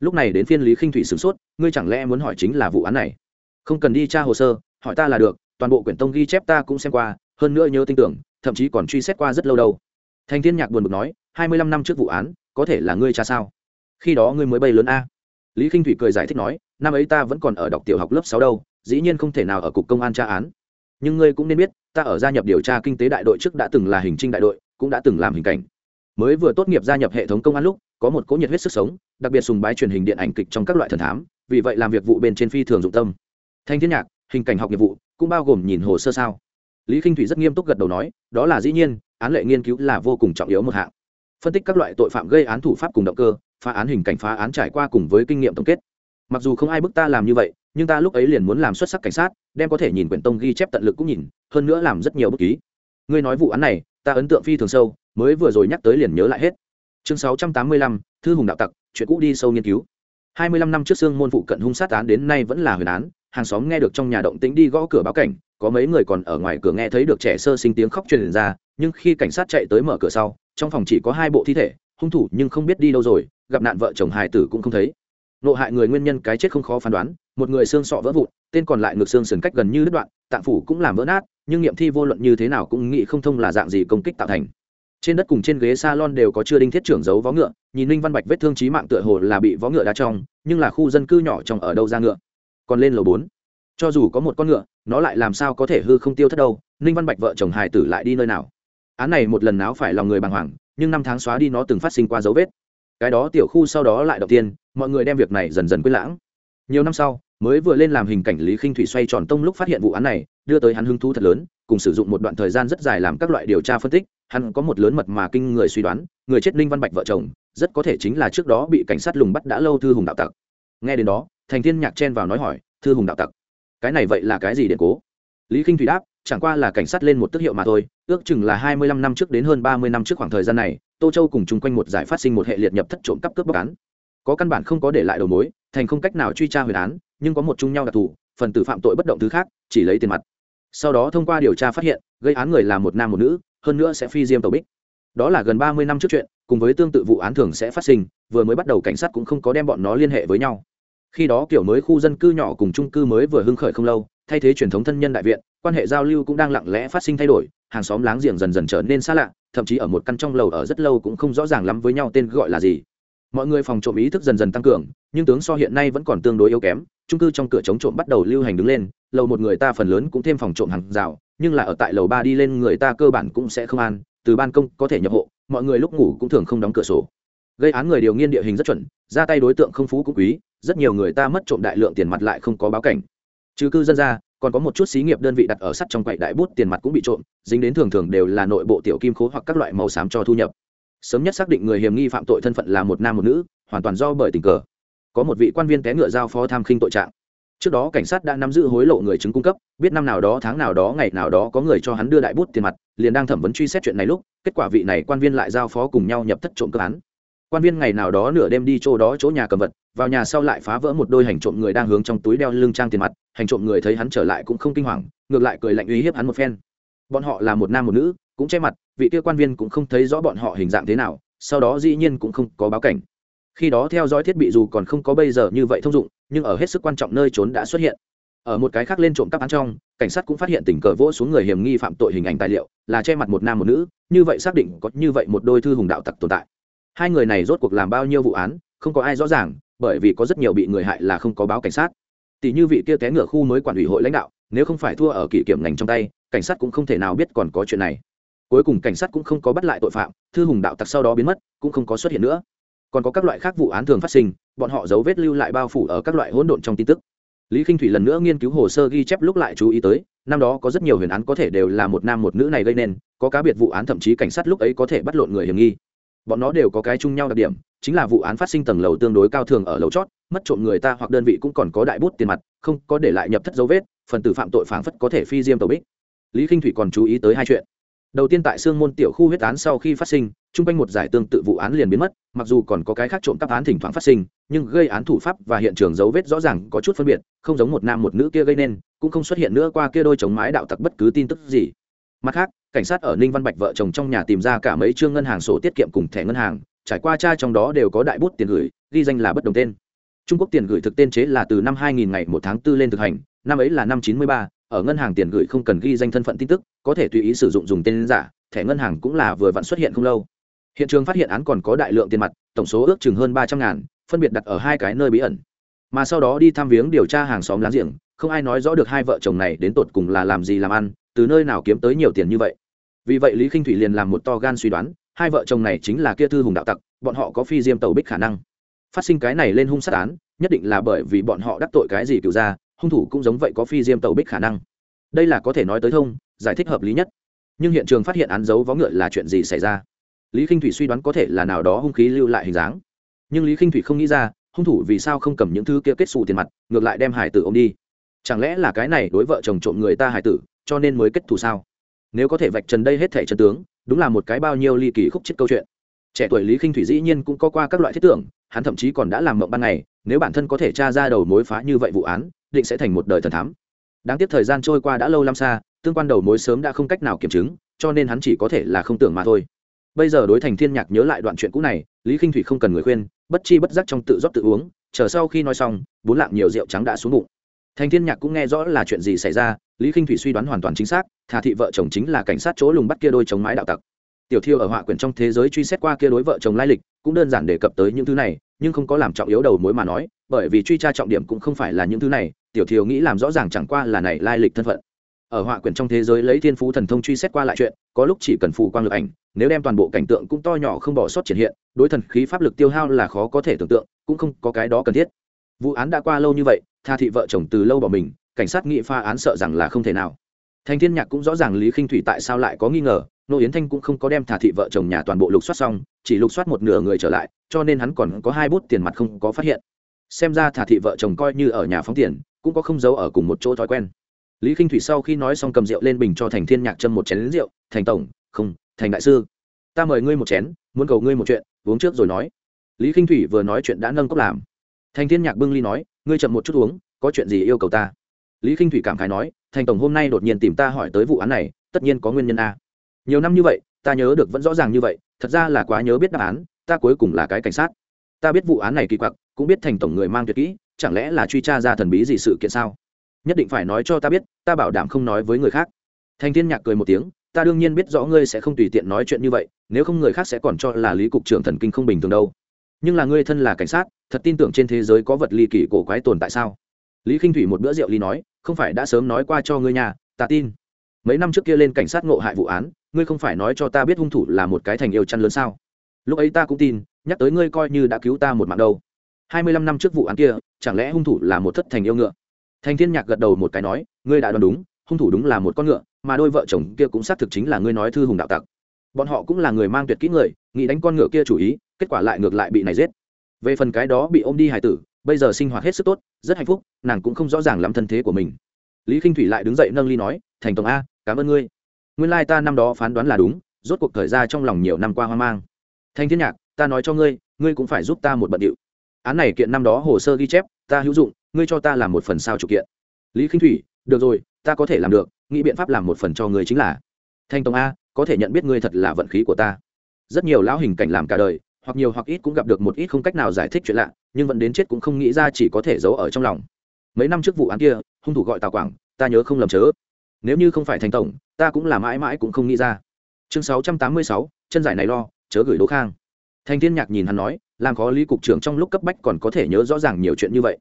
lúc này đến phiên lý khinh thủy sửng sốt, ngươi chẳng lẽ muốn hỏi chính là vụ án này? Không cần đi tra hồ sơ, hỏi ta là được, toàn bộ quyển tông ghi chép ta cũng xem qua, hơn nữa nhớ tin tưởng, thậm chí còn truy xét qua rất lâu đâu. Thành thiên nhạc buồn bực nói, hai mươi lăm năm trước vụ án, có thể là ngươi cha sao? Khi đó ngươi mới bay lớn a. Lý khinh thủy cười giải thích nói, năm ấy ta vẫn còn ở đọc tiểu học lớp sáu đâu, dĩ nhiên không thể nào ở cục công an tra án. Nhưng ngươi cũng nên biết, ta ở gia nhập điều tra kinh tế đại đội trước đã từng là hình trinh đại đội, cũng đã từng làm hình cảnh. Mới vừa tốt nghiệp gia nhập hệ thống công an lúc có một cỗ nhiệt huyết sức sống, đặc biệt sùng bái truyền hình điện ảnh kịch trong các loại thần thám, vì vậy làm việc vụ bên trên phi thường dụng tâm. Thanh thiên nhạc, hình cảnh học nghiệp vụ, cũng bao gồm nhìn hồ sơ sao. Lý k i n h thủy rất nghiêm túc gật đầu nói, đó là dĩ nhiên, án lệ nghiên cứu là vô cùng trọng yếu một hạng. Phân tích các loại tội phạm gây án thủ pháp cùng động cơ, phá án hình cảnh phá án trải qua cùng với kinh nghiệm tổng kết. Mặc dù không ai bức ta làm như vậy, nhưng ta lúc ấy liền muốn làm xuất sắc cảnh sát, đem có thể nhìn quyển tông ghi chép tận lực cũng nhìn, hơn nữa làm rất nhiều bút ký. Ngươi nói vụ án này, ta ấn tượng phi thường sâu, mới vừa rồi nhắc tới liền nhớ lại hết chương sáu trăm tám mươi lăm, thư hùng đạo tặc, chuyện cũ đi sâu nghiên cứu. Hai mươi lăm năm trước xương môn phụ cận hung sát án đến nay vẫn là huyền án, hàng xóm nghe được trong nhà động tĩnh đi gõ cửa báo cảnh, có mấy người còn ở ngoài cửa nghe thấy được trẻ sơ sinh tiếng khóc truyền ra, nhưng khi cảnh sát chạy tới mở cửa sau, trong phòng chỉ có hai bộ thi thể, hung thủ nhưng không biết đi đâu rồi, gặp nạn vợ chồng hài tử cũng không thấy. Nộ hại người nguyên nhân cái chết không khó phán đoán, một người xương sọ vỡ vụn, tên còn lại ngược xương sườn cách gần như đứt đoạn, tạng phủ cũng làm vỡ nát, nhưng nghiệm thi vô luận như thế nào cũng nghĩ không thông là dạng gì công kích tạo thành trên đất cùng trên ghế salon đều có chưa đinh thiết trưởng giấu vó ngựa, nhìn ninh văn bạch vết thương trí mạng tựa hồ là bị vó ngựa đá trong, nhưng là khu dân cư nhỏ trong ở đâu ra ngựa? Còn lên lầu bốn. Cho dù có một con ngựa, nó lại làm sao có thể hư không tiêu thất đâu, ninh văn bạch vợ chồng hải tử lại đi nơi nào? Án này một lần nào phải lòng người bàng hoàng, nhưng năm tháng xóa đi nó từng phát sinh qua dấu vết. Cái đó tiểu khu sau đó lại đầu tiên, mọi người đem việc này dần dần quên lãng. Nhiều năm sau, mới vừa lên làm hình cảnh lý khinh thủy xoay tròn tông lúc phát hiện vụ án này, đưa tới hắn hứng thú thật lớn cùng sử dụng một đoạn thời gian rất dài làm các loại điều tra phân tích, hắn có một lớn mật mà kinh người suy đoán, người chết ninh văn bạch vợ chồng, rất có thể chính là trước đó bị cảnh sát lùng bắt đã lâu thư hùng đạo tặc. Nghe đến đó, thành thiên nhạc chen vào nói hỏi, thư hùng đạo tặc, cái này vậy là cái gì để cố? Lý khinh thủy đáp, chẳng qua là cảnh sát lên một tức hiệu mà thôi, ước chừng là hai mươi lăm năm trước đến hơn ba mươi năm trước khoảng thời gian này, tô châu cùng chung quanh một giải phát sinh một hệ liệt nhập thất trộm cắp cướp bóc án. Có căn bản không có để lại đầu mối, thành không cách nào truy tra huyền án, nhưng có một chung nhau đặc thù, phần tử phạm tội bất động thứ khác, chỉ lấy tiền mặt sau đó thông qua điều tra phát hiện, gây án người là một nam một nữ, hơn nữa sẽ phi diêm tàu bích. Đó là gần ba mươi năm trước chuyện, cùng với tương tự vụ án thường sẽ phát sinh, vừa mới bắt đầu cảnh sát cũng không có đem bọn nó liên hệ với nhau. Khi đó kiểu mới khu dân cư nhỏ cùng trung cư mới vừa hưng khởi không lâu, thay thế truyền thống thân nhân đại viện, quan hệ giao lưu cũng đang lặng lẽ phát sinh thay đổi, hàng xóm láng giềng dần dần trở nên xa lạ, thậm chí ở một căn trong lầu ở rất lâu cũng không rõ ràng lắm với nhau tên gọi là gì mọi người phòng trộm ý thức dần dần tăng cường, nhưng tướng so hiện nay vẫn còn tương đối yếu kém trung cư trong cửa chống trộm bắt đầu lưu hành đứng lên, lầu một người ta phần lớn cũng thêm phòng trộm hàng rào, nhưng là ở tại lầu ba đi lên người ta cơ bản cũng sẽ không an, từ ban công có thể nhập hộ, mọi người lúc ngủ cũng thường không đóng cửa sổ. Gây án người điều nghiên địa hình rất chuẩn, ra tay đối tượng không phú cũng quý, rất nhiều người ta mất trộm đại lượng tiền mặt lại không có báo cảnh. Trừ cư dân ra, còn có một chút xí nghiệp đơn vị đặt ở sắt trong quậy đại bút tiền mặt cũng bị trộm, dính đến thường thường đều là nội bộ tiểu kim khố hoặc các loại màu xám cho thu nhập sớm nhất xác định người hiểm nghi phạm tội thân phận là một nam một nữ, hoàn toàn do bởi tình cờ. Có một vị quan viên té ngựa giao phó tham khinh tội trạng. Trước đó cảnh sát đã nắm giữ hối lộ người chứng cung cấp, biết năm nào đó, tháng nào đó, ngày nào đó có người cho hắn đưa đại bút tiền mặt, liền đang thẩm vấn truy xét chuyện này lúc, kết quả vị này quan viên lại giao phó cùng nhau nhập thất trộm cơ án. Quan viên ngày nào đó nửa đêm đi chỗ đó chỗ nhà cầm vật, vào nhà sau lại phá vỡ một đôi hành trộm người đang hướng trong túi đeo lưng trang tiền mặt, hành trộm người thấy hắn trở lại cũng không kinh hoàng, ngược lại cười lạnh uy hiếp hắn một phen. Bọn họ là một nam một nữ cũng che mặt, vị kia quan viên cũng không thấy rõ bọn họ hình dạng thế nào, sau đó dĩ nhiên cũng không có báo cảnh. Khi đó theo dõi thiết bị dù còn không có bây giờ như vậy thông dụng, nhưng ở hết sức quan trọng nơi trốn đã xuất hiện. Ở một cái khác lên trộm cắp án trong, cảnh sát cũng phát hiện tình cờ vỗ xuống người hiểm nghi phạm tội hình ảnh tài liệu, là che mặt một nam một nữ, như vậy xác định có như vậy một đôi thư hùng đạo tặc tồn tại. Hai người này rốt cuộc làm bao nhiêu vụ án, không có ai rõ ràng, bởi vì có rất nhiều bị người hại là không có báo cảnh sát. Tỷ như vị kia té ngửa khu mới quản ủy hội lãnh đạo, nếu không phải thua ở kỷ kiểm ngành trong tay, cảnh sát cũng không thể nào biết còn có chuyện này cuối cùng cảnh sát cũng không có bắt lại tội phạm, thư hùng đạo tặc sau đó biến mất, cũng không có xuất hiện nữa. Còn có các loại khác vụ án thường phát sinh, bọn họ dấu vết lưu lại bao phủ ở các loại hỗn độn trong tin tức. Lý k i n h thủy lần nữa nghiên cứu hồ sơ ghi chép lúc lại chú ý tới, năm đó có rất nhiều huyền án có thể đều là một nam một nữ này gây nên, có cá biệt vụ án thậm chí cảnh sát lúc ấy có thể bắt lộn người hiểm nghi. Bọn nó đều có cái chung nhau đặc điểm, chính là vụ án phát sinh tầng lầu tương đối cao thường ở lầu chót, mất trộm người ta hoặc đơn vị cũng còn có đại bút tiền mặt, không có để lại nhập thất dấu vết, phần tử phạm tội phản phất có thể phi diêm tàu bích. Lý k i n h thủy còn chú ý tới hai chuyện đầu tiên tại sương môn tiểu khu huyết án sau khi phát sinh chung quanh một giải tương tự vụ án liền biến mất mặc dù còn có cái khác trộm cắp án thỉnh thoảng phát sinh nhưng gây án thủ pháp và hiện trường dấu vết rõ ràng có chút phân biệt không giống một nam một nữ kia gây nên cũng không xuất hiện nữa qua kia đôi chống mái đạo tặc bất cứ tin tức gì. Mặt khác cảnh sát ở ninh văn bạch vợ chồng trong nhà tìm ra cả mấy chương ngân hàng sổ tiết kiệm cùng thẻ ngân hàng trải qua cha trong đó đều có đại bút tiền gửi ghi danh là bất đồng tên. Trung quốc tiền gửi thực tên chế là từ năm 2000 ngày một tháng 4 lên thực hành năm ấy là năm 93, ở ngân hàng tiền gửi không cần ghi danh thân phận tin tức, có thể tùy ý sử dụng dùng tên giả, thẻ ngân hàng cũng là vừa vặn xuất hiện không lâu. Hiện trường phát hiện án còn có đại lượng tiền mặt, tổng số ước chừng hơn ba trăm ngàn, phân biệt đặt ở hai cái nơi bí ẩn. Mà sau đó đi thăm viếng điều tra hàng xóm láng giềng, không ai nói rõ được hai vợ chồng này đến tột cùng là làm gì làm ăn, từ nơi nào kiếm tới nhiều tiền như vậy. Vì vậy lý k i n h thủy liền làm một to gan suy đoán, hai vợ chồng này chính là kia thư hùng đạo tặc, bọn họ có phi diêm tàu bích khả năng. Phát sinh cái này lên hung sát án, nhất định là bởi vì bọn họ đắc tội cái gì cựu ra hung thủ cũng giống vậy có phi diêm tàu bích khả năng. Đây là có thể nói tới thông, giải thích hợp lý nhất. Nhưng hiện trường phát hiện án dấu vó ngựa là chuyện gì xảy ra? Lý k i n h thủy suy đoán có thể là nào đó hung khí lưu lại hình dáng. Nhưng lý k i n h thủy không nghĩ ra, hung thủ vì sao không cầm những thứ kia kết xù tiền mặt, ngược lại đem hải tử ô m đi. Chẳng lẽ là cái này đối vợ chồng trộm người ta hải tử, cho nên mới kết thù sao? Nếu có thể vạch trần đây hết thẻ chân tướng, đúng là một cái bao nhiêu ly kỳ khúc chết câu chuyện. Trẻ tuổi lý k i n h thủy dĩ nhiên cũng có qua các loại thiết tưởng, hắn thậm chí còn đã làm mộng ban ngày, nếu bản thân có thể tra ra đầu mối phá như vậy vụ án định sẽ thành một đời thần thám. Đáng tiếc thời gian trôi qua đã lâu lắm xa, tương quan đầu mối sớm đã không cách nào kiểm chứng, cho nên hắn chỉ có thể là không tưởng mà thôi. Bây giờ đối thành thiên nhạc nhớ lại đoạn chuyện cũ này, lý k i n h thủy không cần người khuyên, bất chi bất giác trong tự rót tự uống, chờ sau khi nói xong, bốn lạng nhiều rượu trắng đã xuống bụng. Thành thiên nhạc cũng nghe rõ là chuyện gì xảy ra, lý k i n h thủy suy đoán hoàn toàn chính xác, thà thị vợ chồng chính là cảnh sát chỗ lùng bắt kia đôi chống mái đạo tặc. Tiểu thiêu ở họa quyển trong thế giới truy xét qua kia đối vợ chồng lai lịch cũng đơn giản đề cập tới những thứ này, nhưng không có làm trọng yếu đầu mối mà nói, bởi vì truy tra trọng điểm cũng không phải là những thứ này, tiểu thiếu nghĩ làm rõ ràng chẳng qua là này lai lịch thân phận. Ở họa quyển trong thế giới lấy thiên phú thần thông truy xét qua lại chuyện, có lúc chỉ cần phù quang lực ảnh, nếu đem toàn bộ cảnh tượng cũng to nhỏ không bỏ sót triển hiện, đối thần khí pháp lực tiêu hao là khó có thể tưởng tượng, cũng không có cái đó cần thiết. Vụ án đã qua lâu như vậy, tha thị vợ chồng từ lâu bỏ mình, cảnh sát nghị pha án sợ rằng là không thể nào thành thiên nhạc cũng rõ ràng lý khinh thủy tại sao lại có nghi ngờ, nô yến thanh cũng không có đem thả thị vợ chồng nhà toàn bộ lục soát xong, chỉ lục soát một nửa người trở lại, cho nên hắn còn có hai bút tiền mặt không có phát hiện. Xem ra thả thị vợ chồng coi như ở nhà phóng tiền, cũng có không giấu ở cùng một chỗ thói quen. Lý khinh thủy sau khi nói xong cầm rượu lên bình cho thành thiên nhạc châm một chén rượu, thành tổng, không, thành đại sư, ta mời ngươi một chén, muốn cầu ngươi một chuyện, uống trước rồi nói. Lý khinh thủy vừa nói chuyện đã nâng cốc làm. Thành thiên nhạc bưng ly nói, ngươi chậm một chút uống, có chuyện gì yêu cầu ta? Lý khinh thủy cảm khái nói thành tổng hôm nay đột nhiên tìm ta hỏi tới vụ án này, tất nhiên có nguyên nhân a. Nhiều năm như vậy, ta nhớ được vẫn rõ ràng như vậy, thật ra là quá nhớ biết đáp án, ta cuối cùng là cái cảnh sát. Ta biết vụ án này kỳ quặc, cũng biết thành tổng người mang tuyệt kỹ, chẳng lẽ là truy tra ra thần bí gì sự kiện sao? Nhất định phải nói cho ta biết, ta bảo đảm không nói với người khác. Thành thiên nhạc cười một tiếng, ta đương nhiên biết rõ ngươi sẽ không tùy tiện nói chuyện như vậy, nếu không người khác sẽ còn cho là lý cục trưởng thần kinh không bình thường đâu. Nhưng là ngươi thân là cảnh sát, thật tin tưởng trên thế giới có vật ly kỳ cổ quái tồn tại sao? Lý k i n h thủy một bữa rượu ly nói, không phải đã sớm nói qua cho ngươi nhà, ta tin. Mấy năm trước kia lên cảnh sát ngộ hại vụ án, ngươi không phải nói cho ta biết hung thủ là một cái thành yêu chăn lớn sao? Lúc ấy ta cũng tin, nhắc tới ngươi coi như đã cứu ta một mạng đâu. Hai mươi lăm năm trước vụ án kia, chẳng lẽ hung thủ là một thất thành yêu ngựa? Thành thiên nhạc gật đầu một cái nói, ngươi đã đoán đúng, hung thủ đúng là một con ngựa, mà đôi vợ chồng kia cũng xác thực chính là ngươi nói thư hùng đạo tặc. Bọn họ cũng là người mang tuyệt kỹ người, nghĩ đánh con ngựa kia chủ ý, kết quả lại ngược lại bị này giết. Về phần cái đó bị ôm đi hải tử bây giờ sinh hoạt hết sức tốt, rất hạnh phúc, nàng cũng không rõ ràng lắm thân thế của mình. Lý k i n h thủy lại đứng dậy nâng ly nói, thành tổng a, cảm ơn ngươi. Nguyên lai ta năm đó phán đoán là đúng, rốt cuộc thời ra trong lòng nhiều năm qua hoang mang. Thanh thiên nhạc, ta nói cho ngươi ngươi cũng phải giúp ta một bận điệu. Án này kiện năm đó hồ sơ ghi chép, ta hữu dụng, ngươi cho ta làm một phần sao chủ kiện. Lý k i n h thủy, được rồi, ta có thể làm được, nghĩ biện pháp làm một phần cho ngươi chính là. Thanh tông a, có thể nhận biết ngươi thật là vận khí của ta. Rất nhiều lão hình cảnh làm cả đời, hoặc nhiều hoặc ít cũng gặp được một ít không cách nào giải thích chuyện lạ nhưng vẫn đến chết cũng không nghĩ ra chỉ có thể giấu ở trong lòng. Mấy năm trước vụ án kia, hung thủ gọi tào quảng, ta nhớ không lầm chớ. Nếu như không phải thành tổng, ta cũng là mãi mãi cũng không nghĩ ra. Chương sáu trăm tám mươi sáu, chân giải này lo, chớ gửi đỗ khang. Thành thiên nhạc nhìn hắn nói, làm khó lý cục trưởng trong lúc cấp bách còn có thể nhớ rõ ràng nhiều chuyện như vậy.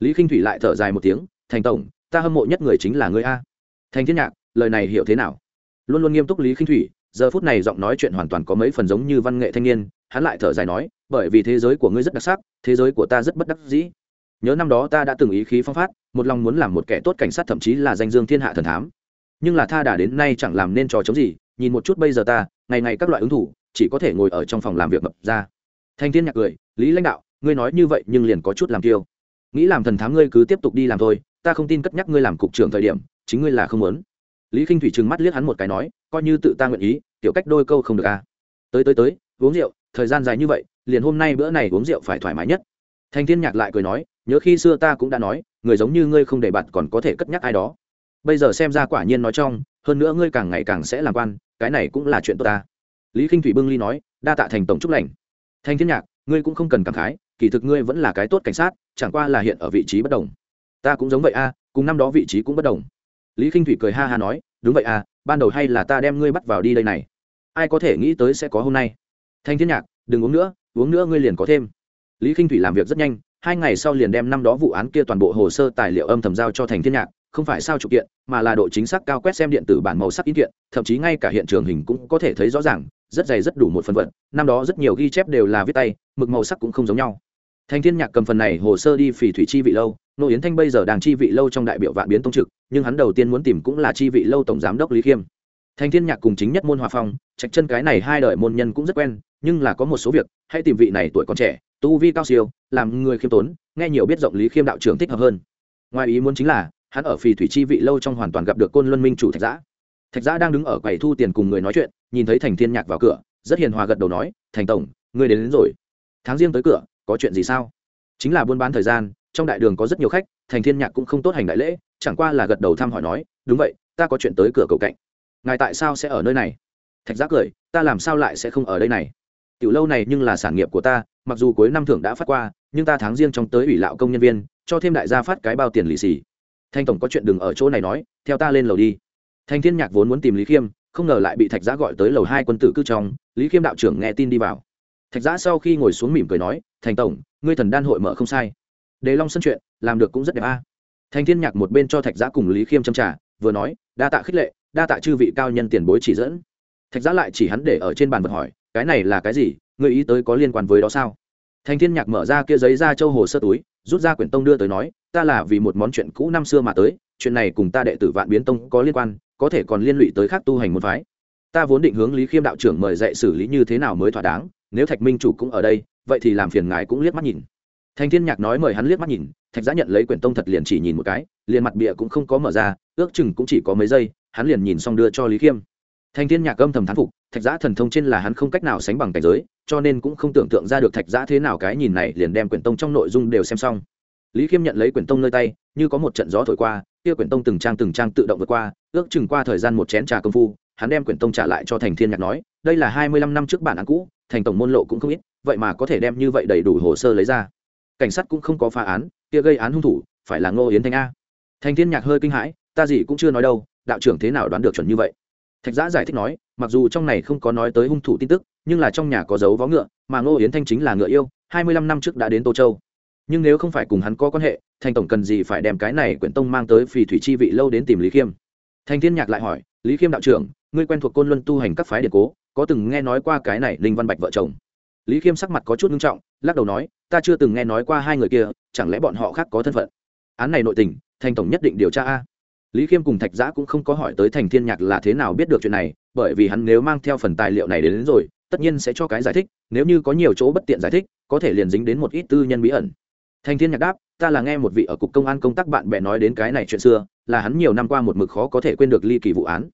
Lý k i n h thủy lại thở dài một tiếng, thành tổng, ta hâm mộ nhất người chính là ngươi a. Thành thiên nhạc, lời này hiểu thế nào? Luôn luôn nghiêm túc lý khinh thủy, giờ phút này giọng nói chuyện hoàn toàn có mấy phần giống như văn nghệ thanh niên hắn lại thở dài nói, bởi vì thế giới của ngươi rất đặc sắc, thế giới của ta rất bất đắc dĩ. Nhớ năm đó ta đã từng ý khí phong phát, một lòng muốn làm một kẻ tốt cảnh sát thậm chí là danh dương thiên hạ thần thám. Nhưng là tha đà đến nay chẳng làm nên trò chống gì, nhìn một chút bây giờ ta, ngày ngày các loại ứng thủ, chỉ có thể ngồi ở trong phòng làm việc mập ra. Thanh thiên nhạc cười, lý lãnh đạo, ngươi nói như vậy nhưng liền có chút làm kiêu. Nghĩ làm thần thám ngươi cứ tiếp tục đi làm thôi, ta không tin cất nhắc ngươi làm cục trưởng thời điểm, chính ngươi là không muốn. Lý k i n h thủy trừng mắt liếc hắn một cái nói, coi như tự ta nguyện ý, tiểu cách đôi câu không được à. Tới tới tới, uống rượu thời gian dài như vậy, liền hôm nay bữa này uống rượu phải thoải mái nhất. Thanh thiên nhạc lại cười nói, nhớ khi xưa ta cũng đã nói, người giống như ngươi không để bạt còn có thể cất nhắc ai đó. Bây giờ xem ra quả nhiên nói trong, hơn nữa ngươi càng ngày càng sẽ làm quan, cái này cũng là chuyện tốt ta. Lý k i n h thủy bưng ly nói, đa tạ thành tổng chúc lành. Thanh thiên nhạc, ngươi cũng không cần cảm khái, kỳ thực ngươi vẫn là cái tốt cảnh sát, chẳng qua là hiện ở vị trí bất đồng. Ta cũng giống vậy a, cùng năm đó vị trí cũng bất đồng. Lý k i n h thủy cười ha ha nói, đúng vậy à ban đầu hay là ta đem ngươi bắt vào đi đây này. Ai có thể nghĩ tới sẽ có hôm nay thanh thiên nhạc, đừng uống nữa uống nữa ngươi liền có thêm. Lý k i n h thủy làm việc rất nhanh, hai ngày sau liền đem năm đó vụ án kia toàn bộ hồ sơ tài liệu âm thầm giao cho thành thiên nhạc, không phải sao trục kiện, mà là độ chính xác cao quét xem điện tử bản màu sắc in kiện, thậm chí ngay cả hiện trường hình cũng có thể thấy rõ ràng, rất dày rất đủ một phần vật, năm đó rất nhiều ghi chép đều là viết tay, mực màu sắc cũng không giống nhau. Thành thiên nhạc cầm phần này hồ sơ đi phỉ thủy chi vị lâu, nô yến thanh bây giờ đang chi vị lâu trong đại biểu vạn biến tông trực, nhưng hắn đầu tiên muốn tìm cũng là chi vị lâu tổng giám đốc lý khiêm thành thiên nhạc cùng chính nhất môn hòa phong trạch chân cái này hai đời môn nhân cũng rất quen nhưng là có một số việc hãy tìm vị này tuổi còn trẻ tu vi cao siêu làm người khiêm tốn nghe nhiều biết rộng lý khiêm đạo trưởng thích hợp hơn. Ngoài ý muốn chính là hắn ở phì thủy chi vị lâu trong hoàn toàn gặp được côn luân minh chủ thạch giã. Thạch giã đang đứng ở quầy thu tiền cùng người nói chuyện nhìn thấy thành thiên nhạc vào cửa rất hiền hòa gật đầu nói thành tổng người đến, đến rồi. Tháng riêng tới cửa có chuyện gì sao? Chính là buôn bán thời gian trong đại đường có rất nhiều khách thành thiên nhạc cũng không tốt hành đại lễ chẳng qua là gật đầu thăm hỏi nói đúng vậy ta có chuyện tới cửa cầu cạnh ngài tại sao sẽ ở nơi này? Thạch giác cười, ta làm sao lại sẽ không ở đây này? Tiểu lâu này nhưng là sản nghiệp của ta, mặc dù cuối năm thưởng đã phát qua, nhưng ta tháng riêng trong tới ủy lạo công nhân viên, cho thêm đại gia phát cái bao tiền lì xì. Thanh tổng có chuyện đừng ở chỗ này nói, theo ta lên lầu đi. Thanh thiên nhạc vốn muốn tìm lý khiêm, không ngờ lại bị thạch giã gọi tới lầu hai quân tử cư trong, lý khiêm đạo trưởng nghe tin đi vào. Thạch giã sau khi ngồi xuống mỉm cười nói, thành tổng, ngươi thần đan hội mở không sai. Đề long sân chuyện, làm được cũng rất đẹp a. Thanh thiên nhạc một bên cho thạch giã cùng lý khiêm châm trả vừa nói, đa tạ khích lệ đa tạ chư vị cao nhân tiền bối chỉ dẫn. Thạch giã lại chỉ hắn để ở trên bàn vật hỏi, cái này là cái gì? Người ý tới có liên quan với đó sao? Thành thiên nhạc mở ra kia giấy ra châu hồ sơ túi, rút ra quyển tông đưa tới nói, ta là vì một món chuyện cũ năm xưa mà tới, chuyện này cùng ta đệ tử vạn biến tông có liên quan, có thể còn liên lụy tới khác tu hành một phái. Ta vốn định hướng lý khiêm đạo trưởng mời dạy xử lý như thế nào mới thỏa đáng, nếu thạch minh chủ cũng ở đây, vậy thì làm phiền ngài cũng liếc mắt nhìn. Thành thiên nhạc nói mời hắn liếc mắt nhìn, thạch giã nhận lấy quyển tông thật liền chỉ nhìn một cái, liền mặt bìa cũng không có mở ra, ước chừng cũng chỉ có mấy giây hắn liền nhìn xong đưa cho lý khiêm. Thanh thiên nhạc âm thầm thán phục, thạch giã thần thông trên là hắn không cách nào sánh bằng cảnh giới, cho nên cũng không tưởng tượng ra được thạch giã thế nào cái nhìn này liền đem quyển tông trong nội dung đều xem xong. Lý khiêm nhận lấy quyển tông nơi tay, như có một trận gió thổi qua, kia quyển tông từng trang từng trang tự động vượt qua, ước chừng qua thời gian một chén trà công phu, hắn đem quyển tông trả lại cho thành thiên nhạc nói, đây là hai mươi lăm năm trước bản án cũ, thành tổng môn lộ cũng không ít, vậy mà có thể đem như vậy đầy đủ hồ sơ lấy ra. Cảnh sát cũng không có phá án, kia gây án hung thủ, phải là ngô yến thanh a. Thành thiên nhạc hơi kinh hãi, ta gì cũng chưa nói đâu đạo trưởng thế nào đoán được chuẩn như vậy? Thạch giã giải thích nói, mặc dù trong này không có nói tới hung thủ tin tức, nhưng là trong nhà có dấu vó ngựa, mà ngô yến thanh chính là ngựa yêu, hai mươi lăm năm trước đã đến tô châu. Nhưng nếu không phải cùng hắn có quan hệ thành tổng cần gì phải đem cái này quyển tông mang tới phì thủy chi vị lâu đến tìm lý khiêm? Thành thiên nhạc lại hỏi, lý khiêm đạo trưởng, ngươi quen thuộc côn luân tu hành các phái điện cố, có từng nghe nói qua cái này linh văn bạch vợ chồng? Lý khiêm sắc mặt có chút nghiêm trọng, lắc đầu nói, ta chưa từng nghe nói qua hai người kia, chẳng lẽ bọn họ khác có thân phận? Án này nội tình thành tổng nhất định điều tra a lý khiêm cùng thạch giã cũng không có hỏi tới thành thiên nhạc là thế nào biết được chuyện này bởi vì hắn nếu mang theo phần tài liệu này đến, đến rồi tất nhiên sẽ cho cái giải thích nếu như có nhiều chỗ bất tiện giải thích có thể liền dính đến một ít tư nhân bí ẩn. Thành thiên nhạc đáp ta là nghe một vị ở cục công an công tác bạn bè nói đến cái này chuyện xưa là hắn nhiều năm qua một mực khó có thể quên được ly kỳ vụ án.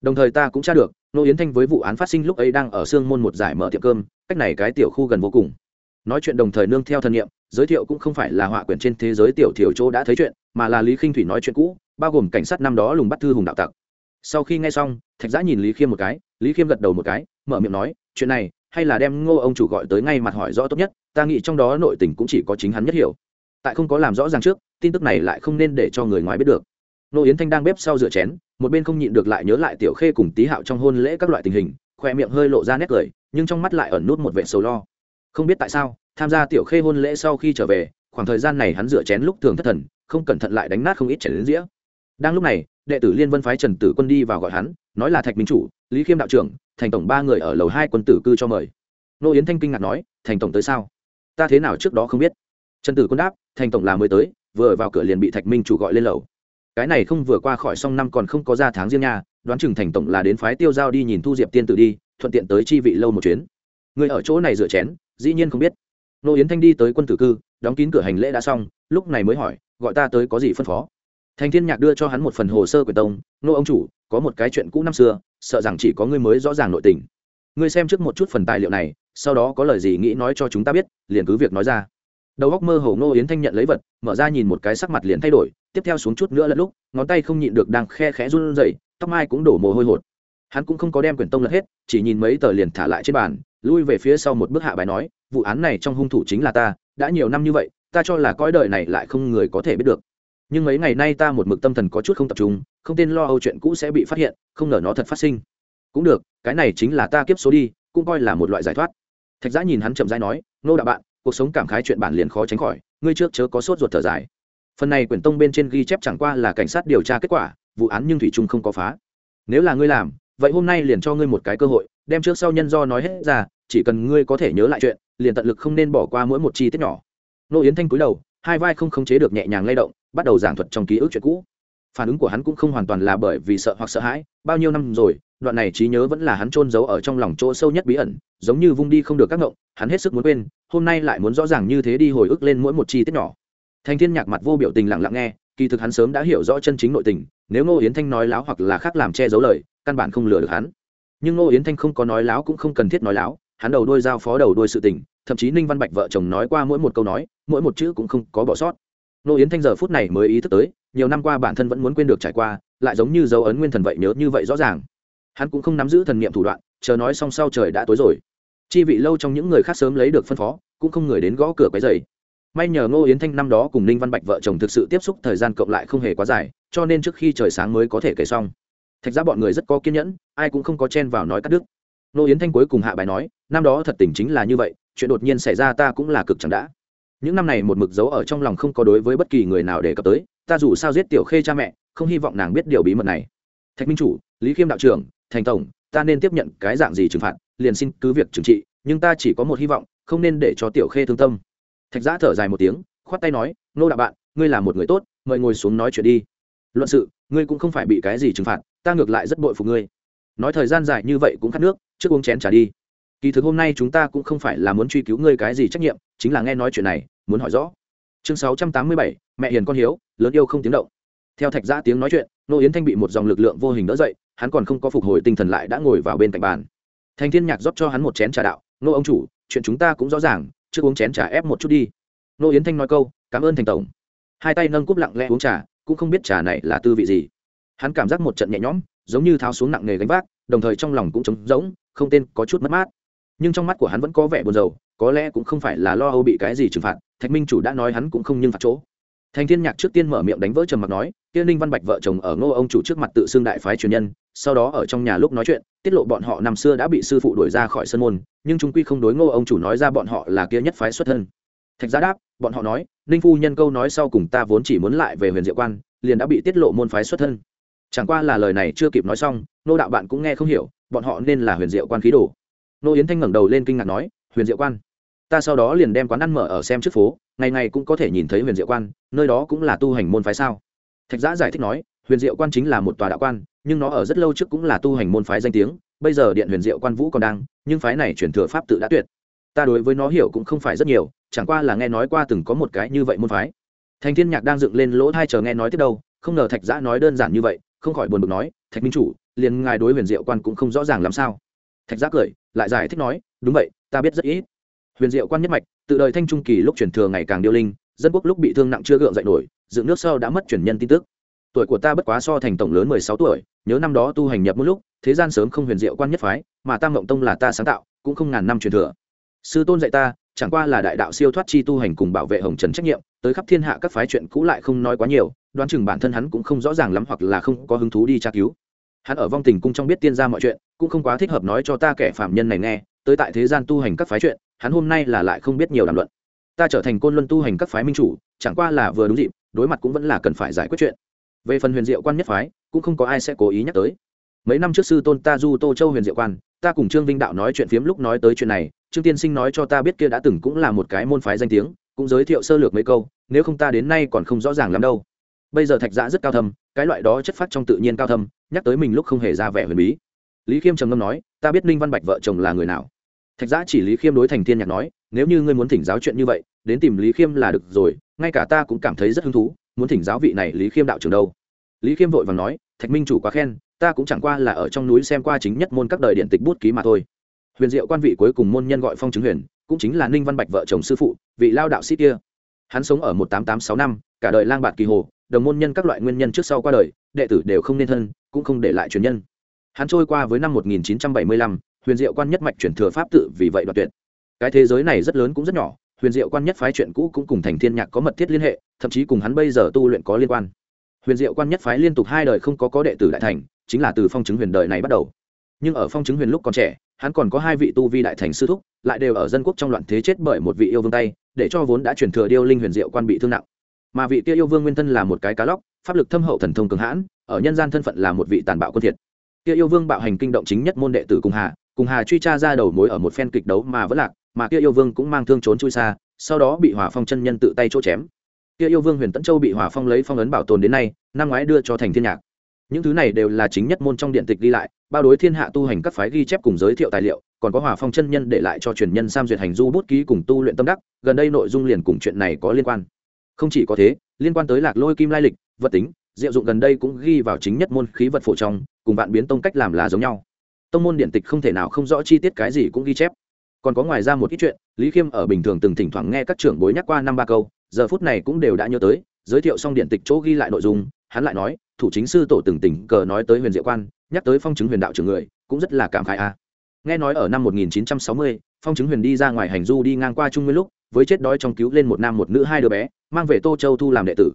Đồng thời ta cũng tra được nô yến thanh với vụ án phát sinh lúc ấy đang ở sương môn một giải mở tiệm cơm cách này cái tiểu khu gần vô cùng. Nói chuyện đồng thời nương theo thân nhiệm giới thiệu cũng không phải là họa quyển trên thế giới tiểu thiểu chỗ đã thấy chuyện mà là lý khinh thủy nói chuyện cũ bao gồm cảnh sát năm đó lùng bắt thư hùng đạo tặc. Sau khi nghe xong, thạch giã nhìn lý khiêm một cái, lý khiêm gật đầu một cái, mở miệng nói, chuyện này, hay là đem ngô ông chủ gọi tới ngay mặt hỏi rõ tốt nhất, ta nghĩ trong đó nội tình cũng chỉ có chính hắn nhất hiểu. Tại không có làm rõ ràng trước, tin tức này lại không nên để cho người ngoài biết được. Nô yến thanh đang bếp sau rửa chén, một bên không nhịn được lại nhớ lại tiểu khê cùng tý hạo trong hôn lễ các loại tình hình, khoe miệng hơi lộ ra nét cười, nhưng trong mắt lại ẩn nút một vệ sầu lo. Không biết tại sao, tham gia tiểu khê hôn lễ sau khi trở về, khoảng thời gian này hắn rửa chén lúc thường thất thần, không cẩn thận lại đánh nát không ít chén đến dĩa đang lúc này, đệ tử liên vân phái trần tử quân đi vào gọi hắn, nói là thạch minh chủ, lý khiêm đạo trưởng, thành tổng ba người ở lầu hai quân tử cư cho mời. Nô yến thanh kinh ngạc nói, thành tổng tới sao? Ta thế nào trước đó không biết? Trần tử quân đáp, thành tổng là mới tới, vừa vào cửa liền bị thạch minh chủ gọi lên lầu. Cái này không vừa qua khỏi xong năm còn không có ra tháng riêng nha, đoán chừng thành tổng là đến phái tiêu giao đi nhìn thu diệp tiên tử đi, thuận tiện tới chi vị lâu một chuyến. Người ở chỗ này rửa chén, dĩ nhiên không biết. Nô yến thanh đi tới quân tử cư, đóng kín cửa hành lễ đã xong, lúc này mới hỏi, gọi ta tới có gì phân phó? Thành thiên nhạc đưa cho hắn một phần hồ sơ quyền tông, nô ông chủ, có một cái chuyện cũ năm xưa, sợ rằng chỉ có ngươi mới rõ ràng nội tình. Ngươi xem trước một chút phần tài liệu này, sau đó có lời gì nghĩ nói cho chúng ta biết, liền cứ việc nói ra. Đầu góc mơ hồ nô yến thanh nhận lấy vật, mở ra nhìn một cái sắc mặt liền thay đổi, tiếp theo xuống chút nữa lẫn lúc, ngón tay không nhịn được đang khe khẽ run rẩy, tóc mai cũng đổ mồ hôi hột. Hắn cũng không có đem quyển tông lật hết, chỉ nhìn mấy tờ liền thả lại trên bàn, lui về phía sau một bước hạ bài nói, vụ án này trong hung thủ chính là ta, đã nhiều năm như vậy, ta cho là cõi đời này lại không người có thể biết được nhưng mấy ngày nay ta một mực tâm thần có chút không tập trung, không tên lo âu chuyện cũ sẽ bị phát hiện, không ngờ nó thật phát sinh. Cũng được, cái này chính là ta kiếp số đi, cũng coi là một loại giải thoát. Thạch giã nhìn hắn chậm rãi nói nô đạo bạn, cuộc sống cảm khái chuyện bản liền khó tránh khỏi, ngươi trước chớ có sốt ruột thở dài. Phần này quyển tông bên trên ghi chép chẳng qua là cảnh sát điều tra kết quả, vụ án nhưng thủy trung không có phá. Nếu là ngươi làm, vậy hôm nay liền cho ngươi một cái cơ hội, đem trước sau nhân do nói hết ra, chỉ cần ngươi có thể nhớ lại chuyện, liền tận lực không nên bỏ qua mỗi một chi tiết nhỏ. Nô yến thanh cúi đầu, hai vai không khống chế được nhẹ nhàng lay động bắt đầu giảng thuật trong ký ức chuyện cũ. Phản ứng của hắn cũng không hoàn toàn là bởi vì sợ hoặc sợ hãi, bao nhiêu năm rồi, đoạn này trí nhớ vẫn là hắn trôn giấu ở trong lòng chỗ sâu nhất bí ẩn, giống như vung đi không được các ngộng, hắn hết sức muốn quên, hôm nay lại muốn rõ ràng như thế đi hồi ức lên mỗi một chi tiết nhỏ. Thanh thiên nhạc mặt vô biểu tình lặng lặng nghe, kỳ thực hắn sớm đã hiểu rõ chân chính nội tình, nếu ngô yến thanh nói láo hoặc là khác làm che giấu lời, căn bản không lừa được hắn. Nhưng ngô yến thanh không có nói láo cũng không cần thiết nói láo, hắn đầu đôi giao phó đầu đôi sự tình, thậm chí ninh văn bạch vợ chồng nói qua mỗi một câu nói, mỗi một chữ cũng không có bỏ sót. Nô yến thanh giờ phút này mới ý thức tới, nhiều năm qua bản thân vẫn muốn quên được trải qua, lại giống như dấu ấn nguyên thần vậy nhớ như vậy rõ ràng. Hắn cũng không nắm giữ thần niệm thủ đoạn, chờ nói xong sau trời đã tối rồi. Chi vị lâu trong những người khác sớm lấy được phân phó, cũng không người đến gõ cửa quấy dày may nhờ ngô yến thanh năm đó cùng ninh văn bạch vợ chồng thực sự tiếp xúc thời gian cộng lại không hề quá dài, cho nên trước khi trời sáng mới có thể kể xong. Thạch ra bọn người rất có kiên nhẫn, ai cũng không có chen vào nói cắt đứt. Ngô yến thanh cuối cùng hạ bài nói, năm đó thật tình chính là như vậy, chuyện đột nhiên xảy ra ta cũng là cực chẳng đã những năm này một mực dấu ở trong lòng không có đối với bất kỳ người nào để cập tới, ta dù sao giết tiểu khê cha mẹ, không hy vọng nàng biết điều bí mật này. Thạch minh chủ, lý khiêm đạo trưởng, thành tổng, ta nên tiếp nhận cái dạng gì trừng phạt, liền xin cứ việc trừng trị, nhưng ta chỉ có một hy vọng, không nên để cho tiểu khê thương tâm. Thạch giã thở dài một tiếng, khoát tay nói, nô đạo bạn, ngươi là một người tốt, mời ngồi xuống nói chuyện đi. Luận sự, ngươi cũng không phải bị cái gì trừng phạt, ta ngược lại rất bội phục ngươi. Nói thời gian dài như vậy cũng khát nước, trước uống chén trả đi kỳ thực hôm nay chúng ta cũng không phải là muốn truy cứu ngươi cái gì trách nhiệm, chính là nghe nói chuyện này, muốn hỏi rõ. Chương sáu trăm tám mươi bảy, mẹ hiền con hiếu, lớn yêu không tiếng động. Theo thạch giã tiếng nói chuyện nô yến thanh bị một dòng lực lượng vô hình đỡ dậy, hắn còn không có phục hồi tinh thần lại đã ngồi vào bên cạnh bàn. Thành thiên nhạc rót cho hắn một chén trà đạo nô ông chủ, chuyện chúng ta cũng rõ ràng chưa uống chén trà ép một chút đi. Nô yến thanh nói câu, cảm ơn thành tổng. Hai tay nâng cúp lặng lẽ uống trà, cũng không biết trà này là tư vị gì. Hắn cảm giác một trận nhẹ nhõm, giống như tháo xuống nặng nề gánh vác, đồng thời trong lòng cũng trống rỗng, không tên có chút mất mát nhưng trong mắt của hắn vẫn có vẻ buồn rầu, có lẽ cũng không phải là lo âu bị cái gì trừng phạt, thạch minh chủ đã nói hắn cũng không nhưng phạt chỗ. Thành thiên nhạc trước tiên mở miệng đánh vỡ trầm mặc nói tiên ninh văn bạch vợ chồng ở ngô ông chủ trước mặt tự xưng đại phái truyền nhân, sau đó ở trong nhà lúc nói chuyện, tiết lộ bọn họ năm xưa đã bị sư phụ đuổi ra khỏi sân môn, nhưng chúng quy không đối ngô ông chủ nói ra bọn họ là kia nhất phái xuất thân. Thạch giá đáp, bọn họ nói, ninh phu nhân câu nói sau cùng ta vốn chỉ muốn lại về huyền diệu quan, liền đã bị tiết lộ môn phái xuất thân. Chẳng qua là lời này chưa kịp nói xong nô đạo bạn cũng nghe không hiểu, bọn họ nên là huyền diệu quan khí đồ nô yến thanh ngẩng đầu lên kinh ngạc nói, huyền diệu quan, ta sau đó liền đem quán ăn mở ở xem trước phố, ngày ngày cũng có thể nhìn thấy huyền diệu quan, nơi đó cũng là tu hành môn phái sao? Thạch giã giải thích nói, huyền diệu quan chính là một tòa đạo quan, nhưng nó ở rất lâu trước cũng là tu hành môn phái danh tiếng, bây giờ điện huyền diệu quan vũ còn đang, nhưng phái này chuyển thừa pháp tự đã tuyệt. Ta đối với nó hiểu cũng không phải rất nhiều, chẳng qua là nghe nói qua từng có một cái như vậy môn phái. Thành thiên nhạc đang dựng lên lỗ thai chờ nghe nói tiếp đâu, không ngờ thạch giã nói đơn giản như vậy, không khỏi buồn bực nói, thạch minh chủ, liền ngài đối huyền diệu quan cũng không rõ ràng làm sao? Thạch giác cười, lại giải thích nói, đúng vậy, ta biết rất ít. Huyền diệu quan nhất mạch tự đời thanh trung kỳ lúc chuyển thừa ngày càng điêu linh, dân quốc lúc bị thương nặng chưa gượng dậy nổi, dựng nước sau đã mất chuyển nhân tin tức. Tuổi của ta bất quá so thành tổng lớn mười sáu tuổi, nhớ năm đó tu hành nhập một lúc, thế gian sớm không huyền diệu quan nhất phái, mà tam mộng tông là ta sáng tạo, cũng không ngàn năm truyền thừa. Sư tôn dạy ta, chẳng qua là đại đạo siêu thoát chi tu hành cùng bảo vệ hồng trần trách nhiệm, tới khắp thiên hạ các phái chuyện cũ lại không nói quá nhiều, đoán chừng bản thân hắn cũng không rõ ràng lắm hoặc là không có hứng thú đi tra cứu hắn ở vong tình cung trong biết tiên ra mọi chuyện, cũng không quá thích hợp nói cho ta kẻ phạm nhân này nghe, tới tại thế gian tu hành các phái chuyện, hắn hôm nay là lại không biết nhiều đàm luận. Ta trở thành côn luân tu hành các phái minh chủ, chẳng qua là vừa đúng dịp, đối mặt cũng vẫn là cần phải giải quyết chuyện. Về phần huyền diệu quan nhất phái, cũng không có ai sẽ cố ý nhắc tới. Mấy năm trước sư tôn ta du tô châu huyền diệu quan, ta cùng trương vinh đạo nói chuyện phiếm lúc nói tới chuyện này, trương tiên sinh nói cho ta biết kia đã từng cũng là một cái môn phái danh tiếng, cũng giới thiệu sơ lược mấy câu, nếu không ta đến nay còn không rõ ràng lắm đâu bây giờ thạch giã rất cao thâm, cái loại đó chất phát trong tự nhiên cao thâm, nhắc tới mình lúc không hề ra vẻ huyền bí. Lý khiêm trầm ngâm nói, ta biết ninh văn bạch vợ chồng là người nào. Thạch giã chỉ lý khiêm đối thành thiên nhạc nói, nếu như ngươi muốn thỉnh giáo chuyện như vậy, đến tìm lý khiêm là được rồi, ngay cả ta cũng cảm thấy rất hứng thú, muốn thỉnh giáo vị này lý khiêm đạo trưởng đâu. Lý khiêm vội và nói, thạch minh chủ quá khen, ta cũng chẳng qua là ở trong núi xem qua chính nhất môn các đời điện tịch bút ký mà thôi. Huyền diệu quan vị cuối cùng môn nhân gọi phong chứng huyền, cũng chính là ninh văn bạch vợ chồng sư phụ, vị lao đạo sĩ kia. Hắn sống ở một tám tám sáu năm, cả đời lang bạt kỳ hồ đồng môn nhân các loại nguyên nhân trước sau qua đời, đệ tử đều không nên thân, cũng không để lại truyền nhân. Hắn trôi qua với năm một nghìn chín trăm bảy mươi lăm, huyền diệu quan nhất mạch chuyển thừa pháp tự vì vậy đoạt tuyệt. Cái thế giới này rất lớn cũng rất nhỏ, huyền diệu quan nhất phái chuyện cũ cũng cùng thành thiên nhạc có mật thiết liên hệ, thậm chí cùng hắn bây giờ tu luyện có liên quan. Huyền diệu quan nhất phái liên tục hai đời không có có đệ tử đại thành, chính là từ phong chứng huyền đời này bắt đầu. Nhưng ở phong chứng huyền lúc còn trẻ, hắn còn có hai vị tu vi đại thành sư thúc, lại đều ở dân quốc trong loạn thế chết bởi một vị yêu vương tay, để cho vốn đã truyền thừa điêu linh huyền diệu quan bị thương nặng mà vị kia yêu vương nguyên thân là một cái cá lóc, pháp lực thâm hậu thần thông cường hãn, ở nhân gian thân phận là một vị tàn bạo quân thiệt. Kia yêu vương bạo hành kinh động chính nhất môn đệ tử cùng hà cùng hà truy tra ra đầu mối ở một phen kịch đấu mà vẫn lạc, mà kia yêu vương cũng mang thương trốn chui xa, sau đó bị hỏa phong chân nhân tự tay chỗ chém. Kia yêu vương huyền tẫn châu bị hỏa phong lấy phong ấn bảo tồn đến nay, năm ngoái đưa cho thành thiên nhạc. Những thứ này đều là chính nhất môn trong điện tịch ghi lại, bao đối thiên hạ tu hành các phái ghi chép cùng giới thiệu tài liệu, còn có hỏa phong chân nhân để lại cho truyền nhân sam duyệt hành du bút ký cùng tu luyện tâm đắc, gần đây nội dung liền cùng chuyện này có liên quan không chỉ có thế liên quan tới lạc lôi kim lai lịch vật tính diệu dụng gần đây cũng ghi vào chính nhất môn khí vật phổ trong cùng vạn biến tông cách làm là giống nhau. Tông môn điện tịch không thể nào không rõ chi tiết cái gì cũng ghi chép. Còn có ngoài ra một ít chuyện lý khiêm ở bình thường từng thỉnh thoảng nghe các trưởng bối nhắc qua năm ba câu giờ phút này cũng đều đã nhớ tới giới thiệu xong điện tịch chỗ ghi lại nội dung hắn lại nói thủ chính sư tổ từng tỉnh cờ nói tới huyền diệu quan nhắc tới phong chứng huyền đạo trưởng người cũng rất là cảm khái a. Nghe nói ở năm 1960, phong chứng huyền đi ra ngoài hành du đi ngang qua trung nguyên lúc với chết đói trong cứu lên một nam một nữ hai đứa bé mang về tô châu thu làm đệ tử.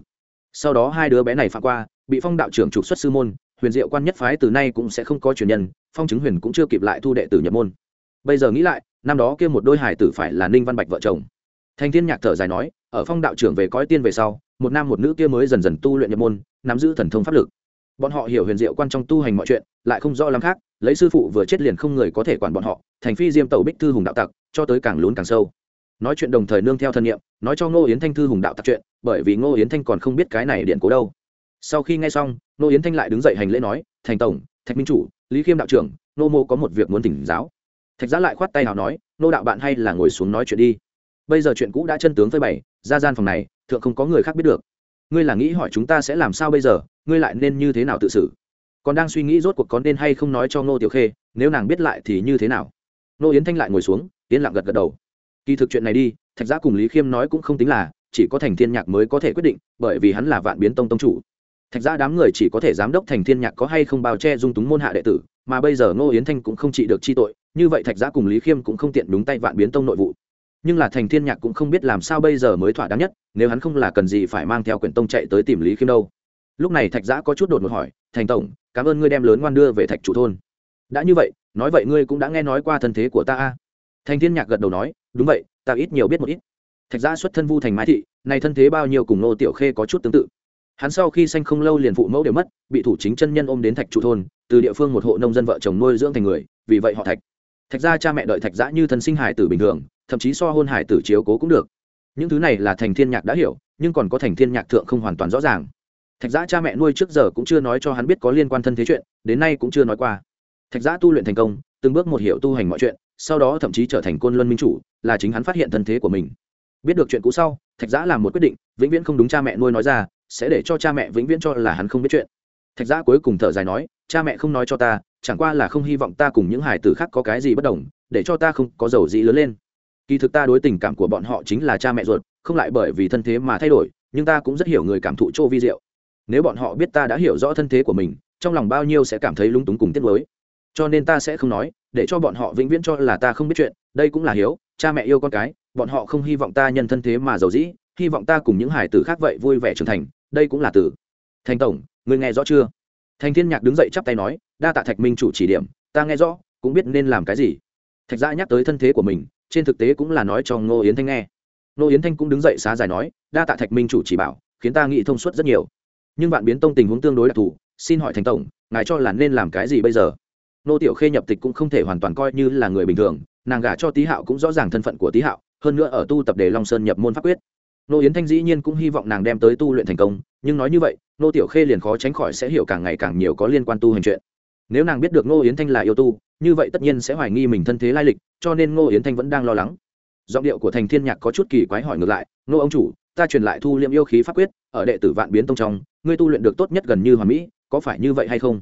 Sau đó hai đứa bé này phạm qua, bị phong đạo trưởng trục xuất sư môn, huyền diệu quan nhất phái từ nay cũng sẽ không có truyền nhân, phong chứng huyền cũng chưa kịp lại thu đệ tử nhập môn. Bây giờ nghĩ lại, năm đó kia một đôi hải tử phải là ninh văn bạch vợ chồng. Thanh thiên nhạc thở dài nói, ở phong đạo trưởng về cõi tiên về sau, một nam một nữ kia mới dần dần tu luyện nhập môn, nắm giữ thần thông pháp lực. Bọn họ hiểu huyền diệu quan trong tu hành mọi chuyện, lại không rõ lắm khác, lấy sư phụ vừa chết liền không người có thể quản bọn họ, thành phi diêm tẩu bích thư hùng đạo tặc, cho tới càng lún càng sâu nói chuyện đồng thời nương theo thân nhiệm, nói cho ngô yến thanh thư hùng đạo tặc chuyện, bởi vì ngô yến thanh còn không biết cái này điện cố đâu. Sau khi nghe xong, ngô yến thanh lại đứng dậy hành lễ nói, thành tổng, thạch minh chủ, lý khiêm đạo trưởng nô mô có một việc muốn tỉnh giáo. Thạch giá lại khoát tay nào nói nô đạo bạn hay là ngồi xuống nói chuyện đi. Bây giờ chuyện cũ đã chân tướng phơi bày, ra gian phòng này, thượng không có người khác biết được. Ngươi là nghĩ hỏi chúng ta sẽ làm sao bây giờ, ngươi lại nên như thế nào tự xử? Còn đang suy nghĩ rốt cuộc có nên hay không nói cho ngô tiểu khê, nếu nàng biết lại thì như thế nào? Nô yến thanh lại ngồi xuống, yên lặng gật gật đầu kỳ thực chuyện này đi, thạch giã cùng lý khiêm nói cũng không tính là, chỉ có thành thiên nhạc mới có thể quyết định, bởi vì hắn là vạn biến tông tông chủ. Thạch giã đám người chỉ có thể giám đốc thành thiên nhạc có hay không bao che dung túng môn hạ đệ tử, mà bây giờ ngô yến thanh cũng không trị được chi tội, như vậy thạch giã cùng lý khiêm cũng không tiện đúng tay vạn biến tông nội vụ. Nhưng là thành thiên nhạc cũng không biết làm sao bây giờ mới thỏa đáng nhất, nếu hắn không là cần gì phải mang theo quyển tông chạy tới tìm lý khiêm đâu. Lúc này thạch giã có chút đột một hỏi, thành tổng, cảm ơn ngươi đem lớn ngoan đưa về thạch chủ thôn. Đã như vậy, nói vậy ngươi cũng đã nghe nói qua thân thế của ta a. Thành thiên nhạc gật đầu nói đúng vậy, ta ít nhiều biết một ít. Thạch giã xuất thân vu thành mái thị này thân thế bao nhiêu cùng nô tiểu khê có chút tương tự. Hắn sau khi sanh không lâu liền phụ mẫu đều mất, bị thủ chính chân nhân ôm đến thạch trụ thôn, từ địa phương một hộ nông dân vợ chồng nuôi dưỡng thành người, vì vậy họ thạch. Thạch ra cha mẹ đợi thạch giã như thân sinh hải tử bình thường, thậm chí so hôn hải tử chiếu cố cũng được. Những thứ này là thành thiên nhạc đã hiểu, nhưng còn có thành thiên nhạc thượng không hoàn toàn rõ ràng. Thạch giã cha mẹ nuôi trước giờ cũng chưa nói cho hắn biết có liên quan thân thế chuyện, đến nay cũng chưa nói qua. Thạch giã tu luyện thành công từng bước một hiểu tu hành mọi chuyện, sau đó thậm chí trở thành côn luân minh chủ, là chính hắn phát hiện thân thế của mình. Biết được chuyện cũ sau, thạch giã làm một quyết định, vĩnh viễn không đúng cha mẹ nuôi nói ra, sẽ để cho cha mẹ vĩnh viễn cho là hắn không biết chuyện. Thạch giã cuối cùng thở dài nói, cha mẹ không nói cho ta, chẳng qua là không hy vọng ta cùng những hải tử khác có cái gì bất đồng, để cho ta không có dầu gì lớn lên. Kỳ thực ta đối tình cảm của bọn họ chính là cha mẹ ruột, không lại bởi vì thân thế mà thay đổi, nhưng ta cũng rất hiểu người cảm thụ chỗ vi diệu. Nếu bọn họ biết ta đã hiểu rõ thân thế của mình, trong lòng bao nhiêu sẽ cảm thấy lúng túng cùng tiếc nuối cho nên ta sẽ không nói, để cho bọn họ vĩnh viễn cho là ta không biết chuyện, đây cũng là hiếu, cha mẹ yêu con cái, bọn họ không hy vọng ta nhân thân thế mà giàu dĩ, hy vọng ta cùng những hải tử khác vậy vui vẻ trưởng thành, đây cũng là tử thành tổng người nghe rõ chưa? Thành thiên nhạc đứng dậy chắp tay nói, đa tạ thạch minh chủ chỉ điểm, ta nghe rõ, cũng biết nên làm cái gì. Thạch giã nhắc tới thân thế của mình, trên thực tế cũng là nói cho ngô yến thanh nghe. Ngô yến thanh cũng đứng dậy xá dài nói, đa tạ thạch minh chủ chỉ bảo, khiến ta nghĩ thông suốt rất nhiều. Nhưng bạn biến tông tình huống tương đối đặc thù, xin hỏi thành tổng, ngài cho là nên làm cái gì bây giờ? Nô tiểu khê nhập tịch cũng không thể hoàn toàn coi như là người bình thường, nàng gả cho tý hạo cũng rõ ràng thân phận của tý hạo, hơn nữa ở tu tập đề long sơn nhập môn pháp quyết. Nô yến thanh dĩ nhiên cũng hy vọng nàng đem tới tu luyện thành công, nhưng nói như vậy, nô tiểu khê liền khó tránh khỏi sẽ hiểu càng ngày càng nhiều có liên quan tu hành chuyện. Nếu nàng biết được nô yến thanh là yêu tu, như vậy tất nhiên sẽ hoài nghi mình thân thế lai lịch, cho nên nô yến thanh vẫn đang lo lắng. Giọng điệu của thành thiên nhạc có chút kỳ quái hỏi ngược lại, nô ông chủ, ta truyền lại thu liệm yêu khí pháp quyết, ở đệ tử vạn biến tông trong, ngươi tu luyện được tốt nhất gần như hoàn mỹ, có phải như vậy hay không?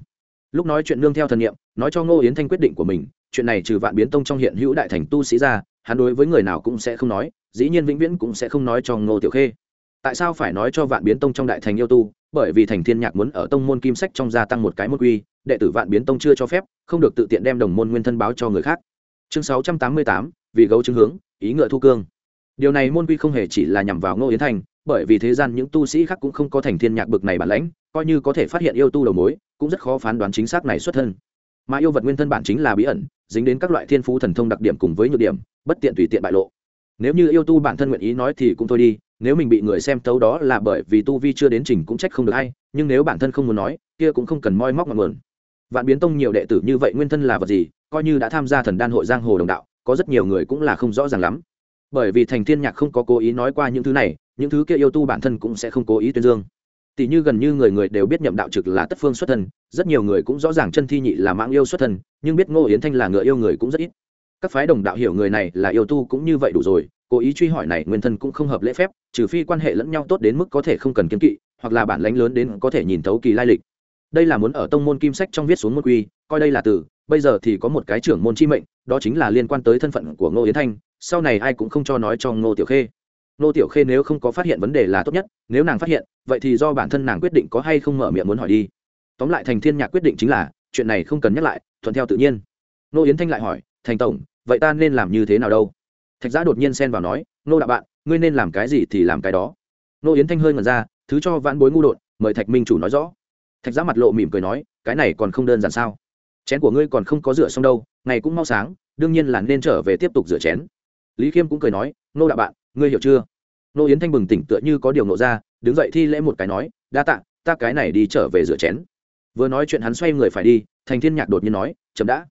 Lúc nói chuyện nương theo thần nghiệm nói cho ngô yến thanh quyết định của mình chuyện này trừ vạn biến tông trong hiện hữu đại thành tu sĩ ra hắn đối với người nào cũng sẽ không nói dĩ nhiên vĩnh viễn cũng sẽ không nói cho ngô tiểu khê. Tại sao phải nói cho vạn biến tông trong đại thành yêu tu? Bởi vì thành thiên nhạc muốn ở tông môn kim sách trong gia tăng một cái môn quy đệ tử vạn biến tông chưa cho phép không được tự tiện đem đồng môn nguyên thân báo cho người khác. Chương 688, vì gấu chứng hướng ý ngựa thu cương. Điều này môn quy không hề chỉ là nhằm vào ngô yến thanh bởi vì thế gian những tu sĩ khác cũng không có thành thiên nhạc bực này bản lãnh, coi như có thể phát hiện yêu tu đầu mối, cũng rất khó phán đoán chính xác này xuất thân. Mà yêu vật nguyên thân bản chính là bí ẩn, dính đến các loại thiên phú thần thông đặc điểm cùng với nhược điểm, bất tiện tùy tiện bại lộ. Nếu như yêu tu bản thân nguyện ý nói thì cũng thôi đi, nếu mình bị người xem tấu đó là bởi vì tu vi chưa đến trình cũng trách không được hay nhưng nếu bản thân không muốn nói, kia cũng không cần moi móc ngọn nguồn. Vạn biến tông nhiều đệ tử như vậy nguyên thân là vật gì, coi như đã tham gia thần đan hội giang hồ đồng đạo, có rất nhiều người cũng là không rõ ràng lắm bởi vì thành thiên nhạc không có cố ý nói qua những thứ này, những thứ kia yêu tu bản thân cũng sẽ không cố ý tuyên dương. Tỷ như gần như người người đều biết nhậm đạo trực là tất phương xuất thân, rất nhiều người cũng rõ ràng chân thi nhị là mạng yêu xuất thân, nhưng biết ngô yến thanh là ngựa yêu người cũng rất ít. Các phái đồng đạo hiểu người này là yêu tu cũng như vậy đủ rồi, cố ý truy hỏi này nguyên thân cũng không hợp lễ phép, trừ phi quan hệ lẫn nhau tốt đến mức có thể không cần kiếm kỵ, hoặc là bản lãnh lớn đến có thể nhìn thấu kỳ lai lịch. Đây là muốn ở tông môn kim sách trong viết xuống môn quy, coi đây là từ, bây giờ thì có một cái trưởng môn chi mệnh, đó chính là liên quan tới thân phận của ngô yến thanh sau này ai cũng không cho nói cho ngô tiểu khê. Ngô tiểu khê nếu không có phát hiện vấn đề là tốt nhất, nếu nàng phát hiện, vậy thì do bản thân nàng quyết định có hay không mở miệng muốn hỏi đi. Tóm lại thành thiên nhạc quyết định chính là, chuyện này không cần nhắc lại, thuận theo tự nhiên. Ngô yến thanh lại hỏi, thành tổng, vậy ta nên làm như thế nào đâu? Thạch giã đột nhiên xen vào nói, Ngô đạo bạn, ngươi nên làm cái gì thì làm cái đó. Ngô yến thanh hơi ngần ra, thứ cho vãn bối ngu đột, mời thạch minh chủ nói rõ. Thạch giã mặt lộ mỉm cười nói, cái này còn không đơn giản sao? Chén của ngươi còn không có rửa xong đâu, ngày cũng mau sáng, đương nhiên là nên trở về tiếp tục rửa chén lý khiêm cũng cười nói, nô đạo bạn, ngươi hiểu chưa? Nô yến thanh bừng tỉnh tựa như có điều nộ ra, đứng dậy thi lễ một cái nói, đa tạ, ta cái này đi trở về rửa chén. Vừa nói chuyện hắn xoay người phải đi, thành thiên nhạc đột nhiên nói, chậm đã.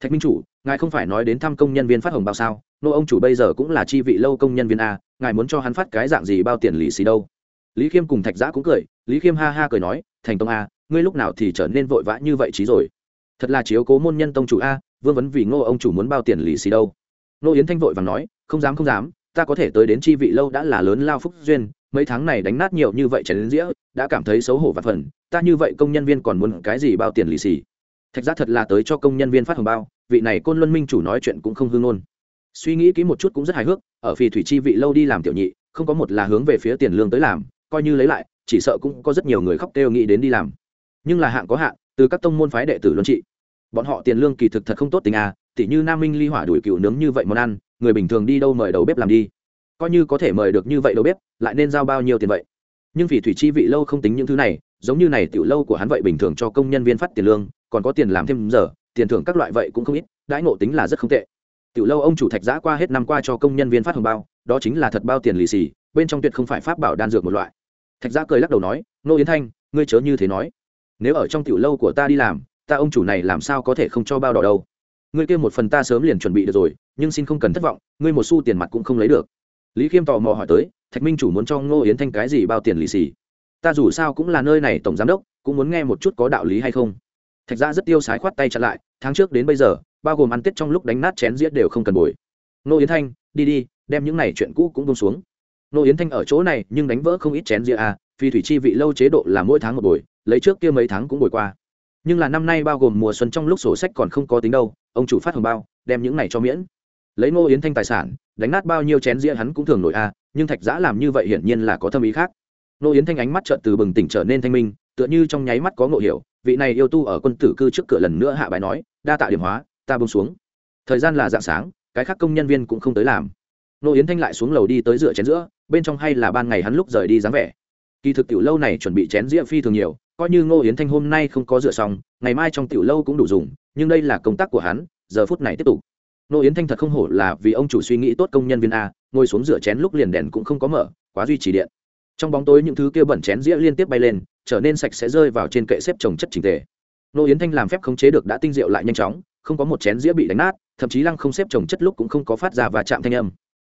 Thạch minh chủ, ngài không phải nói đến thăm công nhân viên phát hồng bao sao? Nô ông chủ bây giờ cũng là chi vị lâu công nhân viên a, ngài muốn cho hắn phát cái dạng gì bao tiền lì xì đâu? Lý khiêm cùng thạch giã cũng cười, lý khiêm ha ha cười nói, thành tông a, ngươi lúc nào thì trở nên vội vã như vậy trí rồi? Thật là chiếu cố môn nhân tông chủ a, vương vấn vì ngô ông chủ muốn bao tiền lì xì đâu? Nô yến thanh vội và nói, không dám không dám, ta có thể tới đến chi vị lâu đã là lớn lao phúc duyên, mấy tháng này đánh nát nhiều như vậy chảy đến dĩa đã cảm thấy xấu hổ và phần ta như vậy công nhân viên còn muốn cái gì bao tiền lì xì? Thạch ra thật là tới cho công nhân viên phát hồng bao, vị này côn luân minh chủ nói chuyện cũng không hương ngôn. Suy nghĩ kỹ một chút cũng rất hài hước, ở phì thủy chi vị lâu đi làm tiểu nhị, không có một là hướng về phía tiền lương tới làm, coi như lấy lại, chỉ sợ cũng có rất nhiều người khóc kêu nghĩ đến đi làm. Nhưng là hạng có hạn, từ các tông môn phái đệ tử luân trị. Bọn họ tiền lương kỳ thực thật không tốt tình à tỉ như nam minh ly hỏa đuổi cựu nướng như vậy món ăn, người bình thường đi đâu mời đầu bếp làm đi? Coi như có thể mời được như vậy đầu bếp, lại nên giao bao nhiêu tiền vậy? Nhưng vì thủy chi vị lâu không tính những thứ này, giống như này tiểu lâu của hắn vậy bình thường cho công nhân viên phát tiền lương, còn có tiền làm thêm giờ, tiền thưởng các loại vậy cũng không ít, đãi ngộ tính là rất không tệ. Tiểu lâu ông chủ thạch giã qua hết năm qua cho công nhân viên phát hồng bao, đó chính là thật bao tiền lì xì, bên trong tuyệt không phải pháp bảo đan dược một loại. Thạch giã cười lắc đầu nói, nô yến thanh, ngươi chớ như thế nói. Nếu ở trong tiểu lâu của ta đi làm, ta ông chủ này làm sao có thể không cho bao đỏ đâu? Ngươi kia một phần ta sớm liền chuẩn bị được rồi nhưng xin không cần thất vọng ngươi một xu tiền mặt cũng không lấy được. Lý khiêm tò mò hỏi tới thạch minh chủ muốn cho ngô yến thanh cái gì bao tiền lì xì? Ta dù sao cũng là nơi này tổng giám đốc cũng muốn nghe một chút có đạo lý hay không. Thạch Gia rất tiêu sái khoát tay chặn lại tháng trước đến bây giờ bao gồm ăn tết trong lúc đánh nát chén dĩa đều không cần bồi. Ngô yến thanh đi đi đem những này chuyện cũ cũng bông xuống. Ngô yến thanh ở chỗ này nhưng đánh vỡ không ít chén dĩa à phi thủy chi vị lâu chế độ là mỗi tháng một bồi, lấy trước kia mấy tháng cũng bồi qua nhưng là năm nay bao gồm mùa xuân trong lúc sổ sách còn không có tính đâu ông chủ phát hồng bao đem những này cho miễn. Lấy nô yến thanh tài sản đánh nát bao nhiêu chén rĩa hắn cũng thường nổi a à, nhưng thạch giã làm như vậy hiển nhiên là có tâm ý khác. Nô yến thanh ánh mắt trợn từ bừng tỉnh trở nên thanh minh tựa như trong nháy mắt có ngộ hiểu vị này yêu tu ở quân tử cư trước cửa lần nữa hạ bài nói đa tạ điểm hóa ta bông xuống. Thời gian là dạng sáng cái khác công nhân viên cũng không tới làm. Nô yến thanh lại xuống lầu đi tới dựa chén giữa bên trong hay là ban ngày hắn lúc rời đi dáng vẻ. Kỳ thực tiểu lâu này chuẩn bị chén rĩa phi thường nhiều coi như ngô yến thanh hôm nay không có rửa xong, ngày mai trong tiểu lâu cũng đủ dùng, nhưng đây là công tác của hắn, giờ phút này tiếp tục. Ngô yến thanh thật không hổ là vì ông chủ suy nghĩ tốt công nhân viên a, ngồi xuống rửa chén lúc liền đèn cũng không có mở, quá duy trì điện. Trong bóng tối những thứ kia bẩn chén dĩa liên tiếp bay lên, trở nên sạch sẽ rơi vào trên kệ xếp trồng chất trình tề. Ngô yến thanh làm phép khống chế được đã tinh diệu lại nhanh chóng, không có một chén dĩa bị đánh nát, thậm chí lăng không xếp trồng chất lúc cũng không có phát ra và chạm thanh âm.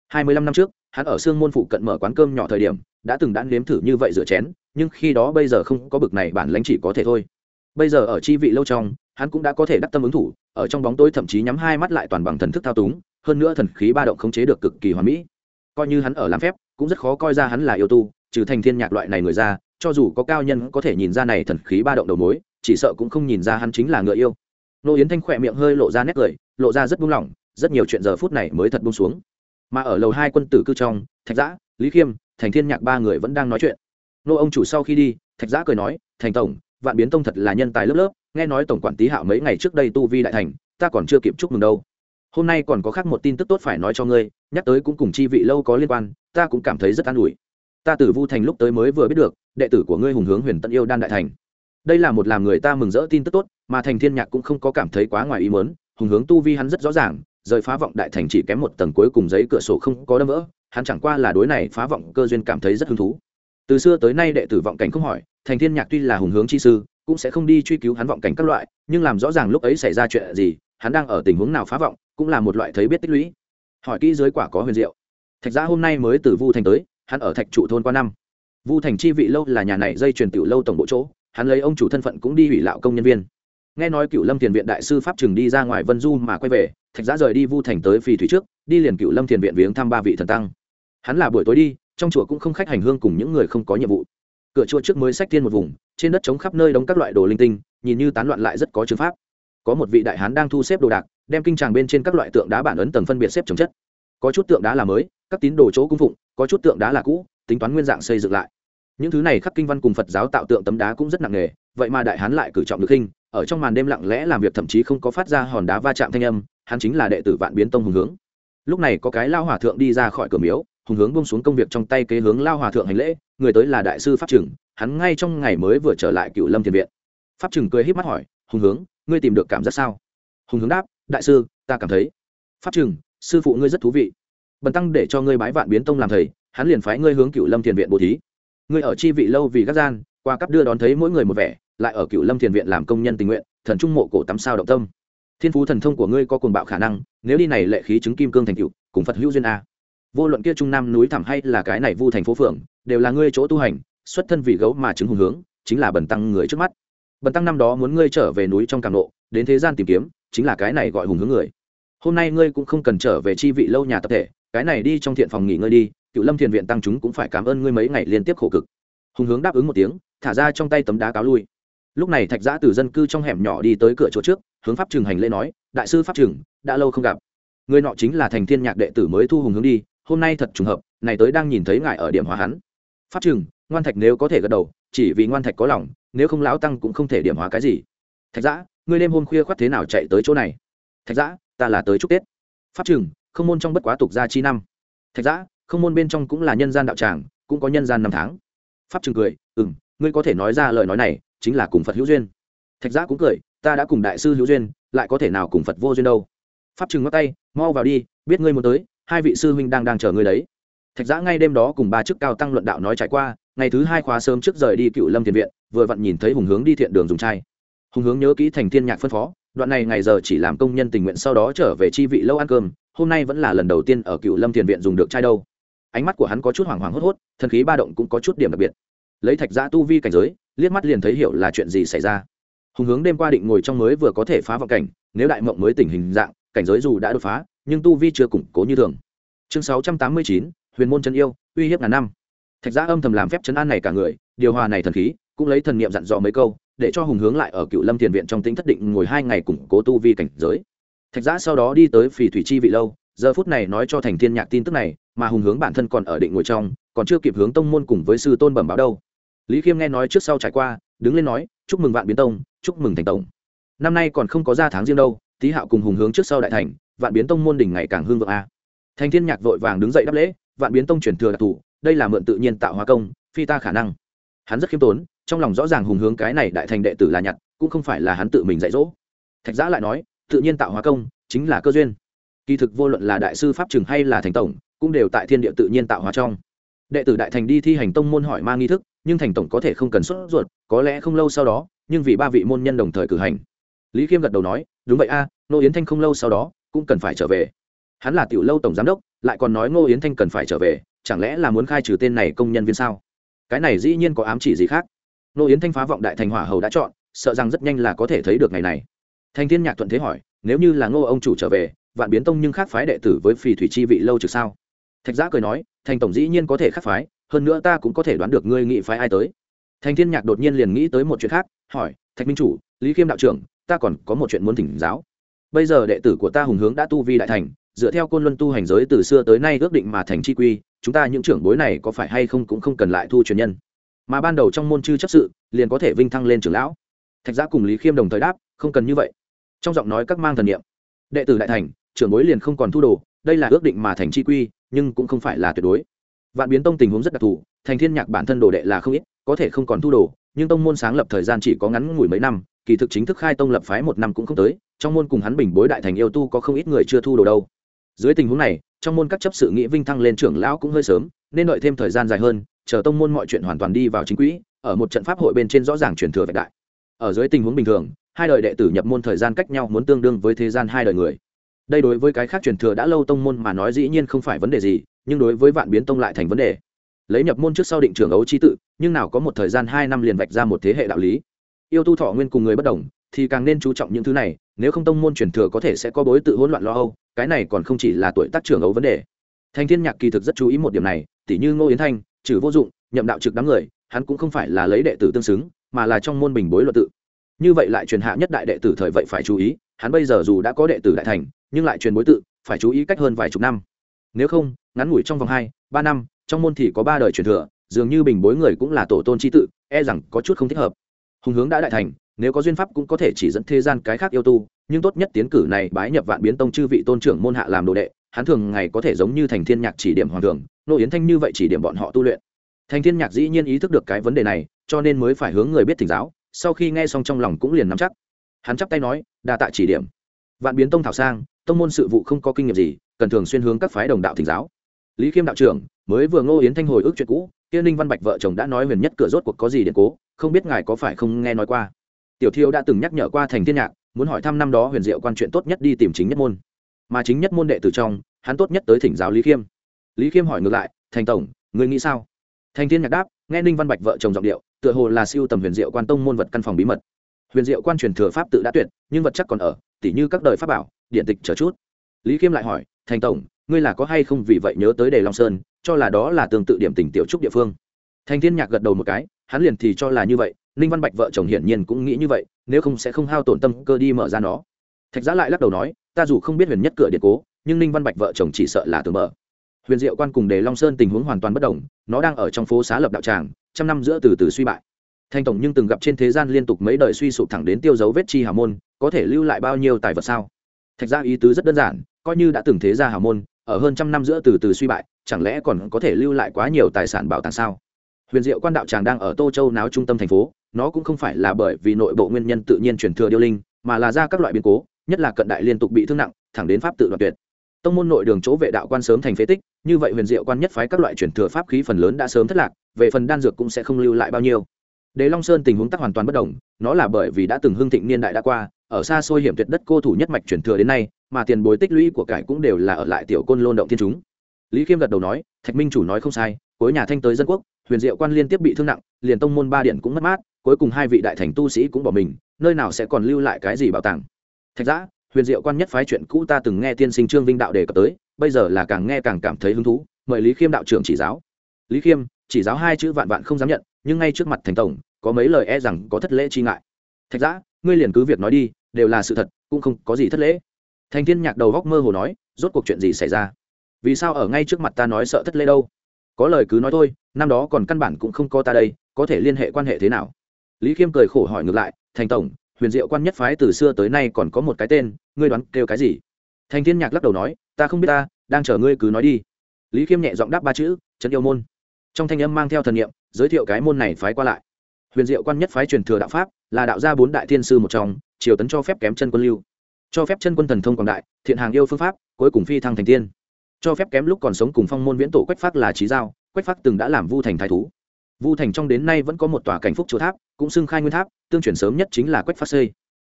Hai mươi lăm năm trước, hắn ở sương môn phụ cận mở quán cơm nhỏ thời điểm, đã từng đã nếm thử như vậy rửa chén nhưng khi đó bây giờ không có bực này bản lãnh chỉ có thể thôi. Bây giờ ở chi vị lâu trong, hắn cũng đã có thể đắc tâm ứng thủ, ở trong bóng tối thậm chí nhắm hai mắt lại toàn bằng thần thức thao túng, hơn nữa thần khí ba động khống chế được cực kỳ hoàn mỹ. Coi như hắn ở làm phép, cũng rất khó coi ra hắn là yêu tu, trừ thành thiên nhạc loại này người ra, cho dù có cao nhân có thể nhìn ra này thần khí ba động đầu mối, chỉ sợ cũng không nhìn ra hắn chính là ngựa yêu. Nô yến thanh khỏe miệng hơi lộ ra nét cười, lộ ra rất buông lỏng, rất nhiều chuyện giờ phút này mới thật buông xuống. Mà ở lầu hai quân tử cư trong, thạch giã, lý khiêm, thành thiên nhạc ba người vẫn đang nói chuyện nô ông chủ sau khi đi, thạch giã cười nói, thành tổng, vạn biến tông thật là nhân tài lớp lớp, nghe nói tổng quản tý hạo mấy ngày trước đây tu vi đại thành, ta còn chưa kịp chúc mừng đâu. Hôm nay còn có khác một tin tức tốt phải nói cho ngươi, nhắc tới cũng cùng chi vị lâu có liên quan, ta cũng cảm thấy rất an ủi. Ta từ vu thành lúc tới mới vừa biết được, đệ tử của ngươi hùng hướng huyền tận yêu đan đại thành. Đây là một làm người ta mừng rỡ tin tức tốt, mà thành thiên nhạc cũng không có cảm thấy quá ngoài ý muốn, hùng hướng tu vi hắn rất rõ ràng, rời phá vọng đại thành chỉ kém một tầng cuối cùng giấy cửa sổ không có đâm vỡ, hắn chẳng qua là đối này phá vọng cơ duyên cảm thấy rất hứng thú từ xưa tới nay đệ tử vọng cảnh không hỏi, thành thiên nhạc tuy là hùng hướng chi sư, cũng sẽ không đi truy cứu hắn vọng cảnh các loại, nhưng làm rõ ràng lúc ấy xảy ra chuyện gì, hắn đang ở tình huống nào phá vọng, cũng là một loại thấy biết tích lũy. Hỏi kỹ dưới quả có huyền diệu. Thạch gia hôm nay mới từ vu thành tới, hắn ở thạch trụ thôn qua năm. Vu thành chi vị lâu là nhà này dây truyền tiểu lâu tổng bộ chỗ, hắn lấy ông chủ thân phận cũng đi hủy lạo công nhân viên. Nghe nói cựu lâm thiền viện đại sư pháp trừng đi ra ngoài vân du mà quay về, thạch giã rời đi vu thành tới phì thủy trước, đi liền cựu lâm thiền viện viếng thăm ba vị thần tăng. Hắn là buổi tối đi trong chùa cũng không khách hành hương cùng những người không có nhiệm vụ. Cửa chùa trước mới sách thiên một vùng, trên đất trống khắp nơi đóng các loại đồ linh tinh, nhìn như tán loạn lại rất có chữ pháp. Có một vị đại hán đang thu xếp đồ đạc, đem kinh tràng bên trên các loại tượng đá bản ấn tầng phân biệt xếp trồng chất. Có chút tượng đá là mới, các tín đồ chỗ cung phụng, có chút tượng đá là cũ, tính toán nguyên dạng xây dựng lại. Những thứ này khắc kinh văn cùng phật giáo tạo tượng tấm đá cũng rất nặng nề, vậy mà đại hán lại cử trọng được khinh, ở trong màn đêm lặng lẽ làm việc thậm chí không có phát ra hòn đá va chạm thanh âm, hắn chính là đệ tử vạn biến tông hùng hướng. Lúc này có cái lao hòa thượng đi ra khỏi cửa miếu hùng hướng bông xuống công việc trong tay kế hướng lao hòa thượng hành lễ, người tới là đại sư pháp trừng, hắn ngay trong ngày mới vừa trở lại cựu lâm thiền viện. Pháp trừng cười h í p mắt hỏi, hùng hướng, ngươi tìm được cảm giác sao? Hùng hướng đáp, đại sư, ta cảm thấy. Pháp trừng, sư phụ ngươi rất thú vị. Bần tăng để cho ngươi bái vạn biến tông làm thầy, hắn liền phái ngươi hướng cựu lâm thiền viện bố thí. Ngươi ở chi vị lâu vì gác gian, qua cấp đưa đón thấy mỗi người một vẻ, lại ở cựu lâm thiền viện làm công nhân tình nguyện, thần trung mộ cổ tắm sao động tâm. Thiên phú thần thông của ngươi có cuồng bạo khả năng, nếu đi này lệ khí chứng kim cương thành cựu cùng phật hữu duyên a vô luận kia trung nam núi thẳm hay là cái này vu thành phố phường đều là ngươi chỗ tu hành, xuất thân vì gấu mà chứng hùng hướng, chính là bần tăng người trước mắt. Bần tăng năm đó muốn ngươi trở về núi trong càng nộ đến thế gian tìm kiếm, chính là cái này gọi hùng hướng người. Hôm nay ngươi cũng không cần trở về chi vị lâu nhà tập thể, cái này đi trong thiện phòng nghỉ ngơi đi, cựu lâm thiền viện tăng chúng cũng phải cảm ơn ngươi mấy ngày liên tiếp khổ cực. Hùng hướng đáp ứng một tiếng, thả ra trong tay tấm đá cáo lui. Lúc này thạch giã từ dân cư trong hẻm nhỏ đi tới cửa chỗ trước, hướng pháp trừng hành lễ nói, đại sư pháp trừng đã lâu không gặp. Người nọ chính là thành thiên nhạc đệ tử mới thu hùng hướng đi hôm nay thật trùng hợp, này tới đang nhìn thấy ngài ở điểm hóa hắn. Pháp chừng ngoan thạch nếu có thể gật đầu, chỉ vì ngoan thạch có lòng, nếu không lão tăng cũng không thể điểm hóa cái gì. Thạch giã ngươi đêm hôm khuya khoắt thế nào chạy tới chỗ này? Thạch giã ta là tới chúc tết. Pháp chừng không môn trong bất quá tục gia chi năm. Thạch giã không môn bên trong cũng là nhân gian đạo tràng, cũng có nhân gian năm tháng. Pháp chừng cười ừ m ngươi có thể nói ra lời nói này, chính là cùng phật hữu duyên. Thạch giã cũng cười, ta đã cùng đại sư hữu duyên, lại có thể nào cùng phật vô duyên đâu? Pháp chừng ngót tay, mau vào đi, biết ngươi muốn tới hai vị sư huynh đang đang chờ ngươi đấy. Thạch giã ngay đêm đó cùng ba chức cao tăng luận đạo nói trải qua, ngày thứ hai khóa sớm trước rời đi cựu lâm thiền viện, vừa vặn nhìn thấy hùng hướng đi thiện đường dùng trai. Hùng hướng nhớ kỹ thành thiên nhạc phân phó, đoạn này ngày giờ chỉ làm công nhân tình nguyện sau đó trở về chi vị lâu ăn cơm, hôm nay vẫn là lần đầu tiên ở cựu lâm thiền viện dùng được trai đâu. Ánh mắt của hắn có chút hoảng hoảng hốt hốt, thần khí ba động cũng có chút điểm đặc biệt. Lấy thạch giã tu vi cảnh giới, liếc mắt liền thấy hiểu là chuyện gì xảy ra. Hùng hướng đêm qua định ngồi trong mới vừa có thể phá vọng cảnh, nếu đại mộng mới tỉnh hình dạng, cảnh giới dù đã đột phá nhưng tu vi chưa củng cố như thường. Chương sáu trăm tám mươi chín, huyền môn chân yêu, uy hiếp ngàn năm. Thạch giã âm thầm làm phép chấn an này cả người, điều hòa này thần khí, cũng lấy thần niệm dặn dò mấy câu, để cho hùng hướng lại ở cựu lâm tiền viện trong tính thất định ngồi hai ngày củng cố tu vi cảnh giới. Thạch giã sau đó đi tới phỉ thủy chi vị lâu, giờ phút này nói cho thành thiên nhạc tin tức này, mà hùng hướng bản thân còn ở định ngồi trong, còn chưa kịp hướng tông môn cùng với sư tôn bẩm báo đâu. Lý khiêm nghe nói trước sau trải qua, đứng lên nói, chúc mừng vạn biến tông, chúc mừng thành tổng. Năm nay còn không có ra tháng riêng đâu tý hạo cùng hùng hướng trước sau đại thành vạn biến tông môn đỉnh ngày càng hương vượng a. Thành thiên nhạc vội vàng đứng dậy đáp lễ, vạn biến tông truyền thừa đặc thù, đây là mượn tự nhiên tạo hóa công, phi ta khả năng. Hắn rất khiêm tốn, trong lòng rõ ràng hùng hướng cái này đại thành đệ tử là nhặt, cũng không phải là hắn tự mình dạy dỗ. Thạch giã lại nói, tự nhiên tạo hóa công, chính là cơ duyên. Kỳ thực vô luận là đại sư pháp trường hay là thành tổng, cũng đều tại thiên địa tự nhiên tạo hóa trong. Đệ tử đại thành đi thi hành tông môn hỏi ma nghi thức, nhưng thành tổng có thể không cần xuất ruột, có lẽ không lâu sau đó, nhưng vì ba vị môn nhân đồng thời cử hành. Lý khiêm gật đầu nói, đúng vậy a, nô yến thanh không lâu sau đó cũng cần phải trở về. Hắn là tiểu lâu tổng giám đốc, lại còn nói ngô yến thanh cần phải trở về, chẳng lẽ là muốn khai trừ tên này công nhân viên sao? Cái này dĩ nhiên có ám chỉ gì khác. Ngô yến thanh phá vọng đại thành hỏa hầu đã chọn, sợ rằng rất nhanh là có thể thấy được ngày này. Thanh thiên nhạc thuận thế hỏi, nếu như là ngô ông chủ trở về, vạn biến tông nhưng khác phái đệ tử với phì thủy chi vị lâu trực sao? Thạch giã cười nói thành tổng dĩ nhiên có thể khác phái, hơn nữa ta cũng có thể đoán được ngươi nghị phái ai tới. Thành thiên nhạc đột nhiên liền nghĩ tới một chuyện khác, hỏi, thạch minh chủ, lý khiêm đạo trưởng, ta còn có một chuyện muốn thỉnh giáo bây giờ đệ tử của ta hùng hướng đã tu vi đại thành, dựa theo côn luân tu hành giới từ xưa tới nay ước định mà thành chi quy, chúng ta những trưởng bối này có phải hay không cũng không cần lại thu truyền nhân. Mà ban đầu trong môn chư chấp sự, liền có thể vinh thăng lên trưởng lão. Thạch giã cùng lý khiêm đồng thời đáp, không cần như vậy. Trong giọng nói các mang thần niệm, đệ tử đại thành, trưởng bối liền không còn thu đồ, đây là ước định mà thành chi quy, nhưng cũng không phải là tuyệt đối. Vạn biến tông tình huống rất đặc thù, thành thiên nhạc bản thân đồ đệ là không ít, có thể không còn thu đồ, nhưng tông môn sáng lập thời gian chỉ có ngắn ngủi mấy năm, kỳ thực chính thức khai tông lập phái một năm cũng không tới trong môn cùng hắn bình bối đại thành yêu tu có không ít người chưa thu đồ đâu. Dưới tình huống này, trong môn các chấp sự nghĩ vinh thăng lên trưởng lão cũng hơi sớm, nên đợi thêm thời gian dài hơn, chờ tông môn mọi chuyện hoàn toàn đi vào chính quỹ, ở một trận pháp hội bên trên rõ ràng truyền thừa vạch đại. Ở dưới tình huống bình thường, hai đời đệ tử nhập môn thời gian cách nhau muốn tương đương với thế gian hai đời người. Đây đối với cái khác truyền thừa đã lâu tông môn mà nói dĩ nhiên không phải vấn đề gì, nhưng đối với vạn biến tông lại thành vấn đề. Lấy nhập môn trước sau định trưởng ấu chi tự, nhưng nào có một thời gian hai năm liền vạch ra một thế hệ đạo lý. Yêu tu thọ nguyên cùng người bất đồng thì càng nên chú trọng những thứ này, nếu không tông môn truyền thừa có thể sẽ có bối tự hỗn loạn lo âu, cái này còn không chỉ là tuổi tác trưởng ấu vấn đề. Thành thiên nhạc kỳ thực rất chú ý một điểm này, tỉ như ngô yến thanh, trừ vô dụng, nhậm đạo trực đám người, hắn cũng không phải là lấy đệ tử tương xứng, mà là trong môn bình bối luật tự. Như vậy lại truyền hạ nhất đại đệ tử thời vậy phải chú ý, hắn bây giờ dù đã có đệ tử đại thành, nhưng lại truyền bối tự, phải chú ý cách hơn vài chục năm. Nếu không, ngắn ngủi trong vòng hai, ba năm, trong môn thì có ba đời truyền thừa, dường như bình bối người cũng là tổ tôn chi tự e rằng có chút không thích hợp. Hùng hướng đã đại thành nếu có duyên pháp cũng có thể chỉ dẫn thế gian cái khác yêu tu, nhưng tốt nhất tiến cử này bái nhập vạn biến tông chư vị tôn trưởng môn hạ làm đồ đệ, hắn thường ngày có thể giống như thành thiên nhạc chỉ điểm hoàng thường nô yến thanh như vậy chỉ điểm bọn họ tu luyện. Thành thiên nhạc dĩ nhiên ý thức được cái vấn đề này, cho nên mới phải hướng người biết thỉnh giáo, sau khi nghe xong trong lòng cũng liền nắm chắc. Hắn chắp tay nói, đa tạ chỉ điểm. Vạn biến tông thảo sang, tông môn sự vụ không có kinh nghiệm gì, cần thường xuyên hướng các phái đồng đạo thỉnh giáo. Lý khiêm đạo trưởng, mới vừa ngô yến thanh hồi ức chuyện cũ, kia ninh văn bạch vợ chồng đã nói huyền nhất cửa rốt cuộc có gì điện cố, không biết ngài có phải không nghe nói qua tiểu thiêu đã từng nhắc nhở qua thành thiên nhạc, muốn hỏi thăm năm đó huyền diệu quan chuyện tốt nhất đi tìm chính nhất môn. Mà chính nhất môn đệ tử trong, hắn tốt nhất tới thỉnh giáo lý khiêm. Lý khiêm hỏi ngược lại, thành tổng người nghĩ sao? Thành thiên nhạc đáp, nghe ninh văn bạch vợ chồng giọng điệu, tựa hồ là siêu tầm huyền diệu quan tông môn vật căn phòng bí mật. Huyền diệu quan truyền thừa pháp tự đã tuyệt, nhưng vật chắc còn ở, tỉ như các đời pháp bảo, điện tịch chờ chút. Lý khiêm lại hỏi, thành tổng, ngươi là có hay không vì vậy nhớ tới đề long sơn, cho là đó là tương tự điểm tỉnh tiểu trúc địa phương? Thành thiên nhạc gật đầu một cái, hắn liền thì cho là như vậy ninh văn bạch vợ chồng hiển nhiên cũng nghĩ như vậy, nếu không sẽ không hao tổn tâm cơ đi mở ra nó. Thạch giã lại lắc đầu nói, ta dù không biết huyền nhất cửa điện cố, nhưng ninh văn bạch vợ chồng chỉ sợ là từ mở. Huyền diệu quan cùng đề long sơn tình huống hoàn toàn bất đồng, nó đang ở trong phố xá lập đạo tràng, trăm năm giữa từ từ suy bại. Thanh tổng nhưng từng gặp trên thế gian liên tục mấy đời suy sụp thẳng đến tiêu dấu vết chi hào môn, có thể lưu lại bao nhiêu tài vật sao? Thạch ra ý tứ rất đơn giản, coi như đã từng thế ra hào môn, ở hơn trăm năm giữa từ từ suy bại, chẳng lẽ còn có thể lưu lại quá nhiều tài sản bảo tàng sao? Huyền diệu quan đạo tràng đang ở tô châu náo trung tâm thành phố nó cũng không phải là bởi vì nội bộ nguyên nhân tự nhiên truyền thừa điêu linh, mà là ra các loại biến cố, nhất là cận đại liên tục bị thương nặng, thẳng đến pháp tự đoạn tuyệt. Tông môn nội đường chỗ vệ đạo quan sớm thành phế tích, như vậy huyền diệu quan nhất phái các loại truyền thừa pháp khí phần lớn đã sớm thất lạc, về phần đan dược cũng sẽ không lưu lại bao nhiêu. Đế long sơn tình huống tắc hoàn toàn bất đồng, nó là bởi vì đã từng hưng thịnh niên đại đã qua, ở xa xôi hiểm tuyệt đất cô thủ nhất mạch truyền thừa đến nay, mà tiền bối tích lũy của cải cũng đều là ở lại tiểu côn lôn động thiên chúng. Lý khiêm gật đầu nói, thạch minh chủ nói không sai, cuối nhà thanh tới dân quốc, huyền diệu quan liên tiếp bị thương nặng, liền tông môn ba điện cũng mất mát cuối cùng hai vị đại thành tu sĩ cũng bỏ mình, nơi nào sẽ còn lưu lại cái gì bảo tàng? Thạch giã, huyền diệu quan nhất phái chuyện cũ ta từng nghe tiên sinh trương vinh đạo đề cập tới, bây giờ là càng nghe càng cảm thấy hứng thú, mời lý khiêm đạo trưởng chỉ giáo. Lý khiêm, chỉ giáo hai chữ vạn vạn không dám nhận, nhưng ngay trước mặt thành tổng, có mấy lời e rằng có thất lễ chi ngại. Thạch giã, ngươi liền cứ việc nói đi, đều là sự thật, cũng không có gì thất lễ. Thành thiên nhạc đầu góc mơ hồ nói, rốt cuộc chuyện gì xảy ra? Vì sao ở ngay trước mặt ta nói sợ thất lễ đâu? Có lời cứ nói thôi, năm đó còn căn bản cũng không có ta đây, có thể liên hệ quan hệ thế nào? Lý khiêm cười khổ hỏi ngược lại, thành tổng, huyền diệu quan nhất phái từ xưa tới nay còn có một cái tên, ngươi đoán kêu cái gì? Thành thiên nhạc lắc đầu nói, ta không biết ta, đang chờ ngươi cứ nói đi. Lý khiêm nhẹ giọng đáp ba chữ, trấn yêu môn. Trong thanh âm mang theo thần nghiệm giới thiệu cái môn này phái qua lại. Huyền diệu quan nhất phái truyền thừa đạo pháp, là đạo gia bốn đại thiên sư một trong, triều tấn cho phép kém chân quân lưu. Cho phép chân quân thần thông quảng đại, thiện hàng yêu phương pháp, cuối cùng phi thăng thành tiên. Cho phép kém lúc còn sống cùng phong môn viễn tổ quách phát là trí giao, quách phát từng đã làm vu thành thái thú. Vu thành trong đến nay vẫn có một tòa cảnh phúc chùa tháp cũng xưng khai nguyên tháp, tương truyền sớm nhất chính là quách phát xây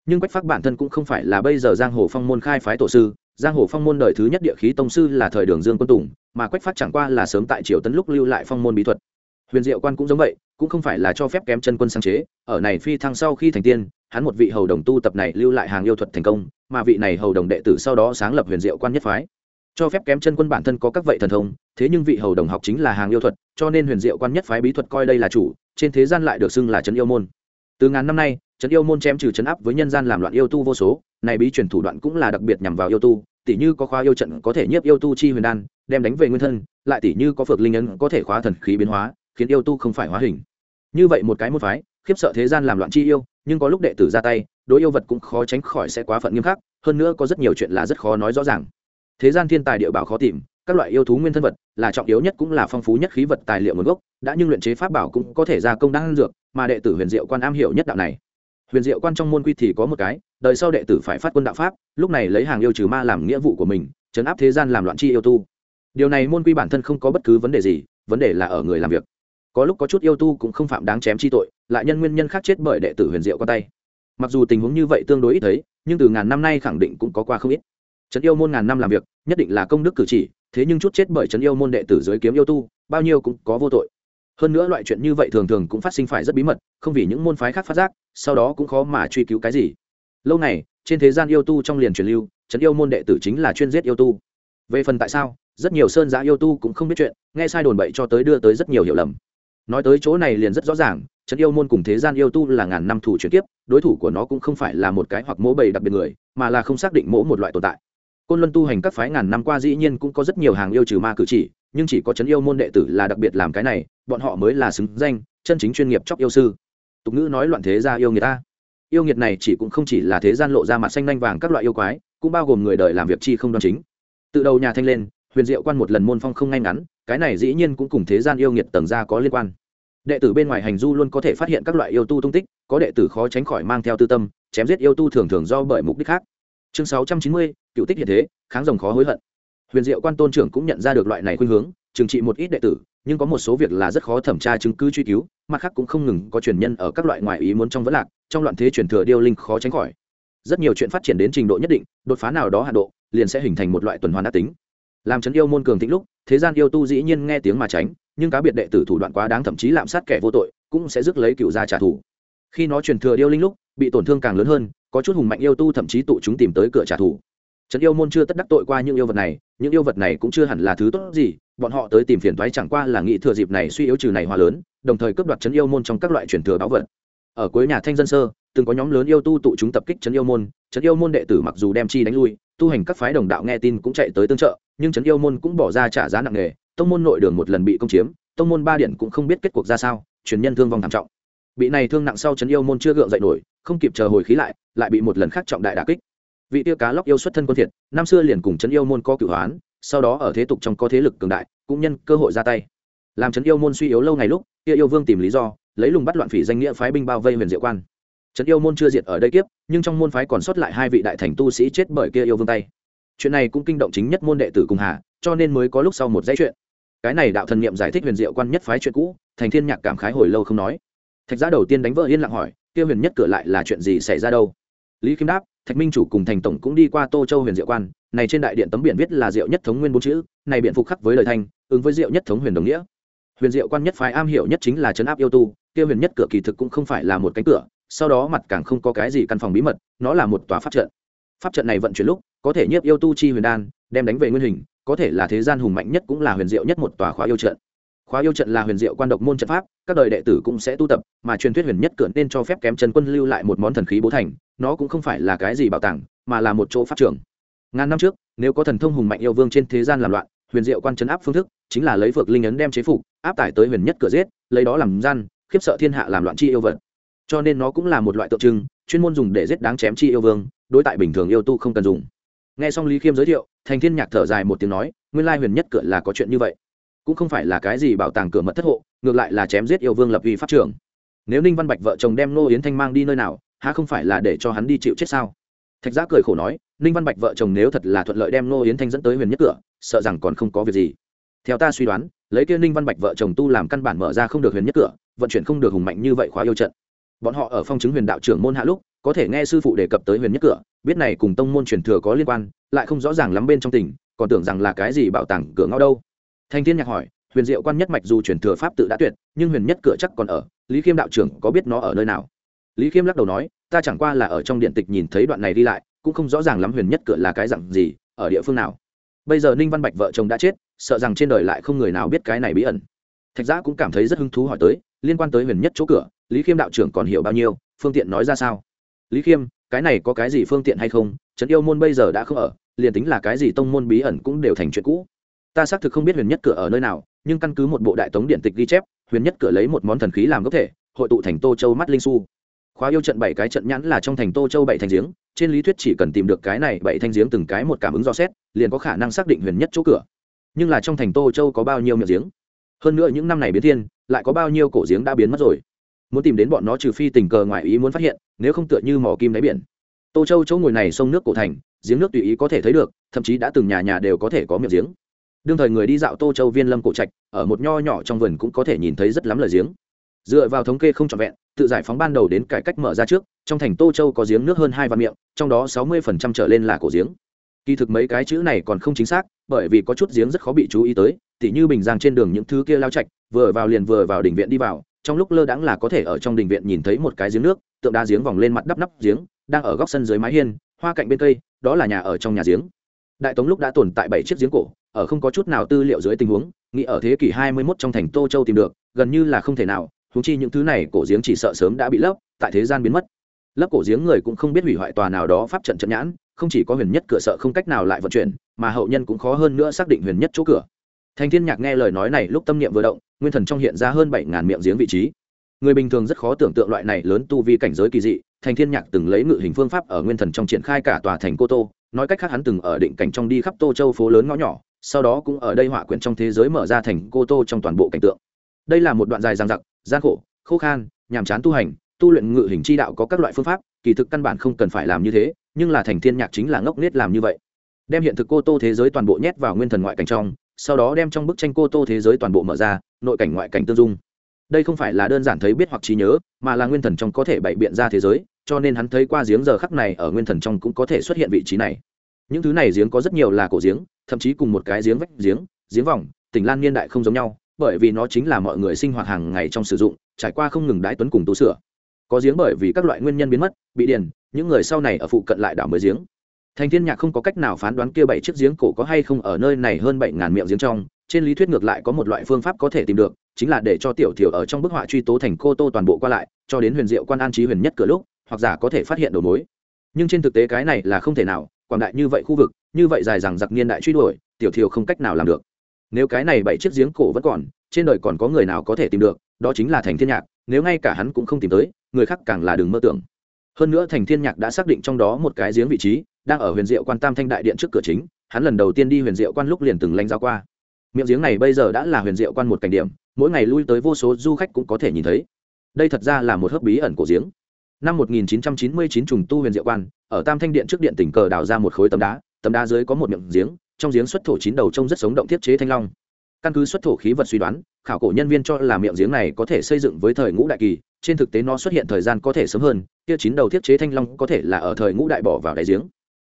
nhưng quách phát bản thân cũng không phải là bây giờ giang hồ phong môn khai phái tổ sư, giang hồ phong môn đời thứ nhất địa khí tông sư là thời đường dương quân tùng, mà quách phát chẳng qua là sớm tại triều tấn lúc lưu lại phong môn bí thuật. Huyền diệu quan cũng giống vậy, cũng không phải là cho phép kém chân quân sáng chế, ở này phi thăng sau khi thành tiên, hắn một vị hầu đồng tu tập này lưu lại hàng yêu thuật thành công, mà vị này hầu đồng đệ tử sau đó sáng lập huyền diệu quan nhất phái. Cho phép kém chân quân bản thân có các vậy thần thông, thế nhưng vị hầu đồng học chính là hàng yêu thuật, cho nên huyền diệu quan nhất phái bí thuật coi đây là chủ trên thế gian lại được xưng là trấn yêu môn. Từ ngàn năm nay, trấn yêu môn chém trừ trấn áp với nhân gian làm loạn yêu tu vô số, này bí truyền thủ đoạn cũng là đặc biệt nhằm vào yêu tu tỷ như có khóa yêu trận có thể nhiếp yêu tu chi huyền đan, đem đánh về nguyên thân, lại tỷ như có phược linh ấn có thể khóa thần khí biến hóa, khiến yêu tu không phải hóa hình. Như vậy một cái một phái, khiếp sợ thế gian làm loạn chi yêu, nhưng có lúc đệ tử ra tay, đối yêu vật cũng khó tránh khỏi sẽ quá phận nghiêm khắc, hơn nữa có rất nhiều chuyện là rất khó nói rõ ràng. Thế gian thiên tài địa bảo khó tìm các loại yêu thú nguyên thân vật, là trọng yếu nhất cũng là phong phú nhất khí vật tài liệu nguồn gốc, đã nhưng luyện chế pháp bảo cũng có thể ra công đan dược, mà đệ tử huyền diệu quan am hiểu nhất đạo này. Huyền diệu quan trong môn quy thì có một cái, đời sau đệ tử phải phát quân đạo pháp, lúc này lấy hàng yêu trừ ma làm nghĩa vụ của mình chấn áp thế gian làm loạn chi yêu tu. Điều này môn quy bản thân không có bất cứ vấn đề gì, vấn đề là ở người làm việc. Có lúc có chút yêu tu cũng không phạm đáng chém chi tội, lại nhân nguyên nhân khác chết bởi đệ tử huyền diệu qua tay. Mặc dù tình huống như vậy tương đối ít thấy, nhưng từ ngàn năm nay khẳng định cũng có qua không ít. Trấn yêu môn ngàn năm làm việc, nhất định là công đức cử chỉ thế nhưng chút chết bởi trấn yêu môn đệ tử dưới kiếm yêu tu, bao nhiêu cũng có vô tội. Hơn nữa loại chuyện như vậy thường thường cũng phát sinh phải rất bí mật, không vì những môn phái khác phát giác, sau đó cũng khó mà truy cứu cái gì. Lâu này trên thế gian yêu tu trong liền truyền lưu, trấn yêu môn đệ tử chính là chuyên giết yêu tu. Về phần tại sao, rất nhiều sơn giã yêu tu cũng không biết chuyện, nghe sai đồn bậy cho tới đưa tới rất nhiều hiểu lầm. Nói tới chỗ này liền rất rõ ràng, trấn yêu môn cùng thế gian yêu tu là ngàn năm thủ chuyển tiếp đối thủ của nó cũng không phải là một cái hoặc mỗ bầy đặc biệt người, mà là không xác định mỗ một loại tồn tại côn luân tu hành các phái ngàn năm qua dĩ nhiên cũng có rất nhiều hàng yêu trừ ma cử chỉ, nhưng chỉ có trấn yêu môn đệ tử là đặc biệt làm cái này, bọn họ mới là xứng danh, chân chính chuyên nghiệp chóc yêu sư. Tục ngữ nói loạn thế gia yêu người ta. Yêu nghiệt này chỉ cũng không chỉ là thế gian lộ ra mặt xanh lanh vàng các loại yêu quái, cũng bao gồm người đời làm việc chi không đoan chính. Từ đầu nhà thanh lên, huyền diệu quan một lần môn phong không ngay ngắn, cái này dĩ nhiên cũng cùng thế gian yêu nghiệt tầng ra có liên quan. Đệ tử bên ngoài hành du luôn có thể phát hiện các loại yêu tu tung tích, có đệ tử khó tránh khỏi mang theo tư tâm, chém giết yêu tu thường thường do bởi mục đích khác chương sáu trăm chín mươi, cựu tích hiện thế, kháng rồng khó hối hận. Huyền diệu quan tôn trưởng cũng nhận ra được loại này khuynh hướng, trừng trị một ít đệ tử, nhưng có một số việc là rất khó thẩm tra chứng cứ truy cứu, mặt khác cũng không ngừng có truyền nhân ở các loại ngoại ý muốn trong vẫn lạc, trong loạn thế truyền thừa điêu linh khó tránh khỏi. Rất nhiều chuyện phát triển đến trình độ nhất định, đột phá nào đó hạ độ, liền sẽ hình thành một loại tuần hoàn đa tính. Làm chấn yêu môn cường tĩnh lúc, thế gian yêu tu dĩ nhiên nghe tiếng mà tránh, nhưng cá biệt đệ tử thủ đoạn quá đáng thậm chí lạm sát kẻ vô tội, cũng sẽ rước lấy cựu gia trả thù. Khi nó truyền thừa điêu linh lúc, bị tổn thương càng lớn hơn có chút hùng mạnh yêu tu thậm chí tụ chúng tìm tới cửa trả thù. Trấn yêu môn chưa tất đắc tội qua những yêu vật này, những yêu vật này cũng chưa hẳn là thứ tốt gì, bọn họ tới tìm phiền thoái chẳng qua là nghĩ thừa dịp này suy yếu trừ này hòa lớn, đồng thời cướp đoạt trấn yêu môn trong các loại truyền thừa báo vật. Ở cuối nhà thanh dân sơ, từng có nhóm lớn yêu tu tụ chúng tập kích trấn yêu môn, trấn yêu môn đệ tử mặc dù đem chi đánh lui, tu hành các phái đồng đạo nghe tin cũng chạy tới tương trợ, nhưng trấn yêu môn cũng bỏ ra trả giá nặng nề, tông môn nội đường một lần bị công chiếm, tông môn ba điện cũng không biết kết cuộc ra sao, truyền nhân thương vong thảm trọng bị này thương nặng sau trấn yêu môn chưa gượng dậy nổi, không kịp chờ hồi khí lại lại bị một lần khác trọng đại đà kích. Vị tiêu cá lóc yêu xuất thân quân thiệt, năm xưa liền cùng trấn yêu môn có cửu hoán, sau đó ở thế tục trong có thế lực cường đại, cũng nhân cơ hội ra tay. Làm trấn yêu môn suy yếu lâu ngày lúc, kia yêu vương tìm lý do, lấy lùng bắt loạn phỉ danh nghĩa phái binh bao vây huyền diệu quan. Trấn yêu môn chưa diệt ở đây kiếp, nhưng trong môn phái còn sót lại hai vị đại thành tu sĩ chết bởi kia yêu vương tay. Chuyện này cũng kinh động chính nhất môn đệ tử cùng hà, cho nên mới có lúc sau một dãy chuyện. Cái này đạo thần niệm giải thích huyền diệu quan nhất phái chuyện cũ, thành thiên nhạc cảm khái hồi lâu không nói thạch giá đầu tiên đánh vỡ yên lặng hỏi, kia huyền nhất cửa lại là chuyện gì xảy ra đâu? Lý kim đáp, thạch minh chủ cùng thành tổng cũng đi qua tô châu huyền diệu quan, này trên đại điện tấm biển viết là diệu nhất thống nguyên bốn chữ, này biện phục khắc với lời thanh, ứng với diệu nhất thống huyền đồng nghĩa. Huyền diệu quan nhất phái am hiểu nhất chính là chấn áp yêu tu, kia huyền nhất cửa kỳ thực cũng không phải là một cánh cửa, sau đó mặt càng không có cái gì căn phòng bí mật, nó là một tòa pháp trận. Pháp trận này vận chuyển lúc, có thể nhiếp yêu tu chi huyền đan, đem đánh về nguyên hình, có thể là thế gian hùng mạnh nhất cũng là huyền diệu nhất một tòa khóa yêu trận khóa yêu trận là huyền diệu quan độc môn trận pháp, các đời đệ tử cũng sẽ tu tập, mà truyền thuyết huyền nhất cửa nên cho phép kém trần quân lưu lại một món thần khí bố thành, nó cũng không phải là cái gì bảo tàng, mà là một chỗ pháp trường. Ngàn năm trước, nếu có thần thông hùng mạnh yêu vương trên thế gian làm loạn, huyền diệu quan chấn áp phương thức chính là lấy phược linh ấn đem chế phục, áp tải tới huyền nhất cửa giết, lấy đó làm gian, khiếp sợ thiên hạ làm loạn chi yêu vật. Cho nên nó cũng là một loại tượng trưng, chuyên môn dùng để giết đáng chém chi yêu vương, đối tại bình thường yêu tu không cần dùng. Nghe xong lý khiêm giới thiệu, thành thiên nhạc thở dài một tiếng nói, nguyên lai huyền nhất cửa là có chuyện như vậy cũng không phải là cái gì bảo tàng cửa mật thất hộ, ngược lại là chém giết yêu vương lập uy pháp trưởng. Nếu ninh văn bạch vợ chồng đem nô yến thanh mang đi nơi nào, há không phải là để cho hắn đi chịu chết sao? Thạch Giã cười khổ nói, ninh văn bạch vợ chồng nếu thật là thuận lợi đem nô yến thanh dẫn tới huyền nhất cửa, sợ rằng còn không có việc gì. Theo ta suy đoán, lấy kia ninh văn bạch vợ chồng tu làm căn bản mở ra không được huyền nhất cửa, vận chuyển không được hùng mạnh như vậy khóa yêu trận. Bọn họ ở phong chứng huyền đạo trưởng môn hạ lúc, có thể nghe sư phụ đề cập tới huyền nhất cửa, biết này cùng tông môn truyền thừa có liên quan, lại không rõ ràng lắm bên trong tỉnh còn tưởng rằng là cái gì bảo tàng cửa ngõ đâu thanh thiên nhạc hỏi, huyền diệu quan nhất mạch dù truyền thừa pháp tự đã tuyệt, nhưng huyền nhất cửa chắc còn ở, lý khiêm đạo trưởng có biết nó ở nơi nào? Lý khiêm lắc đầu nói, ta chẳng qua là ở trong điện tịch nhìn thấy đoạn này đi lại, cũng không rõ ràng lắm huyền nhất cửa là cái dặn gì, ở địa phương nào. Bây giờ ninh văn bạch vợ chồng đã chết, sợ rằng trên đời lại không người nào biết cái này bí ẩn. Thạch giã cũng cảm thấy rất hứng thú hỏi tới, liên quan tới huyền nhất chỗ cửa, lý khiêm đạo trưởng còn hiểu bao nhiêu, phương tiện nói ra sao? Lý khiêm, cái này có cái gì phương tiện hay không? Trấn yêu môn bây giờ đã không ở, liền tính là cái gì tông môn bí ẩn cũng đều thành chuyện cũ ta xác thực không biết huyền nhất cửa ở nơi nào, nhưng căn cứ một bộ đại tống điện tịch ghi chép, huyền nhất cửa lấy một món thần khí làm gốc thể, hội tụ thành tô châu mắt linh su khóa yêu trận bảy cái trận nhãn là trong thành tô châu bảy thành giếng, trên lý thuyết chỉ cần tìm được cái này bảy thanh giếng từng cái một cảm ứng do xét, liền có khả năng xác định huyền nhất chỗ cửa. Nhưng là trong thành tô châu có bao nhiêu miệng giếng? Hơn nữa những năm này biến thiên, lại có bao nhiêu cổ giếng đã biến mất rồi? Muốn tìm đến bọn nó trừ phi tình cờ ngoài ý muốn phát hiện, nếu không tựa như mỏ kim đáy biển. Tô châu chỗ ngồi này sông nước cổ thành, giếng nước tùy ý có thể thấy được, thậm chí đã từng nhà nhà đều có thể có miệng giếng đương thời người đi dạo tô châu viên lâm cổ trạch, ở một nho nhỏ trong vườn cũng có thể nhìn thấy rất lắm lời giếng. Dựa vào thống kê không trọn vẹn, tự giải phóng ban đầu đến cải cách mở ra trước, trong thành tô châu có giếng nước hơn hai vạn miệng, trong đó sáu mươi trở lên là cổ giếng. Kỳ thực mấy cái chữ này còn không chính xác, bởi vì có chút giếng rất khó bị chú ý tới, tỉ như bình giang trên đường những thứ kia lao chạch vừa vào liền vừa vào đình viện đi vào, trong lúc lơ đãng là có thể ở trong đình viện nhìn thấy một cái giếng nước, tượng đá giếng vòng lên mặt đắp nắp giếng, đang ở góc sân dưới mái hiên, hoa cạnh bên cây, đó là nhà ở trong nhà giếng đại tống lúc đã tồn tại bảy chiếc giếng cổ, ở không có chút nào tư liệu dưới tình huống, nghĩ ở thế kỷ 21 trong thành tô châu tìm được, gần như là không thể nào húng chi những thứ này cổ giếng chỉ sợ sớm đã bị lấp, tại thế gian biến mất. Lấp cổ giếng người cũng không biết hủy hoại tòa nào đó pháp trận trận nhãn, không chỉ có huyền nhất cửa sợ không cách nào lại vận chuyển, mà hậu nhân cũng khó hơn nữa xác định huyền nhất chỗ cửa. Thành thiên nhạc nghe lời nói này lúc tâm niệm vừa động, nguyên thần trong hiện ra hơn bảy ngàn miệng giếng vị trí. Người bình thường rất khó tưởng tượng loại này lớn tu vi cảnh giới kỳ dị, thành thiên nhạc từng lấy ngự hình phương pháp ở nguyên thần trong triển khai cả tòa thành cô tô nói cách khác hắn từng ở định cảnh trong đi khắp tô châu phố lớn ngõ nhỏ, sau đó cũng ở đây họa quyển trong thế giới mở ra thành cô tô trong toàn bộ cảnh tượng. Đây là một đoạn dài giang dặc, gian khổ, khô khan, nhàm chán tu hành, tu luyện ngự hình chi đạo có các loại phương pháp, kỳ thực căn bản không cần phải làm như thế, nhưng là thành thiên nhạc chính là ngốc nết làm như vậy. Đem hiện thực cô tô thế giới toàn bộ nhét vào nguyên thần ngoại cảnh trong, sau đó đem trong bức tranh cô tô thế giới toàn bộ mở ra, nội cảnh ngoại cảnh tương dung. Đây không phải là đơn giản thấy biết hoặc trí nhớ, mà là nguyên thần trong có thể bày biện ra thế giới cho nên hắn thấy qua giếng giờ khắc này ở nguyên thần trong cũng có thể xuất hiện vị trí này. Những thứ này giếng có rất nhiều là cổ giếng, thậm chí cùng một cái giếng vách giếng giếng vòng, tỉnh lan niên đại không giống nhau, bởi vì nó chính là mọi người sinh hoạt hàng ngày trong sử dụng, trải qua không ngừng đái tuấn cùng tu sửa. Có giếng bởi vì các loại nguyên nhân biến mất, bị điền, những người sau này ở phụ cận lại đảo mới giếng. Thành thiên nhạc không có cách nào phán đoán kia bảy chiếc giếng cổ có hay không ở nơi này hơn bảy ngàn miệng giếng trong, trên lý thuyết ngược lại có một loại phương pháp có thể tìm được, chính là để cho tiểu thiểu ở trong bức họa truy tố thành cô tô toàn bộ qua lại, cho đến huyền diệu quan an trí huyền nhất cửa lúc hoặc giả có thể phát hiện đầu mối. Nhưng trên thực tế cái này là không thể nào, quảng đại như vậy khu vực, như vậy dài rằng giặc niên đại truy đuổi, tiểu thiều không cách nào làm được. Nếu cái này bảy chiếc giếng cổ vẫn còn, trên đời còn có người nào có thể tìm được, đó chính là thành thiên nhạc, nếu ngay cả hắn cũng không tìm tới, người khác càng là đừng mơ tưởng. Hơn nữa thành thiên nhạc đã xác định trong đó một cái giếng vị trí, đang ở huyền diệu quan tam thanh đại điện trước cửa chính, hắn lần đầu tiên đi huyền diệu quan lúc liền từng lanh giao qua. Miệng giếng này bây giờ đã là huyền diệu quan một cảnh điểm, mỗi ngày lui tới vô số du khách cũng có thể nhìn thấy. Đây thật ra là một hớp bí ẩn của giếng năm 1999 trùng tu huyền diệu quan, ở tam thanh điện trước điện tỉnh cờ đào ra một khối tấm đá tấm đá dưới có một miệng giếng, trong giếng xuất thổ chín đầu trông rất sống động thiết chế thanh long. Căn cứ xuất thổ khí vật suy đoán, khảo cổ nhân viên cho là miệng giếng này có thể xây dựng với thời ngũ đại kỳ, trên thực tế nó xuất hiện thời gian có thể sớm hơn, kia chín đầu thiết chế thanh long có thể là ở thời ngũ đại bỏ vào đại giếng.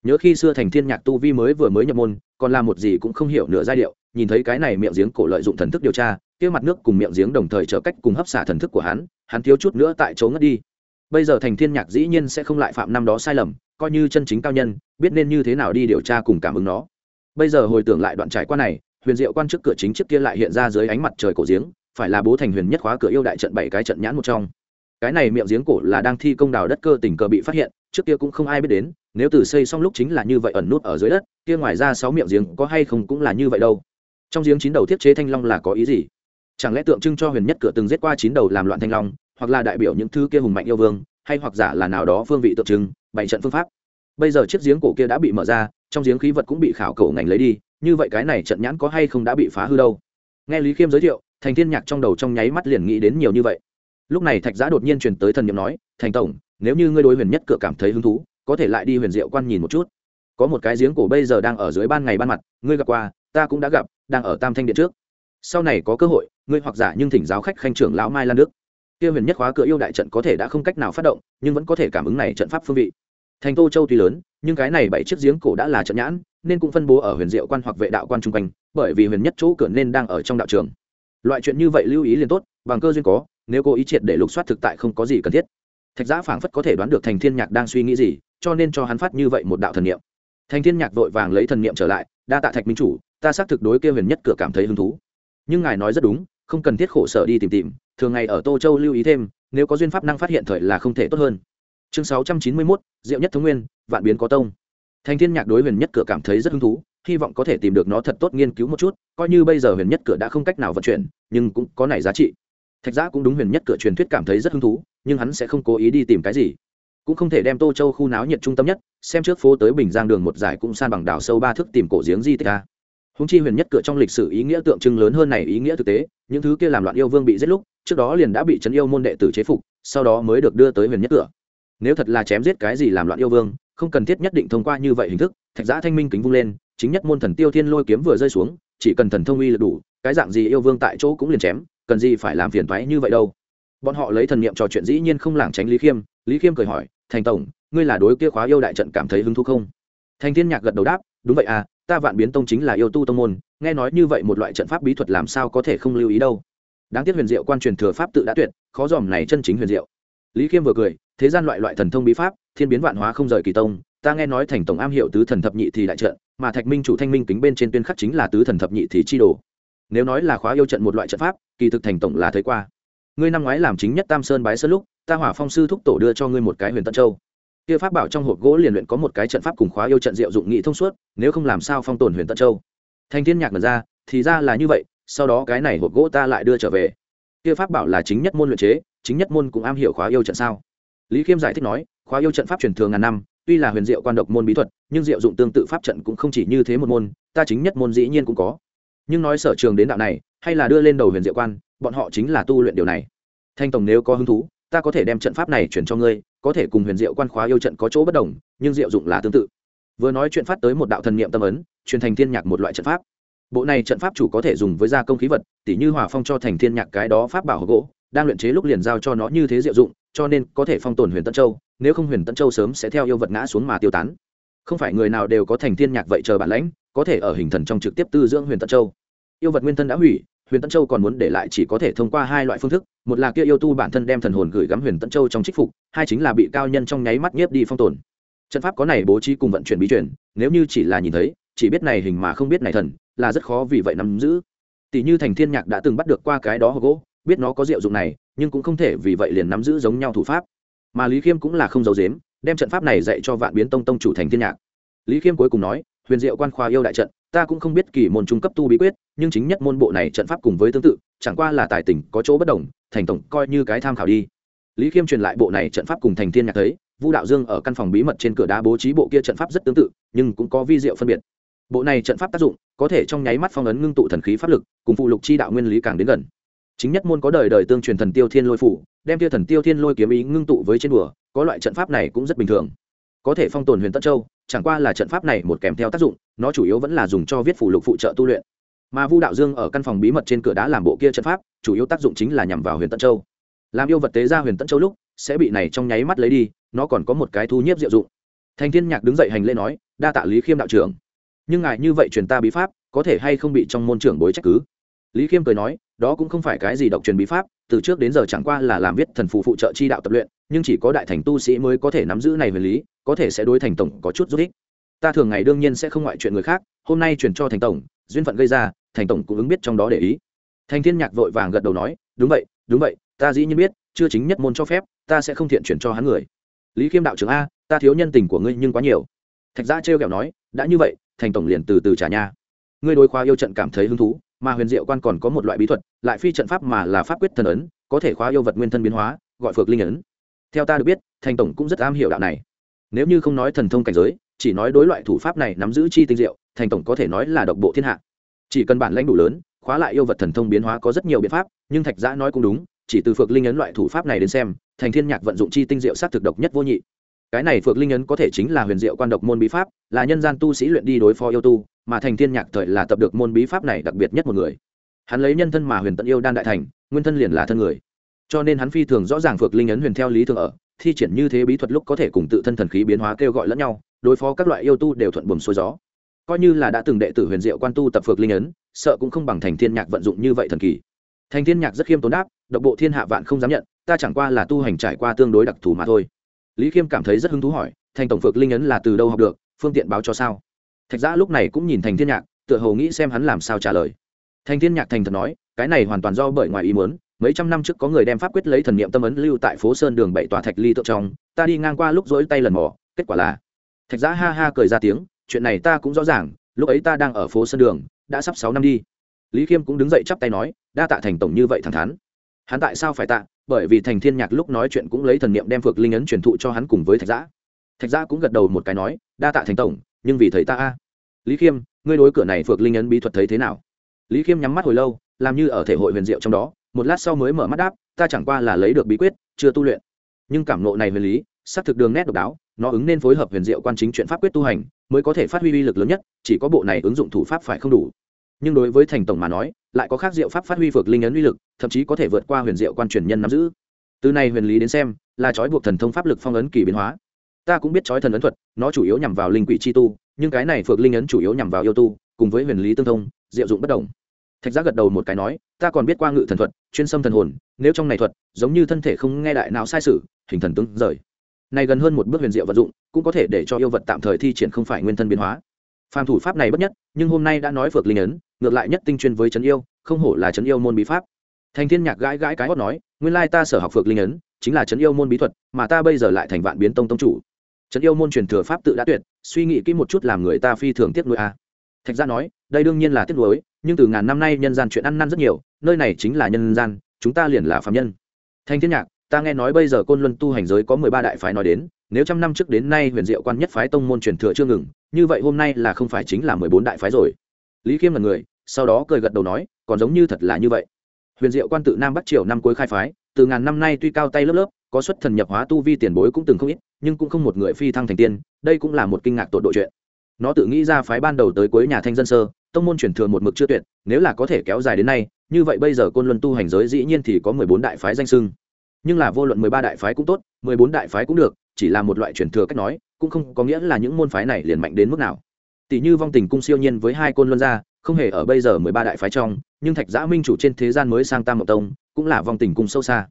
Nhớ khi xưa thành thiên nhạc tu vi mới vừa mới nhập môn, còn là một gì cũng không hiểu nửa giai điệu, nhìn thấy cái này miệng giếng cổ lợi dụng thần thức điều tra, kia mặt nước cùng miệng giếng đồng thời trở cách cùng hấp xả thần thức của hắn hắn thiếu chút nữa tại chỗ ngất đi bây giờ thành thiên nhạc dĩ nhiên sẽ không lại phạm năm đó sai lầm, coi như chân chính cao nhân, biết nên như thế nào đi điều tra cùng cảm ứng nó. Bây giờ hồi tưởng lại đoạn trải qua này, huyền diệu quan trước cửa chính trước kia lại hiện ra dưới ánh mặt trời cổ giếng, phải là bố thành huyền nhất khóa cửa yêu đại trận bảy cái trận nhãn một trong. Cái này miệng giếng cổ là đang thi công đào đất cơ tình cờ bị phát hiện, trước kia cũng không ai biết đến, nếu từ xây xong lúc chính là như vậy ẩn nút ở dưới đất, kia ngoài ra sáu miệng giếng có hay không cũng là như vậy đâu. Trong giếng chín đầu thiết chế thanh long là có ý gì? Chẳng lẽ tượng trưng cho huyền nhất cửa từng giết qua chín đầu làm loạn thanh long hoặc là đại biểu những thứ kia hùng mạnh yêu vương, hay hoặc giả là nào đó phương vị tượng trưng bảy trận phương pháp. Bây giờ chiếc giếng cổ kia đã bị mở ra, trong giếng khí vật cũng bị khảo cổ ngành lấy đi, như vậy cái này trận nhãn có hay không đã bị phá hư đâu? Nghe lý khiêm giới thiệu, thành thiên nhạc trong đầu trong nháy mắt liền nghĩ đến nhiều như vậy. Lúc này thạch giã đột nhiên truyền tới thần nhiệm nói, thành tổng, nếu như ngươi đối huyền nhất cửa cảm thấy hứng thú, có thể lại đi huyền diệu quan nhìn một chút. Có một cái giếng cổ bây giờ đang ở dưới ban ngày ban mặt, ngươi gặp qua, ta cũng đã gặp, đang ở tam thanh điện trước. Sau này có cơ hội, ngươi hoặc giả nhưng thỉnh giáo khách khanh trưởng lão mai lan đức kia huyền nhất khóa cửa yêu đại trận có thể đã không cách nào phát động, nhưng vẫn có thể cảm ứng này trận pháp phương vị. Thành tô châu tuy lớn, nhưng cái này bảy chiếc giếng cổ đã là trận nhãn, nên cũng phân bố ở huyền diệu quan hoặc vệ đạo quan chung quanh, bởi vì huyền nhất chỗ cửa nên đang ở trong đạo trường. Loại chuyện như vậy lưu ý liền tốt, bằng cơ duyên có, nếu cô ý triệt để lục soát thực tại không có gì cần thiết. Thạch giã phảng phất có thể đoán được thành thiên nhạc đang suy nghĩ gì, cho nên cho hắn phát như vậy một đạo thần niệm. Thành thiên nhạc vội vàng lấy thần niệm trở lại, đa tạ thạch minh chủ, ta xác thực đối kia huyền nhất cửa cảm thấy hứng thú. Nhưng ngài nói rất đúng không cần thiết khổ sở đi tìm tìm thường ngày ở tô châu lưu ý thêm nếu có duyên pháp năng phát hiện thời là không thể tốt hơn. Chương sáu trăm chín mươi 691, diệu nhất thống nguyên vạn biến có tông. Thành thiên nhạc đối huyền nhất cửa cảm thấy rất hứng thú hy vọng có thể tìm được nó thật tốt nghiên cứu một chút coi như bây giờ huyền nhất cửa đã không cách nào vận chuyển nhưng cũng có này giá trị. Thạch giã cũng đúng huyền nhất cửa truyền thuyết cảm thấy rất hứng thú nhưng hắn sẽ không cố ý đi tìm cái gì. Cũng không thể đem tô châu khu náo nhiệt trung tâm nhất xem trước phố tới bình giang đường một giải cũng san bằng đảo sâu ba thước tìm cổ giếng di tích a húng chi huyền nhất cửa trong lịch sử ý nghĩa tượng trưng lớn hơn này ý nghĩa thực tế, những thứ kia làm loạn yêu vương bị giết lúc, trước đó liền đã bị trấn yêu môn đệ tử chế phục, sau đó mới được đưa tới huyền nhất cửa. Nếu thật là chém giết cái gì làm loạn yêu vương, không cần thiết nhất định thông qua như vậy hình thức, thạch giã thanh minh kính vung lên, chính nhất môn thần tiêu thiên lôi kiếm vừa rơi xuống, chỉ cần thần thông uy lực đủ, cái dạng gì yêu vương tại chỗ cũng liền chém, cần gì phải làm phiền thoái như vậy đâu. Bọn họ lấy thần niệm trò chuyện dĩ nhiên không lảng tránh lý khiêm lý khiêm cười hỏi, thành tổng, ngươi là đối kia khóa yêu đại trận cảm thấy hứng thú không? Thành thiên nhạc gật đầu đáp, đúng vậy à ta vạn biến tông chính là yêu tu tông môn, nghe nói như vậy một loại trận pháp bí thuật làm sao có thể không lưu ý đâu. Đáng tiếc huyền diệu quan truyền thừa pháp tự đã tuyệt, khó dòm này chân chính huyền diệu. Lý khiêm vừa cười, thế gian loại loại thần thông bí pháp, thiên biến vạn hóa không rời kỳ tông, ta nghe nói thành tổng am hiệu tứ thần thập nhị thì đại trận, mà thạch minh chủ thanh minh kính bên trên tuyên khắc chính là tứ thần thập nhị thì chi đồ. Nếu nói là khóa yêu trận một loại trận pháp, kỳ thực thành tổng là thấy qua. Ngươi năm ngoái làm chính nhất tam sơn bái sơn lúc, ta hỏa phong sư thúc tổ đưa cho ngươi một cái huyền tân châu kia pháp bảo trong hộp gỗ liền luyện có một cái trận pháp cùng khóa yêu trận diệu dụng nghị thông suốt, nếu không làm sao phong tồn huyền tân châu. Thanh thiên nhạc mật ra, thì ra là như vậy, sau đó cái này hộp gỗ ta lại đưa trở về. Kia pháp bảo là chính nhất môn luyện chế, chính nhất môn cũng am hiểu khóa yêu trận sao? Lý khiêm giải thích nói, khóa yêu trận pháp truyền thường ngàn năm, tuy là huyền diệu quan độc môn bí thuật, nhưng diệu dụng tương tự pháp trận cũng không chỉ như thế một môn, ta chính nhất môn dĩ nhiên cũng có. Nhưng nói sở trường đến đạo này, hay là đưa lên đầu huyền diệu quan, bọn họ chính là tu luyện điều này. Thanh tổng nếu có hứng thú ta có thể đem trận pháp này chuyển cho ngươi, có thể cùng huyền diệu quan khóa yêu trận có chỗ bất đồng, nhưng diệu dụng là tương tự. Vừa nói chuyện phát tới một đạo thần niệm tâm ấn, truyền thành thiên nhạc một loại trận pháp. Bộ này trận pháp chủ có thể dùng với gia công khí vật, tỉ như hòa phong cho thành thiên nhạc cái đó pháp bảo hộp gỗ, đang luyện chế lúc liền giao cho nó như thế diệu dụng, cho nên có thể phong tồn huyền tân châu, nếu không huyền tân châu sớm sẽ theo yêu vật ngã xuống mà tiêu tán. Không phải người nào đều có thành thiên nhạc vậy chờ bản lãnh, có thể ở hình thần trong trực tiếp tư dưỡng huyền tân châu. Yêu vật nguyên thân đã hủy huyền tân châu còn muốn để lại chỉ có thể thông qua hai loại phương thức, một là kia yêu tu bản thân đem thần hồn gửi gắm huyền tân châu trong trích phục, hai chính là bị cao nhân trong nháy mắt nhiếp đi phong tồn. Trận pháp có này bố trí cùng vận chuyển bí chuyển nếu như chỉ là nhìn thấy, chỉ biết này hình mà không biết này thần, là rất khó vì vậy nắm giữ. Tỷ như thành thiên nhạc đã từng bắt được qua cái đó hồ gỗ, biết nó có diệu dụng này, nhưng cũng không thể vì vậy liền nắm giữ giống nhau thủ pháp. Mà lý khiêm cũng là không giấu dếm đem trận pháp này dạy cho vạn biến tông tông chủ thành thiên nhạc. Lý khiêm cuối cùng nói, huyền diệu quan khoa yêu đại trận ta cũng không biết kỳ môn trung cấp tu bí quyết, nhưng chính nhất môn bộ này trận pháp cùng với tương tự, chẳng qua là tài tình có chỗ bất đồng, thành tổng coi như cái tham khảo đi. Lý khiêm truyền lại bộ này trận pháp cùng thành thiên nhạc thấy, vu đạo dương ở căn phòng bí mật trên cửa đá bố trí bộ kia trận pháp rất tương tự, nhưng cũng có vi diệu phân biệt. Bộ này trận pháp tác dụng, có thể trong nháy mắt phong ấn ngưng tụ thần khí pháp lực, cùng phụ lục chi đạo nguyên lý càng đến gần. Chính nhất môn có đời đời tương truyền thần tiêu thiên lôi phủ, đem tiêu thần tiêu thiên lôi kiếm ý ngưng tụ với trên đùa, có loại trận pháp này cũng rất bình thường có thể phong tồn huyền tân châu, chẳng qua là trận pháp này một kèm theo tác dụng, nó chủ yếu vẫn là dùng cho viết phủ lục phụ trợ tu luyện. Mà vu đạo dương ở căn phòng bí mật trên cửa đá làm bộ kia trận pháp, chủ yếu tác dụng chính là nhằm vào huyền tân châu. Làm yêu vật tế ra huyền tân châu lúc, sẽ bị này trong nháy mắt lấy đi, nó còn có một cái thu nhiếp diệu dụng. Thành thiên nhạc đứng dậy hành lễ nói, đa tạ lý khiêm đạo trưởng. Nhưng ngài như vậy truyền ta bí pháp, có thể hay không bị trong môn trưởng bối trách cứ? Lý khiêm cười nói, đó cũng không phải cái gì độc truyền bí pháp từ trước đến giờ chẳng qua là làm viết thần phù phụ trợ chi đạo tập luyện, nhưng chỉ có đại thành tu sĩ mới có thể nắm giữ này về lý, có thể sẽ đối thành tổng có chút giúp ích. Ta thường ngày đương nhiên sẽ không ngoại chuyện người khác, hôm nay chuyển cho thành tổng, duyên phận gây ra, thành tổng cũng ứng biết trong đó để ý. Thành thiên nhạc vội vàng gật đầu nói, đúng vậy đúng vậy, ta dĩ nhiên biết, chưa chính nhất môn cho phép, ta sẽ không thiện chuyển cho hắn người. Lý khiêm đạo trưởng a, ta thiếu nhân tình của ngươi nhưng quá nhiều. Thạch gia trêu kẹo nói, đã như vậy, thành tổng liền từ từ trả nha ngươi đối khóa yêu trận cảm thấy hứng thú mà huyền diệu quan còn có một loại bí thuật, lại phi trận pháp mà là pháp quyết thần ấn, có thể khóa yêu vật nguyên thân biến hóa, gọi phược linh ấn. Theo ta được biết, thành tổng cũng rất am hiểu đạo này. Nếu như không nói thần thông cảnh giới, chỉ nói đối loại thủ pháp này nắm giữ chi tinh diệu, thành tổng có thể nói là độc bộ thiên hạ. Chỉ cần bản lãnh đủ lớn, khóa lại yêu vật thần thông biến hóa có rất nhiều biện pháp, nhưng thạch giã nói cũng đúng, chỉ từ phược linh ấn loại thủ pháp này đến xem, thành thiên nhạc vận dụng chi tinh diệu sát thực độc nhất vô nhị. Cái này phược linh ấn có thể chính là huyền diệu quan độc môn bí pháp, là nhân gian tu sĩ luyện đi đối phó yêu tu mà thành thiên nhạc thời là tập được môn bí pháp này đặc biệt nhất một người. Hắn lấy nhân thân mà huyền tận yêu đan đại thành, nguyên thân liền là thân người. Cho nên hắn phi thường rõ ràng phược linh ấn huyền theo lý thường ở, thi triển như thế bí thuật lúc có thể cùng tự thân thần khí biến hóa kêu gọi lẫn nhau, đối phó các loại yêu tu đều thuận buồm xuôi gió. Coi như là đã từng đệ tử huyền diệu quan tu tập phược linh ấn, sợ cũng không bằng thành thiên nhạc vận dụng như vậy thần kỳ. Thành thiên nhạc rất khiêm tốn đáp, độc bộ thiên hạ vạn không dám nhận, ta chẳng qua là tu hành trải qua tương đối đặc thù mà thôi. Lý khiêm cảm thấy rất hứng thú hỏi, thành tổng phược linh ấn là từ đâu học được, phương tiện báo cho sao? Thạch giã lúc này cũng nhìn thành thiên nhạc, tựa hồ nghĩ xem hắn làm sao trả lời. Thành thiên nhạc thành thật nói, cái này hoàn toàn do bởi ngoài ý muốn, mấy trăm năm trước có người đem pháp quyết lấy thần niệm tâm ấn lưu tại phố sơn đường bảy tòa thạch ly tượng trong, ta đi ngang qua lúc rỗi tay lần mò, kết quả là thạch giã ha ha cười ra tiếng, chuyện này ta cũng rõ ràng, lúc ấy ta đang ở phố sơn đường, đã sắp sáu năm đi. Lý khiêm cũng đứng dậy chắp tay nói, đa tạ thành tổng như vậy thẳng thắn. Hắn tại sao phải tạ? Bởi vì thành thiên nhạc lúc nói chuyện cũng lấy thần niệm đem phược linh ấn truyền thụ cho hắn cùng với thạch giã. Thạch giã cũng gật đầu một cái nói, đa tạ thành tổng nhưng vì thầy ta a. Lý khiêm, ngươi đối cửa này phược linh ấn bí thuật thấy thế nào? Lý khiêm nhắm mắt hồi lâu, làm như ở thể hội huyền diệu trong đó, một lát sau mới mở mắt đáp, ta chẳng qua là lấy được bí quyết, chưa tu luyện. Nhưng cảm nộ này huyền lý, xác thực đường nét độc đáo, nó ứng nên phối hợp huyền diệu quan chính chuyện pháp quyết tu hành, mới có thể phát huy uy lực lớn nhất, chỉ có bộ này ứng dụng thủ pháp phải không đủ. Nhưng đối với thành tổng mà nói, lại có khác diệu pháp phát huy phược linh ấn uy lực, thậm chí có thể vượt qua huyền diệu quan truyền nhân nắm giữ. Từ này huyền lý đến xem, là trói buộc thần thông pháp lực phong ấn kỳ biến hóa ta cũng biết trói thần ấn thuật, nó chủ yếu nhằm vào linh quỷ chi tu, nhưng cái này phược linh ấn chủ yếu nhằm vào yêu tu, cùng với huyền lý tương thông, diệu dụng bất đồng. Thạch giác gật đầu một cái nói, ta còn biết qua ngự thần thuật, chuyên xâm thần hồn, nếu trong này thuật, giống như thân thể không nghe đại nào sai sự, hình thần tướng rời. Này gần hơn một bước huyền diệu vận dụng, cũng có thể để cho yêu vật tạm thời thi triển không phải nguyên thân biến hóa. Phàm thủ pháp này bất nhất, nhưng hôm nay đã nói phược linh ấn, ngược lại nhất tinh chuyên với trấn yêu, không hổ là trấn yêu môn bí pháp. Thành thiên nhạc gãi gãi cái hót nói, nguyên lai ta sở học phược linh ấn, chính là trấn yêu môn bí thuật, mà ta bây giờ lại thành vạn biến tông tông chủ trấn yêu môn truyền thừa pháp tự đã tuyệt, suy nghĩ kỹ một chút làm người ta phi thường tiếc nuối a. Thạch gia nói, đây đương nhiên là tiếc nuối, nhưng từ ngàn năm nay nhân gian chuyện ăn năn rất nhiều, nơi này chính là nhân gian, chúng ta liền là phạm nhân. Thanh thiên nhạc, ta nghe nói bây giờ côn luân tu hành giới có mười ba đại phái nói đến, nếu trăm năm trước đến nay huyền diệu quan nhất phái tông môn truyền thừa chưa ngừng, như vậy hôm nay là không phải chính là mười bốn đại phái rồi. Lý khiêm là người, sau đó cười gật đầu nói, còn giống như thật là như vậy. Huyền diệu quan tự nam bắc triều năm cuối khai phái, từ ngàn năm nay tuy cao tay lớp lớp, có xuất thần nhập hóa tu vi tiền bối cũng từng không ít nhưng cũng không một người phi thăng thành tiên, đây cũng là một kinh ngạc tột độ chuyện. Nó tự nghĩ ra phái ban đầu tới cuối nhà thanh dân sơ, tông môn truyền thừa một mực chưa tuyệt, nếu là có thể kéo dài đến nay, như vậy bây giờ côn luân tu hành giới dĩ nhiên thì có mười bốn đại phái danh sưng nhưng là vô luận mười ba đại phái cũng tốt, mười bốn đại phái cũng được, chỉ là một loại truyền thừa cách nói, cũng không có nghĩa là những môn phái này liền mạnh đến mức nào. Tỷ như vong tình cung siêu nhiên với hai côn luân gia, không hề ở bây giờ mười ba đại phái trong, nhưng thạch giã minh chủ trên thế gian mới sang tam mộc tông, cũng là vong tình cung sâu xa.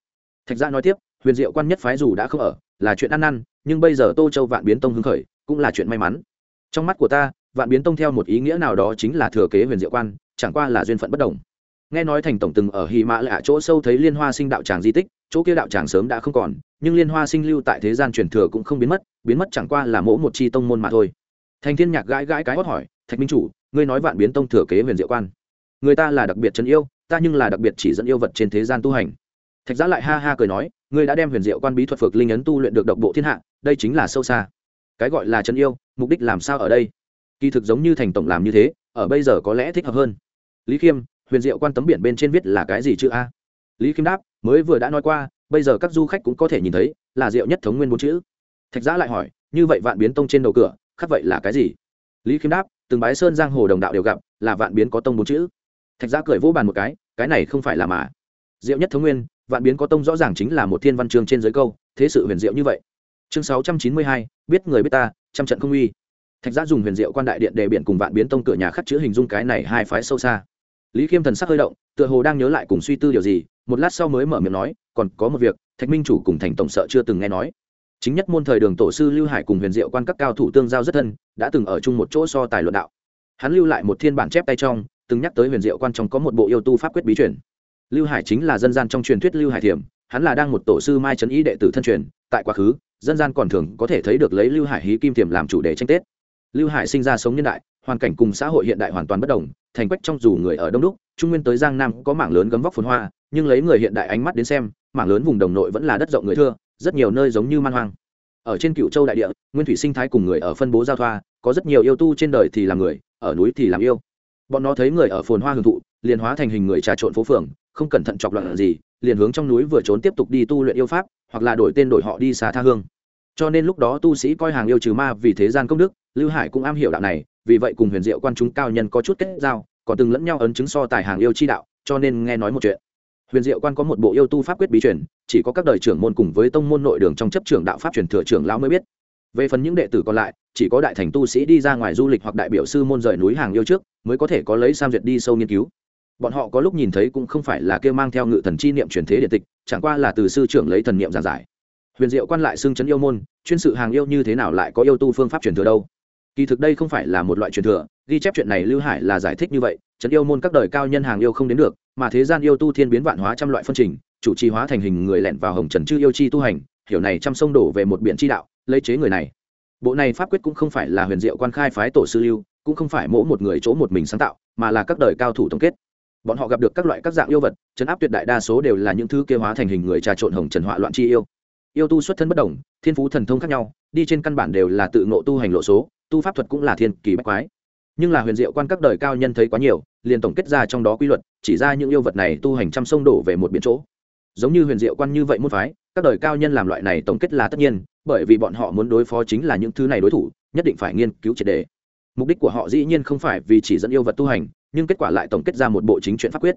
Thạch giã nói tiếp, huyền diệu quan nhất phái dù đã không ở, là chuyện ăn năn nhưng bây giờ tô châu vạn biến tông hứng khởi, cũng là chuyện may mắn. Trong mắt của ta, vạn biến tông theo một ý nghĩa nào đó chính là thừa kế huyền diệu quan, chẳng qua là duyên phận bất đồng. Nghe nói thành tổng từng ở hy mã lạ chỗ sâu thấy liên hoa sinh đạo tràng di tích, chỗ kia đạo tràng sớm đã không còn, nhưng liên hoa sinh lưu tại thế gian truyền thừa cũng không biến mất biến mất chẳng qua là mỗi một chi tông môn mà thôi. Thành thiên nhạc gãi gãi cái hót hỏi, thạch minh chủ, ngươi nói vạn biến tông thừa kế huyền diệu quan. Người ta là đặc biệt chân yêu, ta nhưng là đặc biệt chỉ dẫn yêu vật trên thế gian tu hành. Thạch giã lại ha ha cười nói ngươi đã đem huyền diệu quan bí thuật phược linh ấn tu luyện được độc bộ thiên hạ, đây chính là sâu xa. Cái gọi là chân yêu, mục đích làm sao ở đây? Kỳ thực giống như thành tổng làm như thế, ở bây giờ có lẽ thích hợp hơn. Lý khiêm, huyền diệu quan tấm biển bên trên viết là cái gì chữ a? Lý khiêm đáp, mới vừa đã nói qua, bây giờ các du khách cũng có thể nhìn thấy, là diệu nhất thống nguyên bốn chữ. Thạch giã lại hỏi, như vậy vạn biến tông trên đầu cửa khắc vậy là cái gì? Lý khiêm đáp, từng bái sơn giang hồ đồng đạo đều gặp, là vạn biến có tông bốn chữ. Thạch giã cười vỗ bàn một cái cái này không phải là mà. Diệu nhất thống nguyên vạn biến có tông rõ ràng chính là một thiên văn chương trên giới câu, thế sự huyền diệu như vậy. Chương sáu trăm chín mươi hai, biết người biết ta, trăm trận không uy. Thạch giã dùng huyền diệu quan đại điện đề biển cùng vạn biến tông cửa nhà khắc chữ hình dung cái này hai phái sâu xa. Lý khiêm thần sắc hơi động, tựa hồ đang nhớ lại cùng suy tư điều gì, một lát sau mới mở miệng nói, còn có một việc, thạch minh chủ cùng thành tổng sợ chưa từng nghe nói. Chính nhất môn thời đường tổ sư lưu hải cùng huyền diệu quan các cao thủ tương giao rất thân, đã từng ở chung một chỗ so tài luận đạo. Hắn lưu lại một thiên bản chép tay trong, từng nhắc tới huyền diệu quan trong có một bộ yêu tu pháp quyết bí truyền lưu hải chính là dân gian trong truyền thuyết lưu hải thiểm, hắn là đang một tổ sư mai trấn ý đệ tử thân truyền, tại quá khứ, dân gian còn thường có thể thấy được lấy lưu hải hí kim thiểm làm chủ đề tranh tết. Lưu hải sinh ra sống nhân đại, hoàn cảnh cùng xã hội hiện đại hoàn toàn bất đồng, thành quách trong dù người ở đông đúc, trung nguyên tới giang nam có mảng lớn gấm vóc phồn hoa, nhưng lấy người hiện đại ánh mắt đến xem, mảng lớn vùng đồng nội vẫn là đất rộng người thưa, rất nhiều nơi giống như man hoang. Ở trên cựu châu đại địa, nguyên thủy sinh thái cùng người ở phân bố giao thoa, có rất nhiều yêu tu trên đời thì làm người, ở núi thì làm yêu. Bọn nó thấy người ở phồn hoa hưởng thụ, liền hóa thành hình người trà trộn phố phường không cẩn thận chọc loạn gì, liền hướng trong núi vừa trốn tiếp tục đi tu luyện yêu pháp, hoặc là đổi tên đổi họ đi xá tha hương. Cho nên lúc đó tu sĩ coi hàng yêu trừ ma vì thế gian công đức, lưu hải cũng am hiểu đạo này, vì vậy cùng huyền diệu quan chúng cao nhân có chút kết giao, còn từng lẫn nhau ấn chứng so tài hàng yêu chi đạo, cho nên nghe nói một chuyện. Huyền diệu quan có một bộ yêu tu pháp quyết bí truyền, chỉ có các đời trưởng môn cùng với tông môn nội đường trong chấp trưởng đạo pháp truyền thừa trưởng lão mới biết. Về phần những đệ tử còn lại, chỉ có đại thành tu sĩ đi ra ngoài du lịch hoặc đại biểu sư môn rời núi hàng yêu trước, mới có thể có lấy sam duyệt đi sâu nghiên cứu bọn họ có lúc nhìn thấy cũng không phải là kêu mang theo ngự thần chi niệm truyền thế điện tịch, chẳng qua là từ sư trưởng lấy thần niệm giảng giải. Huyền diệu quan lại xưng chấn yêu môn, chuyên sự hàng yêu như thế nào lại có yêu tu phương pháp truyền thừa đâu? Kỳ thực đây không phải là một loại truyền thừa, ghi chép chuyện này lưu hải là giải thích như vậy, chấn yêu môn các đời cao nhân hàng yêu không đến được, mà thế gian yêu tu thiên biến vạn hóa trăm loại phân trình, chủ trì hóa thành hình người lẹn vào hồng trần chư yêu chi tu hành, hiểu này trăm sông đổ về một biển chi đạo, lấy chế người này. Bộ này pháp quyết cũng không phải là huyền diệu quan khai phái tổ sư lưu, cũng không phải mỗi một người chỗ một mình sáng tạo, mà là các đời cao thủ tổng kết bọn họ gặp được các loại các dạng yêu vật, chấn áp tuyệt đại đa số đều là những thứ kia hóa thành hình người trà trộn hồng trần họa loạn chi yêu. Yêu tu xuất thân bất đồng, thiên phú thần thông khác nhau, đi trên căn bản đều là tự ngộ tu hành lộ số, tu pháp thuật cũng là thiên kỳ bách quái. Nhưng là huyền diệu quan các đời cao nhân thấy quá nhiều, liền tổng kết ra trong đó quy luật, chỉ ra những yêu vật này tu hành trăm sông đổ về một biển chỗ. Giống như huyền diệu quan như vậy môn phái, các đời cao nhân làm loại này tổng kết là tất nhiên, bởi vì bọn họ muốn đối phó chính là những thứ này đối thủ, nhất định phải nghiên cứu triệt đề. Mục đích của họ dĩ nhiên không phải vì chỉ dẫn yêu vật tu hành nhưng kết quả lại tổng kết ra một bộ chính chuyện pháp quyết.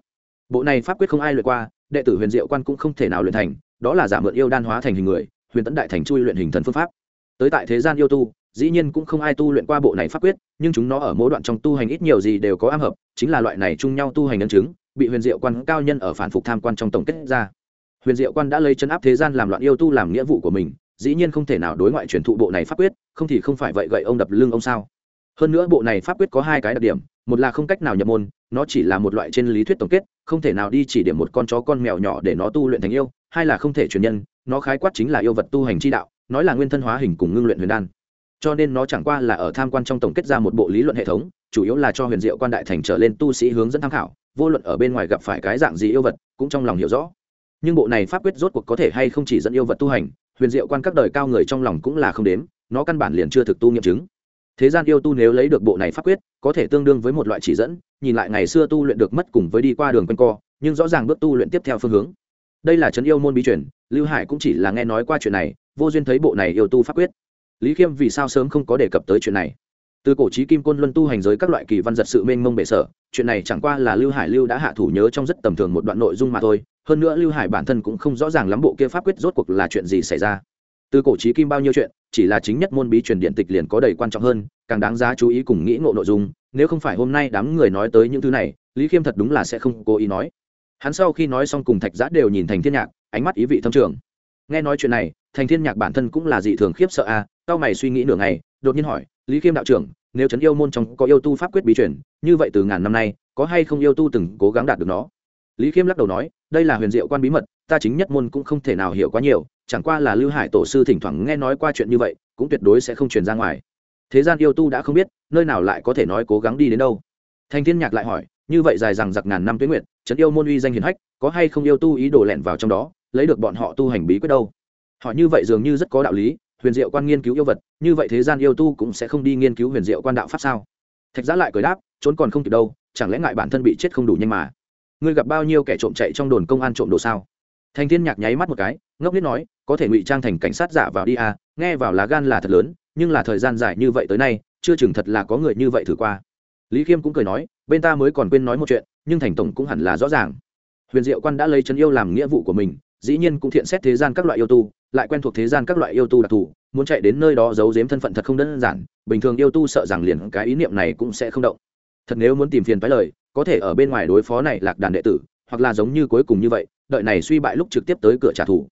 Bộ này pháp quyết không ai luyện qua, đệ tử huyền diệu quan cũng không thể nào luyện thành, đó là giả mượn yêu đan hóa thành hình người, huyền tấn đại thành chui luyện hình thần phương pháp. Tới tại thế gian yêu tu, dĩ nhiên cũng không ai tu luyện qua bộ này pháp quyết, nhưng chúng nó ở mỗi đoạn trong tu hành ít nhiều gì đều có am hợp, chính là loại này chung nhau tu hành ấn chứng, bị huyền diệu quan cao nhân ở phản phục tham quan trong tổng kết ra. Huyền diệu quan đã lấy chân áp thế gian làm loạn yêu tu làm nghĩa vụ của mình, dĩ nhiên không thể nào đối ngoại truyền thụ bộ này pháp quyết, không thì không phải vậy gậy ông đập lưng ông sao hơn nữa bộ này pháp quyết có hai cái đặc điểm, một là không cách nào nhập môn, nó chỉ là một loại trên lý thuyết tổng kết, không thể nào đi chỉ điểm một con chó con mèo nhỏ để nó tu luyện thành yêu, hai là không thể truyền nhân, nó khái quát chính là yêu vật tu hành chi đạo, nói là nguyên thân hóa hình cùng ngưng luyện huyền đan. Cho nên nó chẳng qua là ở tham quan trong tổng kết ra một bộ lý luận hệ thống, chủ yếu là cho huyền diệu quan đại thành trở lên tu sĩ hướng dẫn tham khảo, vô luận ở bên ngoài gặp phải cái dạng gì yêu vật, cũng trong lòng hiểu rõ. Nhưng bộ này pháp quyết rốt cuộc có thể hay không chỉ dẫn yêu vật tu hành, huyền diệu quan các đời cao người trong lòng cũng là không đếm, nó căn bản liền chưa thực tu nghiệm chứng thế gian yêu tu nếu lấy được bộ này pháp quyết, có thể tương đương với một loại chỉ dẫn, nhìn lại ngày xưa tu luyện được mất cùng với đi qua đường quanh co, nhưng rõ ràng bước tu luyện tiếp theo phương hướng. Đây là trấn yêu môn bí truyền, lưu hải cũng chỉ là nghe nói qua chuyện này, vô duyên thấy bộ này yêu tu pháp quyết. Lý khiêm vì sao sớm không có đề cập tới chuyện này? Từ cổ trí kim côn luân tu hành giới các loại kỳ văn giật sự mênh mông bệ sở, chuyện này chẳng qua là lưu hải lưu đã hạ thủ nhớ trong rất tầm thường một đoạn nội dung mà thôi, hơn nữa lưu hải bản thân cũng không rõ ràng lắm bộ kia pháp quyết rốt cuộc là chuyện gì xảy ra từ cổ trí kim bao nhiêu chuyện chỉ là chính nhất môn bí truyền điện tịch liền có đầy quan trọng hơn càng đáng giá chú ý cùng nghĩ ngộ nội dung nếu không phải hôm nay đám người nói tới những thứ này lý khiêm thật đúng là sẽ không cố ý nói. Hắn sau khi nói xong cùng thạch giã đều nhìn thành thiên nhạc ánh mắt ý vị thâm trường. Nghe nói chuyện này thành thiên nhạc bản thân cũng là dị thường khiếp sợ a à, mày suy nghĩ nửa ngày đột nhiên hỏi lý khiêm đạo trưởng nếu trấn yêu môn trong có yêu tu pháp quyết bí truyền như vậy từ ngàn năm nay có hay không yêu tu từng cố gắng đạt được nó? Lý khiêm lắc đầu nói đây là huyền diệu quan bí mật ta chính nhất môn cũng không thể nào hiểu quá nhiều chẳng qua là lưu hải tổ sư thỉnh thoảng nghe nói qua chuyện như vậy, cũng tuyệt đối sẽ không truyền ra ngoài. Thế gian yêu tu đã không biết, nơi nào lại có thể nói cố gắng đi đến đâu. Thành thiên nhạc lại hỏi, như vậy dài rằng giặc ngàn năm tuyến nguyện trấn yêu môn uy danh hiền hách, có hay không yêu tu ý đồ lẹn vào trong đó, lấy được bọn họ tu hành bí quyết đâu? Họ như vậy dường như rất có đạo lý, huyền diệu quan nghiên cứu yêu vật, như vậy thế gian yêu tu cũng sẽ không đi nghiên cứu huyền diệu quan đạo pháp sao? Thạch giã lại cười đáp, trốn còn không kịp đâu, chẳng lẽ ngại bản thân bị chết không đủ nhanh mà? Ngươi gặp bao nhiêu kẻ trộm chạy trong đồn công an trộm đồ sao? Thành thiên nhạc nháy mắt một cái, ngốc nít nói, có thể ngụy trang thành cảnh sát giả vào đi à nghe vào lá gan là thật lớn, nhưng là thời gian dài như vậy tới nay, chưa chừng thật là có người như vậy thử qua. Lý khiêm cũng cười nói, bên ta mới còn quên nói một chuyện, nhưng thành tổng cũng hẳn là rõ ràng. Huyền diệu quan đã lấy chân yêu làm nghĩa vụ của mình, dĩ nhiên cũng thiện xét thế gian các loại yêu tu, lại quen thuộc thế gian các loại yêu tu đặc thù, muốn chạy đến nơi đó giấu giếm thân phận thật không đơn giản, bình thường yêu tu sợ rằng liền cái ý niệm này cũng sẽ không động. Thật nếu muốn tìm phiền phái lời, có thể ở bên ngoài đối phó này lạc đàn đệ tử, hoặc là giống như cuối cùng như vậy đợi này suy bại lúc trực tiếp tới cửa trả thù.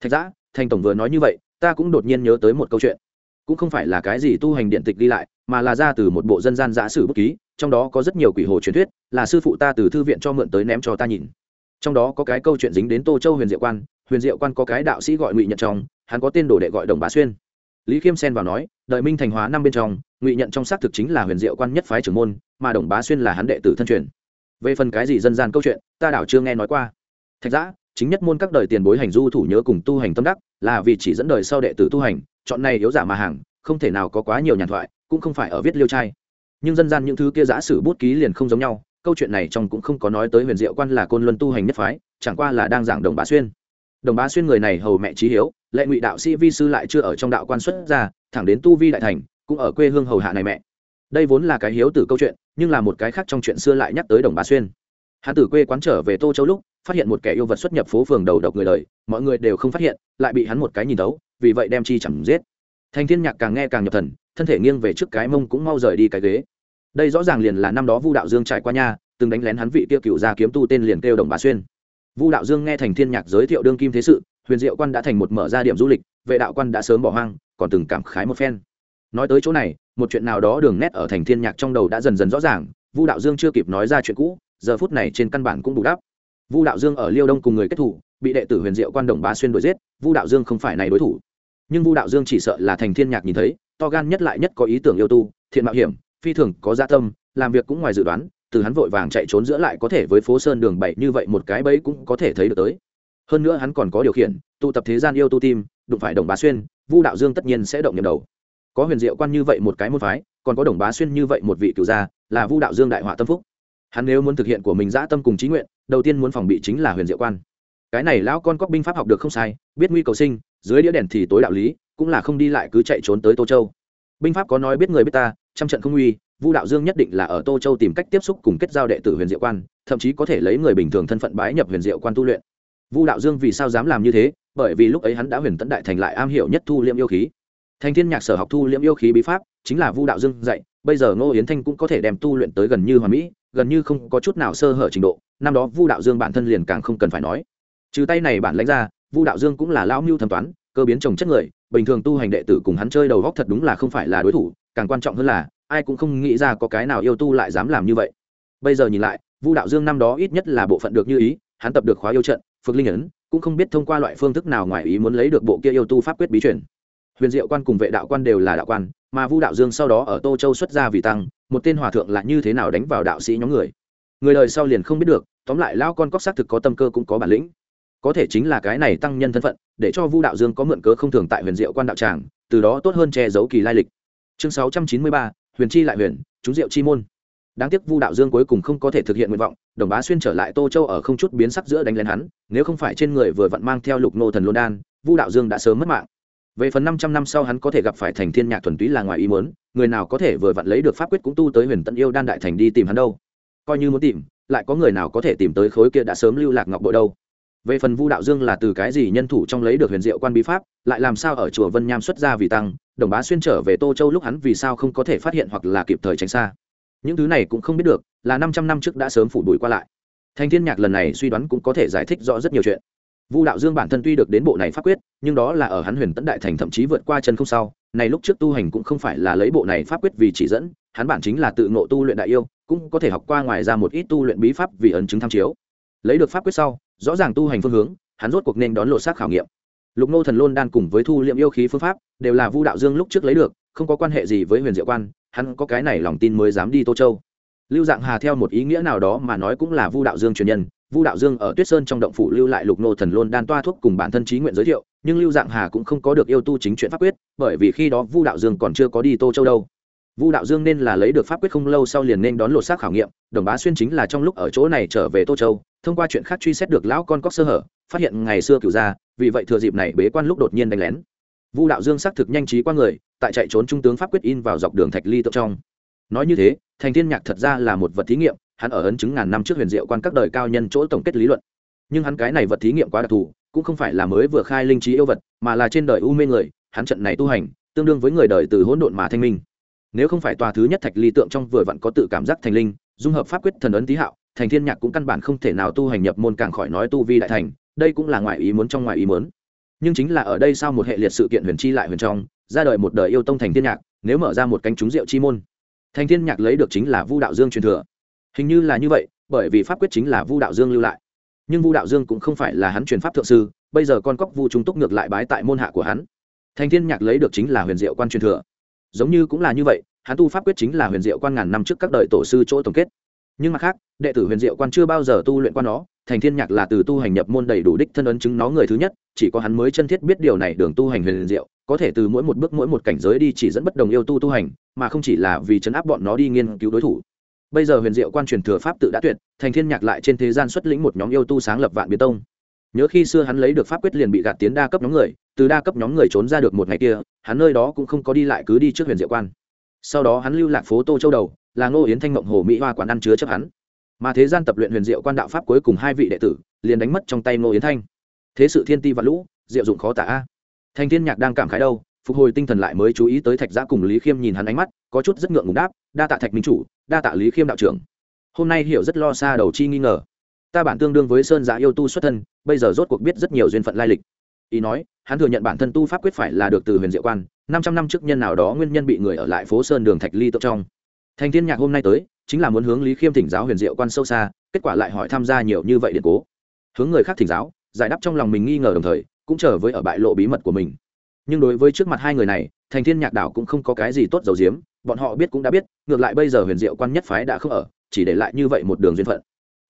Thạch giã, thành tổng vừa nói như vậy, ta cũng đột nhiên nhớ tới một câu chuyện. Cũng không phải là cái gì tu hành điện tịch đi lại, mà là ra từ một bộ dân gian giả sử bút ký, trong đó có rất nhiều quỷ hồ truyền thuyết, là sư phụ ta từ thư viện cho mượn tới ném cho ta nhìn. Trong đó có cái câu chuyện dính đến tô châu huyền diệu quan, huyền diệu quan có cái đạo sĩ gọi ngụy nhận trong, hắn có tên đồ đệ gọi đồng bá xuyên. Lý khiêm xen vào nói, đợi minh thành hóa năm bên trong, ngụy nhận trong xác thực chính là huyền diệu quan nhất phái trưởng môn, mà đồng bá xuyên là hắn đệ tử thân truyền. Về phần cái gì dân gian câu chuyện, ta đảo chưa nghe nói qua thạch giã, chính nhất môn các đời tiền bối hành du thủ nhớ cùng tu hành tâm đắc, là vì chỉ dẫn đời sau đệ tử tu hành, chọn này yếu giả mà hàng, không thể nào có quá nhiều nhàn thoại, cũng không phải ở viết liêu trai. Nhưng dân gian những thứ kia giã sử bút ký liền không giống nhau, câu chuyện này trong cũng không có nói tới huyền diệu quan là côn luân tu hành nhất phái, chẳng qua là đang giảng đồng bá xuyên. Đồng bá xuyên người này hầu mẹ trí hiếu, lệ ngụy đạo sĩ vi sư lại chưa ở trong đạo quan xuất ra, thẳng đến tu vi đại thành, cũng ở quê hương hầu hạ này mẹ. Đây vốn là cái hiếu từ câu chuyện, nhưng là một cái khác trong chuyện xưa lại nhắc tới đồng bá xuyên hắn từ quê quán trở về tô châu lúc, phát hiện một kẻ yêu vật xuất nhập phố phường đầu độc người lời, mọi người đều không phát hiện, lại bị hắn một cái nhìn tấu vì vậy đem chi chẳng giết. Thành thiên nhạc càng nghe càng nhập thần, thân thể nghiêng về trước cái mông cũng mau rời đi cái ghế. Đây rõ ràng liền là năm đó vu đạo dương trải qua nha, từng đánh lén hắn vị kia cựu gia kiếm tu tên liền kêu đồng bá xuyên. Vu đạo dương nghe thành thiên nhạc giới thiệu đương kim thế sự, huyền diệu quan đã thành một mở ra điểm du lịch, vệ đạo quan đã sớm bỏ hoang, còn từng cảm khái một phen. Nói tới chỗ này, một chuyện nào đó đường nét ở thành thiên nhạc trong đầu đã dần dần rõ ràng, vu đạo dương chưa kịp nói ra chuyện cũ giờ phút này trên căn bản cũng bù đắp. Vu đạo dương ở liêu đông cùng người kết thủ, bị đệ tử huyền diệu quan đồng bá xuyên đuổi giết, vu đạo dương không phải này đối thủ. Nhưng vu đạo dương chỉ sợ là thành thiên nhạc nhìn thấy, to gan nhất lại nhất có ý tưởng yêu tu, thiện mạo hiểm, phi thường, có gia dạ tâm, làm việc cũng ngoài dự đoán, từ hắn vội vàng chạy trốn giữa lại có thể với phố sơn đường bảy như vậy một cái bẫy cũng có thể thấy được tới. Hơn nữa hắn còn có điều khiển, tụ tập thế gian yêu tu tim đụng phải đồng bá xuyên, vu đạo dương tất nhiên sẽ động nhầm đầu. Có huyền diệu quan như vậy một cái môn phái, còn có đồng bá xuyên như vậy một vị cựu gia, là vu đạo dương đại họa tâm phúc hắn nếu muốn thực hiện của mình dã tâm cùng trí nguyện, đầu tiên muốn phòng bị chính là huyền diệu quan. Cái này lão con cóc binh pháp học được không sai, biết nguy cầu sinh, dưới đĩa đèn thì tối đạo lý, cũng là không đi lại cứ chạy trốn tới tô châu. Binh pháp có nói biết người biết ta, trăm trận không uy, vu đạo dương nhất định là ở tô châu tìm cách tiếp xúc cùng kết giao đệ tử huyền diệu quan, thậm chí có thể lấy người bình thường thân phận bái nhập huyền diệu quan tu luyện. Vu đạo dương vì sao dám làm như thế? Bởi vì lúc ấy hắn đã huyền tấn đại thành lại am hiểu nhất thu liễm yêu khí. Thành thiên nhạc sở học thu liễm yêu khí bí pháp, chính là vu đạo dương dạy bây giờ ngô yến thanh cũng có thể đem tu luyện tới gần như hoàn mỹ, gần như không có chút nào sơ hở trình độ, năm đó vu đạo dương bản thân liền càng không cần phải nói. Trừ tay này bản lãnh ra, vu đạo dương cũng là lão mưu thẩm toán, cơ biến trồng chất người, bình thường tu hành đệ tử cùng hắn chơi đầu góc thật đúng là không phải là đối thủ, càng quan trọng hơn là, ai cũng không nghĩ ra có cái nào yêu tu lại dám làm như vậy. Bây giờ nhìn lại, vu đạo dương năm đó ít nhất là bộ phận được như ý, hắn tập được khóa yêu trận phước linh ấn, cũng không biết thông qua loại phương thức nào ngoài ý muốn lấy được bộ kia yêu tu pháp quyết bí truyền. Huyền diệu quan cùng vệ đạo quan đều là đạo quan mà vu đạo dương sau đó ở tô châu xuất ra vì tăng, một tên hòa thượng là như thế nào đánh vào đạo sĩ nhóm người? Người đời sau liền không biết được, tóm lại lao con cóc xác thực có tâm cơ cũng có bản lĩnh. Có thể chính là cái này tăng nhân thân phận, để cho vu đạo dương có mượn cớ không thường tại huyền diệu quan đạo tràng, từ đó tốt hơn che giấu kỳ lai lịch. Chương sáu trăm chín mươi ba, huyền chi lại huyền, chúng diệu chi môn. Đáng tiếc vu đạo dương cuối cùng không có thể thực hiện nguyện vọng, đồng bá xuyên trở lại tô châu ở không chút biến sắc giữa đánh lên hắn, nếu không phải trên người vừa vặn mang theo lục nô thần lôn đan, vu đạo dương đã sớm mất mạng về phần năm trăm năm sau hắn có thể gặp phải thành thiên nhạc thuần túy là ngoài ý muốn, người nào có thể vừa vặn lấy được pháp quyết cũng tu tới huyền tận yêu đan đại thành đi tìm hắn đâu. Coi như muốn tìm, lại có người nào có thể tìm tới khối kia đã sớm lưu lạc ngọc bội đâu. Về phần vu đạo dương là từ cái gì nhân thủ trong lấy được huyền diệu quan bí pháp, lại làm sao ở chùa vân nham xuất ra vì tăng, đồng bá xuyên trở về tô châu lúc hắn vì sao không có thể phát hiện hoặc là kịp thời tránh xa. Những thứ này cũng không biết được, là năm trăm năm trước đã sớm phủ đuổi qua lại. Thanh thiên nhạc lần này suy đoán cũng có thể giải thích rõ rất nhiều chuyện vu đạo dương bản thân tuy được đến bộ này pháp quyết, nhưng đó là ở hắn huyền tấn đại thành thậm chí vượt qua chân không sau. Này lúc trước tu hành cũng không phải là lấy bộ này pháp quyết vì chỉ dẫn, hắn bản chính là tự ngộ tu luyện đại yêu, cũng có thể học qua ngoài ra một ít tu luyện bí pháp vì ấn chứng tham chiếu. Lấy được pháp quyết sau, rõ ràng tu hành phương hướng, hắn rốt cuộc nên đón lộ xác khảo nghiệm. Lục nô thần lôn đan cùng với thu liệm yêu khí phương pháp, đều là vu đạo dương lúc trước lấy được, không có quan hệ gì với huyền diệu quan, hắn có cái này lòng tin mới dám đi tô châu. Lưu dạng hà theo một ý nghĩa nào đó mà nói cũng là vu đạo dương truyền nhân vu đạo dương ở tuyết sơn trong động phủ lưu lại lục nô thần lôn đan toa thuốc cùng bản thân trí nguyện giới thiệu, nhưng lưu dạng hà cũng không có được yêu tu chính chuyện pháp quyết, bởi vì khi đó vu đạo dương còn chưa có đi tô châu đâu. Vu đạo dương nên là lấy được pháp quyết không lâu sau liền nên đón lột xác khảo nghiệm, đồng bá xuyên chính là trong lúc ở chỗ này trở về tô châu, thông qua chuyện khác truy xét được lão con cóc sơ hở, phát hiện ngày xưa cựu gia, vì vậy thừa dịp này bế quan lúc đột nhiên đánh lén. Vu đạo dương xác thực nhanh trí qua người, tại chạy trốn trung tướng pháp quyết in vào dọc đường thạch ly tượng trong. Nói như thế, thành thiên nhạc thật ra là một vật thí nghiệm hắn ở ấn chứng ngàn năm trước huyền diệu quan các đời cao nhân chỗ tổng kết lý luận. Nhưng hắn cái này vật thí nghiệm quá đặc thù, cũng không phải là mới vừa khai linh trí yêu vật, mà là trên đời u mê người, hắn trận này tu hành, tương đương với người đời từ hỗn độn mà thanh minh. Nếu không phải tòa thứ nhất thạch ly tượng trong vừa vặn có tự cảm giác thành linh, dung hợp pháp quyết thần ấn tý hạo, thành thiên nhạc cũng căn bản không thể nào tu hành nhập môn càng khỏi nói tu vi đại thành, đây cũng là ngoại ý muốn trong ngoại ý muốn. Nhưng chính là ở đây sau một hệ liệt sự kiện huyền chi lại huyền trong, ra đời một đời yêu tông thành thiên nhạc, nếu mở ra một cánh trúng rượu chi môn, thành thiên nhạc lấy được chính là vu đạo dương truyền thừa hình như là như vậy, bởi vì pháp quyết chính là vu đạo dương lưu lại. Nhưng vu đạo dương cũng không phải là hắn truyền pháp thượng sư, bây giờ con cóc vu trung túc ngược lại bái tại môn hạ của hắn. Thành thiên nhạc lấy được chính là huyền diệu quan truyền thừa. Giống như cũng là như vậy, hắn tu pháp quyết chính là huyền diệu quan ngàn năm trước các đời tổ sư chỗ tổng kết. Nhưng mặt khác, đệ tử huyền diệu quan chưa bao giờ tu luyện qua nó, thành thiên nhạc là từ tu hành nhập môn đầy đủ đích thân ấn chứng nó người thứ nhất, chỉ có hắn mới chân thiết biết điều này đường tu hành huyền diệu, có thể từ mỗi một bước mỗi một cảnh giới đi chỉ dẫn bất đồng yêu tu tu hành, mà không chỉ là vì chấn áp bọn nó đi nghiên cứu đối thủ bây giờ huyền diệu quan truyền thừa pháp tự đã tuyệt, thành thiên nhạc lại trên thế gian xuất lĩnh một nhóm yêu tu sáng lập vạn biến tông. Nhớ khi xưa hắn lấy được pháp quyết liền bị gạt tiến đa cấp nhóm người, từ đa cấp nhóm người trốn ra được một ngày kia, hắn nơi đó cũng không có đi lại cứ đi trước huyền diệu quan. Sau đó hắn lưu lạc phố tô châu đầu, là ngô yến thanh mộng hồ mỹ hoa quán ăn chứa chấp hắn. Mà thế gian tập luyện huyền diệu quan đạo pháp cuối cùng hai vị đệ tử, liền đánh mất trong tay ngô yến thanh. Thế sự thiên ti và lũ, diệu dụng khó tả. Thành thanh thiên nhạc đang cảm khái đâu, phục hồi tinh thần lại mới chú ý tới thạch giã cùng lý khiêm nhìn hắn ánh mắt có chút rất ngượng ngùng đáp, đa tạ thạch minh chủ, đa tạ lý khiêm đạo trưởng. Hôm nay hiểu rất lo xa đầu chi nghi ngờ. Ta bản tương đương với sơn giã yêu tu xuất thân, bây giờ rốt cuộc biết rất nhiều duyên phận lai lịch. Ý nói, hắn thừa nhận bản thân tu pháp quyết phải là được từ huyền diệu quan, năm trăm năm trước nhân nào đó nguyên nhân bị người ở lại phố sơn đường thạch ly tự trong. Thành thiên nhạc hôm nay tới, chính là muốn hướng lý khiêm thỉnh giáo huyền diệu quan sâu xa, kết quả lại hỏi tham gia nhiều như vậy điện cố. Hướng người khác thỉnh giáo, giải đáp trong lòng mình nghi ngờ đồng thời, cũng trở với ở bại lộ bí mật của mình. Nhưng đối với trước mặt hai người này, thành thiên nhạc đảo cũng không có cái gì tốt dầu diếm bọn họ biết cũng đã biết, ngược lại bây giờ huyền diệu quan nhất phái đã không ở, chỉ để lại như vậy một đường duyên phận.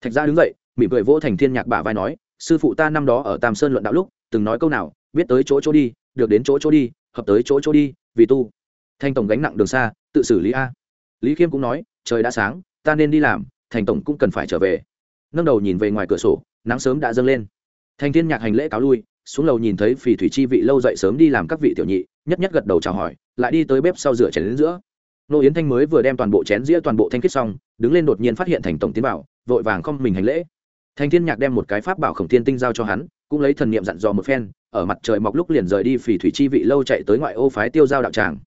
Thạch gia đứng dậy, mỉm cười vỗ thành thiên nhạc bả vai nói, sư phụ ta năm đó ở tam sơn luận đạo lúc, từng nói câu nào, biết tới chỗ chỗ đi, được đến chỗ chỗ đi, hợp tới chỗ chỗ đi, vì tu. Thanh tổng gánh nặng đường xa, tự xử lý a. Lý khiêm cũng nói, trời đã sáng, ta nên đi làm, thành tổng cũng cần phải trở về. Nâng đầu nhìn về ngoài cửa sổ, nắng sớm đã dâng lên. Thành thiên nhạc hành lễ cáo lui, xuống lầu nhìn thấy phì thủy chi vị lâu dậy sớm đi làm các vị tiểu nhị, nhất nhất gật đầu chào hỏi, lại đi tới bếp sau rửa chén đến giữa nô yến thanh mới vừa đem toàn bộ chén dĩa, toàn bộ thanh kết xong, đứng lên đột nhiên phát hiện thành tổng tiến bảo vội vàng không mình hành lễ. Thành thiên nhạc đem một cái pháp bảo khổng thiên tinh giao cho hắn, cũng lấy thần niệm dặn dò một phen, ở mặt trời mọc lúc liền rời đi Phỉ thủy chi vị lâu chạy tới ngoại ô phái tiêu giao đạo tràng.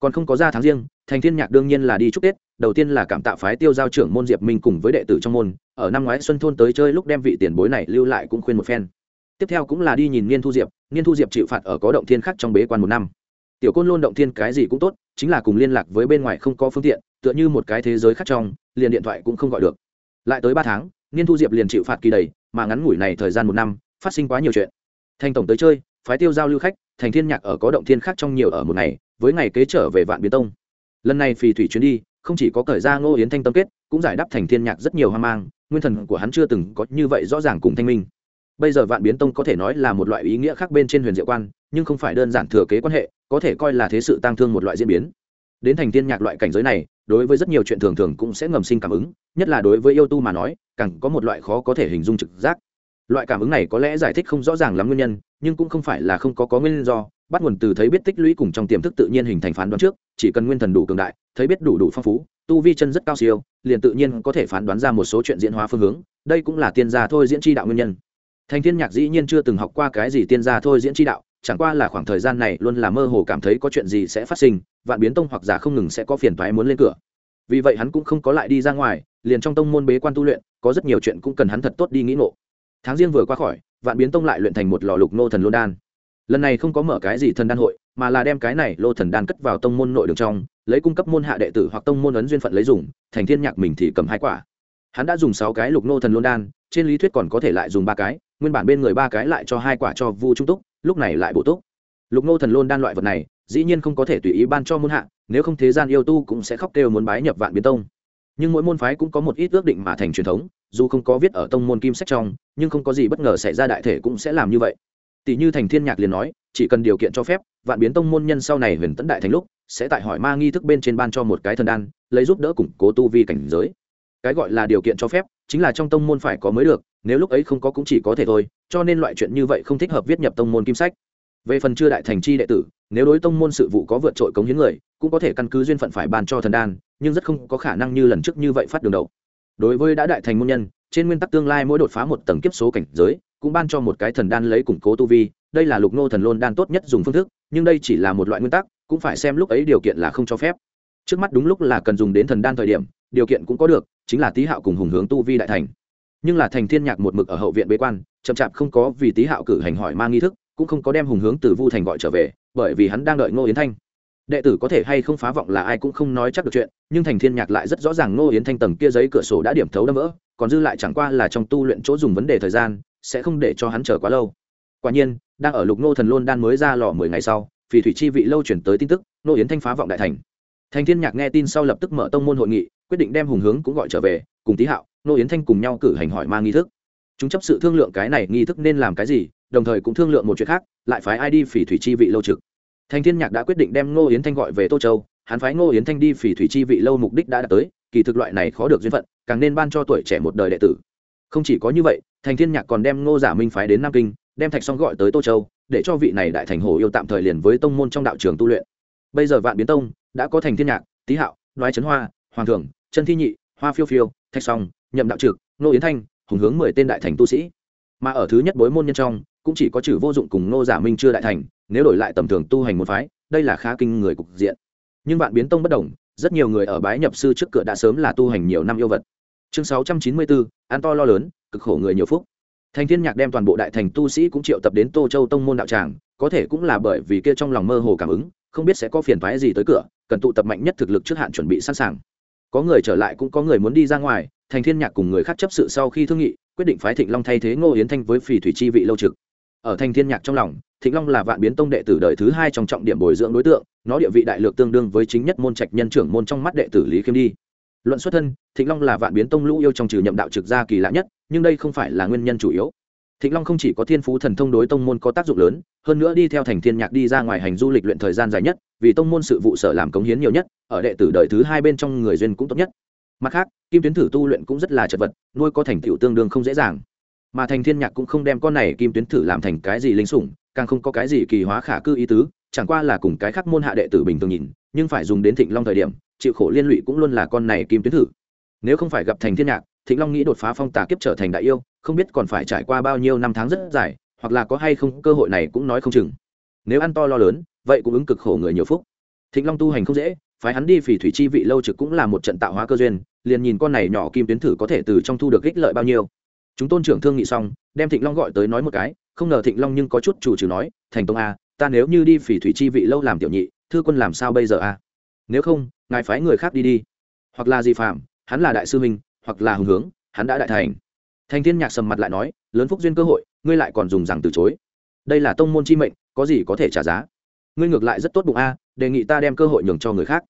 Còn không có ra tháng riêng, thành thiên nhạc đương nhiên là đi chúc tết, đầu tiên là cảm tạ phái tiêu giao trưởng môn diệp minh cùng với đệ tử trong môn, ở năm ngoái xuân thôn tới chơi lúc đem vị tiền bối này lưu lại cũng khuyên một phen. Tiếp theo cũng là đi nhìn niên thu diệp, niên thu diệp chịu phạt ở có động thiên khác trong bế quan một năm. Tiểu côn lôn động thiên cái gì cũng tốt chính là cùng liên lạc với bên ngoài không có phương tiện, tựa như một cái thế giới khác trong, liền điện thoại cũng không gọi được. Lại tới ba tháng, niên thu diệp liền chịu phạt kỳ đầy, mà ngắn ngủi này thời gian một năm, phát sinh quá nhiều chuyện. Thành tổng tới chơi, phái tiêu giao lưu khách, thành thiên nhạc ở có động thiên khác trong nhiều ở một ngày, với ngày kế trở về vạn biến tông. Lần này phì thủy chuyến đi, không chỉ có cởi ra ngô yến thanh tâm kết, cũng giải đáp thành thiên nhạc rất nhiều hoang mang, nguyên thần của hắn chưa từng có như vậy rõ ràng cùng thanh minh. Bây giờ vạn biến tông có thể nói là một loại ý nghĩa khác bên trên huyền diệu quan, nhưng không phải đơn giản thừa kế quan hệ có thể coi là thế sự tăng thương một loại diễn biến. Đến thành tiên nhạc loại cảnh giới này, đối với rất nhiều chuyện thường thường cũng sẽ ngầm sinh cảm ứng, nhất là đối với yêu tu mà nói, càng có một loại khó có thể hình dung trực giác. Loại cảm ứng này có lẽ giải thích không rõ ràng lắm nguyên nhân, nhưng cũng không phải là không có có nguyên do, bắt nguồn từ thấy biết tích lũy cùng trong tiềm thức tự nhiên hình thành phán đoán trước, chỉ cần nguyên thần đủ cường đại, thấy biết đủ đủ phong phú, tu vi chân rất cao siêu, liền tự nhiên có thể phán đoán ra một số chuyện diễn hóa phương hướng, đây cũng là tiên gia thôi diễn tri đạo nguyên nhân. Thành thiên nhạc dĩ nhiên chưa từng học qua cái gì tiên gia thôi diễn tri đạo chẳng qua là khoảng thời gian này luôn là mơ hồ cảm thấy có chuyện gì sẽ phát sinh, vạn biến tông hoặc giả không ngừng sẽ có phiền toái muốn lên cửa. Vì vậy hắn cũng không có lại đi ra ngoài, liền trong tông môn bế quan tu luyện, có rất nhiều chuyện cũng cần hắn thật tốt đi nghĩ ngộ. Tháng riêng vừa qua khỏi, vạn biến tông lại luyện thành một lò lục nô thần lô đan. Lần này không có mở cái gì thần đan hội, mà là đem cái này lô thần đan cất vào tông môn nội đường trong, lấy cung cấp môn hạ đệ tử hoặc tông môn ấn duyên phận lấy dùng, thành thiên nhạc mình thì cầm hai quả. Hắn đã dùng sáu cái lục nô thần lô đan, trên lý thuyết còn có thể lại dùng ba cái, nguyên bản bên người ba cái lại cho hai quả cho vu trung túc lúc này lại bổ túc. Lục nô thần lôn đan loại vật này, dĩ nhiên không có thể tùy ý ban cho môn hạ, nếu không thế gian yêu tu cũng sẽ khóc kêu muốn bái nhập vạn biến tông. Nhưng mỗi môn phái cũng có một ít ước định mà thành truyền thống, dù không có viết ở tông môn kim sách trong, nhưng không có gì bất ngờ xảy ra đại thể cũng sẽ làm như vậy. Tỷ như thành thiên nhạc liền nói, chỉ cần điều kiện cho phép, vạn biến tông môn nhân sau này huyền tấn đại thành lúc, sẽ tại hỏi ma nghi thức bên trên ban cho một cái thần đan, lấy giúp đỡ củng cố tu vi cảnh giới. Cái gọi là điều kiện cho phép, chính là trong tông môn phải có mới được nếu lúc ấy không có cũng chỉ có thể thôi, cho nên loại chuyện như vậy không thích hợp viết nhập tông môn kim sách. Về phần chưa đại thành chi đệ tử, nếu đối tông môn sự vụ có vượt trội cống hiến người, cũng có thể căn cứ duyên phận phải ban cho thần đan, nhưng rất không có khả năng như lần trước như vậy phát đường đầu. Đối với đã đại thành môn nhân, trên nguyên tắc tương lai mỗi đột phá một tầng kiếp số cảnh giới, cũng ban cho một cái thần đan lấy củng cố tu vi, đây là lục nô thần lôn đan tốt nhất dùng phương thức, nhưng đây chỉ là một loại nguyên tắc, cũng phải xem lúc ấy điều kiện là không cho phép. Trước mắt đúng lúc là cần dùng đến thần đan thời điểm, điều kiện cũng có được, chính là tý hạo cùng hùng hướng tu vi đại thành nhưng là thành thiên nhạc một mực ở hậu viện bế quan, chậm chạp không có vì tý hạo cử hành hỏi mang nghi thức, cũng không có đem hùng hướng từ vu thành gọi trở về, bởi vì hắn đang đợi ngô yến thanh. Đệ tử có thể hay không phá vọng là ai cũng không nói chắc được chuyện, nhưng thành thiên nhạc lại rất rõ ràng ngô yến thanh tầng kia giấy cửa sổ đã điểm thấu đâm vỡ, còn dư lại chẳng qua là trong tu luyện chỗ dùng vấn đề thời gian, sẽ không để cho hắn chờ quá lâu. Quả nhiên, đang ở lục ngô thần lôn đan mới ra lò mười ngày sau phỉ thủy chi vị lâu chuyển tới tin tức, ngô yến thanh phá vọng đại thành thành thiên nhạc nghe tin sau lập tức mở tông môn hội nghị, quyết định đem hùng hướng cũng gọi trở về, cùng tý hạo ngô yến thanh cùng nhau cử hành hỏi mang nghi thức. Chúng chấp sự thương lượng cái này nghi thức nên làm cái gì, đồng thời cũng thương lượng một chuyện khác, lại phái ai đi phỉ thủy chi vị lâu trực. Thành thiên nhạc đã quyết định đem ngô yến thanh gọi về tô châu, hắn phái ngô yến thanh đi phỉ thủy chi vị lâu mục đích đã đạt tới, kỳ thực loại này khó được duyên phận, càng nên ban cho tuổi trẻ một đời đệ tử. Không chỉ có như vậy thành thiên nhạc còn đem ngô giả minh phái đến nam kinh, đem thạch song gọi tới tô châu, để cho vị này đại thành hồ yêu tạm thời liền với tông môn trong đạo trường tu luyện. Bây giờ vạn biến tông đã có thành thiên nhạc, tý hạo nói trấn hoa, hoàng thượng, chân thi nhị, hoa phiêu phiêu, thạch song, nhậm đạo trực nô yến thanh, hùng hướng mười tên đại thành tu sĩ. Mà ở thứ nhất bối môn nhân trong, cũng chỉ có chử vô dụng cùng nô giả minh chưa đại thành, nếu đổi lại tầm thường tu hành một phái, đây là khá kinh người cục diện. Nhưng bạn biến tông bất đồng, rất nhiều người ở bái nhập sư trước cửa đã sớm là tu hành nhiều năm yêu vật. Chương sáu trăm chín mươi bốn an to lo lớn, cực khổ người nhiều phúc. Thành thiên nhạc đem toàn bộ đại thành tu sĩ cũng triệu tập đến tô châu tông môn đạo tràng, có thể cũng là bởi vì kia trong lòng mơ hồ cảm ứng, không biết sẽ có phiền phái gì tới cửa cần tụ tập mạnh nhất thực lực trước hạn chuẩn bị sẵn sàng. Có người trở lại cũng có người muốn đi ra ngoài, thành thiên nhạc cùng người khác chấp sự sau khi thương nghị, quyết định phái thịnh long thay thế ngô yến thanh với phỉ thủy chi vị lâu trực. Ở thành thiên nhạc trong lòng, thịnh long là vạn biến tông đệ tử đời thứ hai trong trọng điểm bồi dưỡng đối tượng, nó địa vị đại lược tương đương với chính nhất môn trạch nhân trưởng môn trong mắt đệ tử lý khiêm đi. Luận xuất thân, thịnh long là vạn biến tông lũ yêu trong trừ nhậm đạo trực gia kỳ lạ nhất, nhưng đây không phải là nguyên nhân chủ yếu thịnh long không chỉ có thiên phú thần thông đối tông môn có tác dụng lớn, hơn nữa đi theo thành thiên nhạc đi ra ngoài hành du lịch luyện thời gian dài nhất, vì tông môn sự vụ sở làm cống hiến nhiều nhất, ở đệ tử đời thứ hai bên trong người duyên cũng tốt nhất. Mặt khác, kim tuyến thử tu luyện cũng rất là chật vật, nuôi có thành tựu tương đương không dễ dàng. Mà thành thiên nhạc cũng không đem con này kim tuyến thử làm thành cái gì linh sủng, càng không có cái gì kỳ hóa khả cư ý tứ, chẳng qua là cùng cái khác môn hạ đệ tử bình thường nhìn, nhưng phải dùng đến thịnh long thời điểm, chịu khổ liên lụy cũng luôn là con này kim tuyến thử. Nếu không phải gặp thành thiên nhạc, thịnh long nghĩ đột phá phong tà kiếp trở thành đại yêu không biết còn phải trải qua bao nhiêu năm tháng rất dài, hoặc là có hay không, cơ hội này cũng nói không chừng. Nếu ăn to lo lớn, vậy cũng ứng cực khổ người nhiều phúc. Thịnh long tu hành không dễ, phái hắn đi phỉ thủy chi vị lâu trực cũng là một trận tạo hóa cơ duyên, liền nhìn con này nhỏ kim tuyến thử có thể từ trong thu được ích lợi bao nhiêu. Chúng tôn trưởng thương nghị xong, đem thịnh long gọi tới nói một cái, không ngờ thịnh long nhưng có chút chủ trừ nói, thành tông a ta nếu như đi phỉ thủy chi vị lâu làm tiểu nhị, thư quân làm sao bây giờ a nếu không, ngài phái người khác đi đi. Hoặc là gì phạm hắn là đại sư minh hoặc là hùng hướng, hắn đã đại thành thành thiên nhạc sầm mặt lại nói, lớn phúc duyên cơ hội, ngươi lại còn dùng rằng từ chối. Đây là tông môn chi mệnh, có gì có thể trả giá? Ngươi ngược lại rất tốt bụng a, đề nghị ta đem cơ hội nhường cho người khác.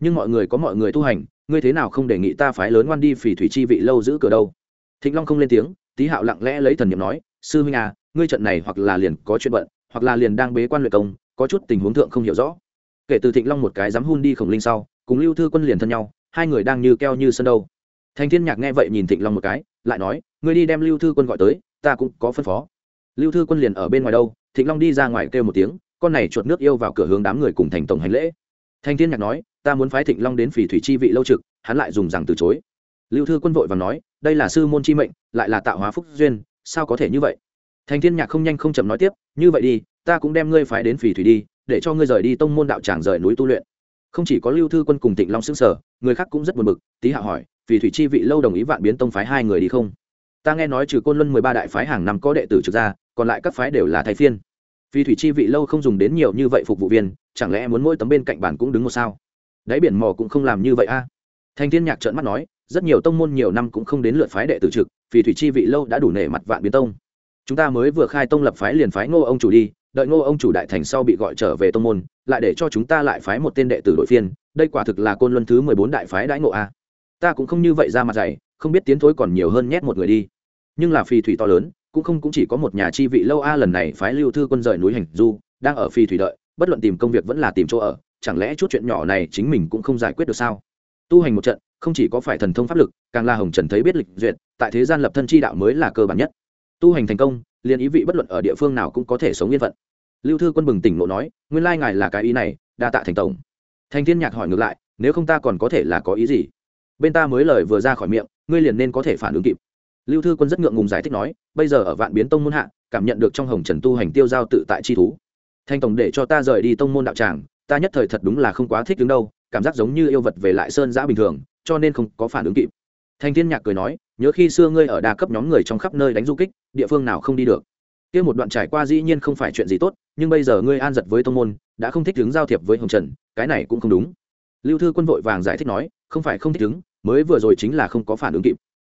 Nhưng mọi người có mọi người tu hành, ngươi thế nào không đề nghị ta phái lớn ngoan đi phỉ thủy chi vị lâu giữ cửa đâu? Thịnh long không lên tiếng, tý hạo lặng lẽ lấy thần niệm nói, sư huynh à ngươi trận này hoặc là liền có chuyện bận, hoặc là liền đang bế quan luyện công, có chút tình huống thượng không hiểu rõ. Kể từ thịnh long một cái dám hun đi khổng linh sau, cùng lưu thư quân liền thân nhau, hai người đang như keo như sân đâu. Thành thiên nhạc nghe vậy nhìn thịnh long một cái, lại nói ngươi đi đem lưu thư quân gọi tới, ta cũng có phân phó. Lưu thư quân liền ở bên ngoài đâu, thịnh long đi ra ngoài kêu một tiếng, con này chuột nước yêu vào cửa hướng đám người cùng thành tổng hành lễ. Thanh thiên nhạc nói, ta muốn phái thịnh long đến phỉ thủy chi vị lâu trực, hắn lại dùng rằng từ chối. Lưu thư quân vội và nói, đây là sư môn chi mệnh, lại là tạo hóa phúc duyên, sao có thể như vậy? Thanh thiên nhạc không nhanh không chậm nói tiếp, như vậy đi, ta cũng đem ngươi phái đến phỉ thủy đi, để cho ngươi rời đi tông môn đạo tràng rời núi tu luyện. Không chỉ có lưu thư quân cùng tịnh long xưng sở người khác cũng rất buồn bực, tý hạ hỏi, phỉ thủy chi vị lâu đồng ý vạn biến tông phái hai người đi không? Ta nghe nói trừ côn luân mười ba đại phái hàng năm có đệ tử trực ra còn lại các phái đều là thay phiên. Vì thủy chi vị lâu không dùng đến nhiều như vậy phục vụ viên, chẳng lẽ muốn mỗi tấm bên cạnh bản cũng đứng một sao? Đáy biển mò cũng không làm như vậy a. À? thành thiên nhạc trợn mắt nói, rất nhiều tông môn nhiều năm cũng không đến lượt phái đệ tử trực vì thủy chi vị lâu đã đủ nể mặt vạn biến tông. Chúng ta mới vừa khai tông lập phái liền phái ngô ông chủ đi, đợi ngô ông chủ đại thành sau bị gọi trở về tông môn, lại để cho chúng ta lại phái một tên đệ tử đội phiên, đây quả thực là côn luân thứ mười bốn đại phái đãi ngộ a. Ta cũng không như vậy ra mặt dày không biết tiến thối còn nhiều hơn nhét một người đi. Nhưng là phi thủy to lớn, cũng không cũng chỉ có một nhà chi vị lâu a à, lần này phái lưu thư quân rời núi hành du, đang ở phi thủy đợi, bất luận tìm công việc vẫn là tìm chỗ ở, chẳng lẽ chút chuyện nhỏ này chính mình cũng không giải quyết được sao? Tu hành một trận, không chỉ có phải thần thông pháp lực, càng là hồng trần thấy biết lịch duyệt, tại thế gian lập thân chi đạo mới là cơ bản nhất. Tu hành thành công, liền ý vị bất luận ở địa phương nào cũng có thể sống yên phận. Lưu thư quân bừng tỉnh lộ nói, nguyên lai ngài là cái ý này, đa tạ thành tổng. Thành thiên nhạc hỏi ngược lại, nếu không ta còn có thể là có ý gì? Bên ta mới lời vừa ra khỏi miệng, ngươi liền nên có thể phản ứng kịp. Lưu thư quân rất ngượng ngùng giải thích nói, bây giờ ở vạn biến tông môn hạ, cảm nhận được trong hồng trần tu hành tiêu giao tự tại chi thú. Thanh tổng để cho ta rời đi tông môn đạo tràng, ta nhất thời thật đúng là không quá thích đứng đâu, cảm giác giống như yêu vật về lại sơn giã bình thường, cho nên không có phản ứng kịp. Thanh thiên nhạc cười nói, nhớ khi xưa ngươi ở đa cấp nhóm người trong khắp nơi đánh du kích, địa phương nào không đi được. Kia một đoạn trải qua dĩ nhiên không phải chuyện gì tốt, nhưng bây giờ ngươi an giật với tông môn, đã không thích đứng giao thiệp với hồng trần, cái này cũng không đúng. Lưu thư quân vội vàng giải thích nói, không phải không thích đứng mới vừa rồi chính là không có phản ứng kịp.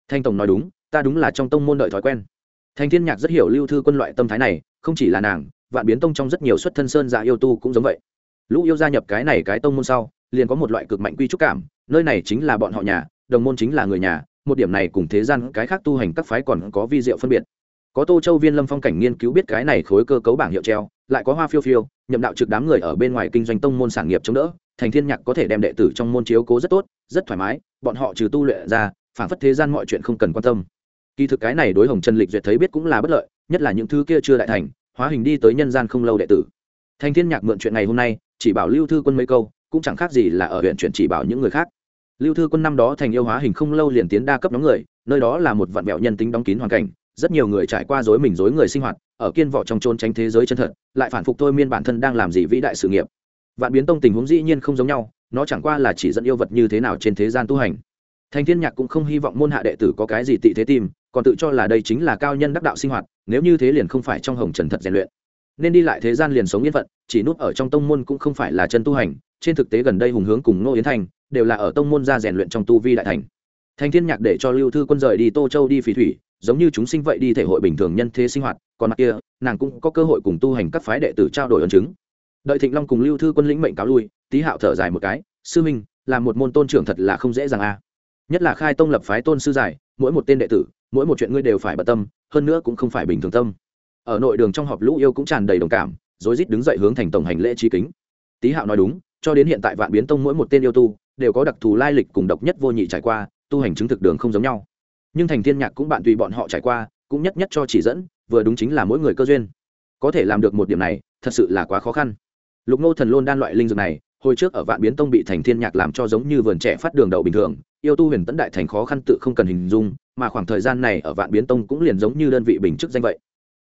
Thanh tổng nói đúng, ta đúng là trong tông môn đợi thói quen. Thanh thiên nhạc rất hiểu lưu thư quân loại tâm thái này, không chỉ là nàng, vạn biến tông trong rất nhiều xuất thân sơn dạ yêu tu cũng giống vậy. Lũ yêu gia nhập cái này cái tông môn sau, liền có một loại cực mạnh quy trúc cảm, nơi này chính là bọn họ nhà, đồng môn chính là người nhà, một điểm này cùng thế gian cái khác tu hành các phái còn có vi diệu phân biệt. Có tô châu viên lâm phong cảnh nghiên cứu biết cái này khối cơ cấu bảng hiệu treo, lại có hoa phiêu phiêu, nhậm đạo trực đám người ở bên ngoài kinh doanh tông môn sản nghiệp chống đỡ thành thiên nhạc có thể đem đệ tử trong môn chiếu cố rất tốt, rất thoải mái, bọn họ trừ tu luyện ra phản phất thế gian mọi chuyện không cần quan tâm. Kỳ thực cái này đối hồng trần lịch duyệt thấy biết cũng là bất lợi, nhất là những thứ kia chưa đại thành, hóa hình đi tới nhân gian không lâu đệ tử. Thanh thiên nhạc mượn chuyện ngày hôm nay, chỉ bảo lưu thư quân mấy câu, cũng chẳng khác gì là ở huyện chuyện chỉ bảo những người khác. Lưu thư quân năm đó thành yêu hóa hình không lâu liền tiến đa cấp nhóm người, nơi đó là một vạn mẹo nhân tính đóng kín hoàn cảnh, rất nhiều người trải qua dối mình dối người sinh hoạt, ở kiên vỏ trong trôn tránh thế giới chân thật, lại phản phục thôi miên bản thân đang làm gì vĩ đại sự nghiệp vạn biến tông tình huống dĩ nhiên không giống nhau, nó chẳng qua là chỉ dẫn yêu vật như thế nào trên thế gian tu hành. Thành thiên nhạc cũng không hy vọng môn hạ đệ tử có cái gì tị thế tìm, còn tự cho là đây chính là cao nhân đắc đạo sinh hoạt, nếu như thế liền không phải trong hồng trần thật rèn luyện. Nên đi lại thế gian liền sống yên phận, chỉ nút ở trong tông môn cũng không phải là chân tu hành, trên thực tế gần đây hùng hướng cùng ngô yến thành, đều là ở tông môn ra rèn luyện trong tu vi đại thành. Thành thiên nhạc để cho lưu thư quân rời đi tô châu đi phỉ thủy, giống như chúng sinh vậy đi thể hội bình thường nhân thế sinh hoạt, còn mặt kia, nàng cũng có cơ hội cùng tu hành các phái đệ tử trao đổi ấn chứng đợi thịnh long cùng lưu thư quân lĩnh mệnh cáo lui, tý hạo thở dài một cái, sư minh là một môn tôn trưởng thật là không dễ dàng a. Nhất là khai tông lập phái tôn sư giải, mỗi một tên đệ tử, mỗi một chuyện ngươi đều phải bận tâm, hơn nữa cũng không phải bình thường tâm. Ở nội đường trong họp lũ yêu cũng tràn đầy đồng cảm, rối rít đứng dậy hướng thành tổng hành lễ trí kính. Tý hạo nói đúng, cho đến hiện tại vạn biến tông mỗi một tên yêu tu, đều có đặc thù lai lịch cùng độc nhất vô nhị trải qua, tu hành chứng thực đường không giống nhau. Nhưng thành thiên nhạc cũng bạn tùy bọn họ trải qua, cũng nhất nhất cho chỉ dẫn, vừa đúng chính là mỗi người cơ duyên. Có thể làm được một điểm này, thật sự là quá khó khăn lục nô thần lôn đan loại linh dược này, hồi trước ở vạn biến tông bị thành thiên nhạc làm cho giống như vườn trẻ phát đường đậu bình thường, yêu tu huyền tấn đại thành khó khăn tự không cần hình dung, mà khoảng thời gian này ở vạn biến tông cũng liền giống như đơn vị bình chức danh vậy.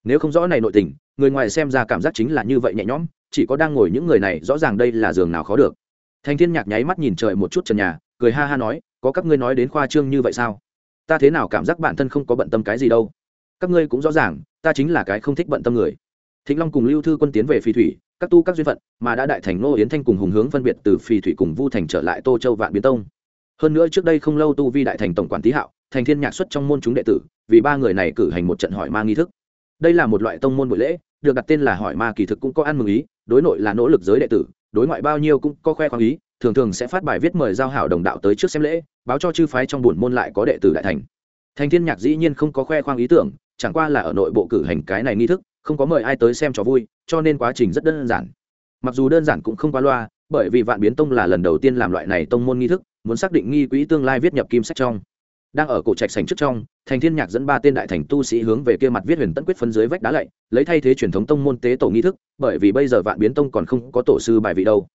Nếu không rõ này nội tình, người ngoài xem ra cảm giác chính là như vậy nhẹ nhõm, chỉ có đang ngồi những người này rõ ràng đây là giường nào khó được. Thành thiên nhạc nháy mắt nhìn trời một chút trần nhà, cười ha ha nói, có các ngươi nói đến khoa trương như vậy sao? Ta thế nào cảm giác bản thân không có bận tâm cái gì đâu? Các ngươi cũng rõ ràng, ta chính là cái không thích bận tâm người. Thịnh long cùng lưu thư quân tiến về phi thủy các tu các duyên phận, mà đã đại thành nô yến thanh cùng hùng hướng phân biệt từ phi thủy cùng vu thành trở lại tô châu vạn biến tông. Hơn nữa trước đây không lâu tu vi đại thành tổng quản tý hạo, thành thiên nhạc xuất trong môn chúng đệ tử, vì ba người này cử hành một trận hỏi ma nghi thức. Đây là một loại tông môn buổi lễ, được đặt tên là hỏi ma kỳ thực cũng có ăn mừng ý, đối nội là nỗ lực giới đệ tử, đối ngoại bao nhiêu cũng có khoe khoang ý, thường thường sẽ phát bài viết mời giao hảo đồng đạo tới trước xem lễ, báo cho chư phái trong buồn môn lại có đệ tử đại thành. Thành thiên nhạc dĩ nhiên không có khoe khoang ý tưởng, chẳng qua là ở nội bộ cử hành cái này nghi thức không có mời ai tới xem trò vui, cho nên quá trình rất đơn giản. Mặc dù đơn giản cũng không quá loa, bởi vì vạn biến tông là lần đầu tiên làm loại này tông môn nghi thức, muốn xác định nghi quỹ tương lai viết nhập kim sách trong. Đang ở cổ trạch sành trước trong, thành thiên nhạc dẫn ba tên đại thành tu sĩ hướng về kia mặt viết huyền tấn quyết phân dưới vách đá lạy, lấy thay thế truyền thống tông môn tế tổ nghi thức, bởi vì bây giờ vạn biến tông còn không có tổ sư bài vị đâu.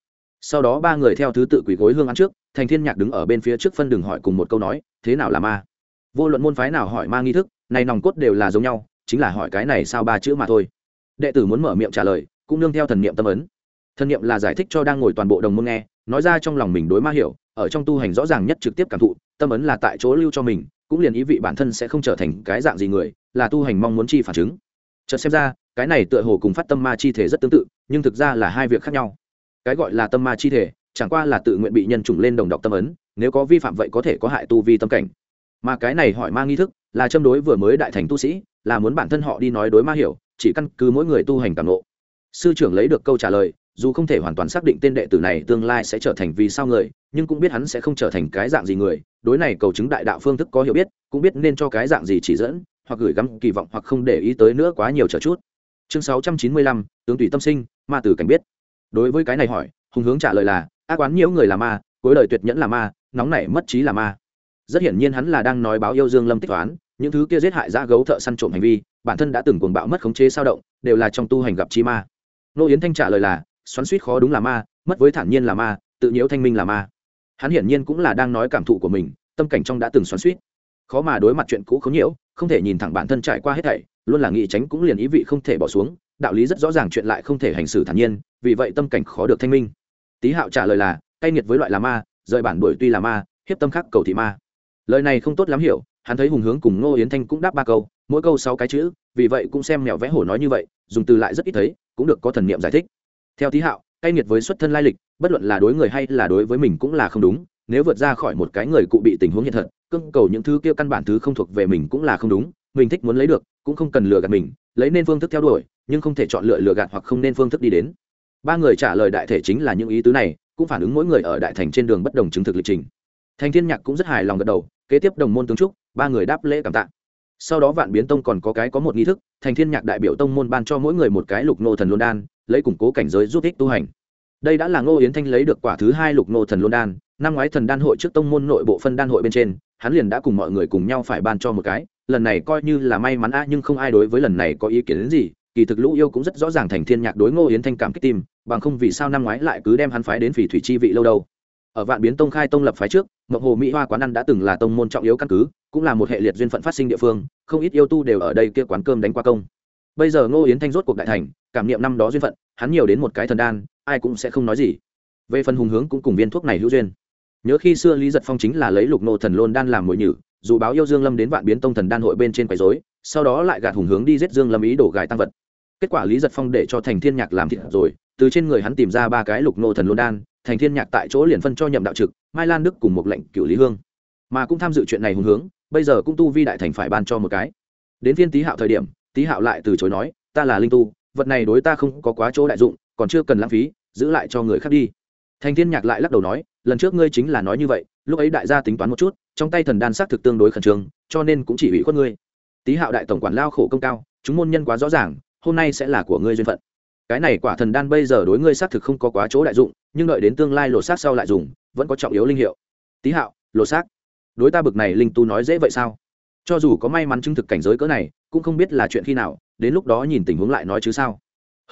Sau đó ba người theo thứ tự quỳ gối hương ăn trước, thành thiên nhạc đứng ở bên phía trước phân đường hỏi cùng một câu nói, thế nào là ma? Vô luận môn phái nào hỏi ma nghi thức, này nòng cốt đều là giống nhau chính là hỏi cái này sao ba chữ mà thôi. Đệ tử muốn mở miệng trả lời, cũng nương theo thần niệm tâm ấn. Thần niệm là giải thích cho đang ngồi toàn bộ đồng môn nghe, nói ra trong lòng mình đối ma hiểu, ở trong tu hành rõ ràng nhất trực tiếp cảm thụ, tâm ấn là tại chỗ lưu cho mình, cũng liền ý vị bản thân sẽ không trở thành cái dạng gì người, là tu hành mong muốn chi phản chứng. Chợt xem ra, cái này tựa hồ cùng phát tâm ma chi thể rất tương tự, nhưng thực ra là hai việc khác nhau. Cái gọi là tâm ma chi thể, chẳng qua là tự nguyện bị nhân chủng lên đồng độc tâm ấn, nếu có vi phạm vậy có thể có hại tu vi tâm cảnh. Mà cái này hỏi ma nghi thức, là châm đối vừa mới đại thành tu sĩ là muốn bản thân họ đi nói đối ma hiểu, chỉ căn cứ mỗi người tu hành cảm ngộ. Sư trưởng lấy được câu trả lời, dù không thể hoàn toàn xác định tên đệ tử này tương lai sẽ trở thành vì sao người, nhưng cũng biết hắn sẽ không trở thành cái dạng gì người, đối này cầu chứng đại đạo phương thức có hiểu biết, cũng biết nên cho cái dạng gì chỉ dẫn, hoặc gửi gắm kỳ vọng hoặc không để ý tới nữa quá nhiều trở chút. Chương sáu trăm chín mươi lăm, tướng tùy tâm sinh, ma tử cảnh biết. Đối với cái này hỏi, hùng hướng trả lời là, ác oán nhiễu người là ma, cuối đời tuyệt nhẫn là ma, nóng nảy mất trí là ma. Rất hiển nhiên hắn là đang nói báo yêu dương lâm tích toán những thứ kia giết hại ra gấu thợ săn trộm hành vi, bản thân đã từng cuồng bạo mất khống chế sao động, đều là trong tu hành gặp chi ma. Nô yến thanh trả lời là, xoắn suýt khó đúng là ma, mất với thản nhiên là ma, tự nhiễu thanh minh là ma. Hắn hiển nhiên cũng là đang nói cảm thụ của mình, tâm cảnh trong đã từng xoắn suýt khó mà đối mặt chuyện cũ không nhiễu, không thể nhìn thẳng bản thân trải qua hết thảy, luôn là nghĩ tránh cũng liền ý vị không thể bỏ xuống, đạo lý rất rõ ràng chuyện lại không thể hành xử thản nhiên, vì vậy tâm cảnh khó được thanh minh. Tý hạo trả lời là, cay nghiệt với loại là ma, rời bản đuổi tuy là ma, hiếp tâm khắc cầu thị ma. Lời này không tốt lắm hiểu hắn thấy hùng hướng cùng ngô yến thanh cũng đáp ba câu, mỗi câu sáu cái chữ, vì vậy cũng xem mèo vẽ hổ nói như vậy, dùng từ lại rất ít thấy, cũng được có thần niệm giải thích. Theo thí hạo, cay nghiệt với xuất thân lai lịch, bất luận là đối người hay là đối với mình cũng là không đúng, nếu vượt ra khỏi một cái người cụ bị tình huống hiện thật, cưng cầu những thứ kia căn bản thứ không thuộc về mình cũng là không đúng, mình thích muốn lấy được, cũng không cần lừa gạt mình, lấy nên phương thức theo đuổi, nhưng không thể chọn lựa lừa gạt hoặc không nên phương thức đi đến. Ba người trả lời đại thể chính là những ý tứ này, cũng phản ứng mỗi người ở đại thành trên đường bất đồng chứng thực lịch trình. Thành thiên nhạc cũng rất hài lòng gật đầu, kế tiếp đồng môn tướng trúc ba người đáp lễ cảm tạ. Sau đó vạn biến tông còn có cái có một nghi thức, thành thiên nhạc đại biểu tông môn ban cho mỗi người một cái lục nô thần luân đan, lấy củng cố cảnh giới giúp ích tu hành. Đây đã là ngô yến thanh lấy được quả thứ hai lục nô thần luân đan, năm ngoái thần đan hội trước tông môn nội bộ phân đan hội bên trên, hắn liền đã cùng mọi người cùng nhau phải ban cho một cái, lần này coi như là may mắn a nhưng không ai đối với lần này có ý kiến đến gì, kỳ thực lũ yêu cũng rất rõ ràng thành thiên nhạc đối ngô yến thanh cảm kích tim bằng không vì sao năm ngoái lại cứ đem hắn phái đến phỉ thủy chi vị lâu đâu ở vạn biến tông khai tông lập phái trước mộng hồ mỹ hoa quán ăn đã từng là tông môn trọng yếu căn cứ, cũng là một hệ liệt duyên phận phát sinh địa phương, không ít yêu tu đều ở đây kia quán cơm đánh qua công. Bây giờ ngô yến thanh rốt cuộc đại thành, cảm niệm năm đó duyên phận, hắn nhiều đến một cái thần đan, ai cũng sẽ không nói gì. Về phần hùng hướng cũng cùng viên thuốc này hữu duyên. Nhớ khi xưa lý giật phong chính là lấy lục nô thần lôn đan làm mồi nhử, dù báo yêu dương lâm đến vạn biến tông thần đan hội bên trên quấy dối sau đó lại gạt hùng hướng đi giết dương lâm ý đổ gài tăng vật. Kết quả lý giật phong để cho thành thiên nhạc làm thịt rồi, từ trên người hắn tìm ra ba cái lục nô thần lôn đan thành thiên nhạc tại chỗ liền phân cho nhậm đạo trực, mai lan đức cùng một lệnh cựu lý hương. Mà cũng tham dự chuyện này hùng hướng, bây giờ cũng tu vi đại thành phải ban cho một cái. Đến phiên tý hạo thời điểm, tý hạo lại từ chối nói, ta là linh tu, vật này đối ta không có quá chỗ đại dụng, còn chưa cần lãng phí, giữ lại cho người khác đi. Thành thiên nhạc lại lắc đầu nói, lần trước ngươi chính là nói như vậy, lúc ấy đại gia tính toán một chút, trong tay thần đan xác thực tương đối khẩn trương, cho nên cũng chỉ ủy khuất ngươi. Tý hạo đại tổng quản lao khổ công cao, chúng môn nhân quá rõ ràng, hôm nay sẽ là của ngươi duyên phận cái này quả thần đan bây giờ đối ngươi xác thực không có quá chỗ đại dụng, nhưng đợi đến tương lai lộ xác sau lại dùng, vẫn có trọng yếu linh hiệu. Tý hạo lộ xác. Đối ta bực này linh tu nói dễ vậy sao? Cho dù có may mắn chứng thực cảnh giới cỡ này, cũng không biết là chuyện khi nào, đến lúc đó nhìn tình huống lại nói chứ sao.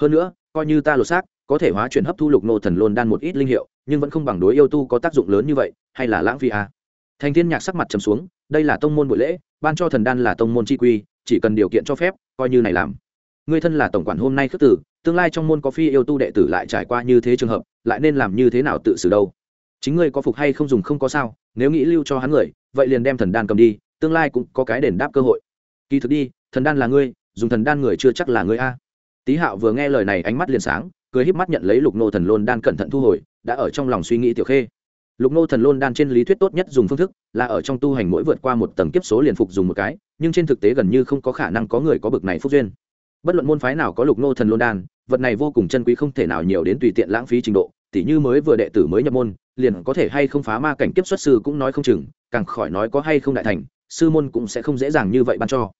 Hơn nữa, coi như ta lột xác, có thể hóa chuyển hấp thu lục nô thần lôn đan một ít linh hiệu, nhưng vẫn không bằng đối yêu tu có tác dụng lớn như vậy, hay là lãng phí à. thành thiên nhạc sắc mặt trầm xuống, đây là tông môn buổi lễ, ban cho thần đan là tông môn chi quy, chỉ cần điều kiện cho phép, coi như này làm người thân là tổng quản hôm nay khước tử, tương lai trong môn có phi yêu tu đệ tử lại trải qua như thế trường hợp, lại nên làm như thế nào tự xử đâu? Chính ngươi có phục hay không dùng không có sao, nếu nghĩ lưu cho hắn người, vậy liền đem thần đan cầm đi, tương lai cũng có cái đền đáp cơ hội. Kỳ thực đi, thần đan là ngươi, dùng thần đan người chưa chắc là ngươi a. Tý hạo vừa nghe lời này ánh mắt liền sáng, cười híp mắt nhận lấy lục nô thần lôn đan cẩn thận thu hồi, đã ở trong lòng suy nghĩ tiểu khê. Lục nô thần lôn đan trên lý thuyết tốt nhất dùng phương thức là ở trong tu hành mỗi vượt qua một tầng kiếp số liền phục dùng một cái, nhưng trên thực tế gần như không có khả năng có người có bực này phúc duyên bất luận môn phái nào có lục nô thần lôn đan, vật này vô cùng chân quý không thể nào nhiều đến tùy tiện lãng phí trình độ, tỉ như mới vừa đệ tử mới nhập môn, liền có thể hay không phá ma cảnh kiếp xuất sư cũng nói không chừng, càng khỏi nói có hay không đại thành, sư môn cũng sẽ không dễ dàng như vậy ban cho.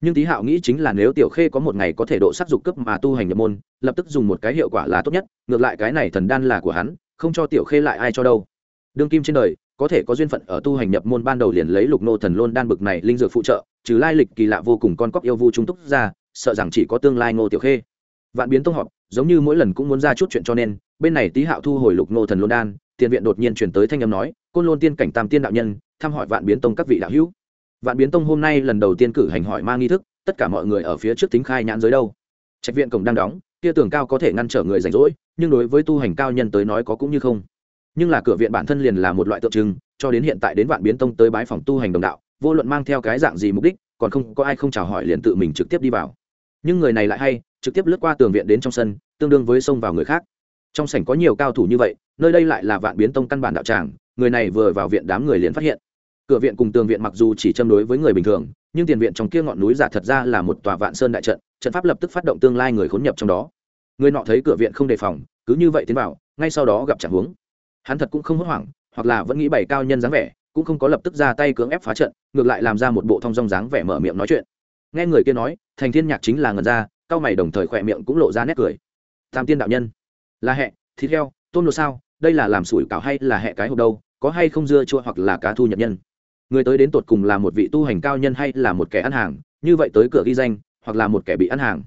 Nhưng tý hạo nghĩ chính là nếu tiểu khê có một ngày có thể độ sắc dục cấp mà tu hành nhập môn, lập tức dùng một cái hiệu quả là tốt nhất, ngược lại cái này thần đan là của hắn, không cho tiểu khê lại ai cho đâu. Đương kim trên đời, có thể có duyên phận ở tu hành nhập môn ban đầu liền lấy lục nô thần lôn đan bực này linh dược phụ trợ, trừ lai lịch kỳ lạ vô cùng con cóc yêu vu trung túc ra sợ rằng chỉ có tương lai ngô tiểu khê. Vạn biến tông họp, giống như mỗi lần cũng muốn ra chút chuyện cho nên, bên này tý hạo thu hồi lục Ngô thần lôn đan, tiền viện đột nhiên chuyển tới thanh âm nói, côn lôn tiên cảnh tam tiên đạo nhân, thăm hỏi vạn biến tông các vị đạo hữu. Vạn biến tông hôm nay lần đầu tiên cử hành hỏi mang nghi thức, tất cả mọi người ở phía trước tính khai nhãn giới đâu. Trạch viện cổng đang đóng kia tường cao có thể ngăn trở người rảnh rỗi, nhưng đối với tu hành cao nhân tới nói có cũng như không. Nhưng là cửa viện bản thân liền là một loại tượng trưng, cho đến hiện tại đến vạn biến tông tới bái phòng tu hành đồng đạo, vô luận mang theo cái dạng gì mục đích, còn không có ai không chào hỏi liền tự mình trực tiếp đi vào nhưng người này lại hay, trực tiếp lướt qua tường viện đến trong sân, tương đương với xông vào người khác. Trong sảnh có nhiều cao thủ như vậy, nơi đây lại là vạn biến tông căn bản đạo tràng, người này vừa vào viện đám người liền phát hiện. Cửa viện cùng tường viện mặc dù chỉ châm đối với người bình thường, nhưng tiền viện trong kia ngọn núi giả thật ra là một tòa vạn sơn đại trận trận pháp lập tức phát động tương lai người khốn nhập trong đó. Người nọ thấy cửa viện không đề phòng, cứ như vậy tiến vào, ngay sau đó gặp chẳng huống. Hắn thật cũng không hốt hoảng, hoặc là vẫn nghĩ bày cao nhân dáng vẻ, cũng không có lập tức ra tay cưỡng ép phá trận, ngược lại làm ra một bộ thong dong dáng vẻ mở miệng nói chuyện. Nghe người kia nói thành thiên nhạc chính là ngần ra, cao mày đồng thời khỏe miệng cũng lộ ra nét cười. Tam tiên đạo nhân, là hẹ, thịt heo, tôm lột sao, đây là làm sủi cảo hay là hẹ cái hộp đâu, có hay không dưa chua hoặc là cá thu nhập nhân? Người tới đến tột cùng là một vị tu hành cao nhân hay là một kẻ ăn hàng, như vậy tới cửa ghi danh, hoặc là một kẻ bị ăn hàng.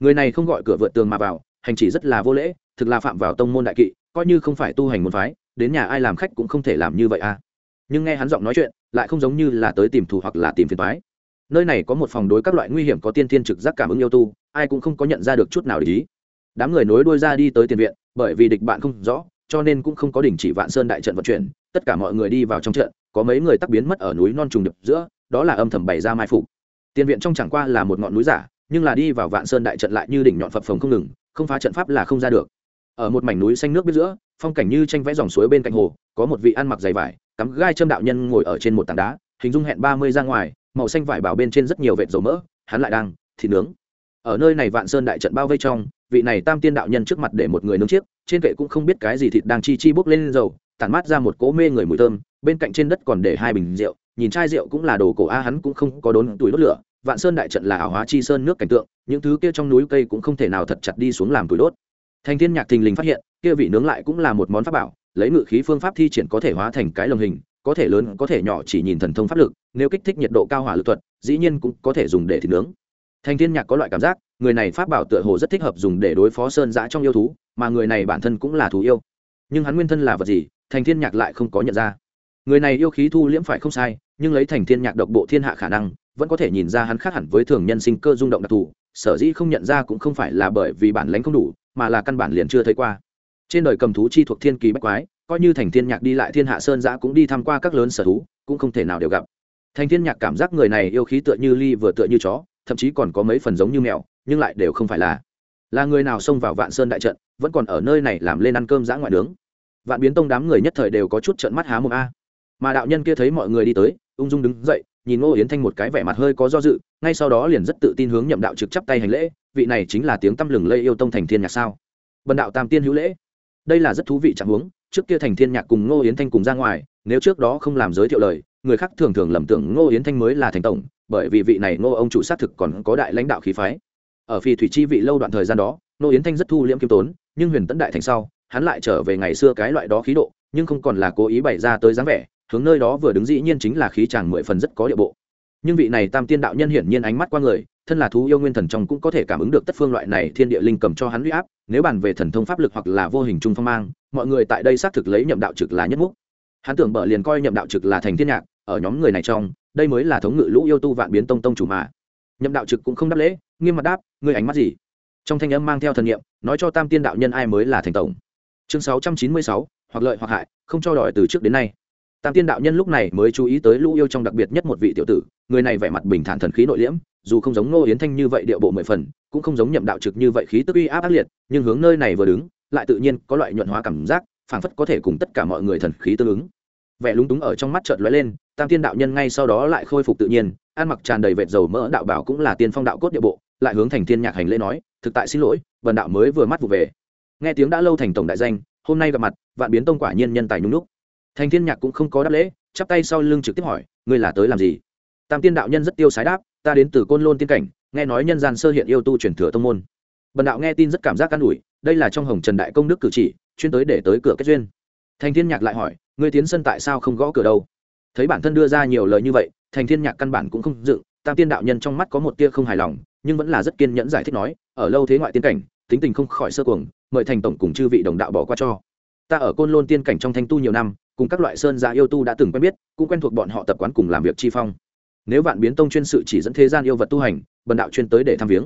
Người này không gọi cửa vượt tường mà vào, hành chỉ rất là vô lễ, thực là phạm vào tông môn đại kỵ, coi như không phải tu hành môn phái, đến nhà ai làm khách cũng không thể làm như vậy à. Nhưng nghe hắn giọng nói chuyện, lại không giống như là tới tìm thù hoặc là tìm phiền phái nơi này có một phòng đối các loại nguy hiểm có tiên thiên trực giác cảm ứng yêu tu, ai cũng không có nhận ra được chút nào để ý. Đám người nối đuôi ra đi tới tiền viện, bởi vì địch bạn không rõ, cho nên cũng không có đình chỉ vạn sơn đại trận vận chuyển, tất cả mọi người đi vào trong trận, có mấy người tắc biến mất ở núi non trùng đập giữa, đó là âm thầm bày ra mai phục. Tiền viện trong chẳng qua là một ngọn núi giả, nhưng là đi vào vạn sơn đại trận lại như đỉnh nhọn phập phồng không ngừng, không phá trận pháp là không ra được. Ở một mảnh núi xanh nước biết giữa, phong cảnh như tranh vẽ dòng suối bên cạnh hồ, có một vị ăn mặc dày vải, cắm gai châm đạo nhân ngồi ở trên một tảng đá, hình dung hẹn ba mươi ra ngoài màu xanh vải bảo bên trên rất nhiều vệt dầu mỡ, hắn lại đang thịt nướng. Ở nơi này vạn sơn đại trận bao vây trong, vị này tam tiên đạo nhân trước mặt để một người nướng chiếc, trên kệ cũng không biết cái gì thịt đang chi chi bốc lên dầu, tản mát ra một cỗ mê người mùi thơm, bên cạnh trên đất còn để hai bình rượu, nhìn chai rượu cũng là đồ cổ, a, hắn cũng không có đốn tuổi đốt lửa. Vạn sơn đại trận là ảo hóa chi sơn nước cảnh tượng, những thứ kia trong núi cây cũng không thể nào thật chặt đi xuống làm tuổi đốt. Thành thiên nhạc thình lình phát hiện, kia vị nướng lại cũng là một món pháp bảo, lấy ngự khí phương pháp thi triển có thể hóa thành cái lồng hình có thể lớn, có thể nhỏ chỉ nhìn thần thông pháp lực, nếu kích thích nhiệt độ cao hỏa lực thuật, dĩ nhiên cũng có thể dùng để thịt nướng. Thành thiên nhạc có loại cảm giác, người này pháp bảo tựa hồ rất thích hợp dùng để đối phó sơn giã trong yêu thú, mà người này bản thân cũng là thú yêu. Nhưng hắn nguyên thân là vật gì, thành thiên nhạc lại không có nhận ra. Người này yêu khí thu liễm phải không sai, nhưng lấy thành thiên nhạc độc bộ thiên hạ khả năng, vẫn có thể nhìn ra hắn khác hẳn với thường nhân sinh cơ rung động đặc thù, sở dĩ không nhận ra cũng không phải là bởi vì bản lãnh không đủ, mà là căn bản liền chưa thấy qua. Trên đời cầm thú chi thuộc thiên kỳ bách quái coi như thành thiên nhạc đi lại thiên hạ sơn giã cũng đi tham qua các lớn sở thú, cũng không thể nào đều gặp. Thành thiên nhạc cảm giác người này yêu khí tựa như ly vừa tựa như chó, thậm chí còn có mấy phần giống như mèo, nhưng lại đều không phải là. Là người nào xông vào vạn sơn đại trận, vẫn còn ở nơi này làm lên ăn cơm giã ngoại nướng. Vạn biến tông đám người nhất thời đều có chút trận mắt há mồm a. Mà đạo nhân kia thấy mọi người đi tới, ung dung đứng dậy, nhìn ngô yến thanh một cái vẻ mặt hơi có do dự, ngay sau đó liền rất tự tin hướng nhậm đạo trực chắp tay hành lễ, vị này chính là tiếng tăm lừng lây yêu tông thành thiên nhạc sao? Bần đạo tam tiên hữu lễ. Đây là rất thú vị trạng huống trước kia thành thiên nhạc cùng ngô yến thanh cùng ra ngoài, nếu trước đó không làm giới thiệu lời, người khác thường thường lầm tưởng ngô yến thanh mới là thành tổng, bởi vì vị này ngô ông chủ xác thực còn có đại lãnh đạo khí phái. Ở phi thủy chi vị lâu đoạn thời gian đó, ngô yến thanh rất thu liễm kiêm tốn, nhưng huyền tấn đại thành sau, hắn lại trở về ngày xưa cái loại đó khí độ, nhưng không còn là cố ý bày ra tới dáng vẻ, hướng nơi đó vừa đứng dĩ nhiên chính là khí chàng mười phần rất có địa bộ. Nhưng vị này tam tiên đạo nhân hiển nhiên ánh mắt qua người thân là thú yêu nguyên thần trong cũng có thể cảm ứng được tất phương loại này thiên địa linh cầm cho hắn huy áp, nếu bàn về thần thông pháp lực hoặc là vô hình trung phong mang, mọi người tại đây xác thực lấy nhậm đạo trực là nhất múc hắn tưởng bở liền coi nhậm đạo trực là thành thiên nhạc, ở nhóm người này trong, đây mới là thống ngự lũ yêu tu vạn biến tông tông chủ mà. Nhậm đạo trực cũng không đáp lễ, nghiêm mặt đáp, ngươi ánh mắt gì? Trong thanh âm mang theo thần niệm, nói cho tam tiên đạo nhân ai mới là thành tổng. Chương sáu trăm chín mươi sáu, hoặc lợi hoặc hại, không cho đòi từ trước đến nay. Tam tiên đạo nhân lúc này mới chú ý tới lũ yêu trong đặc biệt nhất một vị tiểu tử, người này vẻ mặt bình thản thần khí nội liễm dù không giống ngô yến thanh như vậy điệu bộ mười phần, cũng không giống nhậm đạo trực như vậy khí tức uy áp ác liệt, nhưng hướng nơi này vừa đứng, lại tự nhiên có loại nhuận hóa cảm giác, phảng phất có thể cùng tất cả mọi người thần khí tương ứng. Vẻ lúng túng ở trong mắt chợt lóe lên, tam tiên đạo nhân ngay sau đó lại khôi phục tự nhiên, ăn mặc tràn đầy vệt dầu mỡ đạo bảo cũng là tiên phong đạo cốt địa bộ, lại hướng thành thiên nhạc hành lễ nói, thực tại xin lỗi, bần đạo mới vừa mắt vụ về. Nghe tiếng đã lâu thành tổng đại danh, hôm nay gặp mặt, vạn biến tông quả nhiên nhân tài nhúng lúc thành thiên nhạc cũng không có đáp lễ, chắp tay sau lưng trực tiếp hỏi, ngươi là tới làm gì? Tam tiên đạo nhân rất tiêu sái đáp ta đến từ côn lôn tiên cảnh, nghe nói nhân gian sơ hiện yêu tu truyền thừa tông môn. Bần đạo nghe tin rất cảm giác an ủi, đây là trong hồng trần đại công đức cử chỉ, chuyên tới để tới cửa kết duyên. Thành thiên nhạc lại hỏi người tiến sân tại sao không gõ cửa đâu? Thấy bản thân đưa ra nhiều lời như vậy, thành thiên nhạc căn bản cũng không dựng tam tiên đạo nhân trong mắt có một tia không hài lòng, nhưng vẫn là rất kiên nhẫn giải thích nói, ở lâu thế ngoại tiên cảnh, tính tình không khỏi sơ cuồng, mời thành tổng cùng chư vị đồng đạo bỏ qua cho. Ta ở côn lôn tiên cảnh trong thanh tu nhiều năm, cùng các loại sơn gia yêu tu đã từng quen biết, cũng quen thuộc bọn họ tập quán cùng làm việc chi phong nếu vạn biến tông chuyên sự chỉ dẫn thế gian yêu vật tu hành, bần đạo chuyên tới để thăm viếng.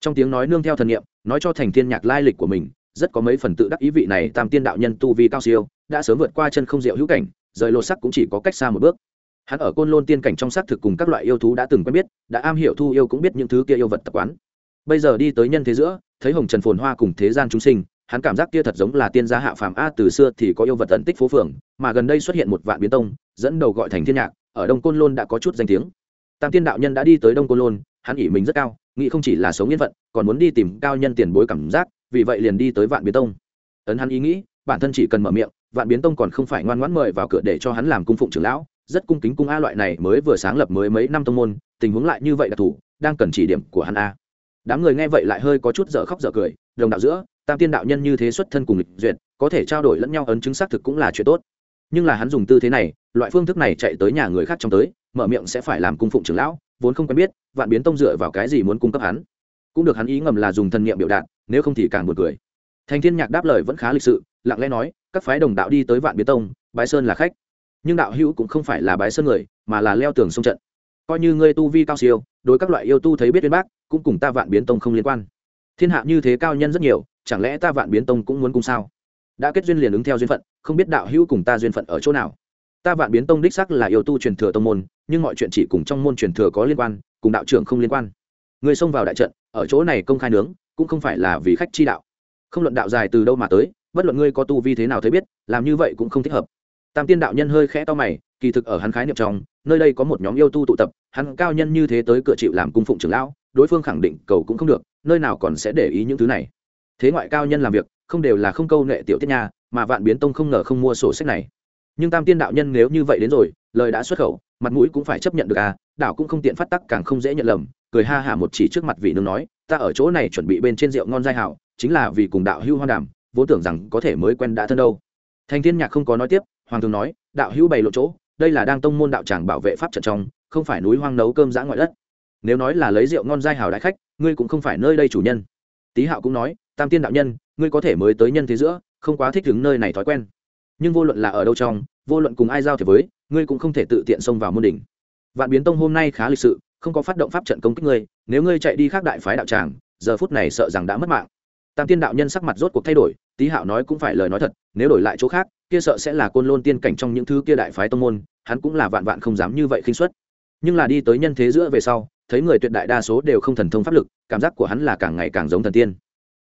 Trong tiếng nói nương theo thần nghiệm nói cho thành thiên nhạc lai lịch của mình, rất có mấy phần tự đắc ý vị này tam tiên đạo nhân tu vi cao siêu, đã sớm vượt qua chân không diệu hữu cảnh, rời lột sắc cũng chỉ có cách xa một bước. Hắn ở côn lôn tiên cảnh trong xác thực cùng các loại yêu thú đã từng quen biết, đã am hiểu thu yêu cũng biết những thứ kia yêu vật tập quán. Bây giờ đi tới nhân thế giữa, thấy hồng trần phồn hoa cùng thế gian chúng sinh, hắn cảm giác kia thật giống là tiên gia hạ phàm a từ xưa thì có yêu vật tận tích phố phường, mà gần đây xuất hiện một vạn biến tông, dẫn đầu gọi thành thiên nhạc, ở đông côn lôn đã có chút danh tiếng tam tiên đạo nhân đã đi tới đông côn lôn, hắn ỉ mình rất cao, nghĩ không chỉ là sống yên vận còn muốn đi tìm cao nhân tiền bối cảm giác, vì vậy liền đi tới vạn biến tông. Ấn hắn ý nghĩ, bản thân chỉ cần mở miệng, vạn biến tông còn không phải ngoan ngoãn mời vào cửa để cho hắn làm cung phụng trưởng lão, rất cung kính cung a loại này mới vừa sáng lập mới mấy năm tông môn, tình huống lại như vậy đặc thù đang cần chỉ điểm của hắn a. Đám người nghe vậy lại hơi có chút dở khóc dở cười, đồng đạo giữa, tam tiên đạo nhân như thế xuất thân cùng lịch duyệt, có thể trao đổi lẫn nhau ấn chứng xác thực cũng là chuyện tốt. Nhưng là hắn dùng tư thế này, loại phương thức này chạy tới nhà người khác trong tới mở miệng sẽ phải làm cung phụng trưởng lão, vốn không quen biết, vạn biến tông dựa vào cái gì muốn cung cấp hắn? Cũng được hắn ý ngầm là dùng thần niệm biểu đạt, nếu không thì càng buồn cười. Thành thiên nhạc đáp lời vẫn khá lịch sự, lặng lẽ nói, các phái đồng đạo đi tới vạn biến tông, bái sơn là khách. Nhưng đạo hữu cũng không phải là bái sơn người, mà là leo tường sông trận. Coi như ngươi tu vi cao siêu, đối các loại yêu tu thấy biết viên bác, cũng cùng ta vạn biến tông không liên quan. Thiên hạ như thế cao nhân rất nhiều, chẳng lẽ ta vạn biến tông cũng muốn cung sao? Đã kết duyên liền ứng theo duyên phận, không biết đạo hữu cùng ta duyên phận ở chỗ nào? Ta vạn biến tông đích sắc là yêu tu truyền thừa tông môn nhưng mọi chuyện chỉ cùng trong môn truyền thừa có liên quan, cùng đạo trưởng không liên quan. Người xông vào đại trận, ở chỗ này công khai nướng, cũng không phải là vì khách chi đạo. Không luận đạo dài từ đâu mà tới, bất luận ngươi có tu vi thế nào thấy biết, làm như vậy cũng không thích hợp. Tam tiên đạo nhân hơi khẽ to mày, kỳ thực ở hắn khái niệm trong, nơi đây có một nhóm yêu tu tụ tập, hắn cao nhân như thế tới cửa chịu làm cung phụng trưởng lão, đối phương khẳng định cầu cũng không được, nơi nào còn sẽ để ý những thứ này. Thế ngoại cao nhân làm việc, không đều là không câu nghệ tiểu tiết nha, mà vạn biến tông không ngờ không mua sổ sách này nhưng tam tiên đạo nhân nếu như vậy đến rồi, lời đã xuất khẩu, mặt mũi cũng phải chấp nhận được à đạo cũng không tiện phát tắc càng không dễ nhận lầm, cười ha hả một chỉ trước mặt vị nương nói, ta ở chỗ này chuẩn bị bên trên rượu ngon dai hảo, chính là vì cùng đạo hưu hoa đàm, vốn tưởng rằng có thể mới quen đã thân đâu. Thành thiên nhạc không có nói tiếp, hoàng thường nói, đạo hữu bày lộ chỗ, đây là đang tông môn đạo tràng bảo vệ pháp trận trong, không phải núi hoang nấu cơm giã ngoại đất. Nếu nói là lấy rượu ngon dai hào đại khách, ngươi cũng không phải nơi đây chủ nhân. Tý hạo cũng nói, tam tiên đạo nhân, ngươi có thể mới tới nhân thế giữa, không quá thích đứng nơi này thói quen nhưng vô luận là ở đâu trong, vô luận cùng ai giao thì với, ngươi cũng không thể tự tiện xông vào môn đỉnh. Vạn biến tông hôm nay khá lịch sự, không có phát động pháp trận công kích ngươi, nếu ngươi chạy đi khác đại phái đạo tràng, giờ phút này sợ rằng đã mất mạng. Tam tiên đạo nhân sắc mặt rốt cuộc thay đổi, tý hạo nói cũng phải lời nói thật, nếu đổi lại chỗ khác, kia sợ sẽ là côn lôn tiên cảnh trong những thứ kia đại phái tông môn, hắn cũng là vạn vạn không dám như vậy khinh suất. Nhưng là đi tới nhân thế giữa về sau, thấy người tuyệt đại đa số đều không thần thông pháp lực, cảm giác của hắn là càng ngày càng giống thần tiên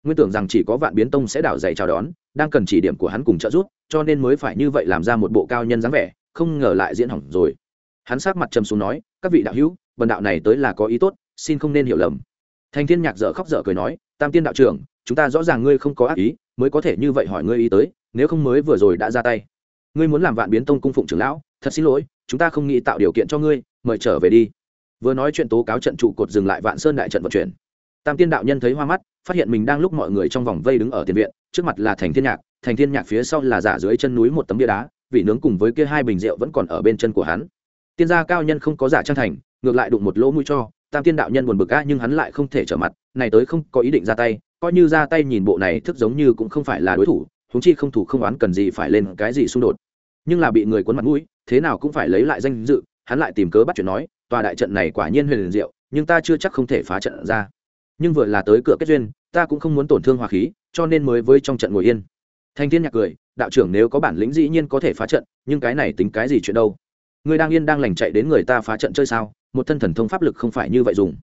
nguyên tưởng rằng chỉ có vạn biến tông sẽ đảo dày chào đón, đang cần chỉ điểm của hắn cùng trợ giúp, cho nên mới phải như vậy làm ra một bộ cao nhân dáng vẻ, không ngờ lại diễn hỏng rồi. Hắn sát mặt trầm xuống nói, các vị đạo hữu, vần đạo này tới là có ý tốt, xin không nên hiểu lầm. Thành thiên nhạc dở khóc dở cười nói, tam tiên đạo trưởng, chúng ta rõ ràng ngươi không có ác ý, mới có thể như vậy hỏi ngươi ý tới, nếu không mới vừa rồi đã ra tay. Ngươi muốn làm vạn biến tông cung phụng trưởng lão, thật xin lỗi, chúng ta không nghĩ tạo điều kiện cho ngươi, mời trở về đi. Vừa nói chuyện tố cáo trận trụ cột dừng lại vạn sơn đại trận vận chuyển. Tam tiên đạo nhân thấy hoa mắt phát hiện mình đang lúc mọi người trong vòng vây đứng ở tiền viện, trước mặt là thành thiên nhạc, thành thiên nhạc phía sau là giả dưới chân núi một tấm bia đá, vị nướng cùng với kia hai bình rượu vẫn còn ở bên chân của hắn. Tiên gia cao nhân không có giả trang thành, ngược lại đụng một lỗ mũi cho, tam tiên đạo nhân buồn bực a nhưng hắn lại không thể trở mặt, này tới không có ý định ra tay, coi như ra tay nhìn bộ này thức giống như cũng không phải là đối thủ, huống chi không thủ không oán cần gì phải lên cái gì xung đột. Nhưng là bị người cuốn mặt mũi, thế nào cũng phải lấy lại danh dự, hắn lại tìm cớ bắt chuyện nói, tòa đại trận này quả nhiên huyền diệu, nhưng ta chưa chắc không thể phá trận ra nhưng vừa là tới cửa kết duyên, ta cũng không muốn tổn thương hòa khí, cho nên mới với trong trận ngồi yên. Thanh thiên nhạc cười, đạo trưởng nếu có bản lĩnh dĩ nhiên có thể phá trận, nhưng cái này tính cái gì chuyện đâu? Người đang yên đang lành chạy đến người ta phá trận chơi sao? Một thân thần thông pháp lực không phải như vậy dùng.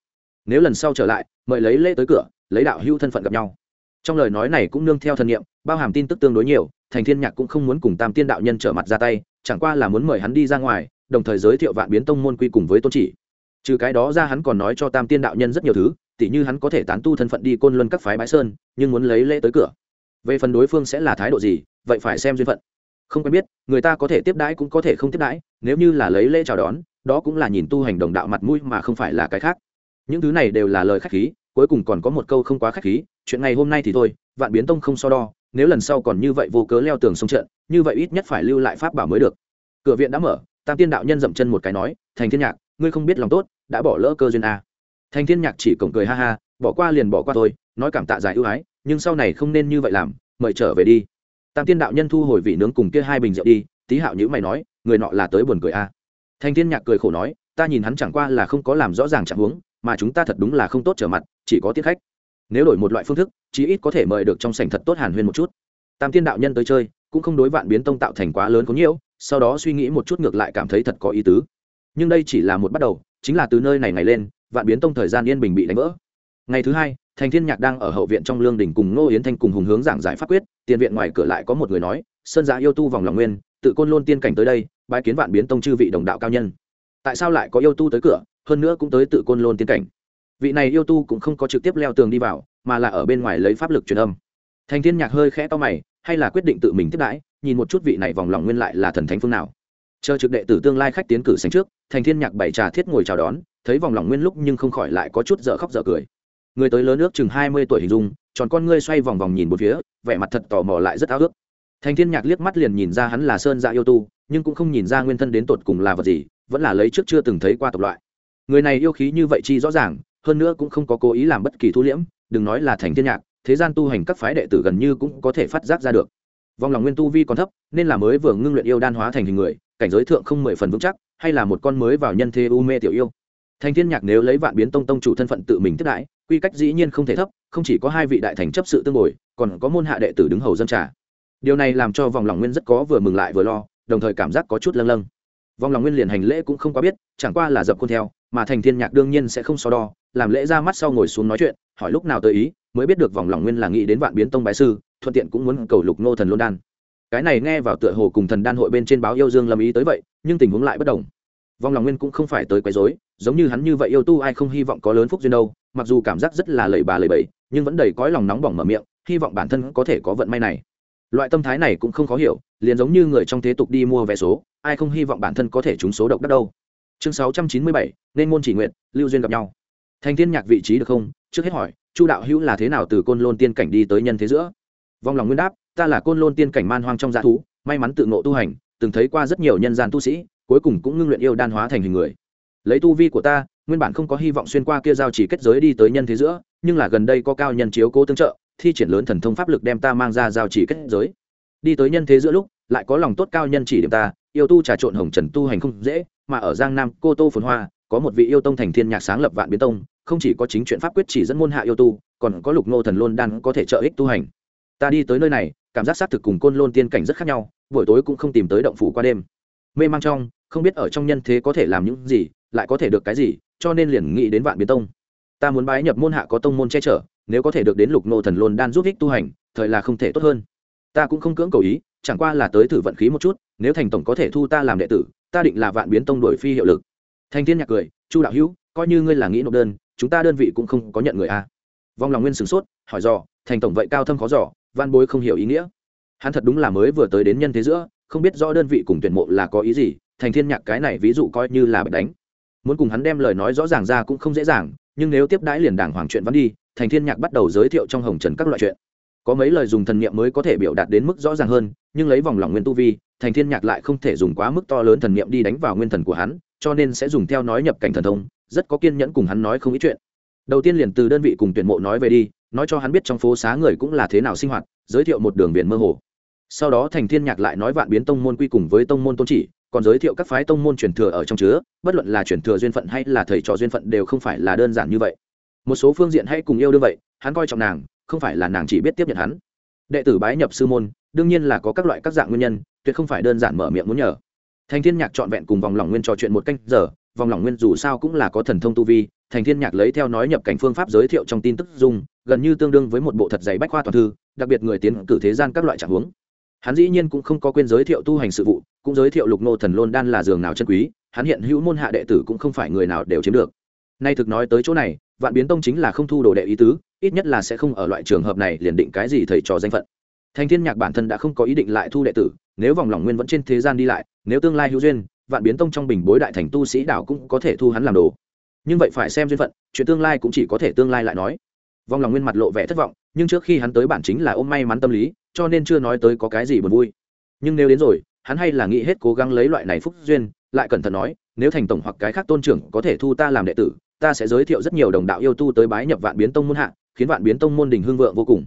Nếu lần sau trở lại, mời lấy lễ tới cửa, lấy đạo hữu thân phận gặp nhau. Trong lời nói này cũng nương theo thần nghiệm bao hàm tin tức tương đối nhiều thành thiên nhạc cũng không muốn cùng tam tiên đạo nhân trở mặt ra tay, chẳng qua là muốn mời hắn đi ra ngoài, đồng thời giới thiệu vạn biến tông môn quy cùng với tôn chỉ. Trừ cái đó ra hắn còn nói cho tam tiên đạo nhân rất nhiều thứ tỉ như hắn có thể tán tu thân phận đi côn luân các phái bãi sơn, nhưng muốn lấy lễ tới cửa. Về phần đối phương sẽ là thái độ gì, vậy phải xem duyên phận. Không quen biết, người ta có thể tiếp đãi cũng có thể không tiếp đãi, nếu như là lấy lễ chào đón, đó cũng là nhìn tu hành đồng đạo mặt mũi mà không phải là cái khác. Những thứ này đều là lời khách khí, cuối cùng còn có một câu không quá khách khí, chuyện ngày hôm nay thì thôi, vạn biến tông không so đo, nếu lần sau còn như vậy vô cớ leo tường sông trận, như vậy ít nhất phải lưu lại pháp bảo mới được. Cửa viện đã mở, tam tiên đạo nhân dậm chân một cái nói, thành thiên nhạc, ngươi không biết lòng tốt, đã bỏ lỡ cơ duyên a thành thiên nhạc chỉ cổng cười ha ha, bỏ qua liền bỏ qua thôi, nói cảm tạ giải ưu ái, nhưng sau này không nên như vậy làm, mời trở về đi. Tam tiên đạo nhân thu hồi vị nướng cùng kia hai bình rượu đi tí hạo nhữ mày nói, người nọ là tới buồn cười à? a thành thiên nhạc cười khổ nói, ta nhìn hắn chẳng qua là không có làm rõ ràng trạng huống, mà chúng ta thật đúng là không tốt trở mặt, chỉ có tiết khách. Nếu đổi một loại phương thức, chí ít có thể mời được trong sảnh thật tốt hàn huyên một chút. Tam tiên đạo nhân tới chơi, cũng không đối vạn biến tông tạo thành quá lớn có nhiễu, sau đó suy nghĩ một chút ngược lại cảm thấy thật có ý tứ. Nhưng đây chỉ là một bắt đầu, chính là từ nơi này ngày lên vạn biến tông thời gian yên bình bị đánh vỡ. Ngày thứ hai, thành thiên nhạc đang ở hậu viện trong lương đình cùng ngô yến thanh cùng hùng hướng giảng giải pháp quyết, tiền viện ngoài cửa lại có một người nói, sơn giả yêu tu vòng lòng nguyên, tự côn lôn tiên cảnh tới đây, bái kiến vạn biến tông chư vị đồng đạo cao nhân. Tại sao lại có yêu tu tới cửa, hơn nữa cũng tới tự côn lôn tiên cảnh? Vị này yêu tu cũng không có trực tiếp leo tường đi vào, mà là ở bên ngoài lấy pháp lực truyền âm. Thành thiên nhạc hơi khẽ to mày, hay là quyết định tự mình tiếp đãi, nhìn một chút vị này vòng lòng nguyên lại là thần thánh phương nào. Chờ trực đệ tử tương lai khách tiến cử sánh trước, thành thiên nhạc bảy trà thiết ngồi chào đón thấy vòng lòng nguyên lúc nhưng không khỏi lại có chút dở khóc dở cười. Người tới lớn nước chừng hai mươi tuổi hình dung, tròn con ngươi xoay vòng vòng nhìn một phía, vẻ mặt thật tò mò lại rất ao ước. Thành thiên nhạc liếc mắt liền nhìn ra hắn là sơn dạ yêu tu, nhưng cũng không nhìn ra nguyên thân đến tột cùng là vật gì, vẫn là lấy trước chưa từng thấy qua tộc loại. Người này yêu khí như vậy chi rõ ràng, hơn nữa cũng không có cố ý làm bất kỳ thu liễm, đừng nói là thành thiên nhạc, thế gian tu hành các phái đệ tử gần như cũng có thể phát giác ra được. Vòng lòng nguyên tu vi còn thấp, nên là mới vừa ngưng luyện yêu đan hóa thành hình người, cảnh giới thượng không mười phần vững chắc, hay là một con mới vào nhân thế u mê tiểu yêu thành thiên nhạc nếu lấy vạn biến tông tông chủ thân phận tự mình tiếp đãi quy cách dĩ nhiên không thể thấp không chỉ có hai vị đại thành chấp sự tương ngồi, còn có môn hạ đệ tử đứng hầu dân trà. Điều này làm cho vòng lòng nguyên rất có vừa mừng lại vừa lo đồng thời cảm giác có chút lâng lâng. Vòng lòng nguyên liền hành lễ cũng không quá biết chẳng qua là dập khuôn theo mà thành thiên nhạc đương nhiên sẽ không so đo làm lễ ra mắt sau ngồi xuống nói chuyện hỏi lúc nào tới ý mới biết được vòng lòng nguyên là nghĩ đến vạn biến tông bái sư thuận tiện cũng muốn cầu lục nô thần luân đan. Cái này nghe vào tựa hồ cùng thần đan hội bên trên báo yêu dương lâm ý tới vậy nhưng tình huống lại bất đồng. Vong lòng nguyên cũng không phải tới quấy rối, giống như hắn như vậy yêu tu ai không hy vọng có lớn phúc duyên đâu, mặc dù cảm giác rất là lầy bà lầy bẫy nhưng vẫn đầy cõi lòng nóng bỏng mở miệng, hy vọng bản thân có thể có vận may này. Loại tâm thái này cũng không khó hiểu, liền giống như người trong thế tục đi mua vé số, ai không hy vọng bản thân có thể trúng số độc đắc đâu. Chương sáu trăm chín mươi bảy, nên môn chỉ nguyện, lưu duyên gặp nhau. Thành thiên nhạc vị trí được không? Trước hết hỏi, chu đạo hữu là thế nào từ côn lôn tiên cảnh đi tới nhân thế giữa? Vong lòng nguyên đáp, ta là côn lôn tiên cảnh man hoang trong g thú, may mắn tự ngộ tu hành từng thấy qua rất nhiều nhân gian tu sĩ, cuối cùng cũng ngưng luyện yêu đan hóa thành hình người. Lấy tu vi của ta, nguyên bản không có hy vọng xuyên qua kia giao chỉ kết giới đi tới nhân thế giữa, nhưng là gần đây có cao nhân chiếu cố tương trợ, thi triển lớn thần thông pháp lực đem ta mang ra giao chỉ kết giới. Đi tới nhân thế giữa lúc, lại có lòng tốt cao nhân chỉ điểm ta, yêu tu trà trộn hồng trần tu hành không dễ, mà ở giang nam, cô tô phồn hoa, có một vị yêu tông thành thiên nhạc sáng lập vạn biến tông, không chỉ có chính chuyện pháp quyết chỉ dẫn môn hạ yêu tu, còn có lục nô thần lôn đan có thể trợ ích tu hành. Ta đi tới nơi này, cảm giác xác thực cùng côn lôn tiên cảnh rất khác nhau buổi tối cũng không tìm tới động phủ qua đêm. Mê mang trong, không biết ở trong nhân thế có thể làm những gì, lại có thể được cái gì, cho nên liền nghĩ đến vạn biến tông. Ta muốn bái nhập môn hạ có tông môn che chở, nếu có thể được đến lục nô thần lôn đan giúp ích tu hành, thời là không thể tốt hơn. Ta cũng không cưỡng cầu ý, chẳng qua là tới thử vận khí một chút, nếu thành tổng có thể thu ta làm đệ tử, ta định là vạn biến tông đổi phi hiệu lực. Thanh thiên nhạc cười, chu đạo hữu, coi như ngươi là nghĩ nộp đơn, chúng ta đơn vị cũng không có nhận người a. Vong lòng nguyên sửng sốt, hỏi dò, thành tổng vậy cao thâm khó dò, văn bối không hiểu ý nghĩa hắn thật đúng là mới vừa tới đến nhân thế giữa, không biết rõ đơn vị cùng tuyển mộ là có ý gì, thành thiên nhạc cái này ví dụ coi như là bạch đánh. Muốn cùng hắn đem lời nói rõ ràng ra cũng không dễ dàng, nhưng nếu tiếp đãi liền đảng hoàng chuyện vẫn đi, thành thiên nhạc bắt đầu giới thiệu trong hồng trần các loại chuyện. Có mấy lời dùng thần niệm mới có thể biểu đạt đến mức rõ ràng hơn, nhưng lấy vòng lòng nguyên tu vi, thành thiên nhạc lại không thể dùng quá mức to lớn thần niệm đi đánh vào nguyên thần của hắn, cho nên sẽ dùng theo nói nhập cảnh thần thông, rất có kiên nhẫn cùng hắn nói không ít chuyện. Đầu tiên liền từ đơn vị cùng tuyển mộ nói về đi, nói cho hắn biết trong phố xá người cũng là thế nào sinh hoạt, giới thiệu một đường biển mơ hồ sau đó thành thiên nhạc lại nói vạn biến tông môn quy cùng với tông môn tôn chỉ, còn giới thiệu các phái tông môn truyền thừa ở trong chứa, bất luận là truyền thừa duyên phận hay là thầy trò duyên phận đều không phải là đơn giản như vậy. Một số phương diện hay cùng yêu đương vậy, hắn coi trọng nàng, không phải là nàng chỉ biết tiếp nhận hắn. Đệ tử bái nhập sư môn, đương nhiên là có các loại các dạng nguyên nhân, tuyệt không phải đơn giản mở miệng muốn nhờ. Thành thiên nhạc trọn vẹn cùng vòng lòng nguyên trò chuyện một canh giờ, vòng lòng nguyên dù sao cũng là có thần thông tu vi, thành thiên nhạc lấy theo nói nhập cảnh phương pháp giới thiệu trong tin tức dung, gần như tương đương với một bộ thật dày bách khoa toàn thư, đặc biệt người tiến cử thế gian các loại trạng huống hắn dĩ nhiên cũng không có quên giới thiệu tu hành sự vụ, cũng giới thiệu lục nô thần lôn đan là giường nào chân quý, hắn hiện hữu môn hạ đệ tử cũng không phải người nào đều chiếm được. Nay thực nói tới chỗ này, vạn biến tông chính là không thu đồ đệ ý tứ, ít nhất là sẽ không ở loại trường hợp này liền định cái gì thầy trò danh phận. Thành thiên nhạc bản thân đã không có ý định lại thu đệ tử, nếu vòng lòng nguyên vẫn trên thế gian đi lại, nếu tương lai hữu duyên, vạn biến tông trong bình bối đại thành tu sĩ đảo cũng có thể thu hắn làm đồ. Nhưng vậy phải xem duyên phận, chuyện tương lai cũng chỉ có thể tương lai lại nói. Vòng lòng nguyên mặt lộ vẻ thất vọng nhưng trước khi hắn tới bản chính là ôm may mắn tâm lý, cho nên chưa nói tới có cái gì buồn vui. Nhưng nếu đến rồi, hắn hay là nghĩ hết cố gắng lấy loại này phúc duyên, lại cẩn thận nói, nếu thành tổng hoặc cái khác tôn trưởng có thể thu ta làm đệ tử, ta sẽ giới thiệu rất nhiều đồng đạo yêu tu tới bái nhập vạn biến tông môn hạ, khiến vạn biến tông môn đình hương vượng vô cùng.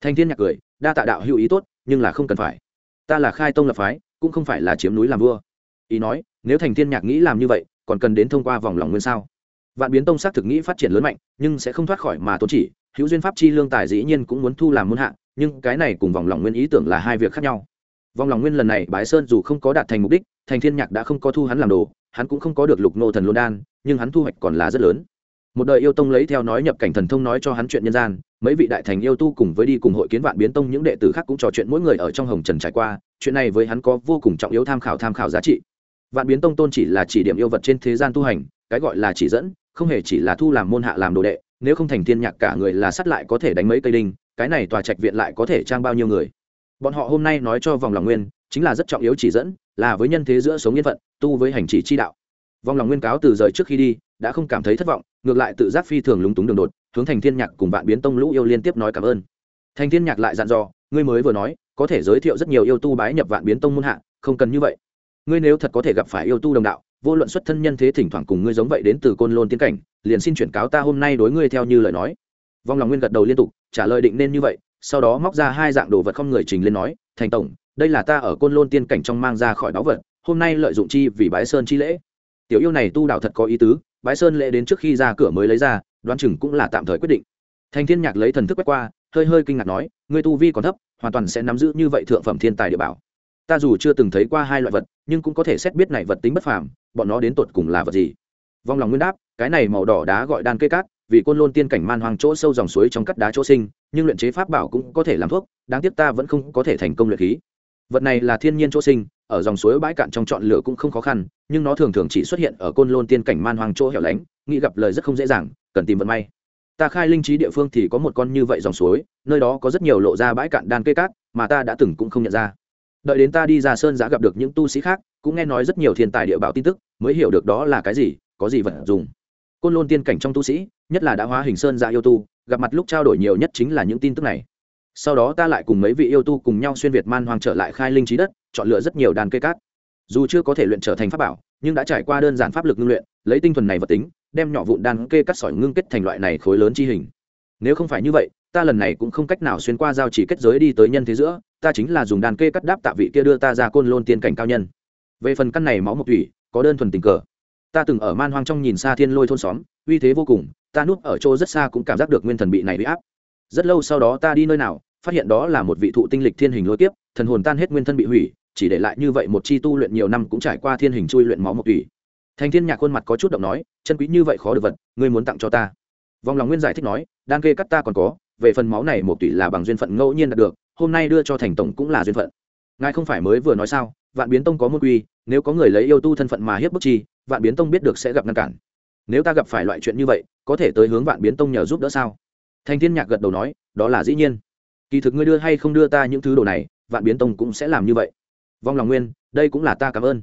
Thanh thiên nhạc cười, đa tạ đạo hữu ý tốt, nhưng là không cần phải. Ta là khai tông lập phái, cũng không phải là chiếm núi làm vua. Ý nói, nếu thành thiên nhạc nghĩ làm như vậy, còn cần đến thông qua vòng lòng nguyên sao? Vạn biến tông xác thực nghĩ phát triển lớn mạnh, nhưng sẽ không thoát khỏi mà tốn chỉ hữu duyên pháp chi lương tài dĩ nhiên cũng muốn thu làm môn hạ, nhưng cái này cùng vòng lòng nguyên ý tưởng là hai việc khác nhau. Vòng lòng nguyên lần này, bái sơn dù không có đạt thành mục đích, thành thiên nhạc đã không có thu hắn làm đồ, hắn cũng không có được lục nô thần lôn đan, nhưng hắn thu hoạch còn là rất lớn. Một đời yêu tông lấy theo nói nhập cảnh thần thông nói cho hắn chuyện nhân gian, mấy vị đại thành yêu tu cùng với đi cùng hội kiến vạn biến tông những đệ tử khác cũng trò chuyện mỗi người ở trong hồng trần trải qua, chuyện này với hắn có vô cùng trọng yếu tham khảo tham khảo giá trị. Vạn biến tông tôn chỉ là chỉ điểm yêu vật trên thế gian tu hành, cái gọi là chỉ dẫn, không hề chỉ là thu làm môn hạ làm đồ đệ nếu không thành thiên nhạc cả người là sắt lại có thể đánh mấy cây đinh, cái này tòa trạch viện lại có thể trang bao nhiêu người? Bọn họ hôm nay nói cho vòng lòng nguyên, chính là rất trọng yếu chỉ dẫn, là với nhân thế giữa sống yên phận, tu với hành chỉ chi đạo. Vòng lòng nguyên cáo từ rời trước khi đi, đã không cảm thấy thất vọng, ngược lại tự giác phi thường lúng túng đường đột, hướng thành thiên nhạc cùng vạn biến tông lũ yêu liên tiếp nói cảm ơn. Thành thiên nhạc lại dặn dò, ngươi mới vừa nói, có thể giới thiệu rất nhiều yêu tu bái nhập vạn biến tông môn hạ, không cần như vậy. Ngươi nếu thật có thể gặp phải yêu tu đồng đạo vô luận xuất thân nhân thế thỉnh thoảng cùng ngươi giống vậy đến từ côn lôn tiến cảnh, liền xin chuyển cáo ta hôm nay đối ngươi theo như lời nói. Vong lòng nguyên gật đầu liên tục, trả lời định nên như vậy, sau đó móc ra hai dạng đồ vật không người trình lên nói, thành tổng, đây là ta ở côn lôn tiên cảnh trong mang ra khỏi báu vật, hôm nay lợi dụng chi vì bái sơn chi lễ. Tiểu yêu này tu đạo thật có ý tứ, bái sơn lễ đến trước khi ra cửa mới lấy ra, đoán chừng cũng là tạm thời quyết định. Thành thiên nhạc lấy thần thức quét qua, hơi hơi kinh ngạc nói, ngươi tu vi còn thấp, hoàn toàn sẽ nắm giữ như vậy thượng phẩm thiên tài địa bảo ta dù chưa từng thấy qua hai loại vật, nhưng cũng có thể xét biết này vật tính bất phàm, bọn nó đến tột cùng là vật gì. Vong lòng nguyên đáp, cái này màu đỏ đá gọi đan cây cát, vì côn lôn tiên cảnh man hoang chỗ sâu dòng suối trong cắt đá chỗ sinh, nhưng luyện chế pháp bảo cũng có thể làm thuốc, đáng tiếc ta vẫn không có thể thành công luyện khí. Vật này là thiên nhiên chỗ sinh, ở dòng suối bãi cạn trong chọn lựa cũng không khó khăn, nhưng nó thường thường chỉ xuất hiện ở côn lôn tiên cảnh man hoang chỗ hẻo lánh, nghĩ gặp lời rất không dễ dàng, cần tìm vận may. Ta khai linh trí địa phương thì có một con như vậy dòng suối, nơi đó có rất nhiều lộ ra bãi cạn đan cây cát, mà ta đã từng cũng không nhận ra đợi đến ta đi ra sơn giã gặp được những tu sĩ khác, cũng nghe nói rất nhiều thiên tài địa bảo tin tức, mới hiểu được đó là cái gì, có gì vật dùng. Côn lôn tiên cảnh trong tu sĩ, nhất là đã hóa hình sơn giã yêu tu, gặp mặt lúc trao đổi nhiều nhất chính là những tin tức này. Sau đó ta lại cùng mấy vị yêu tu cùng nhau xuyên việt man hoang trở lại khai linh trí đất, chọn lựa rất nhiều đàn cây cát. Dù chưa có thể luyện trở thành pháp bảo, nhưng đã trải qua đơn giản pháp lực ngưng luyện, lấy tinh thuần này vật tính, đem nhỏ vụn đan kê cắt sỏi ngưng kết thành loại này khối lớn chi hình. Nếu không phải như vậy, ta lần này cũng không cách nào xuyên qua giao chỉ kết giới đi tới nhân thế giữa ta chính là dùng đàn kê cắt đáp tạ vị kia đưa ta ra côn lôn tiên cảnh cao nhân. Về phần căn này máu mộc thủy, có đơn thuần tình cờ. Ta từng ở man hoang trong nhìn xa thiên lôi thôn xóm, uy thế vô cùng, ta núp ở chỗ rất xa cũng cảm giác được nguyên thần bị này bị áp. Rất lâu sau đó ta đi nơi nào, phát hiện đó là một vị thụ tinh lịch thiên hình lôi tiếp thần hồn tan hết nguyên thân bị hủy, chỉ để lại như vậy một chi tu luyện nhiều năm cũng trải qua thiên hình chui luyện máu mộc thủy. Thành thiên nhạc khuôn mặt có chút động nói, chân quý như vậy khó được vật, ngươi muốn tặng cho ta. Vòng lòng nguyên giải thích nói, đan kê cắt ta còn có, về phần máu này một tỷ là bằng duyên phận ngẫu nhiên đạt được hôm nay đưa cho thành tổng cũng là duyên phận. Ngài không phải mới vừa nói sao, vạn biến tông có môn quy, nếu có người lấy yêu tu thân phận mà hiếp bức chi, vạn biến tông biết được sẽ gặp ngăn cản. Nếu ta gặp phải loại chuyện như vậy, có thể tới hướng vạn biến tông nhờ giúp đỡ sao? Thành thiên nhạc gật đầu nói, đó là dĩ nhiên. Kỳ thực ngươi đưa hay không đưa ta những thứ đồ này, vạn biến tông cũng sẽ làm như vậy. Vong lòng nguyên, đây cũng là ta cảm ơn.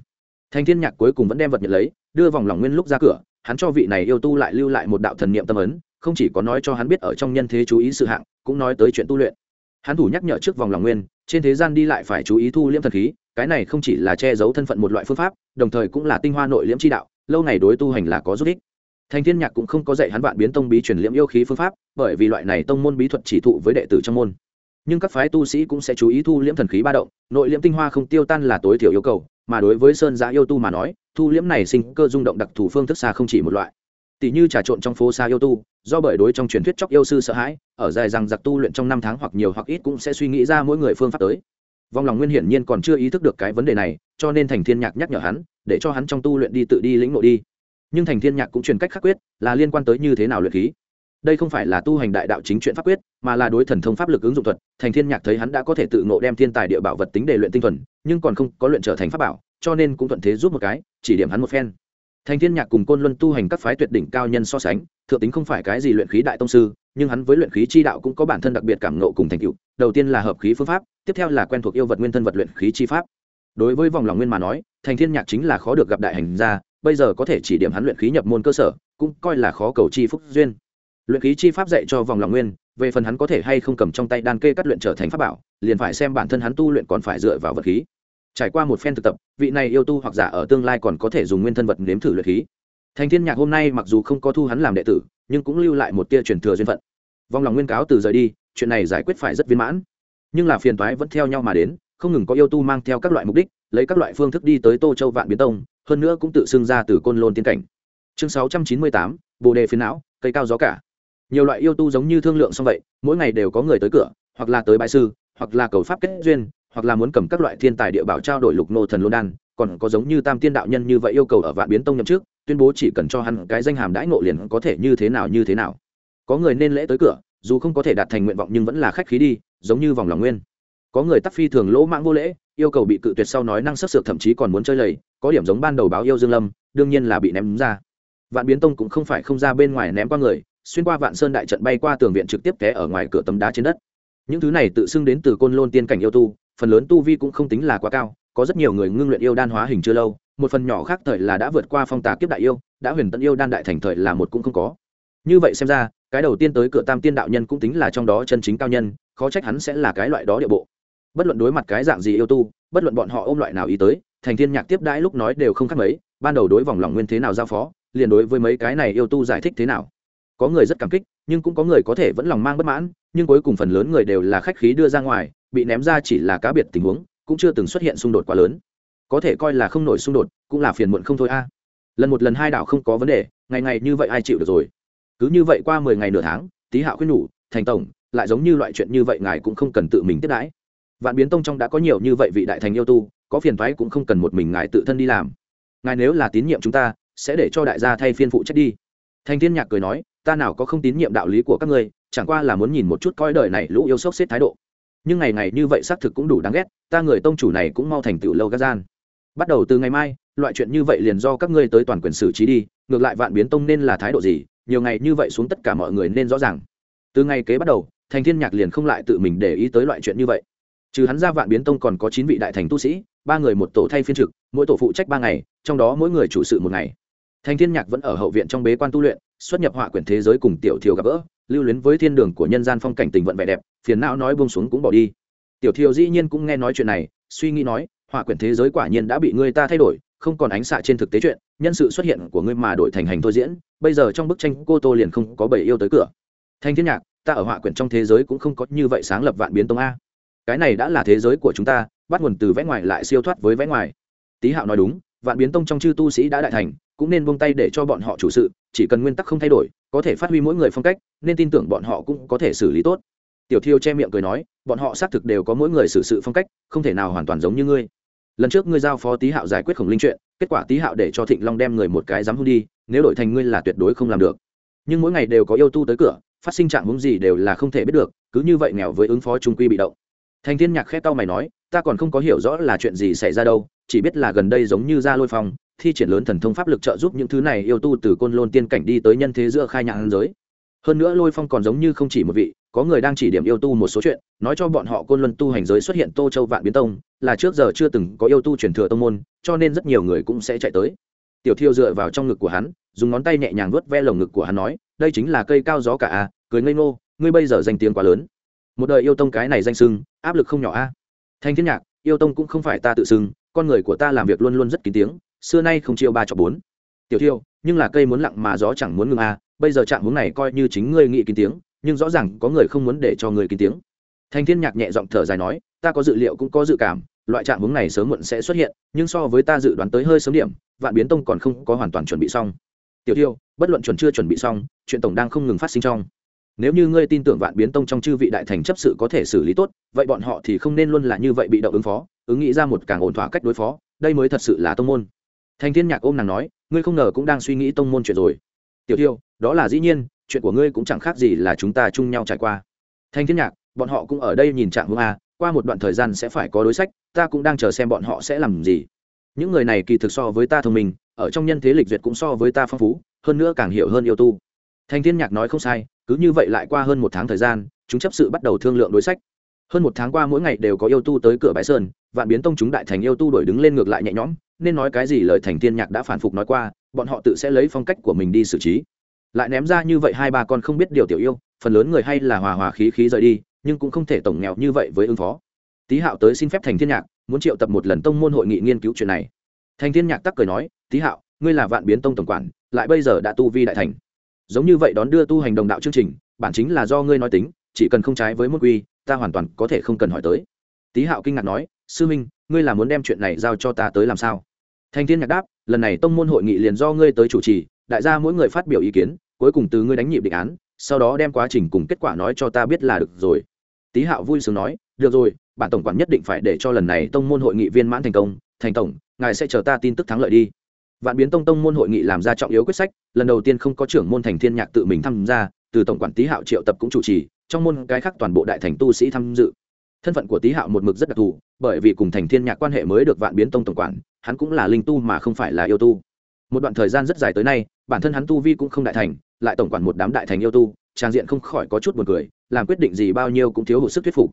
Thành thiên nhạc cuối cùng vẫn đem vật nhận lấy, đưa vòng lòng nguyên lúc ra cửa, hắn cho vị này yêu tu lại lưu lại một đạo thần niệm tâm ấn, không chỉ có nói cho hắn biết ở trong nhân thế chú ý sự hạng, cũng nói tới chuyện tu luyện hắn thủ nhắc nhở trước vòng lòng nguyên, trên thế gian đi lại phải chú ý thu liễm thần khí, cái này không chỉ là che giấu thân phận một loại phương pháp, đồng thời cũng là tinh hoa nội liễm chi đạo, lâu ngày đối tu hành là có giúp ích. Thành thiên nhạc cũng không có dạy hắn vạn biến tông bí truyền liễm yêu khí phương pháp, bởi vì loại này tông môn bí thuật chỉ thụ với đệ tử trong môn. Nhưng các phái tu sĩ cũng sẽ chú ý thu liễm thần khí ba động, nội liễm tinh hoa không tiêu tan là tối thiểu yêu cầu, mà đối với sơn giã yêu tu mà nói, thu liễm này sinh cơ rung động đặc thù phương thức xa không chỉ một loại tỷ như trà trộn trong phố xa yêu tu, do bởi đối trong truyền thuyết chóc yêu sư sợ hãi, ở dài rằng giặc tu luyện trong năm tháng hoặc nhiều hoặc ít cũng sẽ suy nghĩ ra mỗi người phương pháp tới. Vong lòng nguyên hiển nhiên còn chưa ý thức được cái vấn đề này, cho nên thành thiên nhạc nhắc nhở hắn, để cho hắn trong tu luyện đi tự đi lĩnh nội đi. Nhưng thành thiên nhạc cũng truyền cách khắc quyết, là liên quan tới như thế nào luyện khí. Đây không phải là tu hành đại đạo chính chuyện pháp quyết, mà là đối thần thông pháp lực ứng dụng thuật. Thành thiên nhạc thấy hắn đã có thể tự ngộ đem thiên tài địa bảo vật tính để luyện tinh thuần, nhưng còn không có luyện trở thành pháp bảo, cho nên cũng thuận thế giúp một cái, chỉ điểm hắn một phen thành thiên nhạc cùng côn luân tu hành các phái tuyệt đỉnh cao nhân so sánh, thượng tính không phải cái gì luyện khí đại tông sư, nhưng hắn với luyện khí chi đạo cũng có bản thân đặc biệt cảm ngộ cùng thành tựu, đầu tiên là hợp khí phương pháp, tiếp theo là quen thuộc yêu vật nguyên thân vật luyện khí chi pháp. Đối với vòng lòng nguyên mà nói thành thiên nhạc chính là khó được gặp đại hành gia, bây giờ có thể chỉ điểm hắn luyện khí nhập môn cơ sở, cũng coi là khó cầu chi phúc duyên. Luyện khí chi pháp dạy cho vòng lòng nguyên, về phần hắn có thể hay không cầm trong tay đan kê cắt luyện trở thành pháp bảo, liền phải xem bản thân hắn tu luyện còn phải dựa vào vật khí trải qua một phen thực tập, vị này yêu tu hoặc giả ở tương lai còn có thể dùng nguyên thân vật nếm thử luyện khí. Thành thiên nhạc hôm nay mặc dù không có thu hắn làm đệ tử, nhưng cũng lưu lại một tia truyền thừa duyên phận. Vong lòng nguyên cáo từ rời đi, chuyện này giải quyết phải rất viên mãn. Nhưng là phiền toái vẫn theo nhau mà đến, không ngừng có yêu tu mang theo các loại mục đích, lấy các loại phương thức đi tới tô châu vạn biến tông, hơn nữa cũng tự xưng ra từ côn lôn tiên cảnh. Chương sáu trăm chín mươi tám, bồ đề phiến não, cây cao gió cả. Nhiều loại yêu tu giống như thương lượng xong vậy, mỗi ngày đều có người tới cửa, hoặc là tới bãi sư, hoặc là cầu pháp kết duyên hoặc là muốn cầm các loại thiên tài địa bảo trao đổi lục nô thần lôn đan, còn có giống như tam tiên đạo nhân như vậy yêu cầu ở vạn biến tông nhậm trước tuyên bố chỉ cần cho hắn cái danh hàm đãi ngộ liền có thể như thế nào như thế nào. Có người nên lễ tới cửa, dù không có thể đạt thành nguyện vọng nhưng vẫn là khách khí đi, giống như vòng lòng nguyên. Có người tắc phi thường lỗ mãng vô lễ, yêu cầu bị cự tuyệt sau nói năng sắc sược thậm chí còn muốn chơi lầy, có điểm giống ban đầu báo yêu dương lâm, đương nhiên là bị ném ra. Vạn biến tông cũng không phải không ra bên ngoài ném qua người, xuyên qua vạn sơn đại trận bay qua tường viện trực tiếp té ở ngoài cửa tấm đá trên đất. Những thứ này tự xưng đến từ côn lôn tiên cảnh yêu tu phần lớn tu vi cũng không tính là quá cao, có rất nhiều người ngưng luyện yêu đan hóa hình chưa lâu, một phần nhỏ khác thời là đã vượt qua phong tà kiếp đại yêu, đã huyền tận yêu đan đại thành thời là một cũng không có. Như vậy xem ra, cái đầu tiên tới cửa tam tiên đạo nhân cũng tính là trong đó chân chính cao nhân, khó trách hắn sẽ là cái loại đó địa bộ. Bất luận đối mặt cái dạng gì yêu tu, bất luận bọn họ ôm loại nào ý tới, thành thiên nhạc tiếp đãi lúc nói đều không khác mấy, ban đầu đối vòng lòng nguyên thế nào giao phó, liền đối với mấy cái này yêu tu giải thích thế nào. Có người rất cảm kích, nhưng cũng có người có thể vẫn lòng mang bất mãn, nhưng cuối cùng phần lớn người đều là khách khí đưa ra ngoài bị ném ra chỉ là cá biệt tình huống, cũng chưa từng xuất hiện xung đột quá lớn. Có thể coi là không nổi xung đột, cũng là phiền muộn không thôi a. Lần một lần hai đảo không có vấn đề, ngày ngày như vậy ai chịu được rồi? Cứ như vậy qua mười ngày nửa tháng, tý hạo khuyên nhủ, thành tổng, lại giống như loại chuyện như vậy ngài cũng không cần tự mình tiếp đãi. Vạn biến tông trong đã có nhiều như vậy vị đại thành yêu tu, có phiền thoái cũng không cần một mình ngài tự thân đi làm. Ngài nếu là tín nhiệm chúng ta, sẽ để cho đại gia thay phiên phụ trách đi. Thành thiên nhạc cười nói, ta nào có không tín nhiệm đạo lý của các ngươi, chẳng qua là muốn nhìn một chút coi đời này lũ yêu sốc xếp thái độ nhưng ngày ngày như vậy xác thực cũng đủ đáng ghét, ta người tông chủ này cũng mau thành tựu lâu gác gian. Bắt đầu từ ngày mai, loại chuyện như vậy liền do các ngươi tới toàn quyền xử trí đi, ngược lại vạn biến tông nên là thái độ gì, nhiều ngày như vậy xuống tất cả mọi người nên rõ ràng. Từ ngày kế bắt đầu, thành thiên nhạc liền không lại tự mình để ý tới loại chuyện như vậy. Trừ hắn ra vạn biến tông còn có chín vị đại thành tu sĩ, ba người một tổ thay phiên trực, mỗi tổ phụ trách ba ngày, trong đó mỗi người chủ sự một ngày. Thành thiên nhạc vẫn ở hậu viện trong bế quan tu luyện xuất nhập họa quyển thế giới cùng tiểu thiều gặp gỡ, lưu luyến với thiên đường của nhân gian phong cảnh tình vận vẻ đẹp, phiền não nói buông xuống cũng bỏ đi. Tiểu thiều dĩ nhiên cũng nghe nói chuyện này, suy nghĩ nói, họa quyển thế giới quả nhiên đã bị người ta thay đổi, không còn ánh xạ trên thực tế chuyện, nhân sự xuất hiện của ngươi mà đổi thành hành thôi diễn, bây giờ trong bức tranh cô tô liền không có bảy yêu tới cửa. Thanh thiên nhạc, ta ở họa quyển trong thế giới cũng không có như vậy sáng lập vạn biến tông a. Cái này đã là thế giới của chúng ta, bắt nguồn từ vẽ ngoài lại siêu thoát với vẽ ngoài. Tý hạo nói đúng, vạn biến tông trong chư tu sĩ đã đại thành cũng nên buông tay để cho bọn họ chủ sự, chỉ cần nguyên tắc không thay đổi, có thể phát huy mỗi người phong cách, nên tin tưởng bọn họ cũng có thể xử lý tốt. Tiểu thiêu che miệng cười nói, bọn họ xác thực đều có mỗi người xử sự phong cách, không thể nào hoàn toàn giống như ngươi. Lần trước ngươi giao phó tý hạo giải quyết khổng linh chuyện, kết quả tý hạo để cho thịnh long đem người một cái dám hung đi, nếu đổi thành ngươi là tuyệt đối không làm được. Nhưng mỗi ngày đều có yêu tu tới cửa, phát sinh trạng muốn gì đều là không thể biết được, cứ như vậy nghèo với ứng phó trung quy bị động thành thiên nhạc khẽ tao mày nói, ta còn không có hiểu rõ là chuyện gì xảy ra đâu, chỉ biết là gần đây giống như ra lôi phong, thi triển lớn thần thông pháp lực trợ giúp những thứ này yêu tu từ côn lôn tiên cảnh đi tới nhân thế giữa khai nhãn giới. Hơn nữa lôi phong còn giống như không chỉ một vị, có người đang chỉ điểm yêu tu một số chuyện, nói cho bọn họ côn luân tu hành giới xuất hiện tô châu vạn biến tông, là trước giờ chưa từng có yêu tu truyền thừa tông môn, cho nên rất nhiều người cũng sẽ chạy tới. Tiểu thiêu dựa vào trong ngực của hắn, dùng ngón tay nhẹ nhàng vuốt ve lồng ngực của hắn nói, đây chính là cây cao gió cả a cười ngây ngô, ngươi bây giờ danh tiếng quá lớn một đời yêu tông cái này danh sưng, áp lực không nhỏ a. Thanh thiên nhạc, yêu tông cũng không phải ta tự xưng, con người của ta làm việc luôn luôn rất kín tiếng, xưa nay không chiêu ba cho bốn. Tiểu thiêu, nhưng là cây muốn lặng mà gió chẳng muốn ngừng a, bây giờ trạng hướng này coi như chính ngươi nghĩ kín tiếng, nhưng rõ ràng có người không muốn để cho người kín tiếng. Thanh thiên nhạc nhẹ giọng thở dài nói, ta có dự liệu cũng có dự cảm, loại trạng hướng này sớm muộn sẽ xuất hiện, nhưng so với ta dự đoán tới hơi sớm điểm, vạn biến tông còn không có hoàn toàn chuẩn bị xong. Tiểu thiêu, bất luận chuẩn chưa chuẩn bị xong, chuyện tổng đang không ngừng phát sinh trong nếu như ngươi tin tưởng vạn biến tông trong chư vị đại thành chấp sự có thể xử lý tốt, vậy bọn họ thì không nên luôn là như vậy bị động ứng phó, ứng nghĩ ra một càng ổn thỏa cách đối phó, đây mới thật sự là tông môn. Thành thiên nhạc ôm nàng nói, ngươi không ngờ cũng đang suy nghĩ tông môn chuyện rồi. Tiểu tiêu, đó là dĩ nhiên, chuyện của ngươi cũng chẳng khác gì là chúng ta chung nhau trải qua. Thành thiên nhạc, bọn họ cũng ở đây nhìn trạng hướng a, qua một đoạn thời gian sẽ phải có đối sách, ta cũng đang chờ xem bọn họ sẽ làm gì. Những người này kỳ thực so với ta thông minh, ở trong nhân thế lịch duyệt cũng so với ta phong phú, hơn nữa càng hiểu hơn yêu tu. Thành thiên nhạc nói không sai cứ như vậy lại qua hơn một tháng thời gian, chúng chấp sự bắt đầu thương lượng đối sách. Hơn một tháng qua mỗi ngày đều có yêu tu tới cửa bãi sơn, vạn biến tông chúng đại thành yêu tu đổi đứng lên ngược lại nhẹ nhõm, nên nói cái gì lời thành thiên nhạc đã phản phục nói qua, bọn họ tự sẽ lấy phong cách của mình đi xử trí. Lại ném ra như vậy hai ba con không biết điều tiểu yêu, phần lớn người hay là hòa hòa khí khí rời đi, nhưng cũng không thể tổng nghèo như vậy với ứng phó. Tý hạo tới xin phép thành thiên nhạc, muốn triệu tập một lần tông môn hội nghị nghiên cứu chuyện này. Thành thiên nhạc tắc cười nói tý hạo, ngươi là vạn biến tông tổng quản, lại bây giờ đã tu vi đại thành giống như vậy đón đưa tu hành đồng đạo chương trình, bản chính là do ngươi nói tính, chỉ cần không trái với môn quy, ta hoàn toàn có thể không cần hỏi tới. Tý hạo kinh ngạc nói, sư minh, ngươi là muốn đem chuyện này giao cho ta tới làm sao? Thành thiên nhạc đáp, lần này tông môn hội nghị liền do ngươi tới chủ trì, đại gia mỗi người phát biểu ý kiến, cuối cùng từ ngươi đánh nhịp định án, sau đó đem quá trình cùng kết quả nói cho ta biết là được rồi. Tý hạo vui sướng nói, được rồi, bản tổng quản nhất định phải để cho lần này tông môn hội nghị viên mãn thành công, thành tổng, ngài sẽ chờ ta tin tức thắng lợi đi vạn biến tông tông môn hội nghị làm ra trọng yếu quyết sách, lần đầu tiên không có trưởng môn thành thiên nhạc tự mình tham gia, từ tổng quản tý hạo triệu tập cũng chủ trì, trong môn cái khác toàn bộ đại thành tu sĩ tham dự. Thân phận của tý hạo một mực rất đặc thù, bởi vì cùng thành thiên nhạc quan hệ mới được vạn biến tông tổng quản, hắn cũng là linh tu mà không phải là yêu tu. Một đoạn thời gian rất dài tới nay, bản thân hắn tu vi cũng không đại thành, lại tổng quản một đám đại thành yêu tu, trang diện không khỏi có chút buồn cười, làm quyết định gì bao nhiêu cũng thiếu hụt sức thuyết phục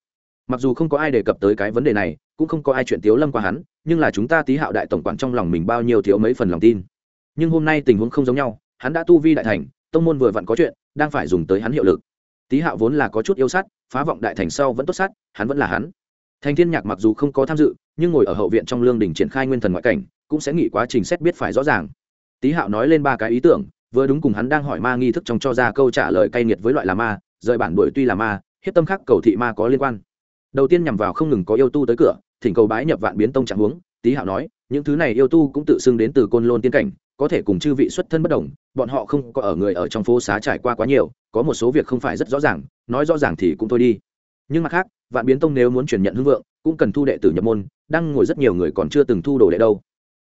mặc dù không có ai đề cập tới cái vấn đề này, cũng không có ai chuyện tiếu lâm qua hắn, nhưng là chúng ta tí hạo đại tổng quản trong lòng mình bao nhiêu thiếu mấy phần lòng tin. Nhưng hôm nay tình huống không giống nhau, hắn đã tu vi đại thành, tông môn vừa vặn có chuyện, đang phải dùng tới hắn hiệu lực. Tý hạo vốn là có chút yêu sát, phá vọng đại thành sau vẫn tốt sát, hắn vẫn là hắn. Thành thiên nhạc mặc dù không có tham dự, nhưng ngồi ở hậu viện trong lương đình triển khai nguyên thần ngoại cảnh, cũng sẽ nghĩ quá trình xét biết phải rõ ràng. Tý hạo nói lên ba cái ý tưởng, vừa đúng cùng hắn đang hỏi ma nghi thức trong cho ra câu trả lời cay nghiệt với loại là ma, rời bản đuổi tuy là ma, hiếp tâm khắc cầu thị ma có liên quan đầu tiên nhằm vào không ngừng có yêu tu tới cửa, thỉnh cầu bái nhập vạn biến tông trạng huống, tý hạo nói, những thứ này yêu tu cũng tự xưng đến từ côn lôn tiên cảnh, có thể cùng chư vị xuất thân bất đồng, bọn họ không có ở người ở trong phố xá trải qua quá nhiều, có một số việc không phải rất rõ ràng, nói rõ ràng thì cũng thôi đi. Nhưng mặt khác, vạn biến tông nếu muốn truyền nhận hưng vượng, cũng cần thu đệ tử nhập môn, đang ngồi rất nhiều người còn chưa từng thu đồ đệ đâu.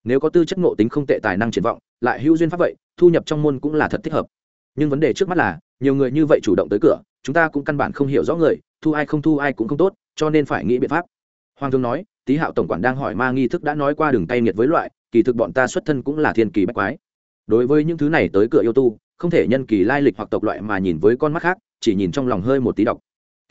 Nếu có tư chất ngộ tính không tệ tài năng triển vọng, lại hữu duyên pháp vậy, thu nhập trong môn cũng là thật thích hợp. Nhưng vấn đề trước mắt là, nhiều người như vậy chủ động tới cửa, chúng ta cũng căn bản không hiểu rõ người, thu ai không thu ai cũng không tốt cho nên phải nghĩ biện pháp. Hoàng thương nói, tý hạo tổng quản đang hỏi ma nghi thức đã nói qua đường tay nghiệt với loại, kỳ thực bọn ta xuất thân cũng là thiên kỳ bách quái. Đối với những thứ này tới cửa yêu tu, không thể nhân kỳ lai lịch hoặc tộc loại mà nhìn với con mắt khác, chỉ nhìn trong lòng hơi một tí đọc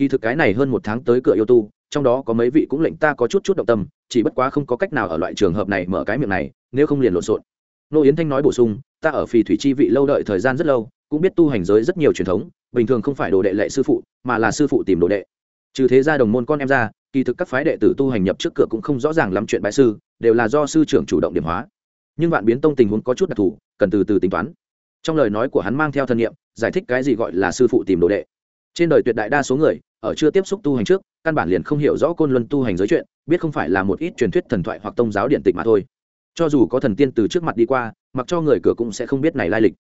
kỳ thực cái này hơn một tháng tới cửa yêu tu, trong đó có mấy vị cũng lệnh ta có chút chút động tâm, chỉ bất quá không có cách nào ở loại trường hợp này mở cái miệng này, nếu không liền lộn xộn. Nô yến thanh nói bổ sung, ta ở phì thủy chi vị lâu đợi thời gian rất lâu, cũng biết tu hành giới rất nhiều truyền thống, bình thường không phải đồ đệ lệ sư phụ, mà là sư phụ tìm đồ đệ trừ thế ra đồng môn con em ra, kỳ thực các phái đệ tử tu hành nhập trước cửa cũng không rõ ràng lắm chuyện bại sư, đều là do sư trưởng chủ động điểm hóa. Nhưng vạn biến tông tình huống có chút đặc thù, cần từ từ tính toán. Trong lời nói của hắn mang theo thân nhiệm, giải thích cái gì gọi là sư phụ tìm đồ đệ. Trên đời tuyệt đại đa số người, ở chưa tiếp xúc tu hành trước, căn bản liền không hiểu rõ côn luân tu hành giới chuyện, biết không phải là một ít truyền thuyết thần thoại hoặc tông giáo điện tịch mà thôi. Cho dù có thần tiên từ trước mặt đi qua, mặc cho người cửa cũng sẽ không biết này lai lịch.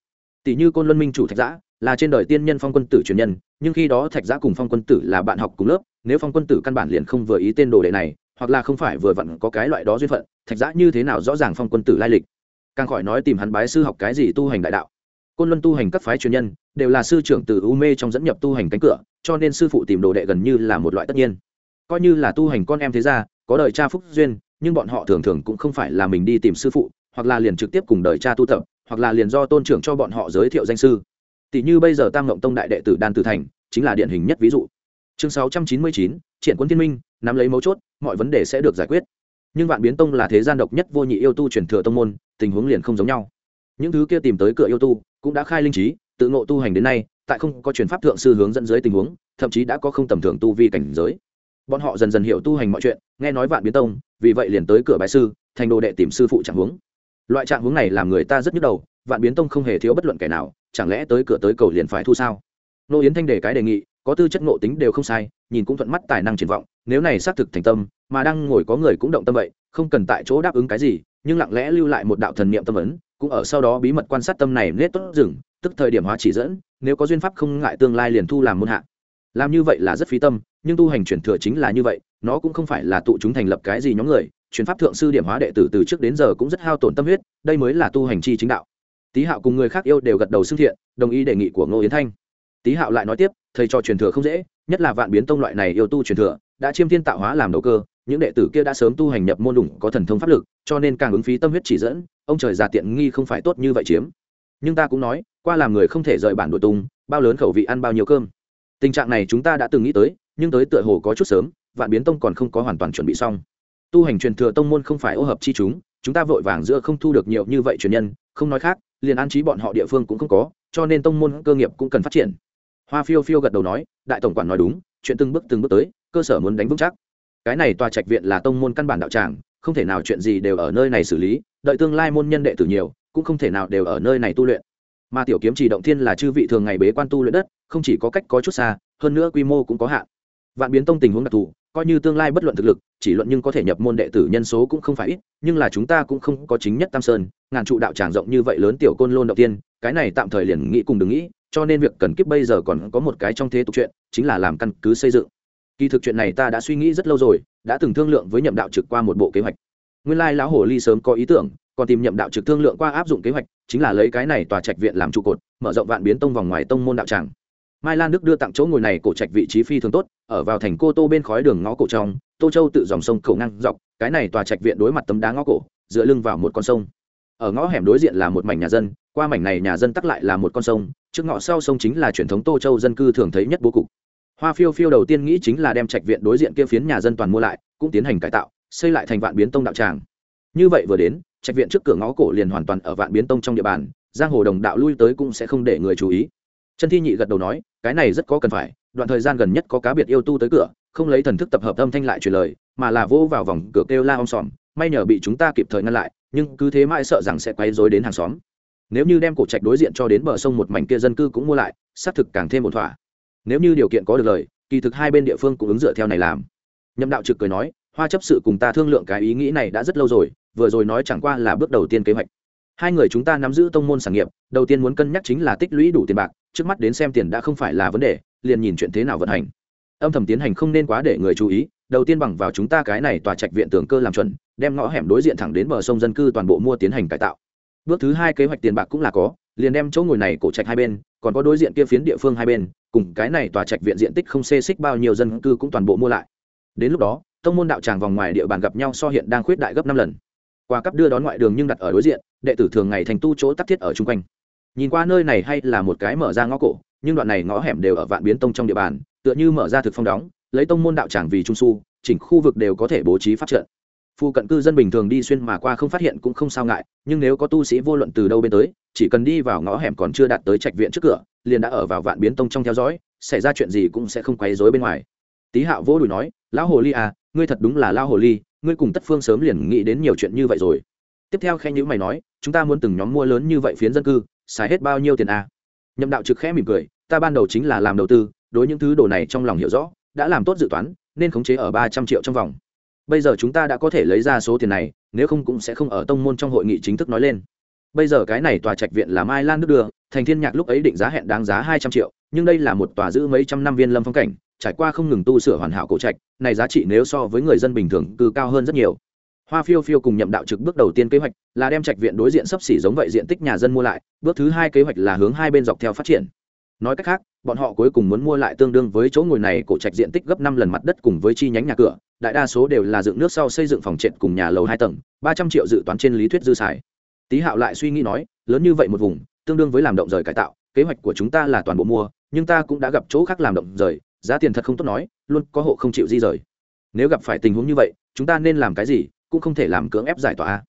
Tỷ như côn luân minh chủ thạch giã, là trên đời tiên nhân phong quân tử truyền nhân nhưng khi đó thạch giã cùng phong quân tử là bạn học cùng lớp, nếu phong quân tử căn bản liền không vừa ý tên đồ đệ này, hoặc là không phải vừa vặn có cái loại đó duyên phận, thạch giã như thế nào rõ ràng phong quân tử lai lịch? Càng khỏi nói tìm hắn bái sư học cái gì tu hành đại đạo. Côn luân tu hành các phái truyền nhân, đều là sư trưởng từ u mê trong dẫn nhập tu hành cánh cửa, cho nên sư phụ tìm đồ đệ gần như là một loại tất nhiên. Coi như là tu hành con em thế ra có đời cha phúc duyên, nhưng bọn họ thường thường cũng không phải là mình đi tìm sư phụ, hoặc là liền trực tiếp cùng đời cha tu tập, hoặc là liền do tôn trưởng cho bọn họ giới thiệu danh sư tỷ như bây giờ tam ngộng tông đại đệ tử đan tử thành chính là điển hình nhất ví dụ. Chương 699, triển quân thiên minh nắm lấy mấu chốt mọi vấn đề sẽ được giải quyết. Nhưng vạn biến tông là thế gian độc nhất vô nhị yêu tu truyền thừa tông môn tình huống liền không giống nhau. Những thứ kia tìm tới cửa yêu tu cũng đã khai linh trí tự ngộ tu hành đến nay tại không có truyền pháp thượng sư hướng dẫn dưới tình huống thậm chí đã có không tầm thường tu vi cảnh giới. Bọn họ dần dần hiểu tu hành mọi chuyện nghe nói vạn biến tông vì vậy liền tới cửa bái sư thành đồ đệ tìm sư phụ trạng huống. Loại trạng huống này làm người ta rất nhức đầu vạn biến tông không hề thiếu bất luận kẻ nào chẳng lẽ tới cửa tới cầu liền phải thu sao? Nô yến thanh đề cái đề nghị, có tư chất ngộ tính đều không sai, nhìn cũng thuận mắt tài năng triển vọng, nếu này xác thực thành tâm, mà đang ngồi có người cũng động tâm vậy, không cần tại chỗ đáp ứng cái gì, nhưng lặng lẽ lưu lại một đạo thần niệm tâm ấn, cũng ở sau đó bí mật quan sát tâm này nết tốt rừng, tức thời điểm hóa chỉ dẫn, nếu có duyên pháp không ngại tương lai liền thu làm môn hạ. Làm như vậy là rất phí tâm, nhưng tu hành chuyển thừa chính là như vậy, nó cũng không phải là tụ chúng thành lập cái gì nhóm người, chuyển pháp thượng sư điểm hóa đệ tử từ trước đến giờ cũng rất hao tổn tâm huyết, đây mới là tu hành chi chính đạo tý hạo cùng người khác yêu đều gật đầu xưng thiện, đồng ý đề nghị của ngô yến thanh. Tý hạo lại nói tiếp, thầy cho truyền thừa không dễ, nhất là vạn biến tông loại này yêu tu truyền thừa, đã chiêm thiên tạo hóa làm đầu cơ, những đệ tử kia đã sớm tu hành nhập môn đủng có thần thông pháp lực, cho nên càng ứng phí tâm huyết chỉ dẫn, ông trời già tiện nghi không phải tốt như vậy chiếm. Nhưng ta cũng nói, qua làm người không thể rời bản đội tung, bao lớn khẩu vị ăn bao nhiêu cơm. Tình trạng này chúng ta đã từng nghĩ tới, nhưng tới tựa hồ có chút sớm, vạn biến tông còn không có hoàn toàn chuẩn bị xong. Tu hành truyền thừa tông môn không phải ô hợp chi chúng chúng ta vội vàng giữa không thu được nhiều như vậy truyền nhân, không nói khác liền an trí bọn họ địa phương cũng không có, cho nên tông môn cơ nghiệp cũng cần phát triển. Hoa phiêu phiêu gật đầu nói, đại tổng quản nói đúng, chuyện từng bước từng bước tới, cơ sở muốn đánh vững chắc. Cái này tòa trạch viện là tông môn căn bản đạo tràng, không thể nào chuyện gì đều ở nơi này xử lý, đợi tương lai môn nhân đệ tử nhiều, cũng không thể nào đều ở nơi này tu luyện. Mà tiểu kiếm chỉ động thiên là chư vị thường ngày bế quan tu luyện đất, không chỉ có cách có chút xa, hơn nữa quy mô cũng có hạn vạn biến tông tình huống đặc thù, coi như tương lai bất luận thực lực, chỉ luận nhưng có thể nhập môn đệ tử nhân số cũng không phải ít, nhưng là chúng ta cũng không có chính nhất tam sơn, ngàn trụ đạo tràng rộng như vậy lớn tiểu côn lôn đầu tiên, cái này tạm thời liền nghĩ cùng đừng nghĩ, cho nên việc cần kiếp bây giờ còn có một cái trong thế tục chuyện, chính là làm căn cứ xây dựng. Kỳ thực chuyện này ta đã suy nghĩ rất lâu rồi, đã từng thương lượng với nhậm đạo trực qua một bộ kế hoạch. Nguyên lai lão hồ ly sớm có ý tưởng, còn tìm nhậm đạo trực thương lượng qua áp dụng kế hoạch, chính là lấy cái này tòa trạch viện làm trụ cột, mở rộng vạn biến tông vòng ngoài tông môn đạo tràng mai lan đức đưa tặng chỗ ngồi này cổ trạch vị trí phi thường tốt, ở vào thành cô tô bên khói đường ngõ cổ trong, tô châu tự dòng sông cầu ngang dọc, cái này tòa trạch viện đối mặt tấm đá ngõ cổ, dựa lưng vào một con sông. Ở ngõ hẻm đối diện là một mảnh nhà dân, qua mảnh này nhà dân tắc lại là một con sông, trước ngõ sau sông chính là truyền thống tô châu dân cư thường thấy nhất bố cục. Hoa phiêu phiêu đầu tiên nghĩ chính là đem trạch viện đối diện kia phiến nhà dân toàn mua lại, cũng tiến hành cải tạo, xây lại thành vạn biến tông đạo tràng. Như vậy vừa đến, trạch viện trước cửa ngõ cổ liền hoàn toàn ở vạn biến tông trong địa bàn, giang hồ đồng đạo lui tới cũng sẽ không để người chú ý chân thi nhị gật đầu nói, cái này rất có cần phải, đoạn thời gian gần nhất có cá biệt yêu tu tới cửa, không lấy thần thức tập hợp âm thanh lại truyền lời, mà là vô vào vòng cửa kêu la om sòm, may nhờ bị chúng ta kịp thời ngăn lại, nhưng cứ thế mãi sợ rằng sẽ quay rối đến hàng xóm. Nếu như đem cổ trạch đối diện cho đến bờ sông một mảnh kia dân cư cũng mua lại, xác thực càng thêm một thỏa. Nếu như điều kiện có được lời, kỳ thực hai bên địa phương cũng ứng dựa theo này làm. Nhậm đạo trực cười nói, hoa chấp sự cùng ta thương lượng cái ý nghĩ này đã rất lâu rồi, vừa rồi nói chẳng qua là bước đầu tiên kế hoạch. Hai người chúng ta nắm giữ tông môn sản nghiệp, đầu tiên muốn cân nhắc chính là tích lũy đủ tiền bạc trước mắt đến xem tiền đã không phải là vấn đề, liền nhìn chuyện thế nào vận hành. Âm thầm tiến hành không nên quá để người chú ý, đầu tiên bằng vào chúng ta cái này tòa trạch viện tường cơ làm chuẩn, đem ngõ hẻm đối diện thẳng đến bờ sông dân cư toàn bộ mua tiến hành cải tạo. Bước thứ hai kế hoạch tiền bạc cũng là có, liền đem chỗ ngồi này cổ trạch hai bên, còn có đối diện kia phiến địa phương hai bên, cùng cái này tòa trạch viện diện tích không xê xích bao nhiêu dân cư cũng toàn bộ mua lại. Đến lúc đó, tông môn đạo tràng vòng ngoài địa bàn gặp nhau so hiện đang khuyết đại gấp năm lần. Qua cấp đưa đón ngoại đường nhưng đặt ở đối diện, đệ tử thường ngày thành tu chỗ tắc thiết ở chung quanh nhìn qua nơi này hay là một cái mở ra ngõ cổ, nhưng đoạn này ngõ hẻm đều ở vạn biến tông trong địa bàn, tựa như mở ra thực phong đóng, lấy tông môn đạo tràng vì trung su, chỉnh khu vực đều có thể bố trí phát trận. Phu cận cư dân bình thường đi xuyên mà qua không phát hiện cũng không sao ngại, nhưng nếu có tu sĩ vô luận từ đâu bên tới, chỉ cần đi vào ngõ hẻm còn chưa đạt tới trạch viện trước cửa, liền đã ở vào vạn biến tông trong theo dõi, xảy ra chuyện gì cũng sẽ không quấy rối bên ngoài. Tý hạo vỗ đùi nói, lão hồ ly à ngươi thật đúng là lão hồ ly, ngươi cùng tất phương sớm liền nghĩ đến nhiều chuyện như vậy rồi. Tiếp theo khen nhữ mày nói, chúng ta muốn từng nhóm mua lớn như vậy phiến dân cư xài hết bao nhiêu tiền à? nhậm đạo trực khẽ mỉm cười, ta ban đầu chính là làm đầu tư, đối những thứ đồ này trong lòng hiểu rõ, đã làm tốt dự toán, nên khống chế ở ba trăm triệu trong vòng. Bây giờ chúng ta đã có thể lấy ra số tiền này, nếu không cũng sẽ không ở tông môn trong hội nghị chính thức nói lên. Bây giờ cái này tòa trạch viện là mai lan nước đưa thành thiên nhạc lúc ấy định giá hẹn đáng giá hai trăm triệu, nhưng đây là một tòa giữ mấy trăm năm viên lâm phong cảnh, trải qua không ngừng tu sửa hoàn hảo cổ trạch, này giá trị nếu so với người dân bình thường cư cao hơn rất nhiều hoa phiêu phiêu cùng nhậm đạo trực bước đầu tiên kế hoạch là đem trạch viện đối diện sấp xỉ giống vậy diện tích nhà dân mua lại, bước thứ hai kế hoạch là hướng hai bên dọc theo phát triển. Nói cách khác, bọn họ cuối cùng muốn mua lại tương đương với chỗ ngồi này cổ trạch diện tích gấp năm lần mặt đất cùng với chi nhánh nhà cửa, đại đa số đều là dựng nước sau xây dựng phòng trệt cùng nhà lầu hai tầng, ba trăm triệu dự toán trên lý thuyết dư xài. Tý hạo lại suy nghĩ nói, lớn như vậy một vùng, tương đương với làm động rời cải tạo, kế hoạch của chúng ta là toàn bộ mua, nhưng ta cũng đã gặp chỗ khác làm động rời, giá tiền thật không tốt nói, luôn có hộ không chịu di rời. Nếu gặp phải tình huống như vậy, chúng ta nên làm cái gì? Cũng không thể làm cưỡng ép giải tỏa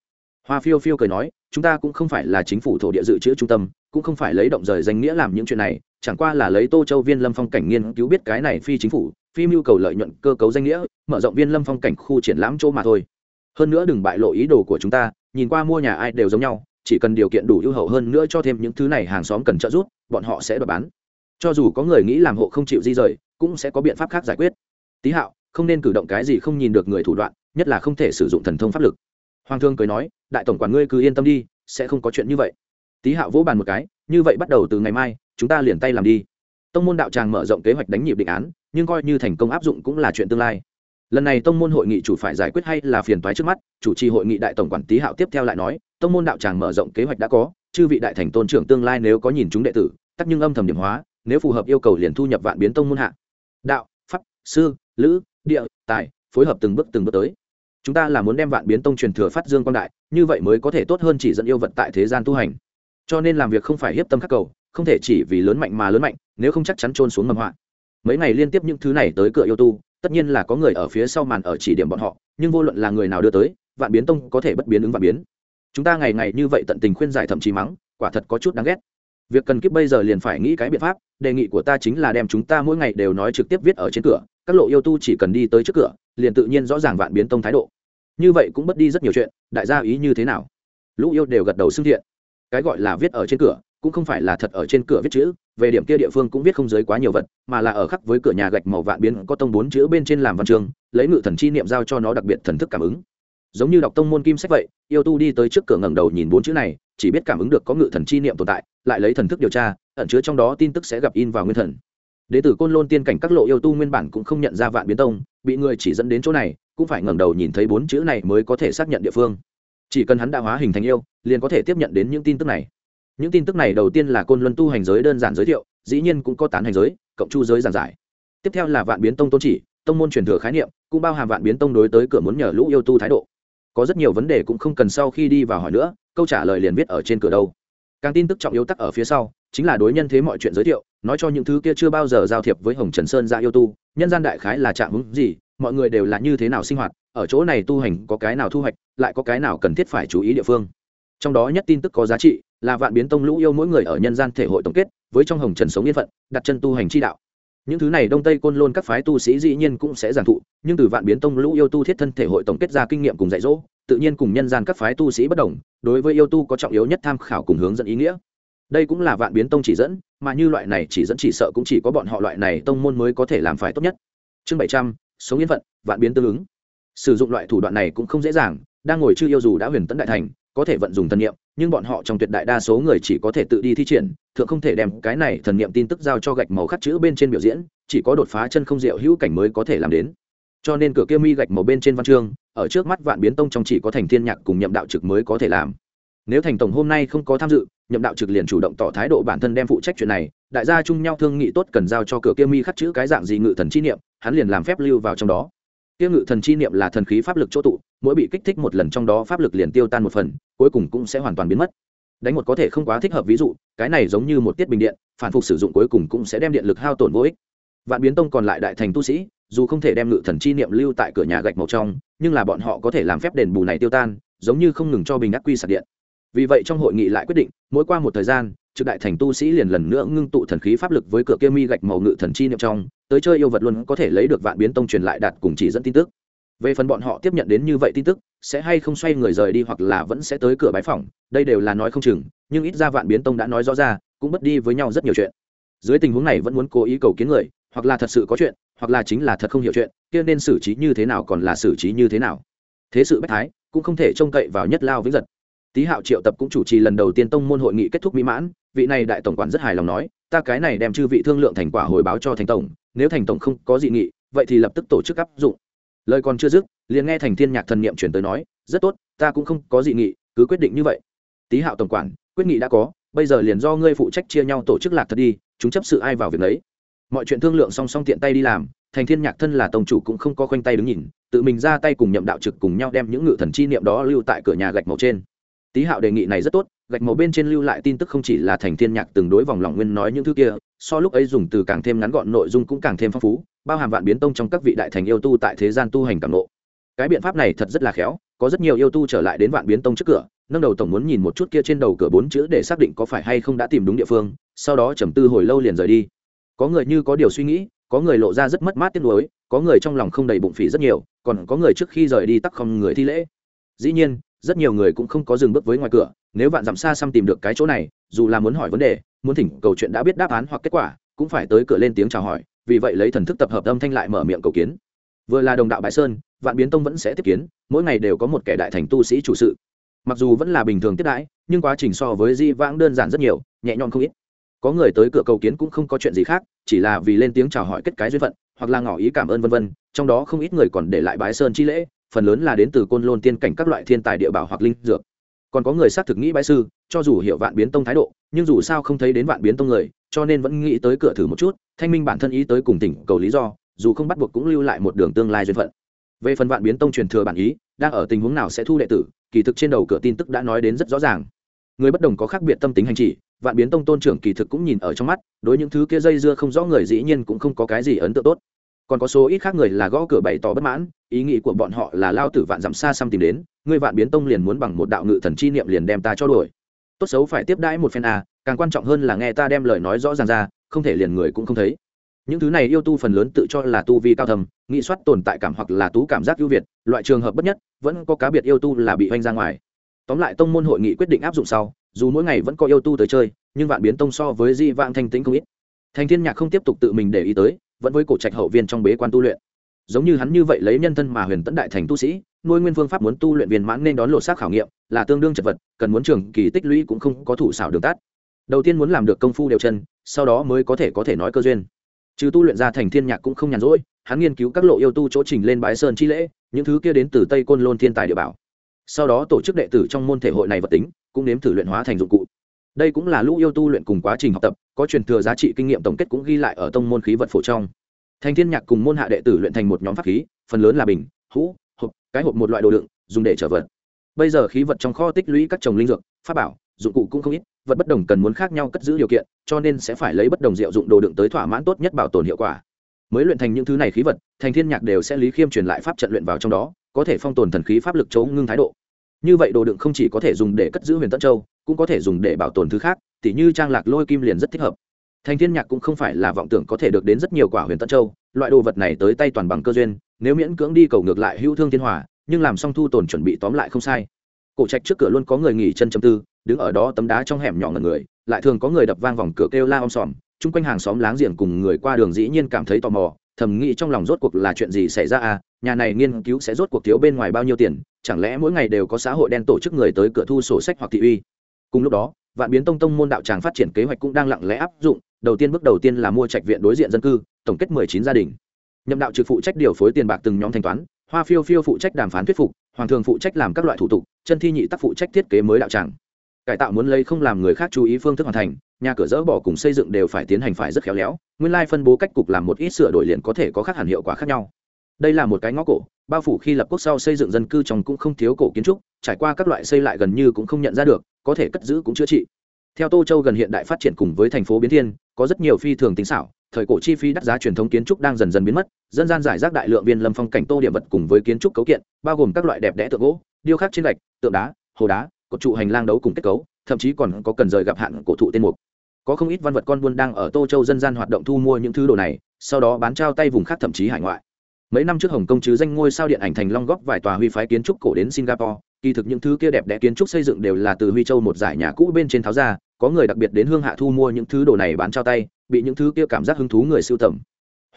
hoa phiêu phiêu cười nói, chúng ta cũng không phải là chính phủ thổ địa dự trữ trung tâm, cũng không phải lấy động rời danh nghĩa làm những chuyện này, chẳng qua là lấy tô châu viên lâm phong cảnh nghiên cứu biết cái này phi chính phủ, phi mưu cầu lợi nhuận, cơ cấu danh nghĩa, mở rộng viên lâm phong cảnh khu triển lãm chỗ mà thôi. Hơn nữa đừng bại lộ ý đồ của chúng ta, nhìn qua mua nhà ai đều giống nhau, chỉ cần điều kiện đủ ưu hậu hơn nữa cho thêm những thứ này hàng xóm cần trợ giúp, bọn họ sẽ đòi bán. Cho dù có người nghĩ làm hộ không chịu di rời, cũng sẽ có biện pháp khác giải quyết. Tí hạo không nên cử động cái gì không nhìn được người thủ đoạn, nhất là không thể sử dụng thần thông pháp lực. Hoàng thương cười nói, đại tổng quản ngươi cứ yên tâm đi, sẽ không có chuyện như vậy. Tý hạo vỗ bàn một cái, như vậy bắt đầu từ ngày mai, chúng ta liền tay làm đi. Tông môn đạo tràng mở rộng kế hoạch đánh nhịp định án, nhưng coi như thành công áp dụng cũng là chuyện tương lai. Lần này tông môn hội nghị chủ phải giải quyết hay là phiền toái trước mắt, chủ trì hội nghị đại tổng quản tý hạo tiếp theo lại nói, tông môn đạo tràng mở rộng kế hoạch đã có, chư vị đại thành tôn trưởng tương lai nếu có nhìn chúng đệ tử tắc nhưng âm thầm điểm hóa, nếu phù hợp yêu cầu liền thu nhập vạn biến tông môn hạ. Đạo sư, lữ, địa, tài, phối hợp từng bước từng bước tới. Chúng ta là muốn đem vạn biến tông truyền thừa phát dương quan đại, như vậy mới có thể tốt hơn chỉ dẫn yêu vật tại thế gian tu hành. Cho nên làm việc không phải hiếp tâm khắc cầu, không thể chỉ vì lớn mạnh mà lớn mạnh, nếu không chắc chắn trôn xuống mầm họa. Mấy ngày liên tiếp những thứ này tới cửa yêu tu, tất nhiên là có người ở phía sau màn ở chỉ điểm bọn họ, nhưng vô luận là người nào đưa tới, vạn biến tông có thể bất biến ứng vạn biến. Chúng ta ngày ngày như vậy tận tình khuyên giải thậm chí mắng, quả thật có chút đáng ghét. Việc cần kiếp bây giờ liền phải nghĩ cái biện pháp, đề nghị của ta chính là đem chúng ta mỗi ngày đều nói trực tiếp viết ở trên cửa các lộ yêu tu chỉ cần đi tới trước cửa, liền tự nhiên rõ ràng vạn biến tông thái độ. Như vậy cũng mất đi rất nhiều chuyện, đại gia ý như thế nào? Lũ yêu đều gật đầu xưng thiện. Cái gọi là viết ở trên cửa, cũng không phải là thật ở trên cửa viết chữ, về điểm kia địa phương cũng viết không giới quá nhiều vật, mà là ở khắc với cửa nhà gạch màu vạn biến có tông bốn chữ bên trên làm văn chương, lấy ngự thần chi niệm giao cho nó đặc biệt thần thức cảm ứng. Giống như đọc tông môn kim sách vậy, yêu tu đi tới trước cửa ngẩng đầu nhìn bốn chữ này, chỉ biết cảm ứng được có ngự thần chi niệm tồn tại, lại lấy thần thức điều tra, ẩn chứa trong đó tin tức sẽ gặp in vào nguyên thần đế tử côn lôn tiên cảnh các lộ yêu tu nguyên bản cũng không nhận ra vạn biến tông, bị người chỉ dẫn đến chỗ này, cũng phải ngẩng đầu nhìn thấy bốn chữ này mới có thể xác nhận địa phương. Chỉ cần hắn đã hóa hình thành yêu, liền có thể tiếp nhận đến những tin tức này. Những tin tức này đầu tiên là côn luân tu hành giới đơn giản giới thiệu, dĩ nhiên cũng có tán hành giới, cộng chu giới giản giải. Tiếp theo là vạn biến tông tôn chỉ, tông môn truyền thừa khái niệm, cũng bao hàm vạn biến tông đối tới cửa muốn nhờ lũ yêu tu thái độ. Có rất nhiều vấn đề cũng không cần sau khi đi vào hỏi nữa, câu trả lời liền viết ở trên cửa đâu. Càng tin tức trọng yếu tắc ở phía sau, chính là đối nhân thế mọi chuyện giới thiệu nói cho những thứ kia chưa bao giờ giao thiệp với hồng trần sơn ra yêu tu, nhân gian đại khái là trạng hứng gì, mọi người đều là như thế nào sinh hoạt, ở chỗ này tu hành có cái nào thu hoạch, lại có cái nào cần thiết phải chú ý địa phương. Trong đó nhất tin tức có giá trị là vạn biến tông lũ yêu mỗi người ở nhân gian thể hội tổng kết, với trong hồng trần sống yên phận, đặt chân tu hành chi đạo. Những thứ này đông tây côn lôn các phái tu sĩ dĩ nhiên cũng sẽ giảng thụ, nhưng từ vạn biến tông lũ yêu tu thiết thân thể hội tổng kết ra kinh nghiệm cùng dạy dỗ, tự nhiên cùng nhân gian các phái tu sĩ bất đồng, đối với yêu tu có trọng yếu nhất tham khảo cùng hướng dẫn ý nghĩa. Đây cũng là vạn biến tông chỉ dẫn mà như loại này chỉ dẫn chỉ sợ cũng chỉ có bọn họ loại này tông môn mới có thể làm phải tốt nhất. Chương bảy trăm, sống yên phận, vạn biến tương ứng. Sử dụng loại thủ đoạn này cũng không dễ dàng, đang ngồi chưa yêu dù đã huyền tấn đại thành, có thể vận dụng thần niệm, nhưng bọn họ trong tuyệt đại đa số người chỉ có thể tự đi thi triển, thượng không thể đem cái này thần niệm tin tức giao cho gạch màu khắc chữ bên trên biểu diễn, chỉ có đột phá chân không diệu hữu cảnh mới có thể làm đến. Cho nên cửa kia mi gạch màu bên trên văn chương, ở trước mắt vạn biến tông trong chỉ có thành thiên nhạc cùng nhậm đạo trực mới có thể làm. Nếu thành tổng hôm nay không có tham dự nhậm đạo trực liền chủ động tỏ thái độ bản thân đem phụ trách chuyện này, đại gia chung nhau thương nghị tốt cần giao cho cửa kia mi khắc chữ cái dạng gì ngự thần chi niệm, hắn liền làm phép lưu vào trong đó. Kia ngự thần chi niệm là thần khí pháp lực chỗ tụ, mỗi bị kích thích một lần trong đó pháp lực liền tiêu tan một phần, cuối cùng cũng sẽ hoàn toàn biến mất. Đánh một có thể không quá thích hợp ví dụ, cái này giống như một tiết bình điện, phản phục sử dụng cuối cùng cũng sẽ đem điện lực hao tổn vô ích. Vạn biến tông còn lại đại thành tu sĩ, dù không thể đem ngự thần chi niệm lưu tại cửa nhà gạch màu trong, nhưng là bọn họ có thể làm phép đền bù này tiêu tan, giống như không ngừng cho bình ác quy sạc điện vì vậy trong hội nghị lại quyết định, mỗi qua một thời gian, trực đại thành tu sĩ liền lần nữa ngưng tụ thần khí pháp lực với cửa kia mi gạch màu ngự thần chi niệm trong, tới chơi yêu vật luôn có thể lấy được vạn biến tông truyền lại đạt cùng chỉ dẫn tin tức. Về phần bọn họ tiếp nhận đến như vậy tin tức, sẽ hay không xoay người rời đi hoặc là vẫn sẽ tới cửa bái phòng đây đều là nói không chừng, nhưng ít ra vạn biến tông đã nói rõ ra, cũng mất đi với nhau rất nhiều chuyện. Dưới tình huống này vẫn muốn cố ý cầu kiến người, hoặc là thật sự có chuyện, hoặc là chính là thật không hiểu chuyện, kia nên xử trí như thế nào còn là xử trí như thế nào. Thế sự bách thái, cũng không thể trông cậy vào nhất lao vĩnh giật tý hạo triệu tập cũng chủ trì lần đầu tiên tông môn hội nghị kết thúc mỹ mãn, vị này đại tổng quản rất hài lòng nói, ta cái này đem chư vị thương lượng thành quả hồi báo cho thành tổng, nếu thành tổng không có dị nghị, vậy thì lập tức tổ chức áp dụng. Lời còn chưa dứt, liền nghe thành thiên nhạc thần niệm chuyển tới nói, rất tốt, ta cũng không có dị nghị, cứ quyết định như vậy. Tý hạo tổng quản, quyết nghị đã có, bây giờ liền do ngươi phụ trách chia nhau tổ chức lạc thật đi, chúng chấp sự ai vào việc đấy mọi chuyện thương lượng song song tiện tay đi làm, thành thiên nhạc thân là tổng chủ cũng không có khoanh tay đứng nhìn, tự mình ra tay cùng nhậm đạo trực cùng nhau đem những ngự thần chi niệm đó lưu tại cửa nhà gạch màu trên tý hạo đề nghị này rất tốt, gạch màu bên trên lưu lại tin tức không chỉ là thành thiên nhạc từng đối vòng lòng nguyên nói những thứ kia, so lúc ấy dùng từ càng thêm ngắn gọn nội dung cũng càng thêm phong phú, bao hàm vạn biến tông trong các vị đại thành yêu tu tại thế gian tu hành cảm ngộ. cái biện pháp này thật rất là khéo, có rất nhiều yêu tu trở lại đến vạn biến tông trước cửa, nâng đầu tổng muốn nhìn một chút kia trên đầu cửa bốn chữ để xác định có phải hay không đã tìm đúng địa phương, sau đó trầm tư hồi lâu liền rời đi có người như có điều suy nghĩ, có người lộ ra rất mất mát tiếc nuối, có người trong lòng không đầy bụng phỉ rất nhiều, còn có người trước khi rời đi tắc không người thi lễ dĩ nhiên rất nhiều người cũng không có dừng bước với ngoài cửa, nếu vạn dặm xa xăm tìm được cái chỗ này, dù là muốn hỏi vấn đề, muốn thỉnh cầu chuyện đã biết đáp án hoặc kết quả, cũng phải tới cửa lên tiếng chào hỏi, vì vậy lấy thần thức tập hợp âm thanh lại mở miệng cầu kiến. Vừa là đồng đạo bãi sơn, vạn biến tông vẫn sẽ tiếp kiến, mỗi ngày đều có một kẻ đại thành tu sĩ chủ sự. Mặc dù vẫn là bình thường tiếp đãi, nhưng quá trình so với di vãng đơn giản rất nhiều, nhẹ nhõm không ít. Có người tới cửa cầu kiến cũng không có chuyện gì khác, chỉ là vì lên tiếng chào hỏi kết cái duyên phận, hoặc là ngỏ ý cảm ơn vân vân, trong đó không ít người còn để lại bái sơn chi lễ phần lớn là đến từ côn lôn tiên cảnh các loại thiên tài địa bảo hoặc linh dược. Còn có người xác thực nghĩ bái sư, cho dù hiểu vạn biến tông thái độ, nhưng dù sao không thấy đến vạn biến tông người, cho nên vẫn nghĩ tới cửa thử một chút, thanh minh bản thân ý tới cùng tỉnh cầu lý do, dù không bắt buộc cũng lưu lại một đường tương lai duyên phận. Về phần vạn biến tông truyền thừa bản ý, đang ở tình huống nào sẽ thu đệ tử, kỳ thực trên đầu cửa tin tức đã nói đến rất rõ ràng. Người bất đồng có khác biệt tâm tính hành chỉ, vạn biến tông tôn trưởng kỳ thực cũng nhìn ở trong mắt, đối những thứ kia dây dưa không rõ người dĩ nhiên cũng không có cái gì ấn tượng tốt còn có số ít khác người là gõ cửa bày tỏ bất mãn, ý nghĩ của bọn họ là lao tử vạn dặm xa xăm tìm đến, ngươi vạn biến tông liền muốn bằng một đạo ngự thần chi niệm liền đem ta cho đuổi. Tốt xấu phải tiếp đãi một phen à càng quan trọng hơn là nghe ta đem lời nói rõ ràng ra, không thể liền người cũng không thấy. Những thứ này yêu tu phần lớn tự cho là tu vi cao thầm nghĩ soát tồn tại cảm hoặc là tú cảm giác ưu việt, loại trường hợp bất nhất, vẫn có cá biệt yêu tu là bị oanh ra ngoài. Tóm lại tông môn hội nghị quyết định áp dụng sau, dù mỗi ngày vẫn có yêu tu tới chơi, nhưng vạn biến tông so với di vạn thanh tĩnh không ít thành thiên nhạc không tiếp tục tự mình để ý tới, vẫn với cổ trạch hậu viên trong bế quan tu luyện. Giống như hắn như vậy lấy nhân thân mà huyền tấn đại thành tu sĩ, nuôi nguyên phương pháp muốn tu luyện viên mãn nên đón lộ xác khảo nghiệm, là tương đương chật vật, cần muốn trường kỳ tích lũy cũng không có thủ xảo đường tắt. Đầu tiên muốn làm được công phu đều chân, sau đó mới có thể có thể nói cơ duyên. Chứ tu luyện ra thành thiên nhạc cũng không nhàn rỗi, hắn nghiên cứu các lộ yêu tu chỗ trình lên bái sơn chi lễ, những thứ kia đến từ tây côn lôn thiên tài địa bảo. Sau đó tổ chức đệ tử trong môn thể hội này vật tính, cũng nếm thử luyện hóa thành dụng cụ đây cũng là lũ yêu tu luyện cùng quá trình học tập, có truyền thừa giá trị kinh nghiệm tổng kết cũng ghi lại ở tông môn khí vật phổ trong. Thành thiên nhạc cùng môn hạ đệ tử luyện thành một nhóm pháp khí, phần lớn là bình, hũ, hộp, cái hộp một loại đồ đựng, dùng để trở vật. Bây giờ khí vật trong kho tích lũy các trồng linh dược, pháp bảo, dụng cụ cũng không ít, vật bất đồng cần muốn khác nhau cất giữ điều kiện, cho nên sẽ phải lấy bất đồng diệu dụng đồ đựng tới thỏa mãn tốt nhất bảo tồn hiệu quả. Mới luyện thành những thứ này khí vật, thành thiên nhạc đều sẽ lý khiêm truyền lại pháp trận luyện vào trong đó, có thể phong tồn thần khí pháp lực chống ngưng thái độ như vậy đồ đựng không chỉ có thể dùng để cất giữ huyền tân châu, cũng có thể dùng để bảo tồn thứ khác, tỉ như trang lạc lôi kim liền rất thích hợp. Thành thiên nhạc cũng không phải là vọng tưởng có thể được đến rất nhiều quả huyền tân châu, loại đồ vật này tới tay toàn bằng cơ duyên, nếu miễn cưỡng đi cầu ngược lại hữu thương thiên hòa, nhưng làm xong thu tồn chuẩn bị tóm lại không sai. Cổ trạch trước cửa luôn có người nghỉ chân châm tư, đứng ở đó tấm đá trong hẻm nhỏ ngần người, lại thường có người đập vang vòng cửa kêu la om sòm, chung quanh hàng xóm láng giềng cùng người qua đường dĩ nhiên cảm thấy tò mò, thầm nghĩ trong lòng rốt cuộc là chuyện gì xảy ra à nhà này nghiên cứu sẽ rốt cuộc thiếu bên ngoài bao nhiêu tiền, chẳng lẽ mỗi ngày đều có xã hội đen tổ chức người tới cửa thu sổ sách hoặc thị uy? Cùng lúc đó, vạn biến tông tông môn đạo tràng phát triển kế hoạch cũng đang lặng lẽ áp dụng, đầu tiên bước đầu tiên là mua trạch viện đối diện dân cư, tổng kết mười chín gia đình. Nhậm đạo trực phụ trách điều phối tiền bạc từng nhóm thanh toán, hoa phiêu phiêu phụ trách đàm phán thuyết phục, hoàng thường phụ trách làm các loại thủ tục, chân thi nhị tác phụ trách thiết kế mới đạo tràng. Cải tạo muốn lấy không làm người khác chú ý phương thức hoàn thành, nhà cửa dỡ bỏ cùng xây dựng đều phải tiến hành phải rất khéo léo, nguyên lai phân bố cách cục làm một ít sửa đổi liền có thể có khác hẳn hiệu quả khác nhau đây là một cái ngõ cổ, bao phủ khi lập quốc sau xây dựng dân cư trong cũng không thiếu cổ kiến trúc, trải qua các loại xây lại gần như cũng không nhận ra được, có thể cất giữ cũng chữa trị. Theo tô châu gần hiện đại phát triển cùng với thành phố biến thiên, có rất nhiều phi thường tính xảo, thời cổ chi phí đắt giá truyền thống kiến trúc đang dần dần biến mất, dân gian giải rác đại lượng viên lâm phong cảnh tô điểm vật cùng với kiến trúc cấu kiện, bao gồm các loại đẹp đẽ tượng gỗ, điêu khắc trên gạch, tượng đá, hồ đá, cột trụ hành lang đấu cùng kết cấu, thậm chí còn có cần rời gặp hạn cổ thụ tên mục. Có không ít văn vật con buôn đang ở tô châu dân gian hoạt động thu mua những thứ đồ này, sau đó bán trao tay vùng khác thậm chí hải ngoại mấy năm trước hồng kông chứ danh ngôi sao điện ảnh thành long góp vài tòa huy phái kiến trúc cổ đến singapore, kỳ thực những thứ kia đẹp đẽ kiến trúc xây dựng đều là từ huy châu một giải nhà cũ bên trên tháo ra, có người đặc biệt đến hương hạ thu mua những thứ đồ này bán trao tay, bị những thứ kia cảm giác hứng thú người sưu tầm.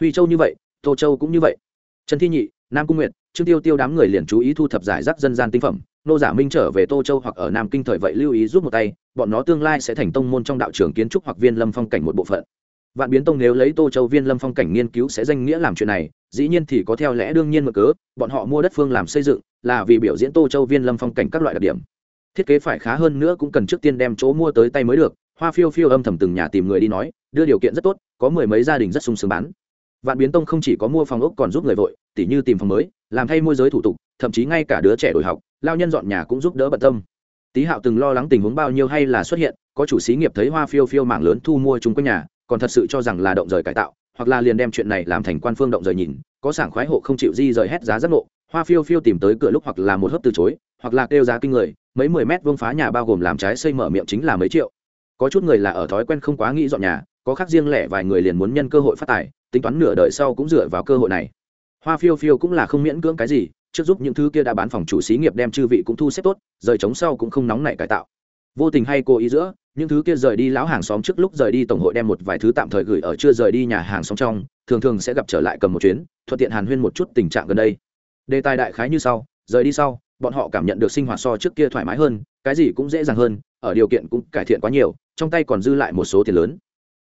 Huy châu như vậy, tô châu cũng như vậy. Trần thi nhị, nam cung nguyệt, trương tiêu tiêu đám người liền chú ý thu thập giải rác dân gian tinh phẩm, nô giả minh trở về tô châu hoặc ở nam kinh thời vậy lưu ý giúp một tay, bọn nó tương lai sẽ thành tông môn trong đạo trường kiến trúc hoặc viên lâm phong cảnh một bộ phận vạn biến tông nếu lấy tô châu viên lâm phong cảnh nghiên cứu sẽ danh nghĩa làm chuyện này, dĩ nhiên thì có theo lẽ đương nhiên mở cớ, bọn họ mua đất phương làm xây dựng, là vì biểu diễn tô châu viên lâm phong cảnh các loại đặc điểm. Thiết kế phải khá hơn nữa cũng cần trước tiên đem chỗ mua tới tay mới được, hoa phiêu phiêu âm thầm từng nhà tìm người đi nói, đưa điều kiện rất tốt, có mười mấy gia đình rất sung sướng bán. Vạn biến tông không chỉ có mua phòng ốc còn giúp người vội, tỉ như tìm phòng mới, làm thay môi giới thủ tục, thậm chí ngay cả đứa trẻ đổi học, lao nhân dọn nhà cũng giúp đỡ bận tâm. Tý hạo từng lo lắng tình huống bao nhiêu hay là xuất hiện, có chủ xí nghiệp thấy hoa phiêu phiêu mạng lớn thu mua chung quanh nhà còn thật sự cho rằng là động rời cải tạo, hoặc là liền đem chuyện này làm thành quan phương động rời nhìn, có sảng khoái hộ không chịu di rời hết giá rất nộ hoa phiêu phiêu tìm tới cửa lúc hoặc là một hớp từ chối, hoặc là kêu giá kinh người, mấy mười mét vuông phá nhà bao gồm làm trái xây mở miệng chính là mấy triệu. Có chút người là ở thói quen không quá nghĩ dọn nhà, có khác riêng lẻ vài người liền muốn nhân cơ hội phát tài, tính toán nửa đời sau cũng dựa vào cơ hội này. Hoa phiêu phiêu cũng là không miễn cưỡng cái gì, trước giúp những thứ kia đã bán phòng chủ xí nghiệp đem chư vị cũng thu xếp tốt, rời chống sau cũng không nóng nảy cải tạo. Vô tình hay cố ý giữa những thứ kia rời đi lão hàng xóm trước lúc rời đi tổng hội đem một vài thứ tạm thời gửi ở chưa rời đi nhà hàng xóm trong, thường thường sẽ gặp trở lại cầm một chuyến, thuận tiện hàn huyên một chút tình trạng gần đây. Đề tài đại khái như sau, rời đi sau, bọn họ cảm nhận được sinh hoạt so trước kia thoải mái hơn, cái gì cũng dễ dàng hơn, ở điều kiện cũng cải thiện quá nhiều, trong tay còn dư lại một số tiền lớn.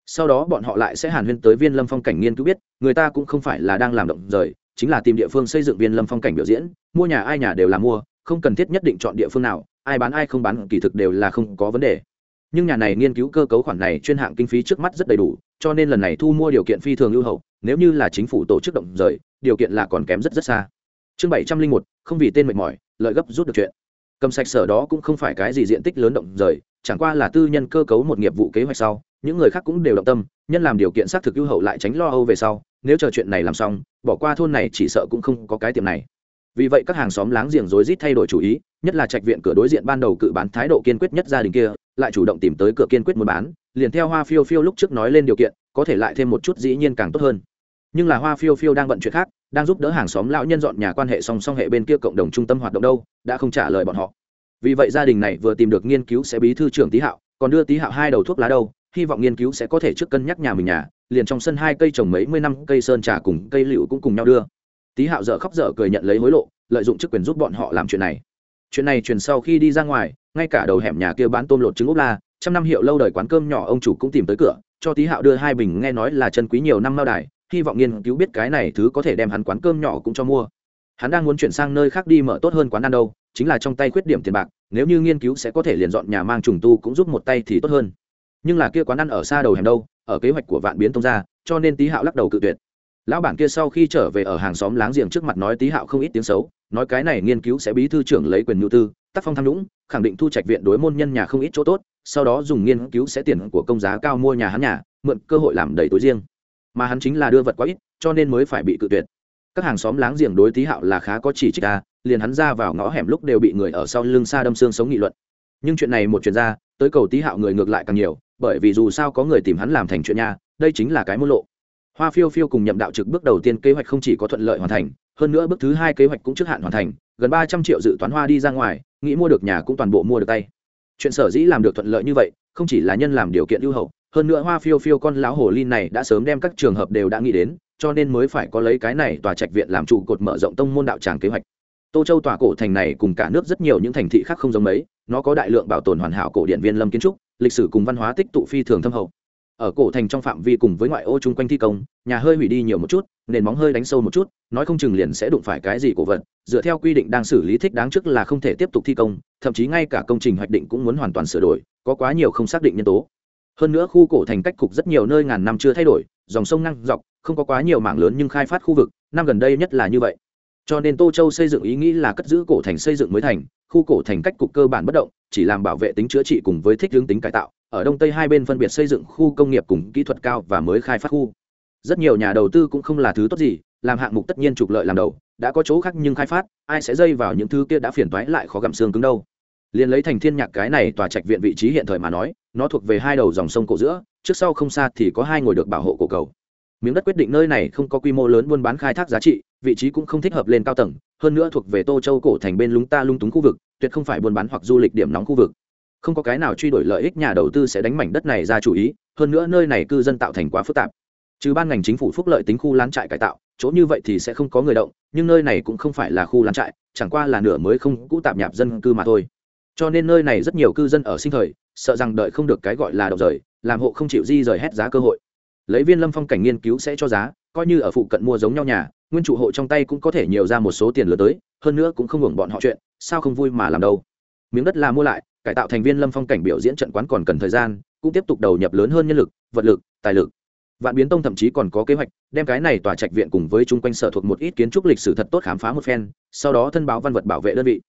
Sau đó bọn họ lại sẽ hàn huyên tới viên lâm phong cảnh nghiên cứu biết, người ta cũng không phải là đang làm động rời, chính là tìm địa phương xây dựng viên lâm phong cảnh biểu diễn, mua nhà ai nhà đều là mua, không cần thiết nhất định chọn địa phương nào, ai bán ai không bán, kỳ thực đều là không có vấn đề nhưng nhà này nghiên cứu cơ cấu khoản này chuyên hạng kinh phí trước mắt rất đầy đủ, cho nên lần này thu mua điều kiện phi thường ưu hậu, nếu như là chính phủ tổ chức động rời, điều kiện là còn kém rất rất xa. Chương bảy trăm linh một, không vì tên mệt mỏi, lợi gấp rút được chuyện. Cầm sạch sở đó cũng không phải cái gì diện tích lớn động rời, chẳng qua là tư nhân cơ cấu một nghiệp vụ kế hoạch sau, những người khác cũng đều động tâm, nhân làm điều kiện xác thực ưu hậu lại tránh lo âu về sau, nếu chờ chuyện này làm xong, bỏ qua thôn này chỉ sợ cũng không có cái tiệm này vì vậy các hàng xóm láng giềng rối rít thay đổi chủ ý, nhất là trạch viện cửa đối diện ban đầu cự bán thái độ kiên quyết nhất gia đình kia, lại chủ động tìm tới cửa kiên quyết muốn bán, liền theo hoa phiêu phiêu lúc trước nói lên điều kiện, có thể lại thêm một chút dĩ nhiên càng tốt hơn. Nhưng là hoa phiêu phiêu đang bận chuyện khác, đang giúp đỡ hàng xóm lão nhân dọn nhà quan hệ song song hệ bên kia cộng đồng trung tâm hoạt động đâu, đã không trả lời bọn họ. Vì vậy gia đình này vừa tìm được nghiên cứu sẽ bí thư trưởng tý hạo, còn đưa tý hạo hai đầu thuốc lá đâu, hy vọng nghiên cứu sẽ có thể trước cân nhắc nhà mình nhà, liền trong sân hai cây trồng mấy mươi năm cây sơn trà cùng cây liệu cũng cùng nhau đưa tý hạo dở khóc dở cười nhận lấy hối lộ, lợi dụng chức quyền giúp bọn họ làm chuyện này. Chuyện này truyền sau khi đi ra ngoài, ngay cả đầu hẻm nhà kia bán tôm lột trứng ốp la, trăm năm hiệu lâu đời quán cơm nhỏ ông chủ cũng tìm tới cửa, cho tý hạo đưa hai bình nghe nói là chân quý nhiều năm mao đài, hy vọng nghiên cứu biết cái này thứ có thể đem hắn quán cơm nhỏ cũng cho mua. Hắn đang muốn chuyển sang nơi khác đi mở tốt hơn quán ăn đâu, chính là trong tay khuyết điểm tiền bạc, nếu như nghiên cứu sẽ có thể liền dọn nhà mang trùng tu cũng giúp một tay thì tốt hơn. Nhưng là kia quán ăn ở xa đầu hẻm đâu, ở kế hoạch của vạn biến tông ra, cho nên tý hạo lắc đầu cự tuyệt lão bản kia sau khi trở về ở hàng xóm láng giềng trước mặt nói tý hạo không ít tiếng xấu, nói cái này nghiên cứu sẽ bí thư trưởng lấy quyền nhu tư, tác phong tham nhũng, khẳng định thu trạch viện đối môn nhân nhà không ít chỗ tốt, sau đó dùng nghiên cứu sẽ tiền của công giá cao mua nhà hắn nhà, mượn cơ hội làm đầy túi riêng. Mà hắn chính là đưa vật quá ít, cho nên mới phải bị cự tuyệt. Các hàng xóm láng giềng đối tý hạo là khá có chỉ trích ta liền hắn ra vào ngõ hẻm lúc đều bị người ở sau lưng xa đâm xương sống nghị luận. Nhưng chuyện này một chuyện ra, tới cầu tý hạo người ngược lại càng nhiều, bởi vì dù sao có người tìm hắn làm thành chuyện nhà, đây chính là cái môn lộ hoa phiêu phiêu cùng nhậm đạo trực bước đầu tiên kế hoạch không chỉ có thuận lợi hoàn thành, hơn nữa bước thứ hai kế hoạch cũng trước hạn hoàn thành, gần ba trăm triệu dự toán hoa đi ra ngoài, nghĩ mua được nhà cũng toàn bộ mua được tay. Chuyện sở dĩ làm được thuận lợi như vậy, không chỉ là nhân làm điều kiện ưu hậu, hơn nữa hoa phiêu phiêu con lão hồ ly này đã sớm đem các trường hợp đều đã nghĩ đến, cho nên mới phải có lấy cái này tòa trạch viện làm trụ cột mở rộng tông môn đạo tràng kế hoạch. Tô châu tòa cổ thành này cùng cả nước rất nhiều những thành thị khác không giống mấy, nó có đại lượng bảo tồn hoàn hảo cổ điện viên lâm kiến trúc, lịch sử cùng văn hóa tích tụ phi thường thâm hậu ở cổ thành trong phạm vi cùng với ngoại ô chung quanh thi công, nhà hơi hủy đi nhiều một chút, nền móng hơi đánh sâu một chút, nói không chừng liền sẽ đụng phải cái gì cổ vật, dựa theo quy định đang xử lý thích đáng trước là không thể tiếp tục thi công, thậm chí ngay cả công trình hoạch định cũng muốn hoàn toàn sửa đổi, có quá nhiều không xác định nhân tố. Hơn nữa khu cổ thành cách cục rất nhiều nơi ngàn năm chưa thay đổi, dòng sông ngăn dọc, không có quá nhiều mảng lớn nhưng khai phát khu vực, năm gần đây nhất là như vậy. Cho nên tô châu xây dựng ý nghĩ là cất giữ cổ thành xây dựng mới thành, khu cổ thành cách cục cơ bản bất động, chỉ làm bảo vệ tính chữa trị cùng với thích hướng tính cải tạo ở đông tây hai bên phân biệt xây dựng khu công nghiệp cùng kỹ thuật cao và mới khai phát khu. Rất nhiều nhà đầu tư cũng không là thứ tốt gì, làm hạng mục tất nhiên trục lợi làm đầu, đã có chỗ khác nhưng khai phát, ai sẽ dây vào những thứ kia đã phiền toái lại khó gặm xương cứng đâu. Liền lấy thành thiên nhạc cái này tòa trạch viện vị trí hiện thời mà nói, nó thuộc về hai đầu dòng sông cổ giữa, trước sau không xa thì có hai ngồi được bảo hộ cổ cầu. Miếng đất quyết định nơi này không có quy mô lớn buôn bán khai thác giá trị, vị trí cũng không thích hợp lên cao tầng, hơn nữa thuộc về tô châu cổ thành bên lúng ta lung túng khu vực, tuyệt không phải buôn bán hoặc du lịch điểm nóng khu vực không có cái nào truy đuổi lợi ích nhà đầu tư sẽ đánh mảnh đất này ra chủ ý, hơn nữa nơi này cư dân tạo thành quá phức tạp. Trừ ban ngành chính phủ phúc lợi tính khu lán trại cải tạo, chỗ như vậy thì sẽ không có người động, nhưng nơi này cũng không phải là khu lán trại, chẳng qua là nửa mới không cũ tạp nhạp dân cư mà thôi. Cho nên nơi này rất nhiều cư dân ở sinh thời, sợ rằng đợi không được cái gọi là độc rời, làm hộ không chịu di rời hết giá cơ hội. Lấy viên lâm phong cảnh nghiên cứu sẽ cho giá, coi như ở phụ cận mua giống nhau nhà, nguyên chủ hộ trong tay cũng có thể nhiều ra một số tiền lớn tới, hơn nữa cũng không hưởng bọn họ chuyện, sao không vui mà làm đâu. Miếng đất là mua lại cải tạo thành viên lâm phong cảnh biểu diễn trận quán còn cần thời gian, cũng tiếp tục đầu nhập lớn hơn nhân lực, vật lực, tài lực. Vạn biến tông thậm chí còn có kế hoạch đem cái này tòa trạch viện cùng với chung quanh sở thuộc một ít kiến trúc lịch sử thật tốt khám phá một phen, sau đó thân báo văn vật bảo vệ đơn vị.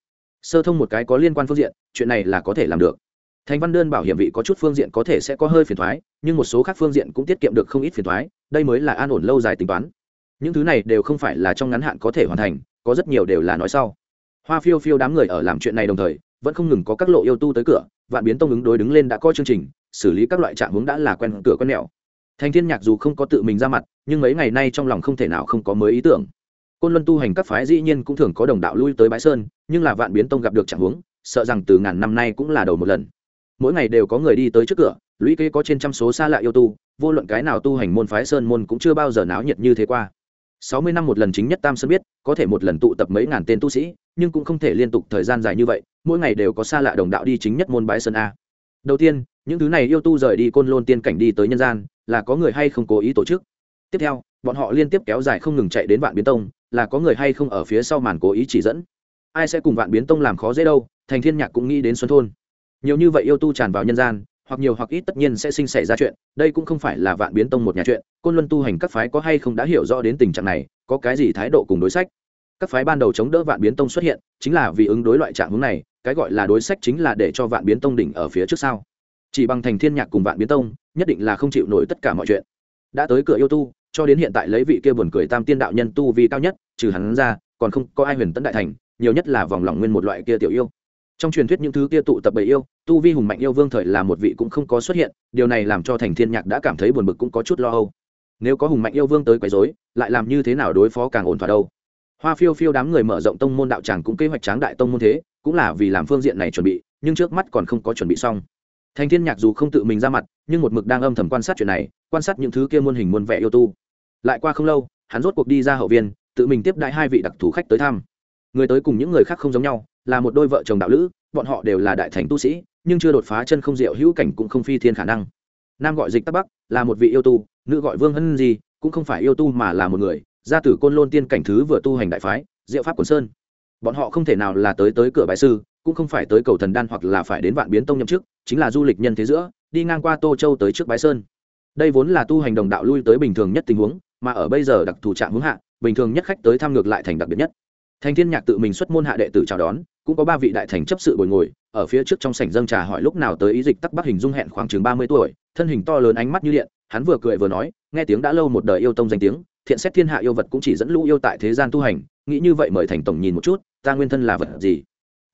Sơ thông một cái có liên quan phương diện, chuyện này là có thể làm được. Thành văn đơn bảo hiểm vị có chút phương diện có thể sẽ có hơi phiền thoái, nhưng một số khác phương diện cũng tiết kiệm được không ít phiền thoái, đây mới là an ổn lâu dài tính toán. Những thứ này đều không phải là trong ngắn hạn có thể hoàn thành, có rất nhiều đều là nói sau. Hoa phiêu phiêu đám người ở làm chuyện này đồng thời vẫn không ngừng có các lộ yêu tu tới cửa, vạn biến tông ứng đối đứng lên đã có chương trình, xử lý các loại trạng hướng đã là quen cửa quen mẹo. Thành thiên nhạc dù không có tự mình ra mặt, nhưng mấy ngày nay trong lòng không thể nào không có mới ý tưởng. Côn luân tu hành các phái dĩ nhiên cũng thường có đồng đạo lui tới bãi sơn, nhưng là vạn biến tông gặp được trạng hướng, sợ rằng từ ngàn năm nay cũng là đầu một lần. Mỗi ngày đều có người đi tới trước cửa, lũy kế có trên trăm số xa lạ yêu tu, vô luận cái nào tu hành môn phái sơn môn cũng chưa bao giờ náo nhiệt như thế qua. Sáu mươi năm một lần chính nhất tam sơn biết, có thể một lần tụ tập mấy ngàn tên tu sĩ, nhưng cũng không thể liên tục thời gian dài như vậy mỗi ngày đều có xa lạ đồng đạo đi chính nhất môn bái sơn a. Đầu tiên, những thứ này yêu tu rời đi côn lôn tiên cảnh đi tới nhân gian, là có người hay không cố ý tổ chức. Tiếp theo, bọn họ liên tiếp kéo dài không ngừng chạy đến vạn biến tông, là có người hay không ở phía sau màn cố ý chỉ dẫn. Ai sẽ cùng vạn biến tông làm khó dễ đâu, thành thiên nhạc cũng nghĩ đến xuân thôn. Nhiều như vậy yêu tu tràn vào nhân gian, hoặc nhiều hoặc ít tất nhiên sẽ sinh xảy ra chuyện, đây cũng không phải là vạn biến tông một nhà chuyện, côn luân tu hành các phái có hay không đã hiểu rõ đến tình trạng này, có cái gì thái độ cùng đối sách? Các phái ban đầu chống đỡ vạn biến tông xuất hiện, chính là vì ứng đối loại trạng hướng này, cái gọi là đối sách chính là để cho vạn biến tông đỉnh ở phía trước sau. Chỉ bằng thành thiên nhạc cùng vạn biến tông, nhất định là không chịu nổi tất cả mọi chuyện. Đã tới cửa yêu tu, cho đến hiện tại lấy vị kia buồn cười tam tiên đạo nhân tu vì cao nhất, trừ hắn ra, còn không có ai huyền tấn đại thành, nhiều nhất là vòng lòng nguyên một loại kia tiểu yêu. Trong truyền thuyết những thứ kia tụ tập bầy yêu, tu vi hùng mạnh yêu vương thời là một vị cũng không có xuất hiện, điều này làm cho thành thiên nhạc đã cảm thấy buồn bực cũng có chút lo âu. Nếu có hùng mạnh yêu vương tới quấy rối, lại làm như thế nào đối phó càng ổn thỏa đâu? Hoa phiêu phiêu đám người mở rộng tông môn đạo tràng cũng kế hoạch tráng đại tông môn thế, cũng là vì làm phương diện này chuẩn bị, nhưng trước mắt còn không có chuẩn bị xong. Thành thiên nhạc dù không tự mình ra mặt, nhưng một mực đang âm thầm quan sát chuyện này, quan sát những thứ kia muôn hình muôn vẻ yêu tu. Lại qua không lâu, hắn rốt cuộc đi ra hậu viên, tự mình tiếp đại hai vị đặc thù khách tới thăm. Người tới cùng những người khác không giống nhau, là một đôi vợ chồng đạo lữ, bọn họ đều là đại thành tu sĩ, nhưng chưa đột phá chân không diệu hữu cảnh cũng không phi thiên khả năng. Nam gọi dịch tắc bắc, là một vị yêu tu, nữ gọi vương hân di, cũng không phải yêu tu mà là một người gia tử côn lôn tiên cảnh thứ vừa tu hành đại phái, diệu pháp quần sơn. Bọn họ không thể nào là tới tới cửa bại sư, cũng không phải tới cầu thần đan hoặc là phải đến vạn biến tông nhậm chức, chính là du lịch nhân thế giữa, đi ngang qua tô châu tới trước bái sơn. Đây vốn là tu hành đồng đạo lui tới bình thường nhất tình huống, mà ở bây giờ đặc thù trạng hướng hạ, bình thường nhất khách tới thăm ngược lại thành đặc biệt nhất. Thành thiên nhạc tự mình xuất môn hạ đệ tử chào đón, cũng có ba vị đại thành chấp sự bồi ngồi, ở phía trước trong sảnh dâng trà hỏi lúc nào tới ý dịch tắc bắc hình dung hẹn khoảng chừng ba mươi tuổi, thân hình to lớn ánh mắt như điện, hắn vừa cười vừa nói, nghe tiếng đã lâu một đời yêu tông danh tiếng thiện xét thiên hạ yêu vật cũng chỉ dẫn lũ yêu tại thế gian tu hành, nghĩ như vậy mời thành tổng nhìn một chút, ta nguyên thân là vật gì?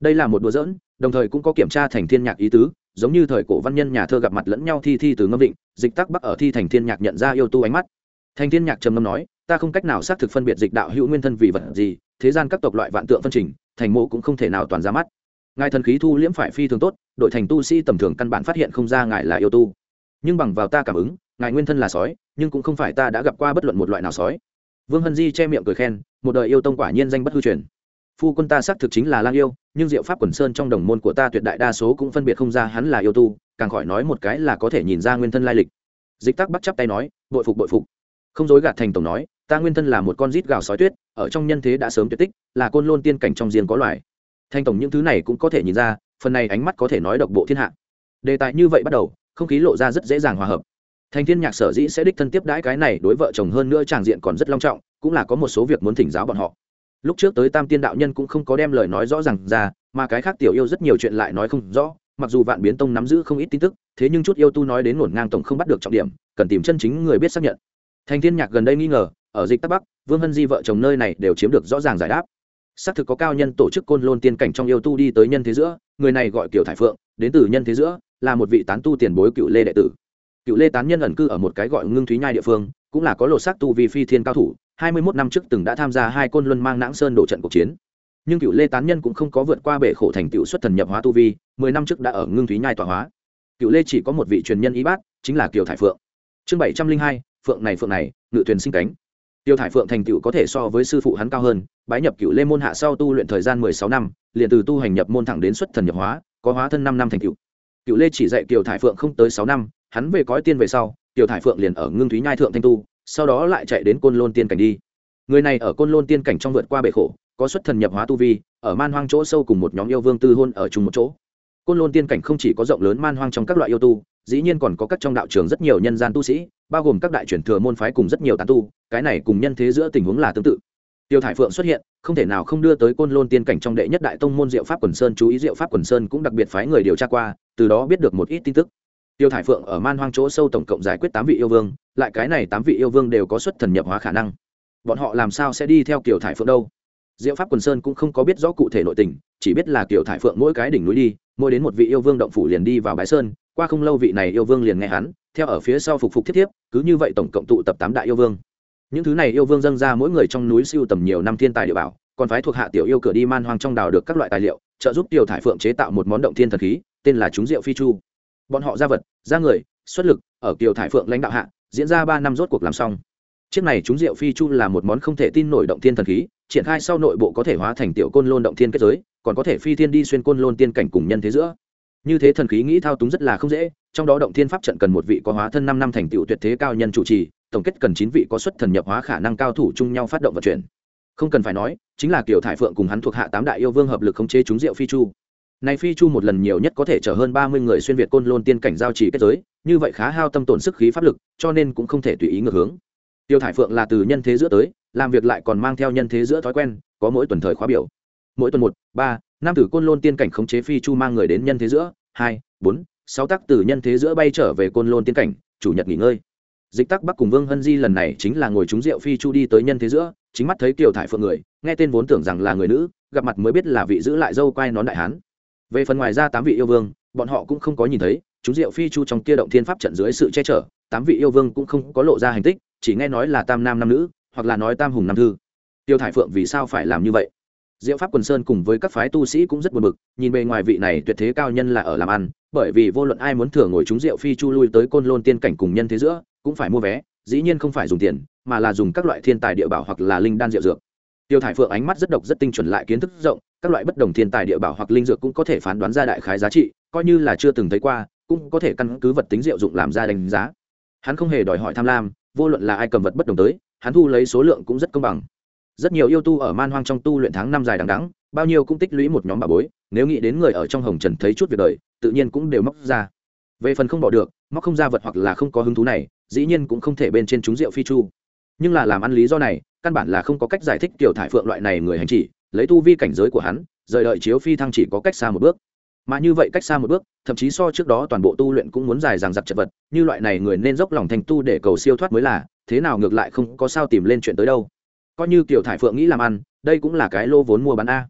Đây là một đùa dỡn đồng thời cũng có kiểm tra thành thiên nhạc ý tứ, giống như thời cổ văn nhân nhà thơ gặp mặt lẫn nhau thi thi từ ngâm định, dịch tắc bắc ở thi thành thiên nhạc nhận ra yêu tu ánh mắt. Thành thiên nhạc trầm ngâm nói, ta không cách nào xác thực phân biệt dịch đạo hữu nguyên thân vì vật gì, thế gian các tộc loại vạn tượng phân trình, thành mộ cũng không thể nào toàn ra mắt. Ngài thần khí thu liễm phải phi thường tốt, đội thành tu sĩ tầm thường căn bản phát hiện không ra ngài là yêu tu. Nhưng bằng vào ta cảm ứng, ngài nguyên thân là sói nhưng cũng không phải ta đã gặp qua bất luận một loại nào sói. Vương hân di che miệng cười khen, một đời yêu tông quả nhiên danh bất hư truyền. Phu quân ta xác thực chính là lang yêu, nhưng diệu pháp quần sơn trong đồng môn của ta tuyệt đại đa số cũng phân biệt không ra hắn là yêu tu, càng khỏi nói một cái là có thể nhìn ra nguyên thân lai lịch. Dịch tắc bắt chắp tay nói, bội phục bội phục. Không dối gạt thành tổng nói, ta nguyên thân là một con rít gào sói tuyết, ở trong nhân thế đã sớm tuyệt tích, là côn lôn tiên cảnh trong riêng có loài. Thành tổng những thứ này cũng có thể nhìn ra, phần này ánh mắt có thể nói độc bộ thiên hạ. Đề tài như vậy bắt đầu, không khí lộ ra rất dễ dàng hòa hợp thành thiên nhạc sở dĩ sẽ đích thân tiếp đãi cái này đối vợ chồng hơn nữa tràng diện còn rất long trọng, cũng là có một số việc muốn thỉnh giáo bọn họ. Lúc trước tới tam tiên đạo nhân cũng không có đem lời nói rõ ràng ra, mà cái khác tiểu yêu rất nhiều chuyện lại nói không rõ, mặc dù vạn biến tông nắm giữ không ít tin tức, thế nhưng chút yêu tu nói đến ngổn ngang tổng không bắt được trọng điểm, cần tìm chân chính người biết xác nhận. Thành thiên nhạc gần đây nghi ngờ, ở dịch tắc bắc, vương hân di vợ chồng nơi này đều chiếm được rõ ràng giải đáp. Xác thực có cao nhân tổ chức côn lôn tiên cảnh trong yêu tu đi tới nhân thế giữa, người này gọi kiểu thải phượng, đến từ nhân thế giữa, là một vị tán tu tiền bối cựu lê đệ tử cựu lê tán nhân ẩn cư ở một cái gọi ngưng thúy nhai địa phương, cũng là có lột xác tu Vi phi thiên cao thủ, hai mươi mốt năm trước từng đã tham gia hai côn luân mang nãng sơn đổ trận cuộc chiến. Nhưng cựu lê tán nhân cũng không có vượt qua bể khổ thành tựu xuất thần nhập hóa tu vi, mười năm trước đã ở ngưng thúy nhai tọa hóa. Cựu lê chỉ có một vị truyền nhân y bát, chính là kiều thải phượng. Chương bảy trăm linh hai, phượng này phượng này, ngự thuyền sinh cánh. Tiêu thải phượng thành tựu có thể so với sư phụ hắn cao hơn, bái nhập cựu lê môn hạ sau tu luyện thời gian mười sáu năm, liền từ tu hành nhập môn thẳng đến xuất thần nhập hóa, có hóa thân năm năm thành cựu cựu lê chỉ dạy kiều thải phượng không tới sáu năm hắn về cõi tiên về sau, Tiểu thải phượng liền ở ngưng thúy nhai thượng thanh tu, sau đó lại chạy đến côn lôn tiên cảnh đi. Người này ở côn lôn tiên cảnh trong vượt qua bể khổ, có xuất thần nhập hóa tu vi, ở man hoang chỗ sâu cùng một nhóm yêu vương tư hôn ở chung một chỗ. Côn lôn tiên cảnh không chỉ có rộng lớn man hoang trong các loại yêu tu, dĩ nhiên còn có các trong đạo trường rất nhiều nhân gian tu sĩ, bao gồm các đại truyền thừa môn phái cùng rất nhiều tán tu, cái này cùng nhân thế giữa tình huống là tương tự. Tiêu thải phượng xuất hiện, không thể nào không đưa tới côn lôn tiên cảnh trong đệ nhất đại tông môn diệu pháp quần sơn, chú ý diệu pháp quần sơn cũng đặc biệt phái người điều tra qua, từ đó biết được một ít tin tức tiêu thải phượng ở man hoang chỗ sâu tổng cộng giải quyết tám vị yêu vương, lại cái này tám vị yêu vương đều có xuất thần nhập hóa khả năng. Bọn họ làm sao sẽ đi theo kiểu thải phượng đâu? Diệu pháp quần sơn cũng không có biết rõ cụ thể nội tình, chỉ biết là kiểu thải phượng mỗi cái đỉnh núi đi, mỗi đến một vị yêu vương động phủ liền đi vào bái sơn, qua không lâu vị này yêu vương liền nghe hắn, theo ở phía sau phục phục thiết thiếp, cứ như vậy tổng cộng tụ tập tám đại yêu vương. Những thứ này yêu vương dâng ra mỗi người trong núi siêu tầm nhiều năm thiên tài địa bảo, còn phái thuộc hạ tiểu yêu cửa đi man hoang trong đào được các loại tài liệu, trợ giúp tiểu thải phượng chế tạo một món động thiên thần khí, tên là chúng diệu phi chu bọn họ ra vật, ra người, xuất lực, ở kiều thải phượng lãnh đạo hạ, diễn ra ba năm rốt cuộc làm xong. Chiếc này chúng diệu phi chu là một món không thể tin nổi động thiên thần khí, triển khai sau nội bộ có thể hóa thành tiểu côn lôn động thiên kết giới, còn có thể phi thiên đi xuyên côn lôn tiên cảnh cùng nhân thế giữa. Như thế thần khí nghĩ thao túng rất là không dễ, trong đó động thiên pháp trận cần một vị có hóa thân năm năm thành tựu tuyệt thế cao nhân chủ trì, tổng kết cần chín vị có xuất thần nhập hóa khả năng cao thủ chung nhau phát động vận chuyển. Không cần phải nói, chính là kiểu thải phượng cùng hắn thuộc hạ tám đại yêu vương hợp lực khống chế chúng diệu phi chu này phi chu một lần nhiều nhất có thể chở hơn ba mươi người xuyên việt côn lôn tiên cảnh giao trì kết giới, như vậy khá hao tâm tổn sức khí pháp lực, cho nên cũng không thể tùy ý ngược hướng. Tiêu thải phượng là từ nhân thế giữa tới, làm việc lại còn mang theo nhân thế giữa thói quen, có mỗi tuần thời khóa biểu. Mỗi tuần một, ba, năm tử côn lôn tiên cảnh khống chế phi chu mang người đến nhân thế giữa, hai, bốn, sáu tác từ nhân thế giữa bay trở về côn lôn tiên cảnh, chủ nhật nghỉ ngơi. Dịch tắc bắc cùng vương hân di lần này chính là ngồi trúng rượu phi chu đi tới nhân thế giữa, chính mắt thấy kiều thải phượng người, nghe tên vốn tưởng rằng là người nữ, gặp mặt mới biết là vị giữ lại dâu quai nón đại hán về phần ngoài ra tám vị yêu vương, bọn họ cũng không có nhìn thấy, chúng diệu phi chu trong kia động thiên pháp trận dưới sự che chở, tám vị yêu vương cũng không có lộ ra hành tích, chỉ nghe nói là tam nam nam nữ, hoặc là nói tam hùng nam thư. Tiêu thải phượng vì sao phải làm như vậy? Diệu pháp quần sơn cùng với các phái tu sĩ cũng rất buồn bực, nhìn bề ngoài vị này tuyệt thế cao nhân là ở làm ăn, bởi vì vô luận ai muốn thừa ngồi chúng diệu phi chu lui tới côn lôn tiên cảnh cùng nhân thế giữa, cũng phải mua vé, dĩ nhiên không phải dùng tiền, mà là dùng các loại thiên tài địa bảo hoặc là linh đan diệu dược tiêu thải phượng ánh mắt rất độc, rất tinh chuẩn lại kiến thức rộng, các loại bất đồng thiên tài địa bảo hoặc linh dược cũng có thể phán đoán ra đại khái giá trị, coi như là chưa từng thấy qua, cũng có thể căn cứ vật tính diệu dụng làm ra đánh giá. Hắn không hề đòi hỏi tham lam, vô luận là ai cầm vật bất đồng tới, hắn thu lấy số lượng cũng rất công bằng. Rất nhiều yêu tu ở man hoang trong tu luyện tháng năm dài đằng đẵng, bao nhiêu cũng tích lũy một nhóm bà bối, nếu nghĩ đến người ở trong hồng trần thấy chút việc đời, tự nhiên cũng đều móc ra. Về phần không bỏ được, móc không ra vật hoặc là không có hứng thú này, dĩ nhiên cũng không thể bên trên chúng rượu phi chu nhưng là làm ăn lý do này, căn bản là không có cách giải thích tiểu thải phượng loại này người hành chỉ, lấy tu vi cảnh giới của hắn, rời đợi chiếu phi thăng chỉ có cách xa một bước. Mà như vậy cách xa một bước, thậm chí so trước đó toàn bộ tu luyện cũng muốn dài dằng dặc chật vật, như loại này người nên dốc lòng thành tu để cầu siêu thoát mới là, thế nào ngược lại không có sao tìm lên chuyện tới đâu. Coi như kiểu thải phượng nghĩ làm ăn, đây cũng là cái lô vốn mua bán a.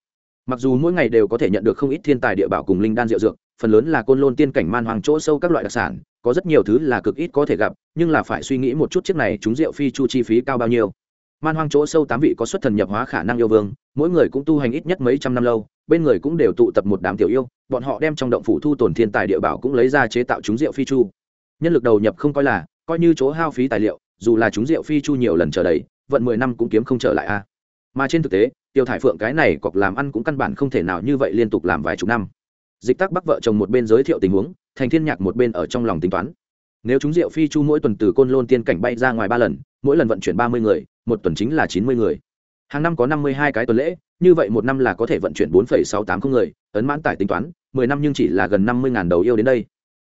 Mặc dù mỗi ngày đều có thể nhận được không ít thiên tài địa bảo cùng linh đan diệu dược, phần lớn là côn lôn tiên cảnh man hoàng chỗ sâu các loại đặc sản có rất nhiều thứ là cực ít có thể gặp, nhưng là phải suy nghĩ một chút chiếc này chúng rượu phi chu chi phí cao bao nhiêu. Man hoang chỗ sâu tám vị có xuất thần nhập hóa khả năng yêu vương, mỗi người cũng tu hành ít nhất mấy trăm năm lâu, bên người cũng đều tụ tập một đám tiểu yêu, bọn họ đem trong động phủ thu tổn thiên tài địa bảo cũng lấy ra chế tạo chúng rượu phi chu. Nhân lực đầu nhập không coi là, coi như chỗ hao phí tài liệu, dù là chúng rượu phi chu nhiều lần trở đầy, vận mười năm cũng kiếm không trở lại a. Mà trên thực tế, tiêu thải phượng cái này cọc làm ăn cũng căn bản không thể nào như vậy liên tục làm vài chục năm dịch tắc bắc vợ chồng một bên giới thiệu tình huống, thành thiên nhạc một bên ở trong lòng tính toán. Nếu chúng rượu phi chu mỗi tuần từ côn lôn tiên cảnh bay ra ngoài ba lần, mỗi lần vận chuyển ba mươi người, một tuần chính là chín mươi người. Hàng năm có năm mươi hai cái tuần lễ, như vậy một năm là có thể vận chuyển bốn sáu tám không người, ấn mãn tải tính toán, mười năm nhưng chỉ là gần năm mươi ngàn đầu yêu đến đây.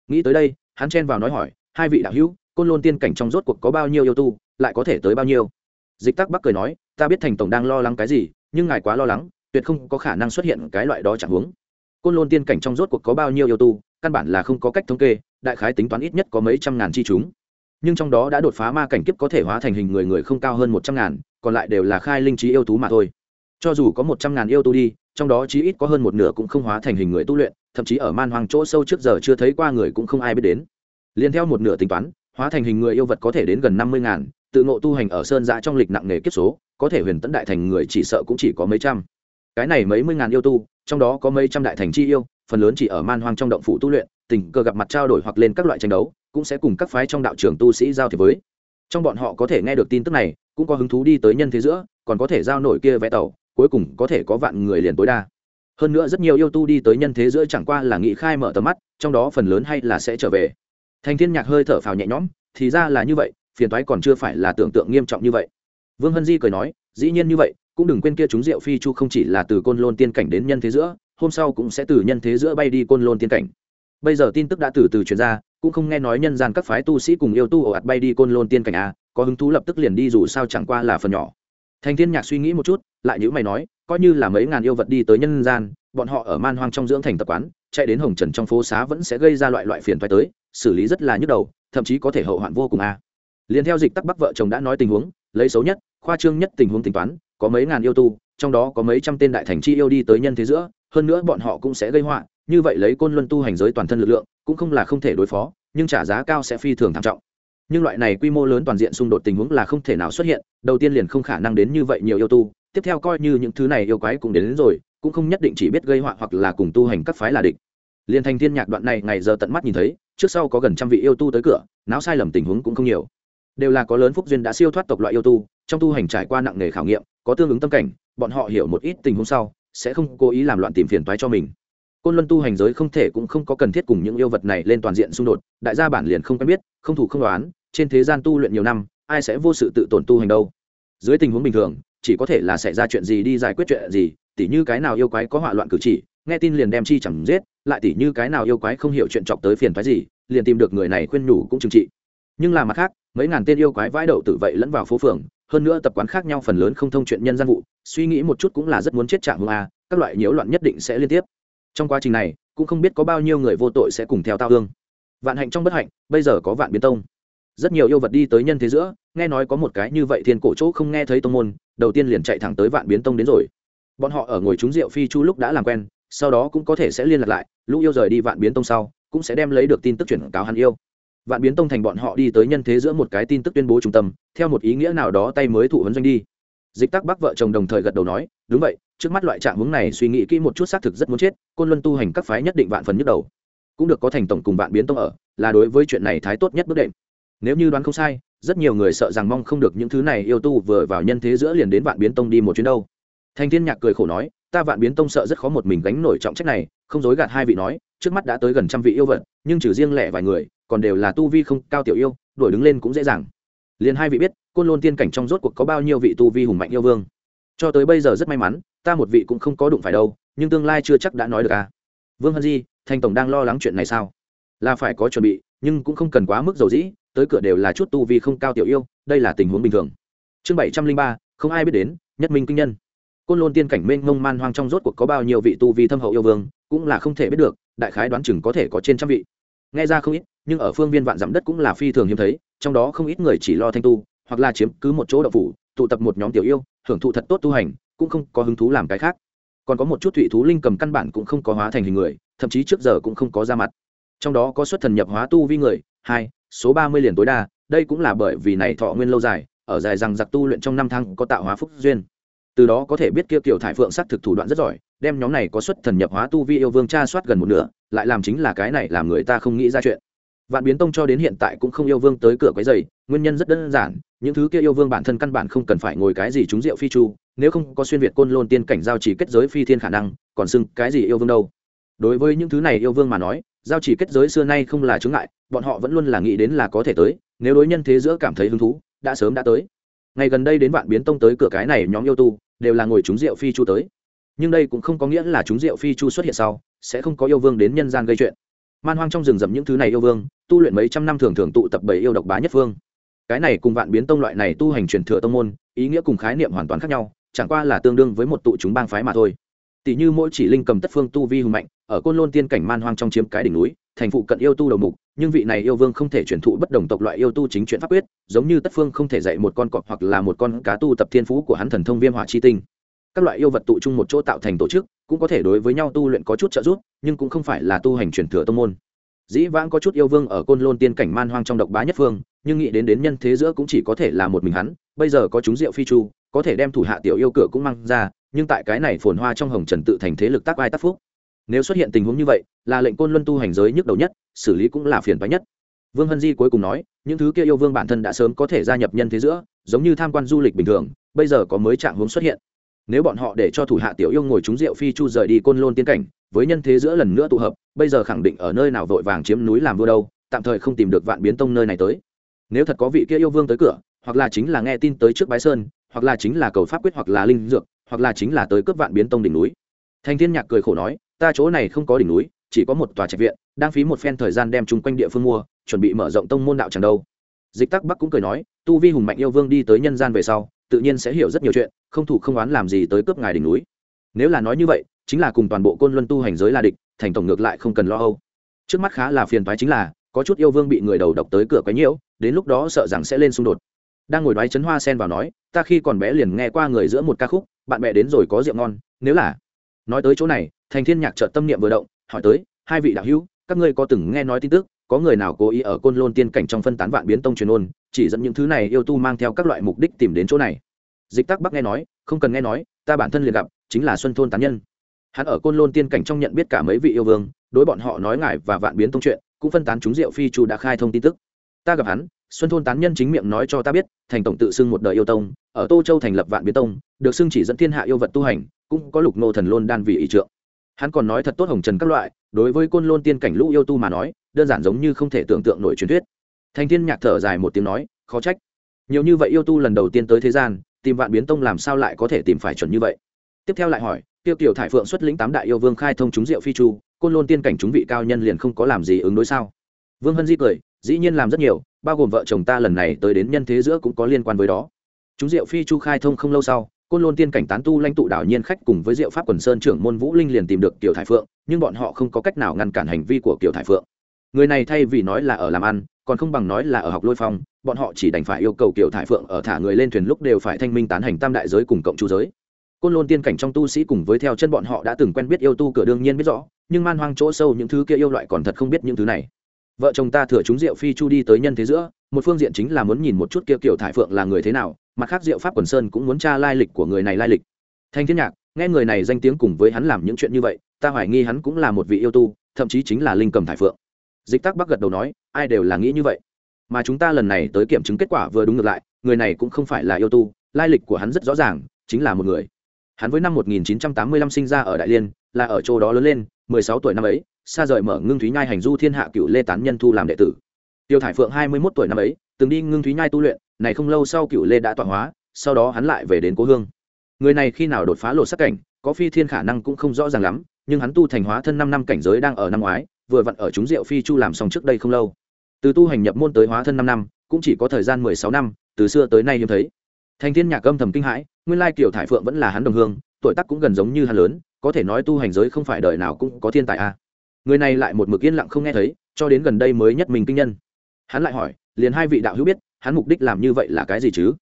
Nghĩ tới đây, hắn chen vào nói hỏi, hai vị đạo hữu, côn lôn tiên cảnh trong rốt cuộc có bao nhiêu yêu tu, lại có thể tới bao nhiêu? Dịch tắc bắc cười nói, ta biết thành tổng đang lo lắng cái gì, nhưng ngài quá lo lắng, tuyệt không có khả năng xuất hiện cái loại đó chẳng huống côn lôn tiên cảnh trong rốt cuộc có bao nhiêu yêu tu, căn bản là không có cách thống kê, đại khái tính toán ít nhất có mấy trăm ngàn chi chúng. Nhưng trong đó đã đột phá ma cảnh kiếp có thể hóa thành hình người người không cao hơn một trăm ngàn, còn lại đều là khai linh trí yêu tú mà thôi. Cho dù có một trăm ngàn yêu tu đi, trong đó chí ít có hơn một nửa cũng không hóa thành hình người tu luyện, thậm chí ở man hoang chỗ sâu trước giờ chưa thấy qua người cũng không ai biết đến. Liền theo một nửa tính toán, hóa thành hình người yêu vật có thể đến gần năm mươi ngàn, tự ngộ tu hành ở sơn giã trong lịch nặng nghề kiếp số, có thể huyền tấn đại thành người chỉ sợ cũng chỉ có mấy trăm. Cái này mấy mươi ngàn yêu tu trong đó có mấy trăm đại thành chi yêu, phần lớn chỉ ở man hoang trong động phủ tu luyện, tình cờ gặp mặt trao đổi hoặc lên các loại tranh đấu, cũng sẽ cùng các phái trong đạo trường tu sĩ giao thiệp với. Trong bọn họ có thể nghe được tin tức này, cũng có hứng thú đi tới nhân thế giữa, còn có thể giao nổi kia vé tàu, cuối cùng có thể có vạn người liền tối đa. Hơn nữa rất nhiều yêu tu đi tới nhân thế giữa chẳng qua là nghị khai mở tầm mắt, trong đó phần lớn hay là sẽ trở về. Thành thiên nhạc hơi thở phào nhẹ nhõm, thì ra là như vậy, phiền toái còn chưa phải là tưởng tượng nghiêm trọng như vậy. Vương hân di cười nói, dĩ nhiên như vậy cũng đừng quên kia chúng rượu phi chu không chỉ là từ côn lôn tiên cảnh đến nhân thế giữa, hôm sau cũng sẽ từ nhân thế giữa bay đi côn lôn tiên cảnh bây giờ tin tức đã từ từ truyền ra, cũng không nghe nói nhân gian các phái tu sĩ cùng yêu tu ồ ạt bay đi côn lôn tiên cảnh a có hứng thú lập tức liền đi dù sao chẳng qua là phần nhỏ thành thiên nhạc suy nghĩ một chút, lại nhữ mày nói, coi như là mấy ngàn yêu vật đi tới nhân gian, bọn họ ở man hoang trong dưỡng thành tập quán, chạy đến hồng trần trong phố xá vẫn sẽ gây ra loại loại phiền thoái tới, xử lý rất là nhức đầu, thậm chí có thể hậu hoạn vô cùng a à. liền theo dịch tắc bắc vợ chồng đã nói tình huống, lấy xấu nhất, khoa trương nhất tình huống tính toán có mấy ngàn yêu tu trong đó có mấy trăm tên đại thành chi yêu đi tới nhân thế giữa hơn nữa bọn họ cũng sẽ gây họa như vậy lấy côn luân tu hành giới toàn thân lực lượng cũng không là không thể đối phó nhưng trả giá cao sẽ phi thường thảm trọng. Nhưng loại này quy mô lớn toàn diện xung đột tình huống là không thể nào xuất hiện đầu tiên liền không khả năng đến như vậy nhiều yêu tu tiếp theo coi như những thứ này yêu quái cũng đến, đến rồi cũng không nhất định chỉ biết gây họa hoặc là cùng tu hành các phái là địch. Liền thành thiên nhạc đoạn này ngày giờ tận mắt nhìn thấy trước sau có gần trăm vị yêu tu tới cửa náo sai lầm tình huống cũng không nhiều. Đều là có lớn phúc duyên đã siêu thoát tộc loại yêu tu trong tu hành trải qua nặng nghề khảo nghiệm có tương ứng tâm cảnh, bọn họ hiểu một ít tình huống sau, sẽ không cố ý làm loạn tìm phiền toái cho mình. Côn luân tu hành giới không thể cũng không có cần thiết cùng những yêu vật này lên toàn diện xung đột, đại gia bản liền không quen biết, không thủ không đoán, trên thế gian tu luyện nhiều năm, ai sẽ vô sự tự tổn tu hành đâu. Dưới tình huống bình thường, chỉ có thể là xảy ra chuyện gì đi giải quyết chuyện gì, tỉ như cái nào yêu quái có hỏa loạn cử chỉ, nghe tin liền đem chi chẳng giết, lại tỉ như cái nào yêu quái không hiểu chuyện chọc tới phiền phái gì, liền tìm được người này khuyên nhủ cũng chừng trị. Nhưng là mặt khác, mấy ngàn tên yêu quái vãi đậu tự vậy lẫn vào phố phường hơn nữa tập quán khác nhau phần lớn không thông chuyện nhân gian vụ, suy nghĩ một chút cũng là rất muốn chết trạng hương a, các loại nhiễu loạn nhất định sẽ liên tiếp. Trong quá trình này, cũng không biết có bao nhiêu người vô tội sẽ cùng theo tao hương. Vạn hạnh trong bất hạnh, bây giờ có vạn biến tông. Rất nhiều yêu vật đi tới nhân thế giữa, nghe nói có một cái như vậy thiên cổ chỗ không nghe thấy tông môn, đầu tiên liền chạy thẳng tới vạn biến tông đến rồi. Bọn họ ở ngồi trúng rượu phi chu lúc đã làm quen, sau đó cũng có thể sẽ liên lạc lại, lũ yêu rời đi vạn biến tông sau, cũng sẽ đem lấy được tin tức chuyển cáo hắn yêu vạn biến tông thành bọn họ đi tới nhân thế giữa một cái tin tức tuyên bố trung tâm, theo một ý nghĩa nào đó tay mới thụ vấn doanh đi. Dịch tắc bắc vợ chồng đồng thời gật đầu nói, đúng vậy, trước mắt loại trạng hướng này suy nghĩ kỹ một chút xác thực rất muốn chết, côn luân tu hành các phái nhất định vạn phần nhức đầu. Cũng được có thành tổng cùng vạn biến tông ở, là đối với chuyện này thái tốt nhất bước đệm. Nếu như đoán không sai, rất nhiều người sợ rằng mong không được những thứ này yêu tu vừa vào nhân thế giữa liền đến vạn biến tông đi một chuyến đâu. Thành thiên nhạc cười khổ nói, ta vạn biến tông sợ rất khó một mình gánh nổi trọng trách này, không dối gạt hai vị nói, trước mắt đã tới gần trăm vị yêu vật, nhưng trừ riêng lẻ vài người còn đều là tu vi không cao tiểu yêu, đuổi đứng lên cũng dễ dàng. Liền hai vị biết, côn lôn tiên cảnh trong rốt cuộc có bao nhiêu vị tu vi hùng mạnh yêu vương. Cho tới bây giờ rất may mắn, ta một vị cũng không có đụng phải đâu, nhưng tương lai chưa chắc đã nói được à. Vương hân di thành tổng đang lo lắng chuyện này sao? Là phải có chuẩn bị, nhưng cũng không cần quá mức dầu dĩ, tới cửa đều là chút tu vi không cao tiểu yêu, đây là tình huống bình thường. Chương bảy trăm linh ba, không ai biết đến, nhất minh kinh nhân. Côn lôn tiên cảnh mênh mông man hoang trong rốt cuộc có bao nhiêu vị tu vi thâm hậu yêu vương, cũng là không thể biết được, đại khái đoán chừng có thể có trên trăm vị nghe ra không ít, nhưng ở phương viên vạn dặm đất cũng là phi thường hiếm thấy, trong đó không ít người chỉ lo thanh tu, hoặc là chiếm cứ một chỗ đậu phủ, tụ tập một nhóm tiểu yêu hưởng thụ thật tốt tu hành, cũng không có hứng thú làm cái khác. Còn có một chút thủy thú linh cầm căn bản cũng không có hóa thành hình người, thậm chí trước giờ cũng không có ra mặt. Trong đó có xuất thần nhập hóa tu vi người, hai, số ba mươi liền tối đa, đây cũng là bởi vì này thọ nguyên lâu dài, ở dài rằng giặc tu luyện trong năm tháng có tạo hóa phúc duyên từ đó có thể biết kia kiểu thải phượng s thực thủ đoạn rất giỏi, đem nhóm này có xuất thần nhập hóa tu vi yêu vương tra soát gần một nửa, lại làm chính là cái này làm người ta không nghĩ ra chuyện. Vạn biến tông cho đến hiện tại cũng không yêu vương tới cửa quấy dày nguyên nhân rất đơn giản, những thứ kia yêu vương bản thân căn bản không cần phải ngồi cái gì trúng rượu phi chu, nếu không có xuyên việt côn lôn tiên cảnh giao chỉ kết giới phi thiên khả năng, còn xưng cái gì yêu vương đâu. Đối với những thứ này yêu vương mà nói, giao chỉ kết giới xưa nay không là chướng ngại, bọn họ vẫn luôn là nghĩ đến là có thể tới, nếu đối nhân thế giữa cảm thấy hứng thú, đã sớm đã tới. Ngày gần đây đến vạn biến tông tới cửa cái này nhóm yêu tu đều là ngồi trúng rượu phi chu tới. Nhưng đây cũng không có nghĩa là trúng rượu phi chu xuất hiện sau, sẽ không có yêu vương đến nhân gian gây chuyện. Man hoang trong rừng rậm những thứ này yêu vương, tu luyện mấy trăm năm thường thường tụ tập bảy yêu độc bá nhất phương cái này cùng vạn biến tông loại này tu hành truyền thừa tông môn, ý nghĩa cùng khái niệm hoàn toàn khác nhau, chẳng qua là tương đương với một tụ chúng bang phái mà thôi. Tỷ như mỗi chỉ linh cầm tất phương tu vi hùng mạnh, ở côn lôn tiên cảnh man hoang trong chiếm cái đỉnh núi thành phụ cận yêu tu đầu mục, nhưng vị này yêu vương không thể truyền thụ bất đồng tộc loại yêu tu chính chuyện pháp quyết, giống như tất phương không thể dạy một con cọp hoặc là một con cá tu tập thiên phú của hắn thần thông viêm hỏa chi tinh. Các loại yêu vật tụ chung một chỗ tạo thành tổ chức, cũng có thể đối với nhau tu luyện có chút trợ giúp, nhưng cũng không phải là tu hành truyền thừa tông môn. Dĩ vãng có chút yêu vương ở côn lôn tiên cảnh man hoang trong độc bá nhất phương, nhưng nghĩ đến đến nhân thế giữa cũng chỉ có thể là một mình hắn, bây giờ có chúng rượu phi chu, có thể đem thủ hạ tiểu yêu cửa cũng mang ra, nhưng tại cái này phồn hoa trong hồng trần tự thành thế lực tác ai tác phúc nếu xuất hiện tình huống như vậy, là lệnh côn luân tu hành giới nhức đầu nhất, xử lý cũng là phiền toái nhất. Vương hân di cuối cùng nói, những thứ kia yêu vương bản thân đã sớm có thể gia nhập nhân thế giữa, giống như tham quan du lịch bình thường, bây giờ có mới trạng hướng xuất hiện. Nếu bọn họ để cho thủ hạ tiểu yêu ngồi trúng rượu phi chu rời đi côn lôn tiên cảnh, với nhân thế giữa lần nữa tụ hợp, bây giờ khẳng định ở nơi nào vội vàng chiếm núi làm vua đâu, tạm thời không tìm được vạn biến tông nơi này tới. Nếu thật có vị kia yêu vương tới cửa, hoặc là chính là nghe tin tới trước bái sơn, hoặc là chính là cầu pháp quyết hoặc là linh dược, hoặc là chính là tới cướp vạn biến tông đỉnh núi. Thanh thiên nhạc cười khổ nói ta chỗ này không có đỉnh núi, chỉ có một tòa trạch viện, đang phí một phen thời gian đem chung quanh địa phương mua, chuẩn bị mở rộng tông môn đạo chẳng đâu. Dịch tắc bắc cũng cười nói, tu vi hùng mạnh yêu vương đi tới nhân gian về sau, tự nhiên sẽ hiểu rất nhiều chuyện, không thủ không oán làm gì tới cướp ngài đỉnh núi. Nếu là nói như vậy, chính là cùng toàn bộ côn luân tu hành giới là địch, thành tổng ngược lại không cần lo âu. Trước mắt khá là phiền thoái chính là, có chút yêu vương bị người đầu độc tới cửa quấy nhiễu, đến lúc đó sợ rằng sẽ lên xung đột. Đang ngồi đoái chấn hoa sen vào nói, ta khi còn bé liền nghe qua người giữa một ca khúc, bạn bè đến rồi có rượu ngon, nếu là nói tới chỗ này thành thiên nhạc chợt tâm niệm vừa động, hỏi tới, hai vị đạo hữu, các ngươi có từng nghe nói tin tức, có người nào cố ý ở côn lôn tiên cảnh trong phân tán vạn biến tông truyền ôn, chỉ dẫn những thứ này yêu tu mang theo các loại mục đích tìm đến chỗ này? Dịch tắc bắc nghe nói, không cần nghe nói, ta bản thân liền gặp, chính là xuân thôn tán nhân. Hắn ở côn lôn tiên cảnh trong nhận biết cả mấy vị yêu vương, đối bọn họ nói ngài và vạn biến tông chuyện, cũng phân tán chúng diệu phi chu đã khai thông tin tức. Ta gặp hắn, xuân thôn tán nhân chính miệng nói cho ta biết, thành tổng tự xưng một đời yêu tông, ở tô châu thành lập vạn biến tông, được xưng chỉ dẫn thiên hạ yêu vật tu hành, cũng có lục nô thần lôn đan vị ý trượng hắn còn nói thật tốt hồng trần các loại, đối với côn lôn tiên cảnh lũ yêu tu mà nói, đơn giản giống như không thể tưởng tượng nổi truyền thuyết. Thành thiên nhạc thở dài một tiếng nói, khó trách. Nhiều như vậy yêu tu lần đầu tiên tới thế gian, tìm vạn biến tông làm sao lại có thể tìm phải chuẩn như vậy? Tiếp theo lại hỏi, tiêu tiểu thải phượng xuất lĩnh tám đại yêu vương khai thông chúng diệu phi chu, côn lôn tiên cảnh chúng vị cao nhân liền không có làm gì ứng đối sao? Vương hân di cười, dĩ nhiên làm rất nhiều, bao gồm vợ chồng ta lần này tới đến nhân thế giữa cũng có liên quan với đó. Chúng diệu phi chu khai thông không lâu sau côn lôn tiên cảnh tán tu lãnh tụ đảo nhiên khách cùng với diệu pháp quần sơn trưởng môn vũ linh liền tìm được tiểu thải phượng, nhưng bọn họ không có cách nào ngăn cản hành vi của tiểu thải phượng. Người này thay vì nói là ở làm ăn, còn không bằng nói là ở học lôi phong, bọn họ chỉ đành phải yêu cầu Kiều thải phượng ở thả người lên thuyền lúc đều phải thanh minh tán hành tam đại giới cùng cộng chú giới. Côn lôn tiên cảnh trong tu sĩ cùng với theo chân bọn họ đã từng quen biết yêu tu cửa đương nhiên biết rõ, nhưng man hoang chỗ sâu những thứ kia yêu loại còn thật không biết những thứ này. Vợ chồng ta thừa chúng rượu phi chu đi tới nhân thế giữa, một phương diện chính là muốn nhìn một chút kia kiểu thải phượng là người thế nào mặt khác diệu pháp quần sơn cũng muốn tra lai lịch của người này lai lịch. Thanh thiên nhạc, nghe người này danh tiếng cùng với hắn làm những chuyện như vậy, ta hoài nghi hắn cũng là một vị yêu tu, thậm chí chính là linh cầm thải phượng. Dịch tắc bắc gật đầu nói, ai đều là nghĩ như vậy. Mà chúng ta lần này tới kiểm chứng kết quả vừa đúng ngược lại, người này cũng không phải là yêu tu, lai lịch của hắn rất rõ ràng, chính là một người. Hắn với năm 1985 sinh ra ở đại liên, là ở chỗ đó lớn lên 16 tuổi năm ấy, xa rời mở ngưng thúy nhai hành du thiên hạ cựu lê tán nhân thu làm đệ tử. Tiêu thải phượng 21 tuổi năm ấy, từng đi ngưng thúy nhai tu luyện này không lâu sau cựu lê đã tọa hóa, sau đó hắn lại về đến cố hương. Người này khi nào đột phá lột sắc cảnh, có phi thiên khả năng cũng không rõ ràng lắm, nhưng hắn tu thành hóa thân năm năm cảnh giới đang ở năm ngoái, vừa vặn ở chúng diệu phi chu làm xong trước đây không lâu. Từ tu hành nhập môn tới hóa thân năm năm, cũng chỉ có thời gian mười sáu năm, từ xưa tới nay hiếm thấy. Thành thiên nhạc âm thầm kinh hãi, nguyên lai kiểu thải phượng vẫn là hắn đồng hương, tuổi tác cũng gần giống như hắn lớn, có thể nói tu hành giới không phải đời nào cũng có thiên tài a. À. người này lại một mực yên lặng không nghe thấy, cho đến gần đây mới nhất mình kinh nhân. Hắn lại hỏi, liền hai vị đạo hữu biết hắn mục đích làm như vậy là cái gì chứ?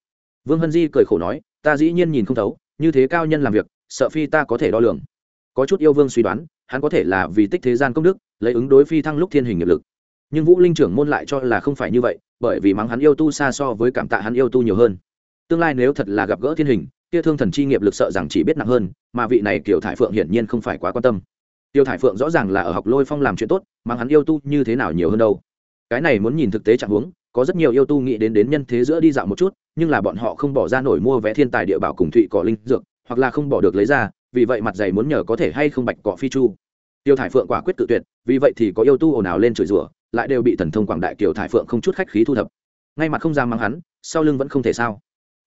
Vương hân di cười khổ nói, ta dĩ nhiên nhìn không thấu, như thế cao nhân làm việc, sợ phi ta có thể đo lường. Có chút yêu vương suy đoán, hắn có thể là vì tích thế gian công đức, lấy ứng đối phi thăng lúc thiên hình nghiệp lực. Nhưng vũ linh trưởng môn lại cho là không phải như vậy, bởi vì mắng hắn yêu tu xa so với cảm tạ hắn yêu tu nhiều hơn. Tương lai nếu thật là gặp gỡ thiên hình, kia thương thần chi nghiệp lực sợ rằng chỉ biết nặng hơn, mà vị này kiều thải phượng hiển nhiên không phải quá quan tâm. Tiêu thải phượng rõ ràng là ở học lôi phong làm chuyện tốt, mắng hắn yêu tu như thế nào nhiều hơn đâu. Cái này muốn nhìn thực tế trạng huống có rất nhiều yêu tu nghĩ đến đến nhân thế giữa đi dạo một chút, nhưng là bọn họ không bỏ ra nổi mua vé thiên tài địa bảo cùng thụy cỏ linh dược, hoặc là không bỏ được lấy ra, vì vậy mặt dày muốn nhờ có thể hay không bạch cỏ phi chu. Tiêu thải phượng quả quyết tự tuyệt, vì vậy thì có yêu tu ồn ào lên chửi rủa, lại đều bị thần thông quảng đại kiều thải phượng không chút khách khí thu thập. Ngay mặt không ra mang hắn, sau lưng vẫn không thể sao.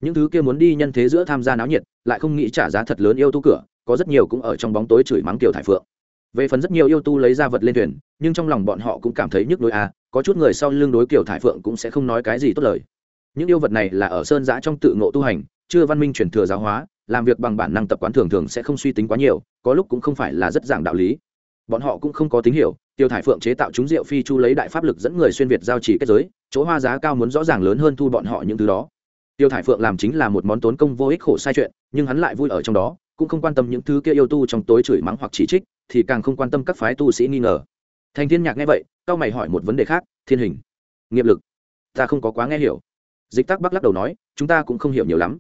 Những thứ kia muốn đi nhân thế giữa tham gia náo nhiệt, lại không nghĩ trả giá thật lớn yêu tu cửa, có rất nhiều cũng ở trong bóng tối chửi mắng kiều thải phượng về phần rất nhiều yêu tu lấy ra vật lên thuyền nhưng trong lòng bọn họ cũng cảm thấy nhức đối a à, có chút người sau lưng đối kiểu thải phượng cũng sẽ không nói cái gì tốt lời. Những yêu vật này là ở sơn giã trong tự ngộ tu hành chưa văn minh truyền thừa giáo hóa làm việc bằng bản năng tập quán thường thường sẽ không suy tính quá nhiều có lúc cũng không phải là rất giảng đạo lý. Bọn họ cũng không có tín hiểu tiêu thải phượng chế tạo chúng rượu phi chu lấy đại pháp lực dẫn người xuyên việt giao chỉ kết giới chỗ hoa giá cao muốn rõ ràng lớn hơn thu bọn họ những thứ đó. Tiêu thải phượng làm chính là một món tốn công vô ích khổ sai chuyện nhưng hắn lại vui ở trong đó cũng không quan tâm những thứ kia yêu tu trong tối chửi mắng hoặc chỉ trích, thì càng không quan tâm các phái tu sĩ nghi ngờ. Thành thiên nhạc nghe vậy cao mày hỏi một vấn đề khác, thiên hình, nghiệp lực, ta không có quá nghe hiểu. Dịch tắc bắc lắc đầu nói, chúng ta cũng không hiểu nhiều lắm.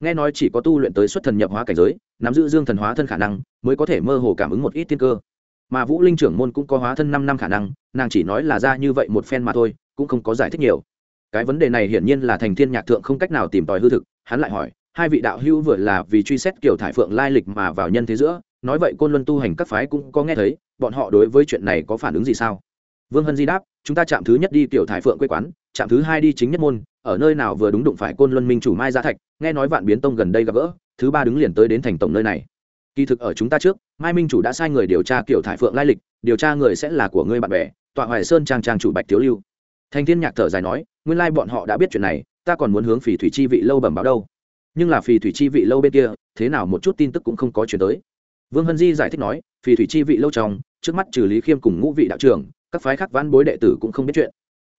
Nghe nói chỉ có tu luyện tới xuất thần nhập hóa cảnh giới, nắm giữ dương thần hóa thân khả năng, mới có thể mơ hồ cảm ứng một ít tiên cơ. Mà vũ linh trưởng môn cũng có hóa thân năm năm khả năng, nàng chỉ nói là ra như vậy một phen mà thôi, cũng không có giải thích nhiều. Cái vấn đề này hiển nhiên là thành thiên nhạc thượng không cách nào tìm tòi hư thực, hắn lại hỏi hai vị đạo hữu vừa là vì truy xét kiểu thải phượng lai lịch mà vào nhân thế giữa, nói vậy côn luân tu hành các phái cũng có nghe thấy, bọn họ đối với chuyện này có phản ứng gì sao? Vương hân di đáp, chúng ta chạm thứ nhất đi kiểu thải phượng quê quán, chạm thứ hai đi chính nhất môn, ở nơi nào vừa đúng đụng phải côn luân minh chủ mai gia thạch, nghe nói vạn biến tông gần đây gặp gỡ, thứ ba đứng liền tới đến thành tổng nơi này. Kỳ thực ở chúng ta trước, mai minh chủ đã sai người điều tra kiểu thải phượng lai lịch, điều tra người sẽ là của ngươi bạn bè, tọa hoài sơn trang trang chủ bạch thiếu lưu. Thành thiên nhạc thở dài nói, nguyên lai bọn họ đã biết chuyện này, ta còn muốn hướng phỉ thủy chi vị lâu bẩm báo đâu nhưng là phì thủy chi vị lâu bên kia, thế nào một chút tin tức cũng không có chuyển tới. Vương hân di giải thích nói, phì thủy chi vị lâu trong, trước mắt trừ lý khiêm cùng ngũ vị đạo trưởng, các phái khác vãn bối đệ tử cũng không biết chuyện.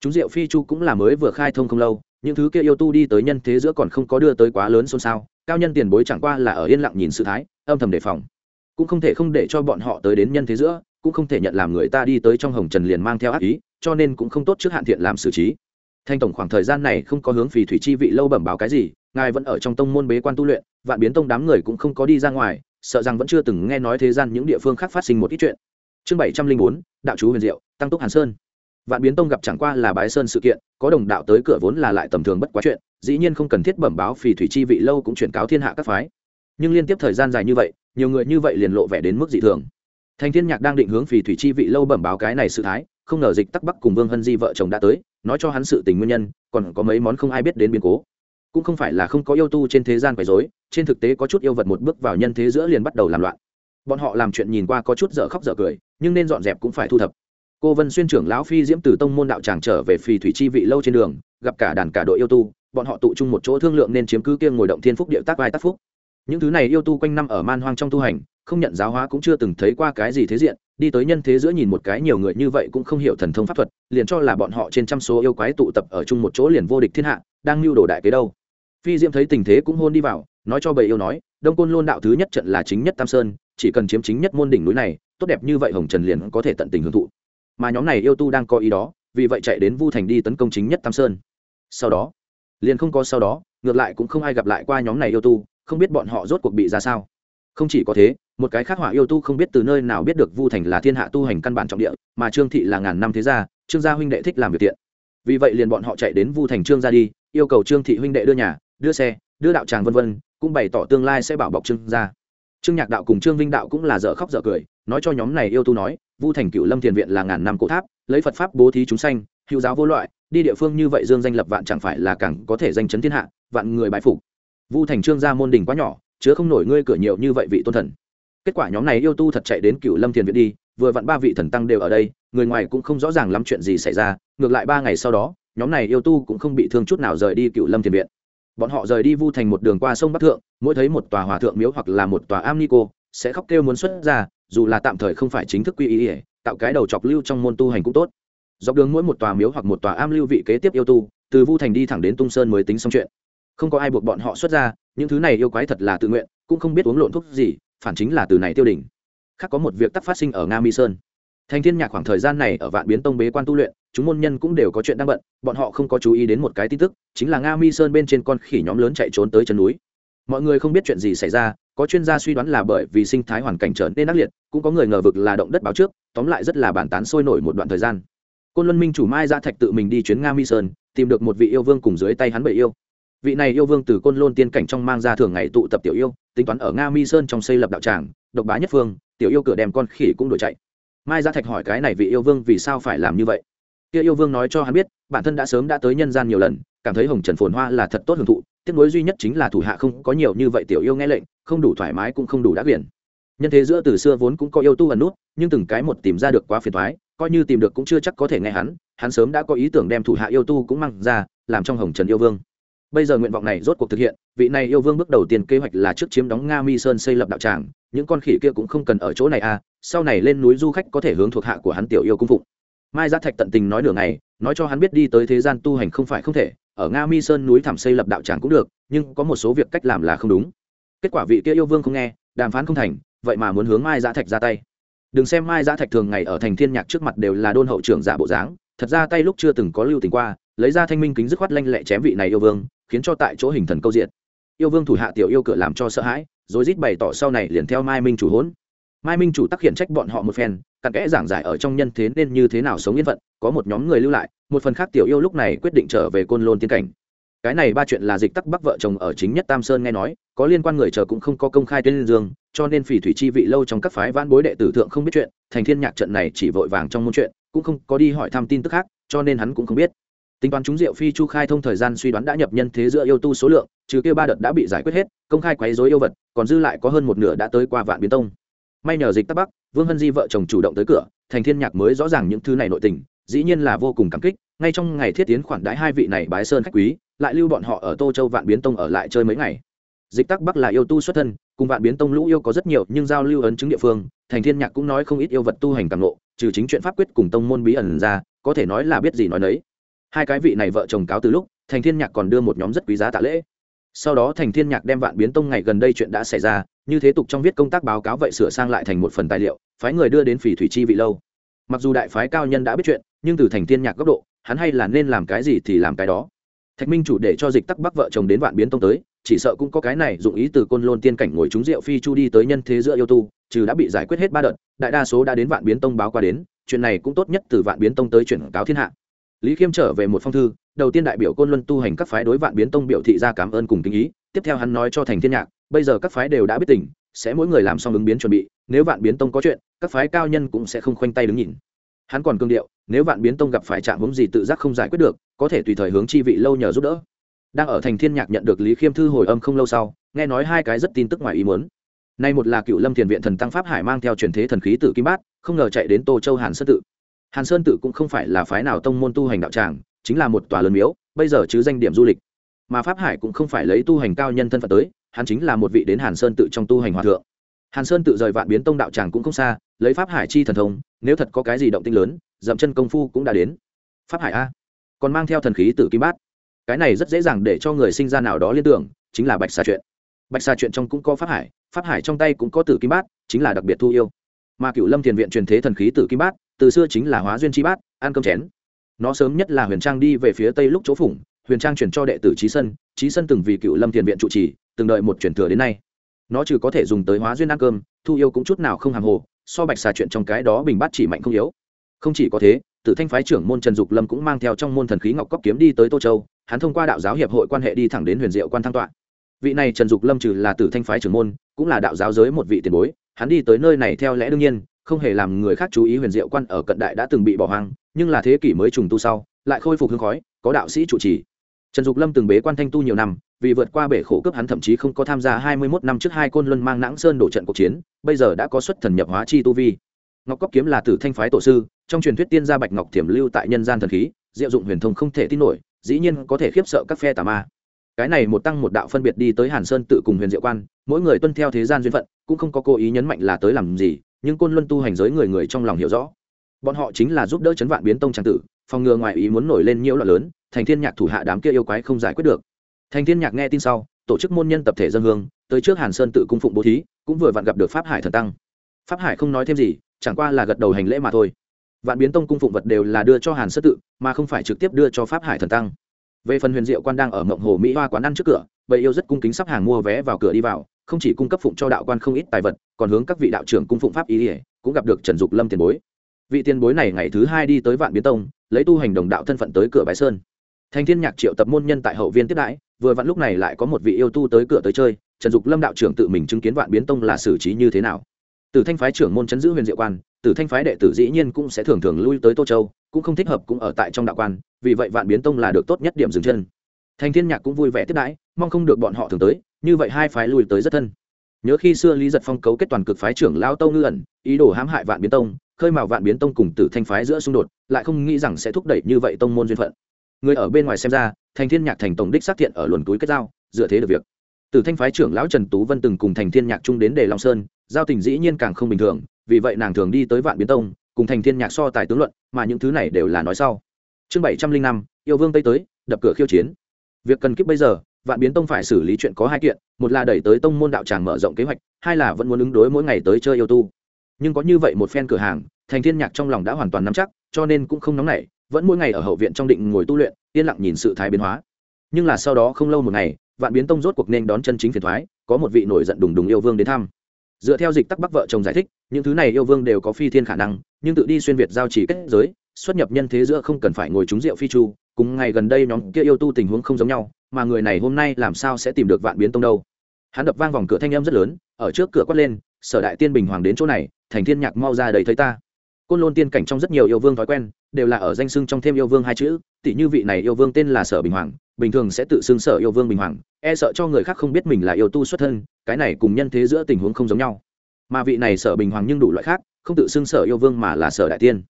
Chúng diệu phi chu cũng là mới vừa khai thông không lâu, những thứ kia yêu tu đi tới nhân thế giữa còn không có đưa tới quá lớn xôn xao, cao nhân tiền bối chẳng qua là ở yên lặng nhìn sự thái, âm thầm đề phòng. Cũng không thể không để cho bọn họ tới đến nhân thế giữa, cũng không thể nhận làm người ta đi tới trong hồng trần liền mang theo ác ý, cho nên cũng không tốt trước hạn thiện làm xử trí. Thanh tổng khoảng thời gian này không có hướng phì thủy chi vị lâu bẩm báo cái gì ngài vẫn ở trong tông môn bế quan tu luyện, vạn biến tông đám người cũng không có đi ra ngoài, sợ rằng vẫn chưa từng nghe nói thế gian những địa phương khác phát sinh một ít chuyện. Chương bảy trăm linh bốn, đạo chú huyền diệu, tăng túc hàn sơn. Vạn biến tông gặp chẳng qua là bái sơn sự kiện, có đồng đạo tới cửa vốn là lại tầm thường bất quá chuyện, dĩ nhiên không cần thiết bẩm báo phì thủy chi vị lâu cũng chuyển cáo thiên hạ các phái. Nhưng liên tiếp thời gian dài như vậy, nhiều người như vậy liền lộ vẻ đến mức dị thường. Thành thiên nhạc đang định hướng phì thủy chi vị lâu bẩm báo cái này sự thái, không ngờ dịch tắc bắc cùng vương hân di vợ chồng đã tới, nói cho hắn sự tình nguyên nhân, còn có mấy món không ai biết đến biến cố cũng không phải là không có yêu tu trên thế gian quấy rối, trên thực tế có chút yêu vật một bước vào nhân thế giữa liền bắt đầu làm loạn. Bọn họ làm chuyện nhìn qua có chút dở khóc dở cười, nhưng nên dọn dẹp cũng phải thu thập. Cô vân xuyên trưởng lão phi diễm từ tông môn đạo tràng trở về phì thủy chi vị lâu trên đường, gặp cả đàn cả đội yêu tu, bọn họ tụ chung một chỗ thương lượng nên chiếm cứ kia ngồi động thiên phúc địa tác vai tác phúc. Những thứ này yêu tu quanh năm ở man hoang trong tu hành, không nhận giáo hóa cũng chưa từng thấy qua cái gì thế diện, đi tới nhân thế giữa nhìn một cái nhiều người như vậy cũng không hiểu thần thông pháp thuật, liền cho là bọn họ trên trăm số yêu quái tụ tập ở chung một chỗ liền vô địch thiên hạ đang lưu đồ đại kế đâu. Phi diễm thấy tình thế cũng hôn đi vào, nói cho bầy yêu nói, đông côn lôn đạo thứ nhất trận là chính nhất tam sơn, chỉ cần chiếm chính nhất môn đỉnh núi này, tốt đẹp như vậy hồng trần liền có thể tận tình hưởng thụ. Mà nhóm này yêu tu đang có ý đó, vì vậy chạy đến vu thành đi tấn công chính nhất tam sơn. Sau đó, liền không có sau đó, ngược lại cũng không ai gặp lại qua nhóm này yêu tu, không biết bọn họ rốt cuộc bị ra sao. Không chỉ có thế, một cái khác hỏa yêu tu không biết từ nơi nào biết được vu thành là thiên hạ tu hành căn bản trọng địa, mà trương thị là ngàn năm thế gia, trương gia huynh đệ thích làm việc tiện. Vì vậy liền bọn họ chạy đến vu thành trương gia đi yêu cầu trương thị huynh đệ đưa nhà, đưa xe, đưa đạo tràng vân vân, cũng bày tỏ tương lai sẽ bảo bọc trương gia. Trương nhạc đạo cùng trương vinh đạo cũng là dở khóc dở cười, nói cho nhóm này yêu tu nói, vu thành cựu lâm thiền viện là ngàn năm cổ tháp, lấy phật pháp bố thí chúng sanh, hữu giáo vô loại, đi địa phương như vậy dương danh lập vạn chẳng phải là càng có thể danh chấn thiên hạ, vạn người bãi phục. Vu thành trương gia môn đình quá nhỏ, chứa không nổi ngươi cửa nhiều như vậy vị tôn thần. Kết quả nhóm này yêu tu thật chạy đến cựu lâm thiền viện đi, vừa vặn ba vị thần tăng đều ở đây, người ngoài cũng không rõ ràng lắm chuyện gì xảy ra, ngược lại ba ngày sau đó nhóm này yêu tu cũng không bị thương chút nào rời đi cựu lâm thiền viện. Bọn họ rời đi vu thành một đường qua sông bắc thượng, mỗi thấy một tòa hòa thượng miếu hoặc là một tòa am ni cô, sẽ khóc kêu muốn xuất ra, dù là tạm thời không phải chính thức quy y ỉa tạo cái đầu chọc lưu trong môn tu hành cũng tốt. Dọc đường mỗi một tòa miếu hoặc một tòa am lưu vị kế tiếp yêu tu, từ vu thành đi thẳng đến tung sơn mới tính xong chuyện. Không có ai buộc bọn họ xuất ra, những thứ này yêu quái thật là tự nguyện, cũng không biết uống lộn thuốc gì, phản chính là từ này tiêu đỉnh. Khác có một việc tắc phát sinh ở nga mi sơn. Thành thiên nhạc khoảng thời gian này ở vạn biến tông bế quan tu luyện chúng môn nhân cũng đều có chuyện đang bận, bọn họ không có chú ý đến một cái tin tức, chính là nga mi sơn bên trên con khỉ nhóm lớn chạy trốn tới chân núi. Mọi người không biết chuyện gì xảy ra, có chuyên gia suy đoán là bởi vì sinh thái hoàn cảnh trở nên ác liệt, cũng có người ngờ vực là động đất báo trước, tóm lại rất là bàn tán sôi nổi một đoạn thời gian. Côn luân minh chủ mai ra thạch tự mình đi chuyến nga mi sơn, tìm được một vị yêu vương cùng dưới tay hắn bậy yêu. Vị này yêu vương từ côn lôn tiên cảnh trong mang ra thường ngày tụ tập tiểu yêu, tính toán ở nga mi sơn trong xây lập đạo tràng, độc bá nhất phương, tiểu yêu cửa đem con khỉ cũng đổi chạy. Mai gia thạch hỏi cái này vị yêu vương vì sao phải làm như vậy? Kia yêu vương nói cho hắn biết, bản thân đã sớm đã tới nhân gian nhiều lần, cảm thấy hồng trần phồn hoa là thật tốt hưởng thụ, tiếc nuối duy nhất chính là thủ hạ không có nhiều như vậy tiểu yêu nghe lệnh, không đủ thoải mái cũng không đủ đã quyền nhân thế giữa từ xưa vốn cũng có yêu tu ẩn nút, nhưng từng cái một tìm ra được quá phiền thoái coi như tìm được cũng chưa chắc có thể nghe hắn hắn sớm đã có ý tưởng đem thủ hạ yêu tu cũng mang ra, làm trong hồng trần yêu vương. Bây giờ nguyện vọng này rốt cuộc thực hiện, vị này yêu vương bước đầu tiên kế hoạch là trước chiếm đóng nga mi sơn xây lập đạo tràng, những con khỉ kia cũng không cần ở chỗ này à sau này lên núi du khách có thể hướng thuộc hạ của hắn tiểu yêu cung phụng mai giá thạch tận tình nói đường này nói cho hắn biết đi tới thế gian tu hành không phải không thể, ở nga mi sơn núi thảm xây lập đạo tràng cũng được, nhưng có một số việc cách làm là không đúng. Kết quả vị kia yêu vương không nghe, đàm phán không thành, vậy mà muốn hướng mai giá thạch ra tay. Đừng xem mai giá thạch thường ngày ở thành thiên nhạc trước mặt đều là đôn hậu trưởng giả bộ dáng, thật ra tay lúc chưa từng có lưu tình qua, lấy ra thanh minh kính dứt khoát lanh lẹ chém vị này yêu vương, khiến cho tại chỗ hình thần câu diện. Yêu vương thủ hạ tiểu yêu cửa làm cho sợ hãi, rồi rít bày tỏ sau này liền theo mai minh chủ hỗn mai minh chủ tác hiện trách bọn họ một phen, cặn kẽ giảng giải ở trong nhân thế nên như thế nào sống yên phận, có một nhóm người lưu lại, một phần khác tiểu yêu lúc này quyết định trở về côn lôn tiên cảnh. Cái này ba chuyện là dịch tắc bắc vợ chồng ở chính nhất tam sơn nghe nói, có liên quan người chờ cũng không có công khai tên dương, cho nên phỉ thủy chi vị lâu trong các phái vãn bối đệ tử thượng không biết chuyện, thành thiên nhạc trận này chỉ vội vàng trong môn chuyện, cũng không có đi hỏi thăm tin tức khác, cho nên hắn cũng không biết. Tính toán chúng diệu phi chu khai thông thời gian suy đoán đã nhập nhân thế giữa yêu tu số lượng, trừ kia ba đợt đã bị giải quyết hết, công khai quấy rối yêu vật, còn dư lại có hơn một nửa đã tới qua vạn biến tông may nhờ dịch tắc bắc, vương hân di vợ chồng chủ động tới cửa, thành thiên nhạc mới rõ ràng những thứ này nội tình, dĩ nhiên là vô cùng cảm kích. Ngay trong ngày thiết tiến khoản đãi hai vị này bái sơn khách quý, lại lưu bọn họ ở tô châu vạn biến tông ở lại chơi mấy ngày. Dịch tắc bắc là yêu tu xuất thân, cùng vạn biến tông lũ yêu có rất nhiều, nhưng giao lưu ấn chứng địa phương, thành thiên nhạc cũng nói không ít yêu vật tu hành càng lộ trừ chính chuyện pháp quyết cùng tông môn bí ẩn ra, có thể nói là biết gì nói nấy. Hai cái vị này vợ chồng cáo từ lúc, thành thiên nhạc còn đưa một nhóm rất quý giá tạ lễ sau đó thành thiên nhạc đem vạn biến tông ngày gần đây chuyện đã xảy ra, như thế tục trong viết công tác báo cáo vậy sửa sang lại thành một phần tài liệu, phái người đưa đến phỉ thủy chi vị lâu. Mặc dù đại phái cao nhân đã biết chuyện, nhưng từ thành thiên nhạc góc độ, hắn hay là nên làm cái gì thì làm cái đó. Thạch minh chủ để cho dịch tắc bắc vợ chồng đến vạn biến tông tới, chỉ sợ cũng có cái này dụng ý từ côn lôn tiên cảnh ngồi trúng rượu phi chu đi tới nhân thế giữa yêu tu, trừ đã bị giải quyết hết ba đợt, đại đa số đã đến vạn biến tông báo qua đến, chuyện này cũng tốt nhất từ vạn biến tông tới chuyển cáo thiên hạ lý khiêm trở về một phong thư, đầu tiên đại biểu côn luân tu hành các phái đối vạn biến tông biểu thị ra cảm ơn cùng kinh ý, tiếp theo hắn nói cho thành thiên nhạc, bây giờ các phái đều đã biết tình, sẽ mỗi người làm xong ứng biến chuẩn bị, nếu vạn biến tông có chuyện, các phái cao nhân cũng sẽ không khoanh tay đứng nhìn. Hắn còn cương điệu, nếu vạn biến tông gặp phải trạng hướng gì tự giác không giải quyết được, có thể tùy thời hướng chi vị lâu nhờ giúp đỡ. Đang ở thành thiên nhạc nhận được lý khiêm thư hồi âm không lâu sau, nghe nói hai cái rất tin tức ngoài ý muốn. Nay một là cựu lâm thiền viện thần tăng pháp hải mang theo truyền thế thần khí tử kim bát, không ngờ chạy đến tô châu hàn sơn tự hàn sơn tự cũng không phải là phái nào tông môn tu hành đạo tràng, chính là một tòa lớn miếu, bây giờ chứ danh điểm du lịch. Mà pháp hải cũng không phải lấy tu hành cao nhân thân phận tới, hắn chính là một vị đến hàn sơn tự trong tu hành hòa thượng. Hàn sơn tự rời vạn biến tông đạo tràng cũng không xa, lấy pháp hải chi thần thông, nếu thật có cái gì động tinh lớn, dậm chân công phu cũng đã đến. Pháp hải a, còn mang theo thần khí tử kim bát. Cái này rất dễ dàng để cho người sinh ra nào đó liên tưởng, chính là bạch xà chuyện. Bạch xà chuyện trong cũng có pháp hải pháp hải trong tay cũng có tử kim bát, chính là đặc biệt thu yêu. Mà cựu lâm thiền viện truyền thế thần khí tử kim bát từ xưa chính là hóa duyên chi bát, ăn cơm chén. Nó sớm nhất là huyền trang đi về phía tây lúc chỗ phủng, huyền trang chuyển cho đệ tử trí sân trí sân từng vì cựu lâm thiền viện trụ trì, từng đợi một chuyển thừa đến nay. Nó trừ có thể dùng tới hóa duyên ăn cơm, thu yêu cũng chút nào không hàng hồ, so bạch xà chuyện trong cái đó bình bát chỉ mạnh không yếu. Không chỉ có thế, tử thanh phái trưởng môn trần dục lâm cũng mang theo trong môn thần khí ngọc cóc kiếm đi tới tô châu, hắn thông qua đạo giáo hiệp hội quan hệ đi thẳng đến huyền diệu quan thăng tọa. Vị này trần dục lâm trừ là tử thanh phái trưởng môn, cũng là đạo giáo giới một vị tiền bối, hắn đi tới nơi này theo lẽ đương nhiên không hề làm người khác chú ý huyền diệu quan ở cận đại đã từng bị bỏ hoang, nhưng là thế kỷ mới trùng tu sau, lại khôi phục hương khói, có đạo sĩ chủ trì. Trần dục lâm từng bế quan thanh tu nhiều năm, vì vượt qua bể khổ cướp hắn thậm chí không có tham gia hai mươi mốt năm trước hai côn luân mang nãng sơn đổ trận cuộc chiến, bây giờ đã có xuất thần nhập hóa chi tu vi. Ngọc cốc kiếm là tử thanh phái tổ sư, trong truyền thuyết tiên gia bạch ngọc thiểm lưu tại nhân gian thần khí, diệu dụng huyền thông không thể tin nổi, dĩ nhiên có thể khiếp sợ các phe tà ma. Cái này một tăng một đạo phân biệt đi tới hàn sơn tự cùng huyền diệu quan, mỗi người tuân theo thế gian duyên phận, cũng không có cố ý nhấn mạnh là tới làm gì nhưng côn luân tu hành giới người người trong lòng hiểu rõ. Bọn họ chính là giúp đỡ chấn vạn biến tông trang tử, phòng ngừa ngoài ý muốn nổi lên nhiễu loạn lớn, thành thiên nhạc thủ hạ đám kia yêu quái không giải quyết được. Thành thiên nhạc nghe tin sau, tổ chức môn nhân tập thể dân hương, tới trước hàn sơn tự cung phụng bố thí, cũng vừa vặn gặp được pháp hải thần tăng. Pháp hải không nói thêm gì, chẳng qua là gật đầu hành lễ mà thôi. Vạn biến tông cung phụng vật đều là đưa cho hàn sơn tự, mà không phải trực tiếp đưa cho pháp hải thần tăng. Về phần huyền diệu quan đang ở mộng hồ mỹ hoa quán ăn trước cửa, bầy yêu rất cung kính sắp hàng mua vé vào cửa đi vào không chỉ cung cấp phụng cho đạo quan không ít tài vật, còn hướng các vị đạo trưởng cung phụng pháp ý ỉa cũng gặp được trần dục lâm tiền bối. Vị tiền bối này ngày thứ hai đi tới vạn biến tông, lấy tu hành đồng đạo thân phận tới cửa bái sơn. Thành thiên nhạc triệu tập môn nhân tại hậu viên tiếp đãi, vừa vặn lúc này lại có một vị yêu tu tới cửa tới chơi, trần dục lâm đạo trưởng tự mình chứng kiến vạn biến tông là xử trí như thế nào. Từ thanh phái trưởng môn chấn giữ huyền diệu quan từ thanh phái đệ tử dĩ nhiên cũng sẽ thường thường lui tới tô châu, cũng không thích hợp cũng ở tại trong đạo quan, vì vậy vạn biến tông là được tốt nhất điểm dừng chân. Thành thiên nhạc cũng vui vẻ tiếp đãi, mong không được bọn họ thường tới như vậy hai phái lui tới rất thân. Nhớ khi xưa lý giật phong cấu kết toàn cực phái trưởng lao tâu ngư ẩn, ý đồ hãm hại vạn biến tông, khơi mào vạn biến tông cùng tử thanh phái giữa xung đột, lại không nghĩ rằng sẽ thúc đẩy như vậy tông môn duyên phận. Người ở bên ngoài xem ra, thành thiên nhạc thành tổng đích xác thiện ở luồn túi kết giao, dựa thế được việc. Tử thanh phái trưởng lão trần tú vân từng cùng thành thiên nhạc chung đến đề long sơn, giao tình dĩ nhiên càng không bình thường, vì vậy nàng thường đi tới vạn biến tông, cùng thành thiên nhạc so tài tướng luận, mà những thứ này đều là nói sau. Chương bảy trăm linh năm, yêu vương tây tới, đập cửa khiêu chiến. Việc cần kiếp bây giờ vạn biến tông phải xử lý chuyện có hai kiện, một là đẩy tới tông môn đạo tràng mở rộng kế hoạch, hai là vẫn muốn ứng đối mỗi ngày tới chơi yêu tu. Nhưng có như vậy một phen cửa hàng, thành thiên nhạc trong lòng đã hoàn toàn nắm chắc, cho nên cũng không nóng nảy, vẫn mỗi ngày ở hậu viện trong định ngồi tu luyện, yên lặng nhìn sự thái biến hóa. Nhưng là sau đó không lâu một ngày, vạn biến tông rốt cuộc nên đón chân chính phiền thoái, có một vị nổi giận đùng đùng yêu vương đến thăm. Dựa theo dịch tắc bắc vợ chồng giải thích, những thứ này yêu vương đều có phi thiên khả năng, nhưng tự đi xuyên việt giao chỉ kết giới, xuất nhập nhân thế giữa không cần phải ngồi trúng rượu phi chu, cùng ngày gần đây nhóm kia yêu tu tình huống không giống nhau mà người này hôm nay làm sao sẽ tìm được vạn biến tông đâu? Hắn đập vang vòng cửa thanh âm rất lớn, ở trước cửa quát lên, sở đại tiên bình hoàng đến chỗ này, thành thiên nhạc mau ra đầy thấy ta. Côn lôn tiên cảnh trong rất nhiều yêu vương thói quen, đều là ở danh sưng trong thêm yêu vương hai chữ tỷ như vị này yêu vương tên là sở bình hoàng, bình thường sẽ tự xưng sở yêu vương bình hoàng e sợ cho người khác không biết mình là yêu tu xuất thân, cái này cùng nhân thế giữa tình huống không giống nhau. Mà vị này sở bình hoàng nhưng đủ loại khác, không tự xưng sở yêu vương mà là sở đại tiên.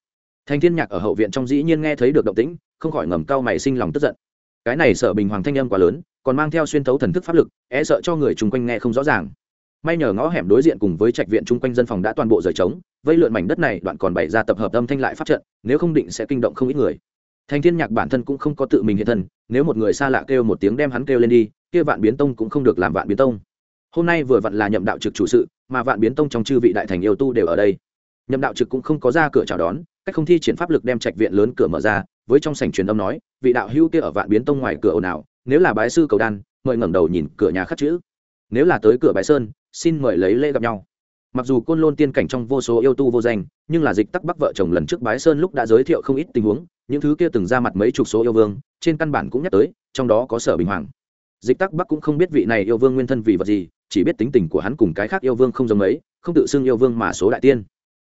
Thành thiên nhạc ở hậu viện trong dĩ nhiên nghe thấy được động tĩnh, không khỏi ngầm cao mày sinh lòng tức giận cái này sở bình hoàng thanh âm quá lớn, còn mang theo xuyên thấu thần thức pháp lực e sợ cho người chung quanh nghe không rõ ràng. May nhờ ngõ hẻm đối diện cùng với trạch viện chung quanh dân phòng đã toàn bộ rời trống, vây lượn mảnh đất này đoạn còn bày ra tập hợp âm thanh lại pháp trận, nếu không định sẽ kinh động không ít người. Thành thiên nhạc bản thân cũng không có tự mình hiện thân, nếu một người xa lạ kêu một tiếng đem hắn kêu lên đi, kia vạn biến tông cũng không được làm vạn biến tông. Hôm nay vừa vặn là nhậm đạo trực chủ sự, mà vạn biến tông trong chư vị đại thành yêu tu đều ở đây. Nhậm đạo trực cũng không có ra cửa chào đón, cách không thi triển pháp lực đem trạch viện lớn cửa mở ra với trong sảnh truyền âm nói, vị đạo hữu kia ở vạn biến tông ngoài cửa ồn ào, nếu là bái sư cầu đan, mời ngẩng đầu nhìn cửa nhà khắc chữ. Nếu là tới cửa bái sơn, xin mời lấy lễ gặp nhau. Mặc dù côn lôn tiên cảnh trong vô số yêu tu vô danh, nhưng là dịch tắc bắc vợ chồng lần trước bái sơn lúc đã giới thiệu không ít tình huống, những thứ kia từng ra mặt mấy chục số yêu vương, trên căn bản cũng nhắc tới, trong đó có sở bình hoàng. Dịch tắc bắc cũng không biết vị này yêu vương nguyên thân vì vật gì, chỉ biết tính tình của hắn cùng cái khác yêu vương không giống ấy không tự xưng yêu vương mà số đại tiên.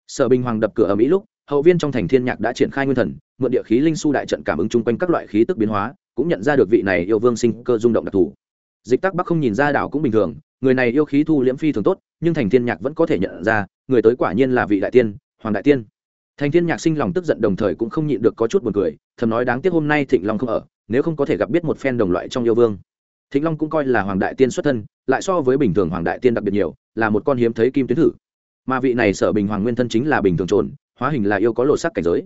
Sở bình hoàng đập cửa ở mỹ lúc hậu viên trong thành thiên nhạc đã triển khai nguyên thần, mượn địa khí linh su đại trận cảm ứng chung quanh các loại khí tức biến hóa, cũng nhận ra được vị này yêu vương sinh cơ rung động đặc thù. Dịch tắc bắc không nhìn ra đảo cũng bình thường, người này yêu khí thu liễm phi thường tốt, nhưng thành thiên nhạc vẫn có thể nhận ra, người tới quả nhiên là vị đại tiên, hoàng đại tiên. Thành thiên nhạc sinh lòng tức giận đồng thời cũng không nhịn được có chút buồn cười, thầm nói đáng tiếc hôm nay thịnh long không ở, nếu không có thể gặp biết một phen đồng loại trong yêu vương. Thịnh long cũng coi là hoàng đại tiên xuất thân, lại so với bình thường hoàng đại tiên đặc biệt nhiều, là một con hiếm thấy kim tuyến thử. Mà vị này sở bình hoàng nguyên thân chính là bình thường trồn hóa hình là yêu có lộ sắc cảnh giới.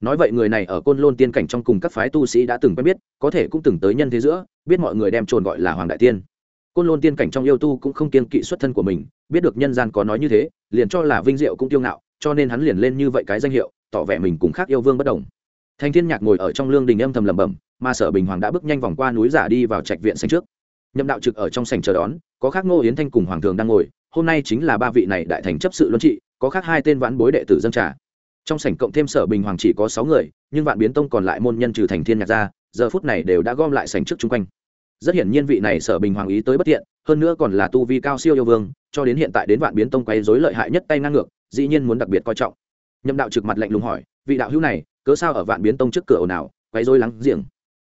Nói vậy người này ở côn lôn tiên cảnh trong cùng các phái tu sĩ đã từng quen biết, có thể cũng từng tới nhân thế giữa, biết mọi người đem trồn gọi là hoàng đại tiên. Côn lôn tiên cảnh trong yêu tu cũng không kiên kỵ xuất thân của mình, biết được nhân gian có nói như thế, liền cho là vinh diệu cũng tiêu ngạo, cho nên hắn liền lên như vậy cái danh hiệu, tỏ vẻ mình cùng khác yêu vương bất đồng. Thanh thiên nhạc ngồi ở trong lương đình âm thầm lẩm bẩm, mà sở bình hoàng đã bước nhanh vòng qua núi giả đi vào trạch viện xanh trước. Nhậm đạo trực ở trong sảnh chờ đón, có khác ngô yến thanh cùng hoàng thường đang ngồi, hôm nay chính là ba vị này đại thành chấp sự luân trị, có khác hai tên vãn bối đệ tử dân trà trong sảnh cộng thêm sở bình hoàng chỉ có sáu người, nhưng vạn biến tông còn lại môn nhân trừ thành thiên nhạc ra, giờ phút này đều đã gom lại sảnh trước chung quanh. Rất hiển nhiên vị này sở bình hoàng ý tới bất tiện, hơn nữa còn là tu vi cao siêu yêu vương, cho đến hiện tại đến vạn biến tông quay dối lợi hại nhất tay ngang ngược, dĩ nhiên muốn đặc biệt coi trọng. Nhậm đạo trực mặt lạnh lùng hỏi, vị đạo hữu này, cớ sao ở vạn biến tông trước cửa ồn ào quay dối lắng giềng?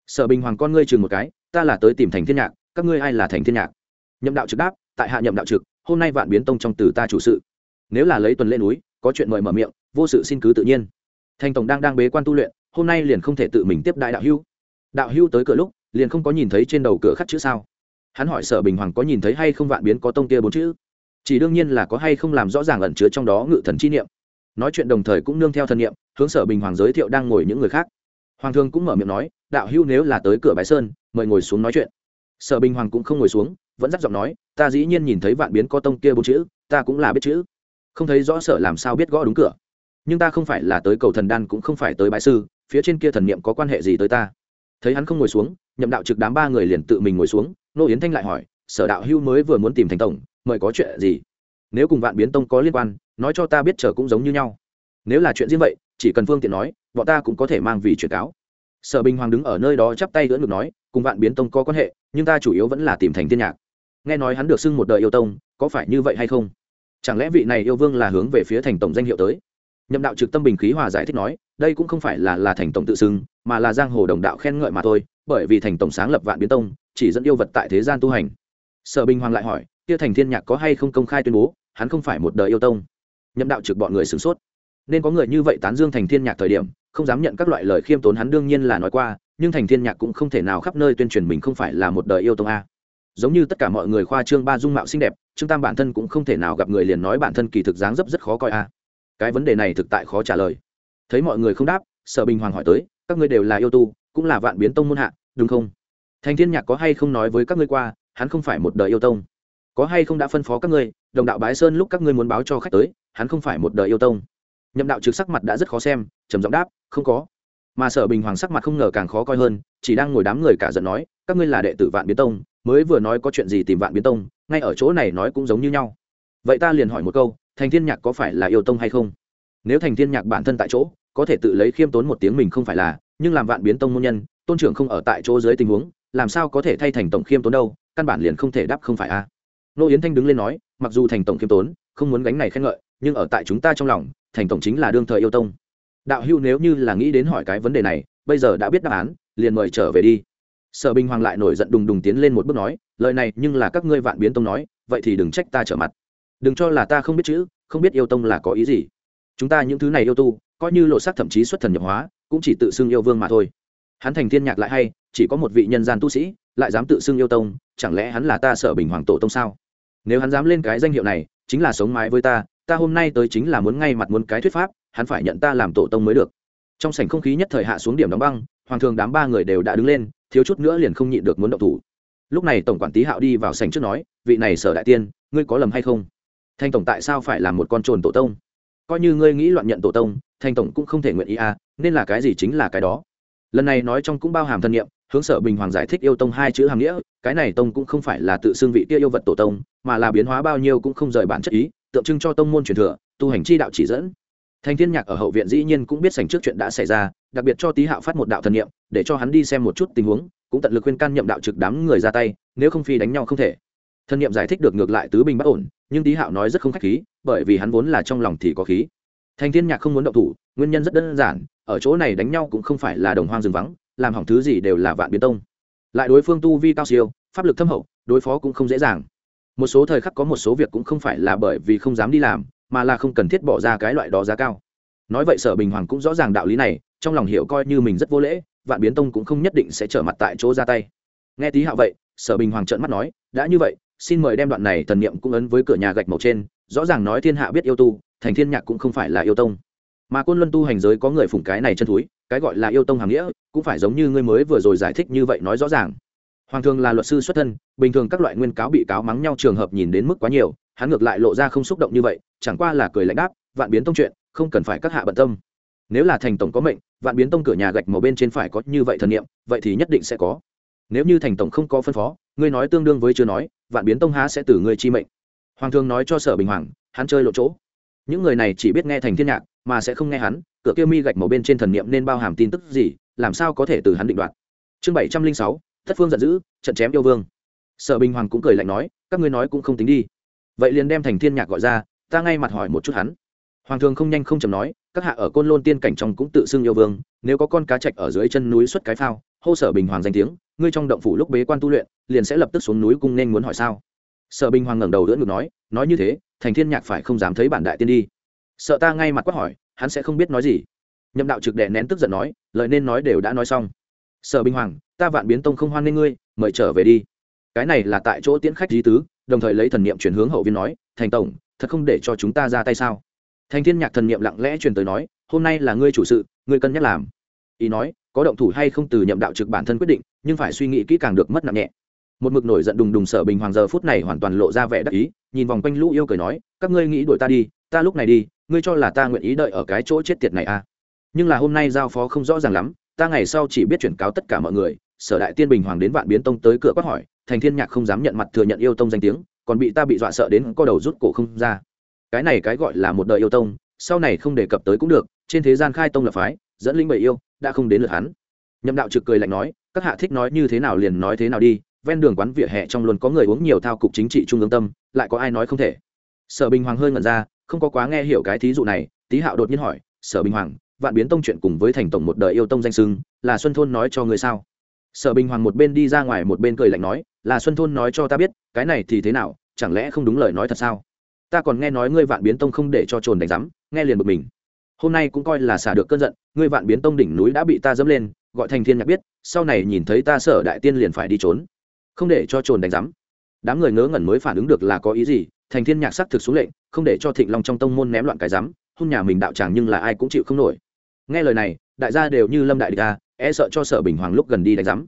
Sở bình hoàng con ngươi chừng một cái, ta là tới tìm thành thiên nhạc, các ngươi ai là thành thiên nhạc? Nhậm đạo trực đáp, tại hạ nhậm đạo trực, hôm nay vạn biến tông trong từ ta chủ sự. Nếu là lấy tuần lễ núi có chuyện mời mở miệng, vô sự xin cứ tự nhiên. Thành tổng đang đang bế quan tu luyện, hôm nay liền không thể tự mình tiếp đại đạo hưu. Đạo hưu tới cửa lúc, liền không có nhìn thấy trên đầu cửa khắc chữ sao. Hắn hỏi sở bình hoàng có nhìn thấy hay không vạn biến có tông kia bốn chữ? Chỉ đương nhiên là có hay không làm rõ ràng ẩn chứa trong đó ngự thần chi niệm. Nói chuyện đồng thời cũng nương theo thần niệm, hướng sở bình hoàng giới thiệu đang ngồi những người khác. Hoàng thương cũng mở miệng nói, đạo hưu nếu là tới cửa bái sơn, mời ngồi xuống nói chuyện. Sở bình hoàng cũng không ngồi xuống, vẫn dắt giọng nói, ta dĩ nhiên nhìn thấy vạn biến có tông kia bốn chữ, ta cũng là biết chữ không thấy rõ sở làm sao biết gõ đúng cửa. Nhưng ta không phải là tới cầu thần đan cũng không phải tới bãi sư, phía trên kia thần niệm có quan hệ gì tới ta? Thấy hắn không ngồi xuống, nhậm đạo trực đám ba người liền tự mình ngồi xuống, nô yến thanh lại hỏi, sở đạo hưu mới vừa muốn tìm thành tổng, mời có chuyện gì? Nếu cùng vạn biến tông có liên quan, nói cho ta biết chờ cũng giống như nhau. Nếu là chuyện riêng vậy, chỉ cần phương tiện nói, bọn ta cũng có thể mang vì truyền cáo. Sở bình hoàng đứng ở nơi đó chắp tay gỡ ngực nói, cùng vạn biến tông có quan hệ, nhưng ta chủ yếu vẫn là tìm thành thiên nhạc. Nghe nói hắn được xưng một đời yêu tông, có phải như vậy hay không? Chẳng lẽ vị này yêu vương là hướng về phía thành tổng danh hiệu tới? Nhậm đạo trực tâm bình khí hòa giải thích nói, đây cũng không phải là là thành tổng tự xưng, mà là giang hồ đồng đạo khen ngợi mà thôi, bởi vì thành tổng sáng lập vạn biến tông, chỉ dẫn yêu vật tại thế gian tu hành. Sở bình hoàng lại hỏi, kia thành thiên nhạc có hay không công khai tuyên bố, hắn không phải một đời yêu tông? Nhậm đạo trực bọn người sửng sốt. Nên có người như vậy tán dương thành thiên nhạc thời điểm, không dám nhận các loại lời khiêm tốn hắn đương nhiên là nói qua, nhưng thành thiên nhạc cũng không thể nào khắp nơi tuyên truyền mình không phải là một đời yêu tông a. Giống như tất cả mọi người khoa trương ba dung mạo xinh đẹp trương tam bản thân cũng không thể nào gặp người liền nói bản thân kỳ thực dáng dấp rất khó coi a cái vấn đề này thực tại khó trả lời. Thấy mọi người không đáp, sở bình hoàng hỏi tới, các ngươi đều là yêu tu, cũng là vạn biến tông môn hạ, đúng không? Thành thiên nhạc có hay không nói với các ngươi qua, hắn không phải một đời yêu tông. Có hay không đã phân phó các ngươi, đồng đạo bái sơn lúc các ngươi muốn báo cho khách tới, hắn không phải một đời yêu tông. Nhậm đạo trực sắc mặt đã rất khó xem, trầm giọng đáp, không có. Mà sở bình hoàng sắc mặt không ngờ càng khó coi hơn, chỉ đang ngồi đám người cả giận nói, các ngươi là đệ tử vạn biến tông, mới vừa nói có chuyện gì tìm vạn biến tông ngay ở chỗ này nói cũng giống như nhau. Vậy ta liền hỏi một câu, thành thiên nhạc có phải là yêu tông hay không? Nếu thành thiên nhạc bản thân tại chỗ, có thể tự lấy khiêm tốn một tiếng mình không phải là, nhưng làm vạn biến tông môn nhân, tôn trưởng không ở tại chỗ dưới tình huống, làm sao có thể thay thành tổng khiêm tốn đâu, căn bản liền không thể đáp không phải a. Nô yến thanh đứng lên nói, mặc dù thành tổng khiêm tốn, không muốn gánh này khen ngợi, nhưng ở tại chúng ta trong lòng, thành tổng chính là đương thời yêu tông. Đạo hưu nếu như là nghĩ đến hỏi cái vấn đề này, bây giờ đã biết đáp án, liền mời trở về đi sở bình hoàng lại nổi giận đùng đùng tiến lên một bước nói, lời này nhưng là các ngươi vạn biến tông nói, vậy thì đừng trách ta trở mặt. Đừng cho là ta không biết chữ, không biết yêu tông là có ý gì. Chúng ta những thứ này yêu tu, coi như lộ sắc thậm chí xuất thần nhập hóa, cũng chỉ tự xưng yêu vương mà thôi. Hắn thành thiên nhạc lại hay, chỉ có một vị nhân gian tu sĩ, lại dám tự xưng yêu tông, chẳng lẽ hắn là ta sở bình hoàng tổ tông sao? Nếu hắn dám lên cái danh hiệu này, chính là sống mái với ta ta hôm nay tới chính là muốn ngay mặt muốn cái thuyết pháp, hắn phải nhận ta làm tổ tông mới được. Trong sảnh không khí nhất thời hạ xuống điểm đóng băng, hoàng thường đám ba người đều đã đứng lên thiếu chút nữa liền không nhịn được muốn động thủ. Lúc này tổng quản tý hạo đi vào sảnh trước nói, vị này sở đại tiên, ngươi có lầm hay không? Thanh tổng tại sao phải là một con trồn tổ tông? Coi như ngươi nghĩ loạn nhận tổ tông, thanh tổng cũng không thể nguyện ý à nên là cái gì chính là cái đó. Lần này nói trong cũng bao hàm thân nhiệm, hướng sở bình hoàng giải thích yêu tông hai chữ hàm nghĩa, cái này tông cũng không phải là tự xưng vị kia yêu vật tổ tông, mà là biến hóa bao nhiêu cũng không rời bản chất ý, tượng trưng cho tông môn truyền thừa, tu hành chi đạo chỉ dẫn thành thiên nhạc ở hậu viện dĩ nhiên cũng biết sảnh trước chuyện đã xảy ra, đặc biệt cho tý hạo phát một đạo thần niệm, để cho hắn đi xem một chút tình huống, cũng tận lực khuyên can nhậm đạo trực đám người ra tay, nếu không phi đánh nhau không thể. Thần niệm giải thích được ngược lại tứ bình bất ổn, nhưng tý hạo nói rất không khách khí, bởi vì hắn vốn là trong lòng thì có khí. Thành thiên nhạc không muốn động thủ, nguyên nhân rất đơn giản, ở chỗ này đánh nhau cũng không phải là đồng hoang rừng vắng, làm hỏng thứ gì đều là vạn biến tông. Lại đối phương tu vi cao siêu, pháp lực thâm hậu, đối phó cũng không dễ dàng. Một số thời khắc có một số việc cũng không phải là bởi vì không dám đi làm mà là không cần thiết bỏ ra cái loại đó giá cao. Nói vậy sở bình hoàng cũng rõ ràng đạo lý này, trong lòng hiểu coi như mình rất vô lễ, vạn biến tông cũng không nhất định sẽ trở mặt tại chỗ ra tay. Nghe tí hạo vậy, sở bình hoàng trợn mắt nói, đã như vậy, xin mời đem đoạn này thần niệm cũng ấn với cửa nhà gạch màu trên, rõ ràng nói thiên hạ biết yêu tu, thành thiên nhạc cũng không phải là yêu tông. Mà côn luân tu hành giới có người phụng cái này chân thúi, cái gọi là yêu tông hàng nghĩa, cũng phải giống như ngươi mới vừa rồi giải thích như vậy nói rõ ràng. Hoàng thường là luật sư xuất thân, bình thường các loại nguyên cáo bị cáo mắng nhau trường hợp nhìn đến mức quá nhiều hắn ngược lại lộ ra không xúc động như vậy, chẳng qua là cười lạnh đáp, vạn biến tông chuyện, không cần phải các hạ bận tâm. Nếu là thành tổng có mệnh, vạn biến tông cửa nhà gạch màu bên trên phải có như vậy thần niệm, vậy thì nhất định sẽ có. Nếu như thành tổng không có phân phó, ngươi nói tương đương với chưa nói, vạn biến tông há sẽ từ ngươi chi mệnh. Hoàng Thương nói cho sở bình hoàng, hắn chơi lộ chỗ. Những người này chỉ biết nghe thành thiên nhạc, mà sẽ không nghe hắn, cửa kia mi gạch màu bên trên thần niệm nên bao hàm tin tức gì, làm sao có thể từ hắn định đoạt. Chương bảy trăm linh sáu, thất phương giận dữ, trận chém yêu vương. Sở bình hoàng cũng cười lạnh nói, các ngươi nói cũng không tính đi vậy liền đem thành thiên nhạc gọi ra, ta ngay mặt hỏi một chút hắn. Hoàng thường không nhanh không chầm nói, các hạ ở côn lôn tiên cảnh trong cũng tự xưng yêu vương, nếu có con cá chạch ở dưới chân núi xuất cái phao, hô sở bình hoàng danh tiếng, ngươi trong động phủ lúc bế quan tu luyện, liền sẽ lập tức xuống núi cung nên muốn hỏi sao? Sở bình hoàng ngẩng đầu đỡ ngực nói nói như thế, thành thiên nhạc phải không dám thấy bản đại tiên đi. Sợ ta ngay mặt quát hỏi, hắn sẽ không biết nói gì. Nhậm đạo trực đệ nén tức giận nói, lời nên nói đều đã nói xong. Sở bình hoàng, ta vạn biến tông không hoan nên ngươi, mời trở về đi. Cái này là tại chỗ tiễn khách di tứ đồng thời lấy thần niệm chuyển hướng hậu viên nói, thành tổng, thật không để cho chúng ta ra tay sao? Thành thiên nhạc thần niệm lặng lẽ truyền tới nói, hôm nay là ngươi chủ sự, ngươi cân nhắc làm. Ý nói, có động thủ hay không từ nhậm đạo trực bản thân quyết định, nhưng phải suy nghĩ kỹ càng được mất nặng nhẹ. Một mực nổi giận đùng đùng sở bình hoàng giờ phút này hoàn toàn lộ ra vẻ đắc ý, nhìn vòng quanh lũ yêu cười nói, các ngươi nghĩ đuổi ta đi, ta lúc này đi, ngươi cho là ta nguyện ý đợi ở cái chỗ chết tiệt này à? Nhưng là hôm nay giao phó không rõ ràng lắm, ta ngày sau chỉ biết chuyển cáo tất cả mọi người. Sở đại tiên bình hoàng đến vạn biến tông tới cửa quát hỏi thành thiên nhạc không dám nhận mặt thừa nhận yêu tông danh tiếng, còn bị ta bị dọa sợ đến co đầu rút cổ không ra. Cái này cái gọi là một đời yêu tông, sau này không đề cập tới cũng được, trên thế gian khai tông lập phái, dẫn linh bầy yêu, đã không đến lượt hắn. Nhậm đạo trực cười lạnh nói, các hạ thích nói như thế nào liền nói thế nào đi, ven đường quán vỉa hè trong luôn có người uống nhiều thao cục chính trị trung ương tâm, lại có ai nói không thể? Sở bình hoàng hơi ngẩn ra, không có quá nghe hiểu cái thí dụ này, tý hạo đột nhiên hỏi, sở bình hoàng, vạn biến tông chuyện cùng với thành tổng một đời yêu tông danh sưng là xuân thôn nói cho người sao? Sở bình hoàng một bên đi ra ngoài một bên cười lạnh nói là xuân thôn nói cho ta biết, cái này thì thế nào, chẳng lẽ không đúng lời nói thật sao? Ta còn nghe nói ngươi vạn biến tông không để cho trồn đánh rắm nghe liền bực mình. Hôm nay cũng coi là xả được cơn giận, ngươi vạn biến tông đỉnh núi đã bị ta dẫm lên, gọi thành thiên nhạc biết, sau này nhìn thấy ta sở đại tiên liền phải đi trốn. Không để cho trồn đánh rắm đám người ngớ ngẩn mới phản ứng được là có ý gì, thành thiên nhạc sắc thực xuống lệnh, không để cho thịnh long trong tông môn ném loạn cái rắm hôn nhà mình đạo tràng nhưng là ai cũng chịu không nổi. Nghe lời này, đại gia đều như lâm đại địch à, e sợ cho sở bình hoàng lúc gần đi đánh rắm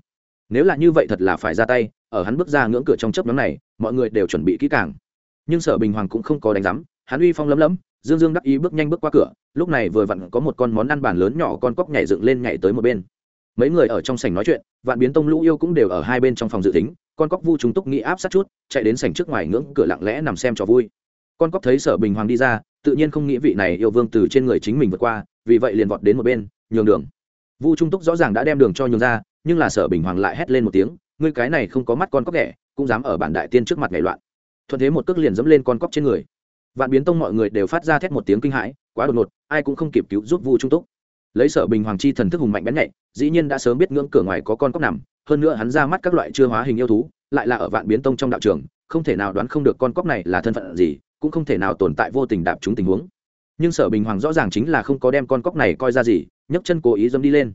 nếu là như vậy thật là phải ra tay, ở hắn bước ra ngưỡng cửa trong chớp nhóm này, mọi người đều chuẩn bị kỹ càng. Nhưng sở bình hoàng cũng không có đánh giám, hắn uy phong lấm lấm, dương dương đắc ý bước nhanh bước qua cửa, lúc này vừa vặn có một con món ăn bàn lớn nhỏ con cóc nhảy dựng lên nhảy tới một bên. Mấy người ở trong sảnh nói chuyện, vạn biến tông lũ yêu cũng đều ở hai bên trong phòng dự tính, con cóc vu chúng túc nghĩ áp sát chút, chạy đến sảnh trước ngoài ngưỡng cửa lặng lẽ nằm xem cho vui. Con cóc thấy sở bình hoàng đi ra, tự nhiên không nghĩ vị này yêu vương từ trên người chính mình vượt qua, vì vậy liền vọt đến một bên, nhường đường. Vu trung túc rõ ràng đã đem đường cho nhường ra nhưng là sở bình hoàng lại hét lên một tiếng, ngươi cái này không có mắt con cóc ghẻ, cũng dám ở bản đại tiên trước mặt ngày loạn. Thuận thế một cước liền dẫm lên con cóc trên người. Vạn biến tông mọi người đều phát ra thét một tiếng kinh hãi, quá đột ngột, ai cũng không kịp cứu giúp vu trung túc. Lấy sở bình hoàng chi thần thức hùng mạnh bén nhạy, dĩ nhiên đã sớm biết ngưỡng cửa ngoài có con cóc nằm, hơn nữa hắn ra mắt các loại chưa hóa hình yêu thú, lại là ở vạn biến tông trong đạo trường, không thể nào đoán không được con cóc này là thân phận gì, cũng không thể nào tồn tại vô tình đạp chúng tình huống. Nhưng sở bình hoàng rõ ràng chính là không có đem con cóc này coi ra gì, nhấc chân cố ý dâm đi lên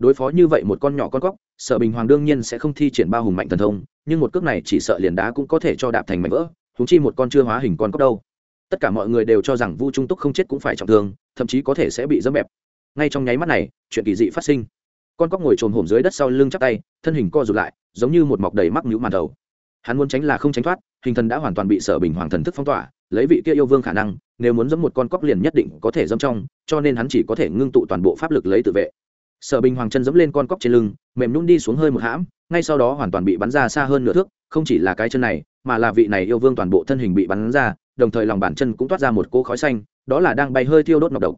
đối phó như vậy một con nhỏ con cóc, sở bình hoàng đương nhiên sẽ không thi triển ba hùng mạnh thần thông, nhưng một cước này chỉ sợ liền đá cũng có thể cho đạp thành mảnh vỡ húng chi một con chưa hóa hình con cóc đâu. Tất cả mọi người đều cho rằng vu trung túc không chết cũng phải trọng thương, thậm chí có thể sẽ bị dẫm bẹp. Ngay trong nháy mắt này, chuyện kỳ dị phát sinh. Con cóc ngồi trồm hổm dưới đất sau lưng chắp tay, thân hình co rụt lại, giống như một mọc đầy mắc nhũ màn đầu. Hắn muốn tránh là không tránh thoát, hình thần đã hoàn toàn bị sở bình hoàng thần thức phong tỏa, lấy vị kia yêu vương khả năng, nếu muốn dẫm một con cóc liền nhất định có thể dẫm trong, cho nên hắn chỉ có thể ngưng tụ toàn bộ pháp lực lấy tự vệ sở bình hoàng chân dẫm lên con cóc trên lưng, mềm nhún đi xuống hơi một hãm, ngay sau đó hoàn toàn bị bắn ra xa hơn nửa thước, không chỉ là cái chân này, mà là vị này yêu vương toàn bộ thân hình bị bắn ra, đồng thời lòng bàn chân cũng toát ra một cỗ khói xanh, đó là đang bay hơi thiêu đốt nọc độc.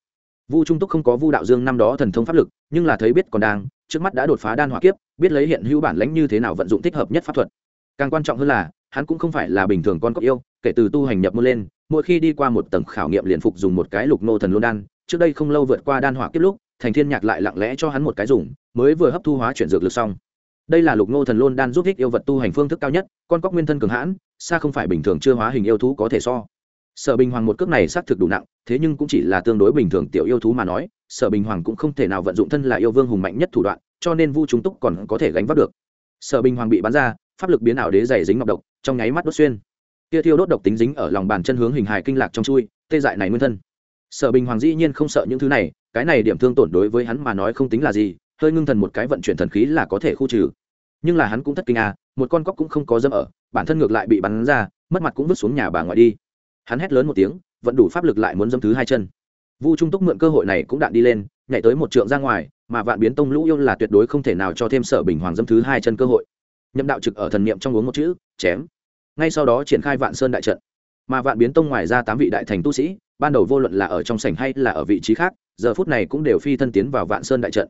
Vu trung túc không có vu đạo dương năm đó thần thông pháp lực, nhưng là thấy biết còn đang, trước mắt đã đột phá đan hỏa kiếp, biết lấy hiện hữu bản lãnh như thế nào vận dụng thích hợp nhất pháp thuật. Càng quan trọng hơn là, hắn cũng không phải là bình thường con cóc yêu, kể từ tu hành nhập môn lên, mỗi khi đi qua một tầng khảo nghiệm liền phục dùng một cái lục nô thần lôn đan trước đây không lâu vượt qua đan hỏa kiếp lúc, thành thiên nhạc lại lặng lẽ cho hắn một cái dùng, mới vừa hấp thu hóa chuyển dược lực xong. Đây là lục Ngô thần lôn đan giúp thích yêu vật tu hành phương thức cao nhất, con cóc nguyên thân cường hãn, xa không phải bình thường chưa hóa hình yêu thú có thể so. Sở bình hoàng một cước này xác thực đủ nặng, thế nhưng cũng chỉ là tương đối bình thường tiểu yêu thú mà nói, sở bình hoàng cũng không thể nào vận dụng thân là yêu vương hùng mạnh nhất thủ đoạn, cho nên vu chúng túc còn có thể gánh vác được. Sở bình hoàng bị bắn ra, pháp lực biến ảo đế dày dính ngọc độc, trong nháy mắt đốt xuyên. Kia thiêu đốt độc tính dính ở lòng bàn chân hướng hình hài kinh lạc trong chui, tê dại này nguyên thân sở bình hoàng dĩ nhiên không sợ những thứ này, cái này điểm thương tổn đối với hắn mà nói không tính là gì, hơi ngưng thần một cái vận chuyển thần khí là có thể khu trừ. Nhưng là hắn cũng thất kinh à một con cóc cũng không có dâm ở, bản thân ngược lại bị bắn ra, mất mặt cũng vứt xuống nhà bà ngoại đi. Hắn hét lớn một tiếng vẫn đủ pháp lực lại muốn dâm thứ hai chân. Vu trung túc mượn cơ hội này cũng đạn đi lên, nhảy tới một trượng ra ngoài, mà vạn biến tông lũ yêu là tuyệt đối không thể nào cho thêm sở bình hoàng dâm thứ hai chân cơ hội. Nhậm đạo trực ở thần niệm trong uống một chữ, chém. Ngay sau đó triển khai vạn sơn đại trận. Mà vạn biến tông ngoài ra tám vị đại thành tu sĩ ban đầu vô luận là ở trong sảnh hay là ở vị trí khác, giờ phút này cũng đều phi thân tiến vào vạn sơn đại trận.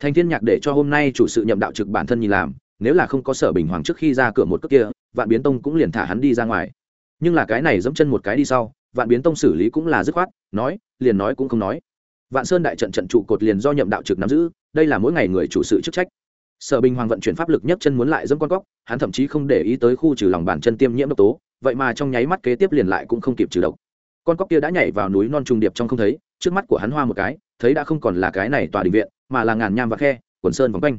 Thành thiên nhạc để cho hôm nay chủ sự nhậm đạo trực bản thân nhìn làm, nếu là không có sở bình hoàng trước khi ra cửa một cước kia, vạn biến tông cũng liền thả hắn đi ra ngoài. Nhưng là cái này dẫm chân một cái đi sau, vạn biến tông xử lý cũng là dứt khoát, nói, liền nói cũng không nói. Vạn sơn đại trận trận trụ cột liền do nhậm đạo trực nắm giữ, đây là mỗi ngày người chủ sự chức trách. Sở bình hoàng vận chuyển pháp lực nhất chân muốn lại dẫm con góc hắn thậm chí không để ý tới khu trừ lòng bàn chân tiêm nhiễm độc tố, vậy mà trong nháy mắt kế tiếp liền lại cũng không kịp trừ độc con cóc kia đã nhảy vào núi non trùng điệp trong không thấy, trước mắt của hắn hoa một cái, thấy đã không còn là cái này tòa đình viện, mà là ngàn nham và khe, quần sơn vòng quanh.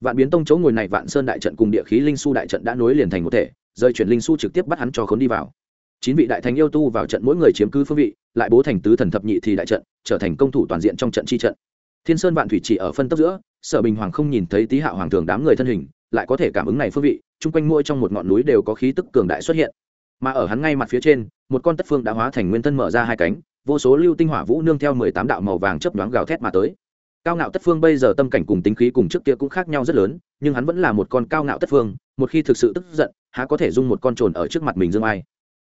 Vạn biến tông chỗ ngồi này vạn sơn đại trận cùng địa khí linh su đại trận đã nối liền thành một thể, rơi chuyển linh su trực tiếp bắt hắn cho khốn đi vào. Chín vị đại thánh yêu tu vào trận mỗi người chiếm cứ phương vị, lại bố thành tứ thần thập nhị thì đại trận, trở thành công thủ toàn diện trong trận chi trận. Thiên sơn vạn thủy chỉ ở phân tốc giữa, sở bình hoàng không nhìn thấy tý hạ hoàng thường đám người thân hình, lại có thể cảm ứng này phương vị, chung quanh mỗi trong một ngọn núi đều có khí tức cường đại xuất hiện mà ở hắn ngay mặt phía trên, một con tất phương đã hóa thành nguyên thân mở ra hai cánh, vô số lưu tinh hỏa vũ nương theo mười tám đạo màu vàng chấp đoán gào thét mà tới. Cao ngạo tất phương bây giờ tâm cảnh cùng tính khí cùng trước kia cũng khác nhau rất lớn, nhưng hắn vẫn là một con cao ngạo tất phương, một khi thực sự tức giận, há có thể dung một con trồn ở trước mặt mình dương ai.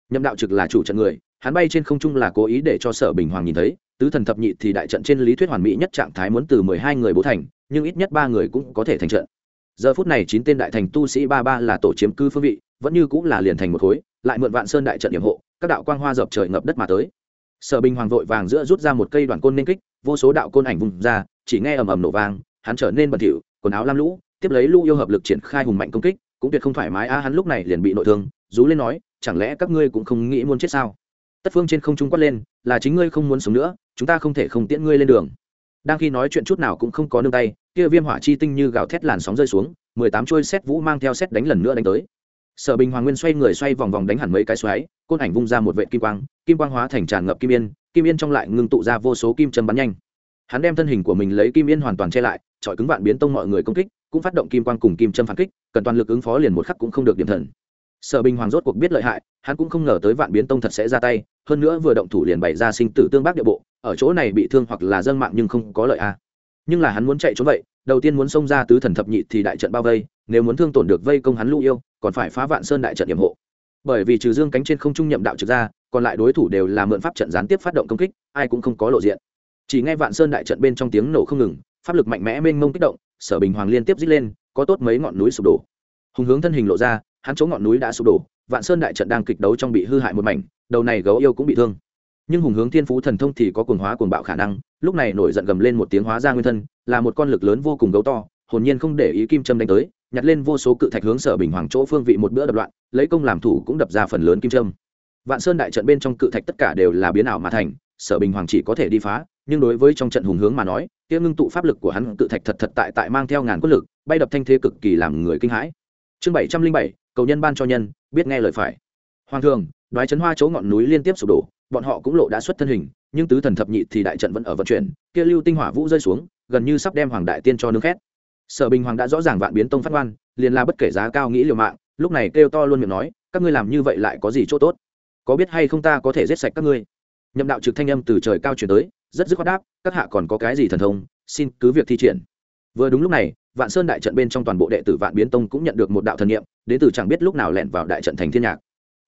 Nhậm đạo trực là chủ trận người, hắn bay trên không trung là cố ý để cho sở bình hoàng nhìn thấy, tứ thần thập nhị thì đại trận trên lý thuyết hoàn mỹ nhất trạng thái muốn từ mười hai người bố thành, nhưng ít nhất ba người cũng có thể thành trận giờ phút này chín tên đại thành tu sĩ ba ba là tổ chiếm cư phương vị, vẫn như cũng là liền thành một khối, lại mượn vạn sơn đại trận điểm hộ, các đạo quang hoa dập trời ngập đất mà tới. Sở bình hoàng vội vàng giữa rút ra một cây đoàn côn nên kích, vô số đạo côn ảnh vùng ra, chỉ nghe ầm ầm nổ vang, hắn trở nên bẩn thỉu, quần áo lam lũ, tiếp lấy lũ yêu hợp lực triển khai hùng mạnh công kích, cũng tuyệt không thoải mái, a, hắn lúc này liền bị nội thương, rú lên nói, chẳng lẽ các ngươi cũng không nghĩ muốn chết sao? Tất phương trên không trung quát lên, là chính ngươi không muốn sống nữa, chúng ta không thể không tiễn ngươi lên đường đang khi nói chuyện chút nào cũng không có nương tay, kia viêm hỏa chi tinh như gào thét làn sóng rơi xuống, mười tám trôi xét vũ mang theo xét đánh lần nữa đánh tới. Sở bình hoàng nguyên xoay người xoay vòng vòng đánh hẳn mấy cái xoáy, côn ảnh vung ra một vệ kim quang kim quang hóa thành tràn ngập kim yên kim yên trong lại ngưng tụ ra vô số kim châm bắn nhanh. Hắn đem thân hình của mình lấy kim yên hoàn toàn che lại, chọi cứng vạn biến tông mọi người công kích, cũng phát động kim quang cùng kim châm phản kích, cần toàn lực ứng phó liền một khắc cũng không được điểm thần. Sở bình hoàng rốt cuộc biết lợi hại, hắn cũng không ngờ tới vạn biến tông thật sẽ ra tay, hơn nữa vừa động thủ liền bày ra sinh tử tương bác địa bộ ở chỗ này bị thương hoặc là dân mạng nhưng không có lợi a nhưng là hắn muốn chạy trốn vậy, đầu tiên muốn xông ra tứ thần thập nhị thì đại trận bao vây, nếu muốn thương tổn được vây công hắn lũ yêu, còn phải phá vạn sơn đại trận điểm hộ. Bởi vì trừ dương cánh trên không trung nhậm đạo trực ra, còn lại đối thủ đều là mượn pháp trận gián tiếp phát động công kích, ai cũng không có lộ diện. Chỉ nghe vạn sơn đại trận bên trong tiếng nổ không ngừng, pháp lực mạnh mẽ mênh mông kích động, sở bình hoàng liên tiếp dít lên, có tốt mấy ngọn núi sụp đổ. Hùng hướng thân hình lộ ra, hắn chỗ ngọn núi đã sụp đổ, vạn sơn đại trận đang kịch đấu trong bị hư hại một mảnh, đầu này gấu yêu cũng bị thương nhưng hùng hướng thiên phú thần thông thì có cuồng hóa cuồng bạo khả năng, lúc này nổi giận gầm lên một tiếng hóa ra nguyên thân, là một con lực lớn vô cùng gấu to, hồn nhiên không để ý kim châm đánh tới, nhặt lên vô số cự thạch hướng sở bình hoàng chỗ phương vị một bữa đập loạn, lấy công làm thủ cũng đập ra phần lớn kim châm. Vạn sơn đại trận bên trong cự thạch tất cả đều là biến ảo mà thành, sở bình hoàng chỉ có thể đi phá, nhưng đối với trong trận hùng hướng mà nói, kia ngưng tụ pháp lực của hắn cự thạch thật thật tại tại mang theo ngàn quân lực, bay đập thanh thế cực kỳ làm người kinh hãi. Chương bảy trăm linh bảy, cầu nhân ban cho nhân, biết nghe lời phải. Hoàng thường đoái chấn hoa chỗ ngọn núi liên tiếp sụp đổ, bọn họ cũng lộ đã xuất thân hình, nhưng tứ thần thập nhị thì đại trận vẫn ở vận chuyển, kia lưu tinh hỏa vũ rơi xuống, gần như sắp đem hoàng đại tiên cho nướng khét. Sở bình hoàng đã rõ ràng vạn biến tông phát ngoan liền la bất kể giá cao nghĩ liều mạng, lúc này kêu to luôn miệng nói, các ngươi làm như vậy lại có gì chỗ tốt? Có biết hay không ta có thể giết sạch các ngươi? Nhậm đạo trực thanh âm từ trời cao chuyển tới, rất dứt khoát đáp, các hạ còn có cái gì thần thông, xin cứ việc thi triển. Vừa đúng lúc này, vạn sơn đại trận bên trong toàn bộ đệ tử vạn biến tông cũng nhận được một đạo thần niệm, đến từ chẳng biết lúc nào lẻn vào đại trận thành thiên nhạc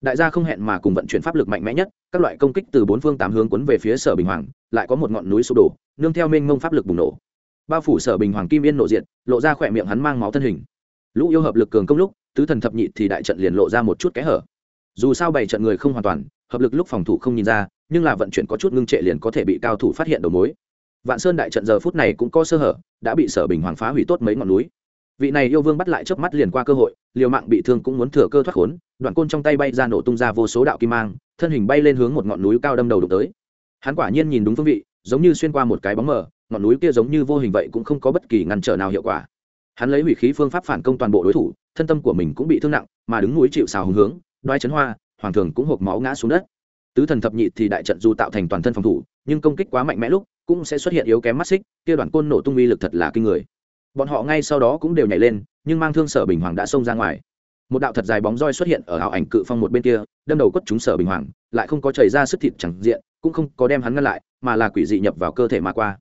đại gia không hẹn mà cùng vận chuyển pháp lực mạnh mẽ nhất, các loại công kích từ bốn phương tám hướng cuốn về phía sở bình hoàng, lại có một ngọn núi sụp đổ, nương theo mênh mông pháp lực bùng nổ. Bao phủ sở bình hoàng kim yên nộ diện lộ ra khỏe miệng hắn mang máu thân hình. Lũ yêu hợp lực cường công lúc, tứ thần thập nhị thì đại trận liền lộ ra một chút kẽ hở. Dù sao bảy trận người không hoàn toàn, hợp lực lúc phòng thủ không nhìn ra, nhưng là vận chuyển có chút ngưng trệ liền có thể bị cao thủ phát hiện đầu mối. Vạn sơn đại trận giờ phút này cũng có sơ hở, đã bị sở bình hoàng phá hủy tốt mấy ngọn núi vị này yêu vương bắt lại chớp mắt liền qua cơ hội, liều mạng bị thương cũng muốn thừa cơ thoát khốn, đoạn côn trong tay bay ra nổ tung ra vô số đạo kim mang, thân hình bay lên hướng một ngọn núi cao đâm đầu đục tới. Hắn quả nhiên nhìn đúng phương vị, giống như xuyên qua một cái bóng mờ, ngọn núi kia giống như vô hình vậy cũng không có bất kỳ ngăn trở nào hiệu quả. Hắn lấy hủy khí phương pháp phản công toàn bộ đối thủ, thân tâm của mình cũng bị thương nặng, mà đứng núi chịu xào hùng hướng, đoái chấn hoa, hoàng thường cũng hộp máu ngã xuống đất. Tứ thần thập nhị thì đại trận dù tạo thành toàn thân phòng thủ, nhưng công kích quá mạnh mẽ lúc, cũng sẽ xuất hiện yếu kém mắt xích, kia đoàn côn nổ tung uy lực thật là kinh người bọn họ ngay sau đó cũng đều nhảy lên, nhưng mang thương sở bình hoàng đã xông ra ngoài. Một đạo thật dài bóng roi xuất hiện ở ảo ảnh cự phong một bên kia, đâm đầu quất chúng sở bình hoàng, lại không có chảy ra sức thịt chẳng diện, cũng không có đem hắn ngăn lại, mà là quỷ dị nhập vào cơ thể mà qua.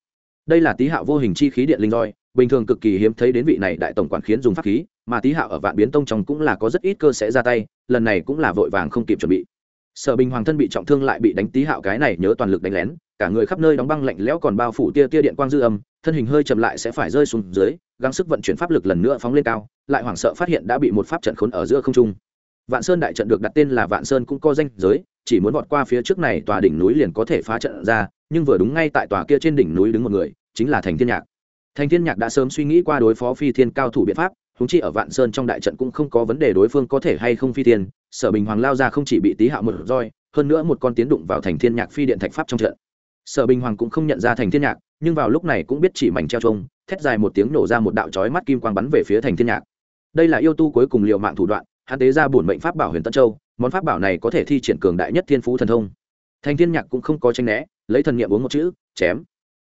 Đây là tý hạo vô hình chi khí điện linh roi, bình thường cực kỳ hiếm thấy đến vị này đại tổng quản khiến dùng pháp khí, mà tý hạo ở vạn biến tông trong cũng là có rất ít cơ sẽ ra tay, lần này cũng là vội vàng không kịp chuẩn bị. Sở bình hoàng thân bị trọng thương lại bị đánh, tý hạo cái này nhớ toàn lực đánh lén, cả người khắp nơi đóng băng lạnh lẽo còn bao phủ tia tia điện quang dư âm thân hình hơi chậm lại sẽ phải rơi xuống dưới, gắng sức vận chuyển pháp lực lần nữa phóng lên cao, lại hoảng sợ phát hiện đã bị một pháp trận khốn ở giữa không trung. Vạn sơn đại trận được đặt tên là vạn sơn cũng có danh giới, chỉ muốn vọt qua phía trước này tòa đỉnh núi liền có thể phá trận ra, nhưng vừa đúng ngay tại tòa kia trên đỉnh núi đứng một người, chính là thành thiên nhạc. Thành thiên nhạc đã sớm suy nghĩ qua đối phó phi thiên cao thủ biện pháp húng chi ở vạn sơn trong đại trận cũng không có vấn đề đối phương có thể hay không phi thiên, sở bình hoàng lao ra không chỉ bị tí hạo một roi, hơn nữa một con tiến đụng vào thành thiên nhạc phi điện thạch pháp trong trận sở bình hoàng cũng không nhận ra thành thiên nhạc, nhưng vào lúc này cũng biết chỉ mảnh treo trông, thét dài một tiếng nổ ra một đạo chói mắt kim quang bắn về phía thành thiên nhạc. Đây là yêu tu cuối cùng liệu mạng thủ đoạn, hắn tế ra bổn mệnh pháp bảo huyền tân châu, món pháp bảo này có thể thi triển cường đại nhất thiên phú thần thông. Thành thiên nhạc cũng không có tranh né, lấy thần niệm uống một chữ, chém.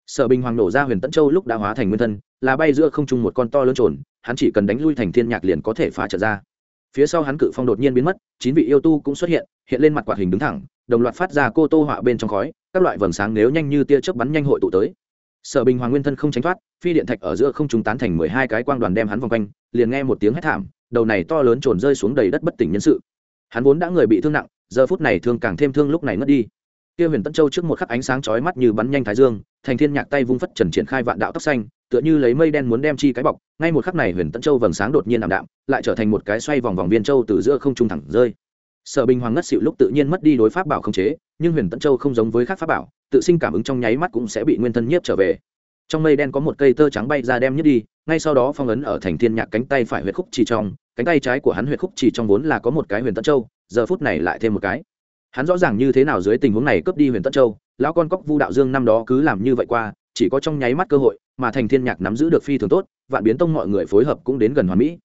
Sở bình hoàng nổ ra huyền tân châu lúc đã hóa thành nguyên thân, là bay giữa không trung một con to lớn trồn, hắn chỉ cần đánh lui thành thiên nhạc liền có thể phá trở ra. Phía sau hắn cự phong đột nhiên biến mất, chín vị yêu tu cũng xuất hiện hiện lên mặt quạt hình đứng thẳng, đồng loạt phát ra cô tô họa bên trong khói các loại vầng sáng nếu nhanh như tia chớp bắn nhanh hội tụ tới. Sở bình hoàng nguyên thân không tránh thoát, phi điện thạch ở giữa không trung tán thành mười hai cái quang đoàn đem hắn vòng quanh, liền nghe một tiếng hét thảm, đầu này to lớn trồn rơi xuống đầy đất bất tỉnh nhân sự. Hắn vốn đã người bị thương nặng, giờ phút này thương càng thêm thương lúc này ngất đi. Kia huyền tân châu trước một khắc ánh sáng chói mắt như bắn nhanh thái dương, thành thiên nhạc tay vung phất trần triển khai vạn đạo tóc xanh, tựa như lấy mây đen muốn đem chi cái bọc, ngay một khắc này huyền tân châu vầng sáng đột nhiên ảm đạm, lại trở thành một cái xoay vòng vòng viên châu từ giữa không trung thẳng rơi sở bình hoàng ngất xịu lúc tự nhiên mất đi đối pháp bảo không chế, nhưng huyền tân châu không giống với các pháp bảo, tự sinh cảm ứng trong nháy mắt cũng sẽ bị nguyên thân nhiếp trở về. Trong mây đen có một cây tơ trắng bay ra đem nhất đi, ngay sau đó phong ấn ở thành thiên nhạc cánh tay phải huyệt khúc chỉ trong, cánh tay trái của hắn huyệt khúc chỉ trong vốn là có một cái huyền tân châu, giờ phút này lại thêm một cái. Hắn rõ ràng như thế nào dưới tình huống này cướp đi huyền tân châu, lão con cóc vu đạo dương năm đó cứ làm như vậy qua, chỉ có trong nháy mắt cơ hội mà thành thiên nhạc nắm giữ được phi thường tốt, vạn biến tông mọi người phối hợp cũng đến gần hoàn mỹ.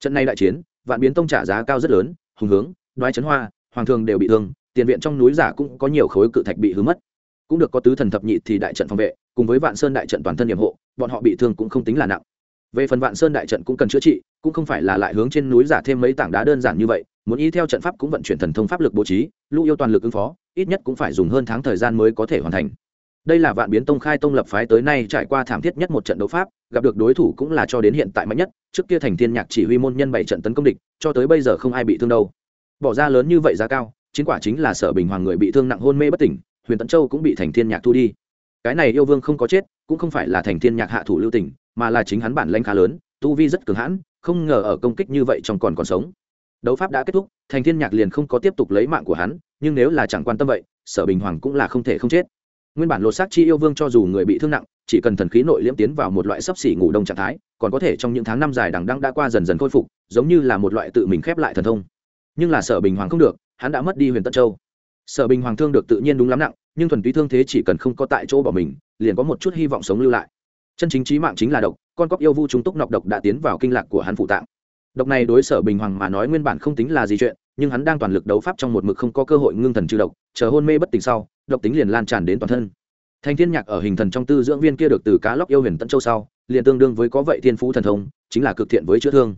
Trận này đại chiến, vạn biến tông trả giá cao rất lớn, hùng hướng đoái chấn hoa, hoàng thường đều bị thương, tiền viện trong núi giả cũng có nhiều khối cự thạch bị hư mất. Cũng được có tứ thần thập nhị thì đại trận phòng vệ, cùng với vạn sơn đại trận toàn thân nhiệm hộ, bọn họ bị thương cũng không tính là nặng. Về phần vạn sơn đại trận cũng cần chữa trị, cũng không phải là lại hướng trên núi giả thêm mấy tảng đá đơn giản như vậy, muốn y theo trận pháp cũng vận chuyển thần thông pháp lực bố trí, lũ yêu toàn lực ứng phó, ít nhất cũng phải dùng hơn tháng thời gian mới có thể hoàn thành. Đây là vạn biến tông khai tông lập phái tới nay trải qua thảm thiết nhất một trận đấu pháp, gặp được đối thủ cũng là cho đến hiện tại mạnh nhất, trước kia thành thiên nhạc chỉ huy môn nhân bảy trận tấn công địch, cho tới bây giờ không ai bị thương đâu bỏ ra lớn như vậy giá cao, chiến quả chính là sở bình hoàng người bị thương nặng hôn mê bất tỉnh, huyền tấn châu cũng bị thành thiên nhạc thu đi. Cái này yêu vương không có chết, cũng không phải là thành thiên nhạc hạ thủ lưu tỉnh mà là chính hắn bản lãnh khá lớn, tu vi rất cường hãn, không ngờ ở công kích như vậy trong còn còn sống. Đấu pháp đã kết thúc, thành thiên nhạc liền không có tiếp tục lấy mạng của hắn, nhưng nếu là chẳng quan tâm vậy, sở bình hoàng cũng là không thể không chết. Nguyên bản lột xác chi yêu vương cho dù người bị thương nặng, chỉ cần thần khí nội liễm tiến vào một loại sấp xỉ ngủ đông trạng thái, còn có thể trong những tháng năm dài đằng đăng đã qua dần dần khôi phục, giống như là một loại tự mình khép lại thần thông nhưng là sở bình hoàng không được, hắn đã mất đi huyền tân châu. Sở bình hoàng thương được tự nhiên đúng lắm nặng, nhưng thuần túy thương thế chỉ cần không có tại chỗ bỏ mình, liền có một chút hy vọng sống lưu lại. Chân chính trí mạng chính là độc, con cóc yêu vu chúng túc nọc độc đã tiến vào kinh lạc của hắn phụ tạng. Độc này đối sở bình hoàng mà nói nguyên bản không tính là gì chuyện, nhưng hắn đang toàn lực đấu pháp trong một mực không có cơ hội ngưng thần trừ độc, chờ hôn mê bất tỉnh sau, độc tính liền lan tràn đến toàn thân. Thanh thiên nhạc ở hình thần trong tư dưỡng viên kia được từ cá lóc yêu huyền tân châu sau, liền tương đương với có vậy thiên phú thần thông, chính là cực thiện với chữa thương.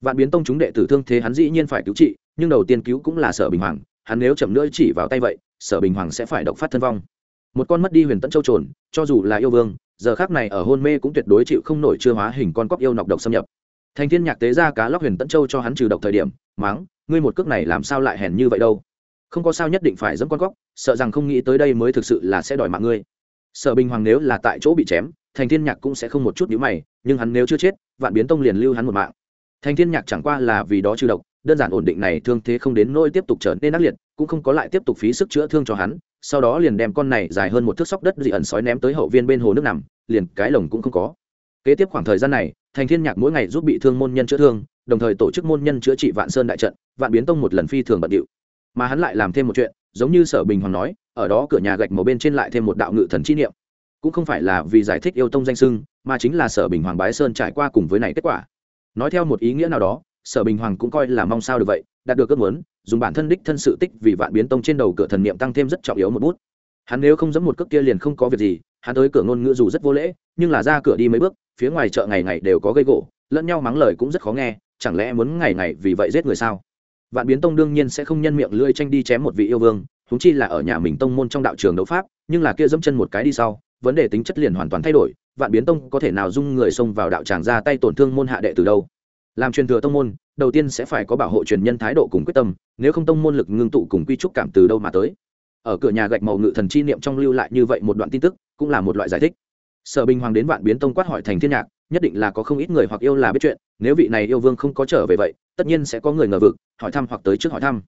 Vạn biến tông chúng đệ tử thương thế hắn dĩ nhiên phải cứu trị nhưng đầu tiên cứu cũng là sở bình hoàng, hắn nếu chậm nữa chỉ vào tay vậy, sở bình hoàng sẽ phải độc phát thân vong. Một con mất đi huyền tận châu trồn, cho dù là yêu vương, giờ khác này ở hôn mê cũng tuyệt đối chịu không nổi chưa hóa hình con cóc yêu nọc độc xâm nhập. Thành thiên nhạc tế ra cá lóc huyền tận châu cho hắn trừ độc thời điểm, máng, ngươi một cước này làm sao lại hèn như vậy đâu? Không có sao nhất định phải dẫm con cóc, sợ rằng không nghĩ tới đây mới thực sự là sẽ đòi mạng ngươi. Sở bình hoàng nếu là tại chỗ bị chém, thành thiên nhạc cũng sẽ không một chút nhíu mày, nhưng hắn nếu chưa chết, vạn biến tông liền lưu hắn một mạng. Thanh thiên nhạc chẳng qua là vì đó trừ độc, đơn giản ổn định này thương thế không đến nỗi tiếp tục trở nên ác liệt, cũng không có lại tiếp tục phí sức chữa thương cho hắn, sau đó liền đem con này dài hơn một thước sóc đất dị ẩn sói ném tới hậu viên bên hồ nước nằm, liền cái lồng cũng không có. Kế tiếp khoảng thời gian này thành thiên nhạc mỗi ngày giúp bị thương môn nhân chữa thương, đồng thời tổ chức môn nhân chữa trị vạn sơn đại trận, vạn biến tông một lần phi thường bận điệu. Mà hắn lại làm thêm một chuyện, giống như sở bình hoàng nói, ở đó cửa nhà gạch màu bên trên lại thêm một đạo ngự thần chi niệm. Cũng không phải là vì giải thích yêu tông danh sưng mà chính là sở bình hoàng bái sơn trải qua cùng với này kết quả nói theo một ý nghĩa nào đó, sở bình hoàng cũng coi là mong sao được vậy, đạt được ước muốn, dùng bản thân đích thân sự tích vì vạn biến tông trên đầu cửa thần niệm tăng thêm rất trọng yếu một bút. Hắn nếu không dẫm một cước kia liền không có việc gì, hắn tới cửa ngôn ngữ dù rất vô lễ, nhưng là ra cửa đi mấy bước, phía ngoài chợ ngày ngày đều có gây gỗ, lẫn nhau mắng lời cũng rất khó nghe, chẳng lẽ muốn ngày ngày vì vậy giết người sao? Vạn biến tông đương nhiên sẽ không nhân miệng lưỡi tranh đi chém một vị yêu vương húng chi là ở nhà mình tông môn trong đạo trường đấu pháp, nhưng là kia dẫm chân một cái đi sau vấn đề tính chất liền hoàn toàn thay đổi, vạn biến tông có thể nào dung người xông vào đạo tràng ra tay tổn thương môn hạ đệ từ đâu? Làm truyền thừa tông môn, đầu tiên sẽ phải có bảo hộ truyền nhân thái độ cùng quyết tâm, nếu không tông môn lực ngưng tụ cùng quy trúc cảm từ đâu mà tới. Ở cửa nhà gạch màu ngự thần chi niệm trong lưu lại như vậy một đoạn tin tức, cũng là một loại giải thích. Sở bình hoàng đến vạn biến tông quát hỏi thành thiên nhạc, nhất định là có không ít người hoặc yêu là biết chuyện, nếu vị này yêu vương không có trở về vậy, tất nhiên sẽ có người ngờ vực, hỏi thăm hoặc tới trước hỏi thăm.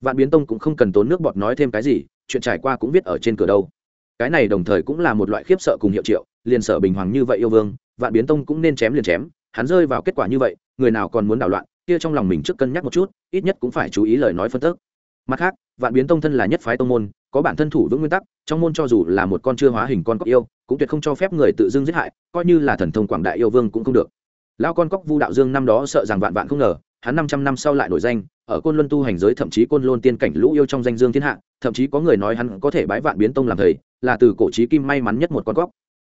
Vạn biến tông cũng không cần tốn nước bọt nói thêm cái gì, chuyện trải qua cũng viết ở trên cửa đâu cái này đồng thời cũng là một loại khiếp sợ cùng hiệu triệu, liền sở bình hoàng như vậy yêu vương, vạn biến tông cũng nên chém liền chém, hắn rơi vào kết quả như vậy, người nào còn muốn đảo loạn, kia trong lòng mình trước cân nhắc một chút, ít nhất cũng phải chú ý lời nói phân tức. Mặt khác, vạn biến tông thân là nhất phái tông môn, có bản thân thủ vững nguyên tắc, trong môn cho dù là một con chưa hóa hình con cóc yêu, cũng tuyệt không cho phép người tự dưng giết hại, coi như là thần thông quảng đại yêu vương cũng không được. Lao con cóc vu đạo dương năm đó sợ rằng vạn vạn không ngờ hắn năm trăm năm sau lại nổi danh, ở côn luân tu hành giới thậm chí côn luân tiên cảnh lũ yêu trong danh dương thiên hạ, thậm chí có người nói hắn có thể bái vạn biến tông làm thầy, là từ cổ chí kim may mắn nhất một con cóc.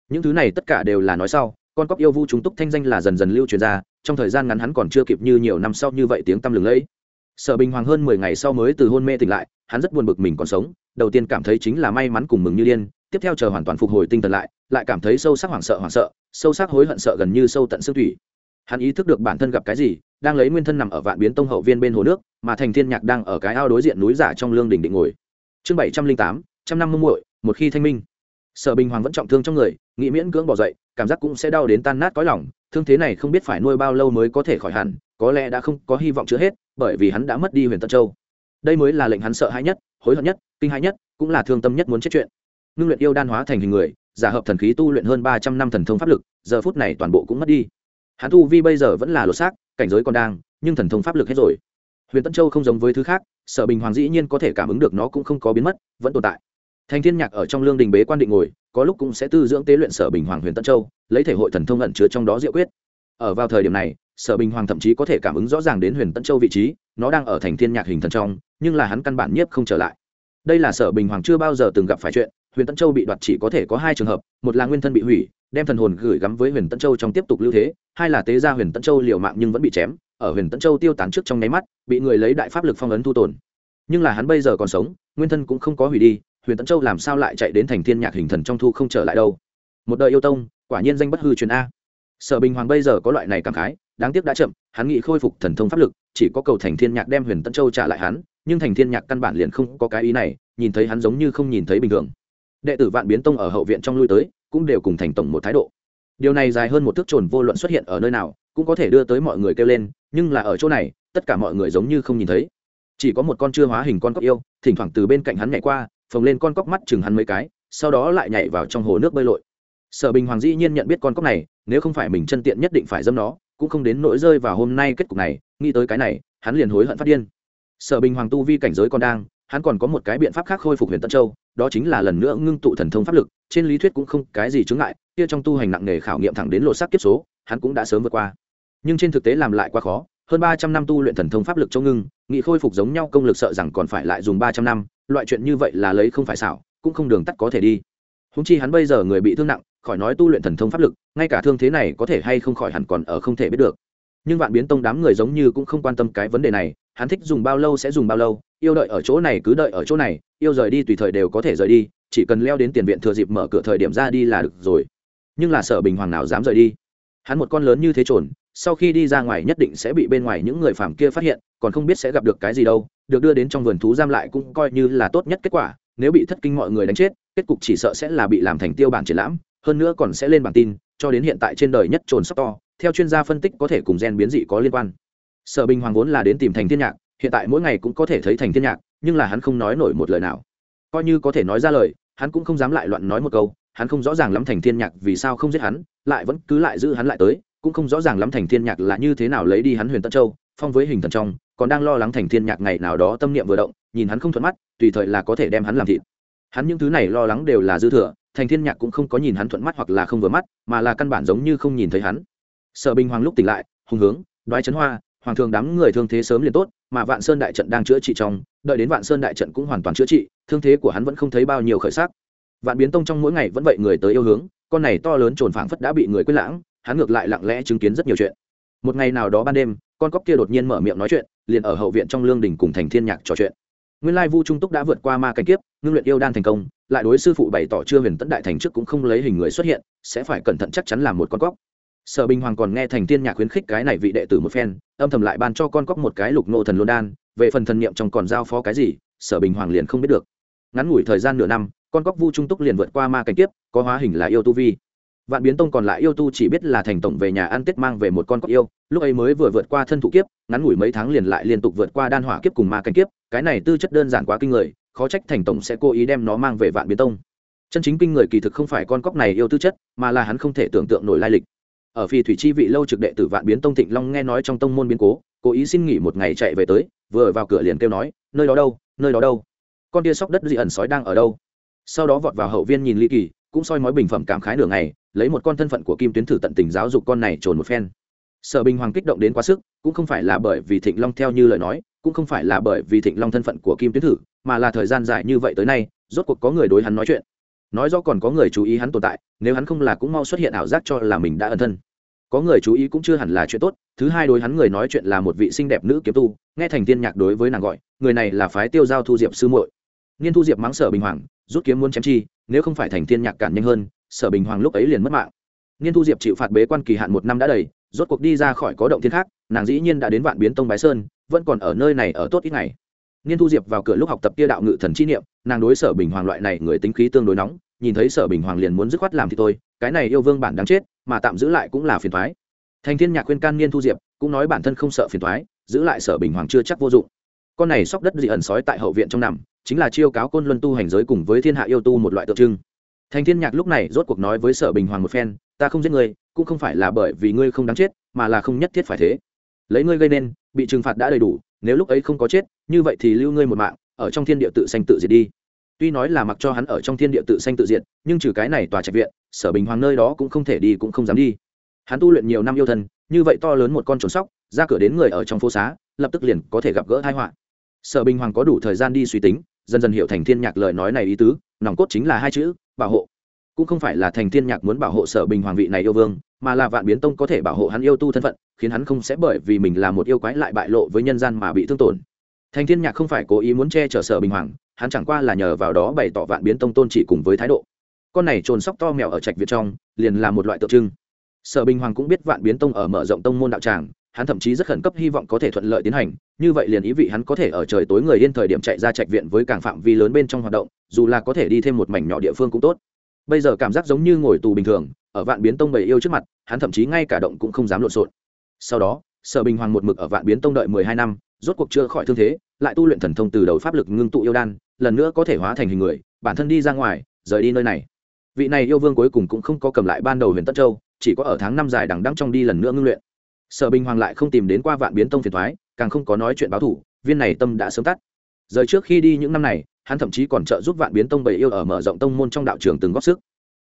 Những thứ này tất cả đều là nói sau, con cóc yêu vu chúng túc thanh danh là dần dần lưu truyền ra, trong thời gian ngắn hắn còn chưa kịp như nhiều năm sau như vậy tiếng tăm lừng lẫy. Sở bình hoàng hơn mười ngày sau mới từ hôn mê tỉnh lại, hắn rất buồn bực mình còn sống, đầu tiên cảm thấy chính là may mắn cùng mừng như điên, tiếp theo chờ hoàn toàn phục hồi tinh thần lại lại cảm thấy sâu sắc hoảng sợ hoảng sợ, sâu sắc hối hận sợ gần như sâu tận xương thủy hắn ý thức được bản thân gặp cái gì, đang lấy nguyên thân nằm ở vạn biến tông hậu viên bên hồ nước, mà thành thiên nhạc đang ở cái ao đối diện núi giả trong lương đỉnh định ngồi. Chương bảy trăm linh tám, trăm năm mươi muội, một khi thanh minh. Sở bình hoàng vẫn trọng thương trong người, nghĩ miễn cưỡng bỏ dậy, cảm giác cũng sẽ đau đến tan nát cõi lòng, thương thế này không biết phải nuôi bao lâu mới có thể khỏi hẳn, có lẽ đã không có hy vọng chữa hết, bởi vì hắn đã mất đi huyền tân châu. Đây mới là lệnh hắn sợ hãi nhất, hối hận nhất, kinh hãi nhất, cũng là thương tâm nhất muốn chết chuyện. Ngưng luyện yêu đan hóa thành hình người, giả hợp thần khí tu luyện hơn ba trăm năm thần thông pháp lực, giờ phút này toàn bộ cũng mất đi hắn tu vi bây giờ vẫn là lột xác, cảnh giới còn đang, nhưng thần thông pháp lực hết rồi. Huyền tân châu không giống với thứ khác, sở bình hoàng dĩ nhiên có thể cảm ứng được nó cũng không có biến mất, vẫn tồn tại. Thành thiên nhạc ở trong lương đình bế quan định ngồi, có lúc cũng sẽ tư dưỡng tế luyện sở bình hoàng huyền tân châu, lấy thể hội thần thông ẩn chứa trong đó diệu quyết. Ở vào thời điểm này, sở bình hoàng thậm chí có thể cảm ứng rõ ràng đến huyền tân châu vị trí, nó đang ở thành thiên nhạc hình thần trong, nhưng là hắn căn bản nhiếp không trở lại. Đây là sở bình hoàng chưa bao giờ từng gặp phải chuyện, huyền tân châu bị đoạt chỉ có thể có hai trường hợp, một là nguyên thân bị hủy đem thần hồn gửi gắm với huyền tân châu trong tiếp tục lưu thế, hai là tế ra huyền tân châu liều mạng nhưng vẫn bị chém, ở huyền tân châu tiêu tán trước trong nháy mắt, bị người lấy đại pháp lực phong ấn thu tồn. Nhưng là hắn bây giờ còn sống, nguyên thân cũng không có hủy đi, huyền tân châu làm sao lại chạy đến thành thiên nhạc hình thần trong thu không trở lại đâu? Một đời yêu tông, quả nhiên danh bất hư truyền a. Sở bình hoàng bây giờ có loại này cảm khái, đáng tiếc đã chậm, hắn nghĩ khôi phục thần thông pháp lực, chỉ có cầu thành thiên nhạc đem huyền tân châu trả lại hắn, nhưng thành thiên nhạc căn bản liền không có cái ý này, nhìn thấy hắn giống như không nhìn thấy bình thường. Đệ tử vạn biến tông ở hậu viện trong lui tới cũng đều cùng thành tổng một thái độ. Điều này dài hơn một thước trồn vô luận xuất hiện ở nơi nào, cũng có thể đưa tới mọi người kêu lên, nhưng là ở chỗ này, tất cả mọi người giống như không nhìn thấy. Chỉ có một con chưa hóa hình con cóc yêu, thỉnh thoảng từ bên cạnh hắn nhảy qua, phồng lên con cóc mắt chừng hắn mấy cái, sau đó lại nhảy vào trong hồ nước bơi lội. Sở bình hoàng dĩ nhiên nhận biết con cóc này, nếu không phải mình chân tiện nhất định phải dâm nó, cũng không đến nỗi rơi vào hôm nay kết cục này, nghĩ tới cái này, hắn liền hối hận phát điên. Sở bình hoàng tu vi cảnh giới còn đang hắn còn có một cái biện pháp khác khôi phục huyền tân châu, đó chính là lần nữa ngưng tụ thần thông pháp lực, trên lý thuyết cũng không cái gì chướng ngại, kia trong tu hành nặng nghề khảo nghiệm thẳng đến lộ sắc kiếp số, hắn cũng đã sớm vượt qua. Nhưng trên thực tế làm lại quá khó, hơn ba trăm năm tu luyện thần thông pháp lực châu ngưng, nghị khôi phục giống nhau công lực sợ rằng còn phải lại dùng ba trăm năm, loại chuyện như vậy là lấy không phải xảo, cũng không đường tắt có thể đi. Húng chi hắn bây giờ người bị thương nặng, khỏi nói tu luyện thần thông pháp lực, ngay cả thương thế này có thể hay không khỏi hẳn còn ở không thể biết được. Nhưng vạn biến tông đám người giống như cũng không quan tâm cái vấn đề này, hắn thích dùng bao lâu sẽ dùng bao lâu yêu đợi ở chỗ này cứ đợi ở chỗ này, yêu rời đi tùy thời đều có thể rời đi, chỉ cần leo đến tiền viện thừa dịp mở cửa thời điểm ra đi là được rồi. Nhưng là sở bình hoàng nào dám rời đi? Hắn một con lớn như thế trồn, sau khi đi ra ngoài nhất định sẽ bị bên ngoài những người phàm kia phát hiện, còn không biết sẽ gặp được cái gì đâu, được đưa đến trong vườn thú giam lại cũng coi như là tốt nhất kết quả, nếu bị thất kinh mọi người đánh chết, kết cục chỉ sợ sẽ là bị làm thành tiêu bản triển lãm, hơn nữa còn sẽ lên bản tin, cho đến hiện tại trên đời nhất trồn sắp to, theo chuyên gia phân tích có thể cùng gen biến dị có liên quan. Sở bình hoàng vốn là đến tìm thành thiên nhạc hiện tại mỗi ngày cũng có thể thấy thành thiên nhạc, nhưng là hắn không nói nổi một lời nào. Coi như có thể nói ra lời, hắn cũng không dám lại loạn nói một câu, hắn không rõ ràng lắm thành thiên nhạc vì sao không giết hắn, lại vẫn cứ lại giữ hắn lại tới, cũng không rõ ràng lắm thành thiên nhạc là như thế nào lấy đi hắn huyền tân châu, phong với hình thần trong, còn đang lo lắng thành thiên nhạc ngày nào đó tâm niệm vừa động, nhìn hắn không thuận mắt, tùy thời là có thể đem hắn làm thịt. Hắn những thứ này lo lắng đều là dư thừa, thành thiên nhạc cũng không có nhìn hắn thuận mắt hoặc là không vừa mắt, mà là căn bản giống như không nhìn thấy hắn. Sở bình hoàng lúc tỉnh lại, hùng hướng, đoái chấn hoa hoàng thường đám người thương thế sớm liền tốt, mà vạn sơn đại trận đang chữa trị trong, đợi đến vạn sơn đại trận cũng hoàn toàn chữa trị, thương thế của hắn vẫn không thấy bao nhiêu khởi sắc. Vạn biến tông trong mỗi ngày vẫn vậy người tới yêu hướng, con này to lớn trồn phảng phất đã bị người quên lãng, hắn ngược lại lặng lẽ chứng kiến rất nhiều chuyện. Một ngày nào đó ban đêm, con cóc kia đột nhiên mở miệng nói chuyện, liền ở hậu viện trong lương đình cùng thành thiên nhạc trò chuyện. Nguyên lai vu trung túc đã vượt qua ma cảnh kiếp, ngưng luyện yêu đan thành công, lại đối sư phụ bày tỏ chưa huyền tấn đại thành trước cũng không lấy hình người xuất hiện, sẽ phải cẩn thận chắc chắn làm một con cóc sở bình hoàng còn nghe thành thiên nhạc khuyến khích cái này vị đệ tử một phen, âm thầm lại ban cho con cóc một cái lục nộ thần lô đan, về phần thần niệm trong còn giao phó cái gì, sở bình hoàng liền không biết được. Ngắn ngủi thời gian nửa năm, con cóc vu trung túc liền vượt qua ma cảnh kiếp, có hóa hình là yêu tu vi. Vạn biến tông còn lại yêu tu chỉ biết là thành tổng về nhà ăn tết mang về một con cóc yêu, lúc ấy mới vừa vượt qua thân thụ kiếp, ngắn ngủi mấy tháng liền lại liên tục vượt qua đan hỏa kiếp cùng ma cảnh kiếp, cái này tư chất đơn giản quá kinh người, khó trách thành tổng sẽ cố ý đem nó mang về vạn biến tông. Chân chính kinh người kỳ thực không phải con cóc này yêu tư chất, mà là hắn không thể tưởng tượng nổi lai lịch ở phi thủy chi vị lâu trực đệ tử vạn biến tông thịnh long nghe nói trong tông môn biến cố cố ý xin nghỉ một ngày chạy về tới, vừa vào cửa liền kêu nói, nơi đó đâu, nơi đó đâu? Con tia sóc đất dị ẩn sói đang ở đâu? Sau đó vọt vào hậu viên nhìn ly kỳ, cũng soi mói bình phẩm cảm khái nửa ngày, lấy một con thân phận của kim tuyến thử tận tình giáo dục con này trồn một phen. Sở bình hoàng kích động đến quá sức, cũng không phải là bởi vì thịnh long theo như lời nói, cũng không phải là bởi vì thịnh long thân phận của kim tuyến thử, mà là thời gian dài như vậy tới nay, rốt cuộc có người đối hắn nói chuyện nói do còn có người chú ý hắn tồn tại, nếu hắn không là cũng mau xuất hiện ảo giác cho là mình đã ẩn thân. Có người chú ý cũng chưa hẳn là chuyện tốt, thứ hai đối hắn người nói chuyện là một vị xinh đẹp nữ kiếm tu, nghe thành tiên nhạc đối với nàng gọi, người này là phái tiêu giao thu diệp sư muội. Niên thu diệp mắng sở bình hoàng, rút kiếm muốn chém chi, nếu không phải thành tiên nhạc cản nhanh hơn, sở bình hoàng lúc ấy liền mất mạng. Niên thu diệp chịu phạt bế quan kỳ hạn một năm đã đầy, rốt cuộc đi ra khỏi có động thiên khác, nàng dĩ nhiên đã đến vạn biến tông bái sơn, vẫn còn ở nơi này ở tốt ít ngày niên thu diệp vào cửa lúc học tập kia đạo ngự thần chi niệm, nàng đối sở bình hoàng loại này người tính khí tương đối nóng, nhìn thấy sở bình hoàng liền muốn dứt khoát làm thì tôi cái này yêu vương bản đáng chết, mà tạm giữ lại cũng là phiền thoái thành thiên nhạc khuyên can niên thu diệp, cũng nói bản thân không sợ phiền thoái giữ lại sở bình hoàng chưa chắc vô dụng. Con này sóc đất dị ẩn sói tại hậu viện trong nằm, chính là chiêu cáo côn luân tu hành giới cùng với thiên hạ yêu tu một loại tượng trưng. Thành thiên nhạc lúc này rốt cuộc nói với sở bình hoàng một phen, ta không giết ngươi, cũng không phải là bởi vì ngươi không đáng chết, mà là không nhất thiết phải thế. Lấy ngươi gây nên, bị trừng phạt đã đầy đủ nếu lúc ấy không có chết, như vậy thì lưu ngươi một mạng, ở trong thiên địa tự sanh tự diệt đi. Tuy nói là mặc cho hắn ở trong thiên địa tự sanh tự diệt, nhưng trừ cái này tòa trạch viện, sở bình hoàng nơi đó cũng không thể đi cũng không dám đi. Hắn tu luyện nhiều năm yêu thân, như vậy to lớn một con trốn sóc, ra cửa đến người ở trong phố xá, lập tức liền có thể gặp gỡ tai họa. Sở bình hoàng có đủ thời gian đi suy tính, dần dần hiểu thành thiên nhạc lời nói này ý tứ, nòng cốt chính là hai chữ, bảo hộ. Cũng không phải là thành thiên nhạc muốn bảo hộ sở bình hoàng vị này yêu vương, mà là vạn biến tông có thể bảo hộ hắn yêu tu thân phận khiến hắn không sẽ bởi vì mình là một yêu quái lại bại lộ với nhân gian mà bị thương tổn. Thành thiên nhạc không phải cố ý muốn che chở sở bình hoàng, hắn chẳng qua là nhờ vào đó bày tỏ vạn biến tông tôn chỉ cùng với thái độ. Con này trồn sóc to mèo ở trạch việt trong, liền là một loại tượng trưng. Sở bình hoàng cũng biết vạn biến tông ở mở rộng tông môn đạo tràng, hắn thậm chí rất khẩn cấp hy vọng có thể thuận lợi tiến hành, như vậy liền ý vị hắn có thể ở trời tối người yên thời điểm chạy ra trạch viện với càng phạm vi lớn bên trong hoạt động, dù là có thể đi thêm một mảnh nhỏ địa phương cũng tốt. Bây giờ cảm giác giống như ngồi tù bình thường, ở vạn biến tông bầy yêu trước mặt, hắn thậm chí ngay cả động cũng không dám lộn xộn sau đó, sở bình hoàng một mực ở vạn biến tông đợi mười hai năm, rốt cuộc chưa khỏi thương thế, lại tu luyện thần thông từ đầu pháp lực ngưng tụ yêu đan, lần nữa có thể hóa thành hình người, bản thân đi ra ngoài, rời đi nơi này. Vị này yêu vương cuối cùng cũng không có cầm lại ban đầu huyền tất châu, chỉ có ở tháng năm dài đằng đăng trong đi lần nữa ngưng luyện. Sở bình hoàng lại không tìm đến qua vạn biến tông phiền thoái càng không có nói chuyện báo thủ, viên này tâm đã sớm tắt. Rời trước khi đi những năm này, hắn thậm chí còn trợ giúp vạn biến tông bầy yêu ở mở rộng tông môn trong đạo trường từng góp sức.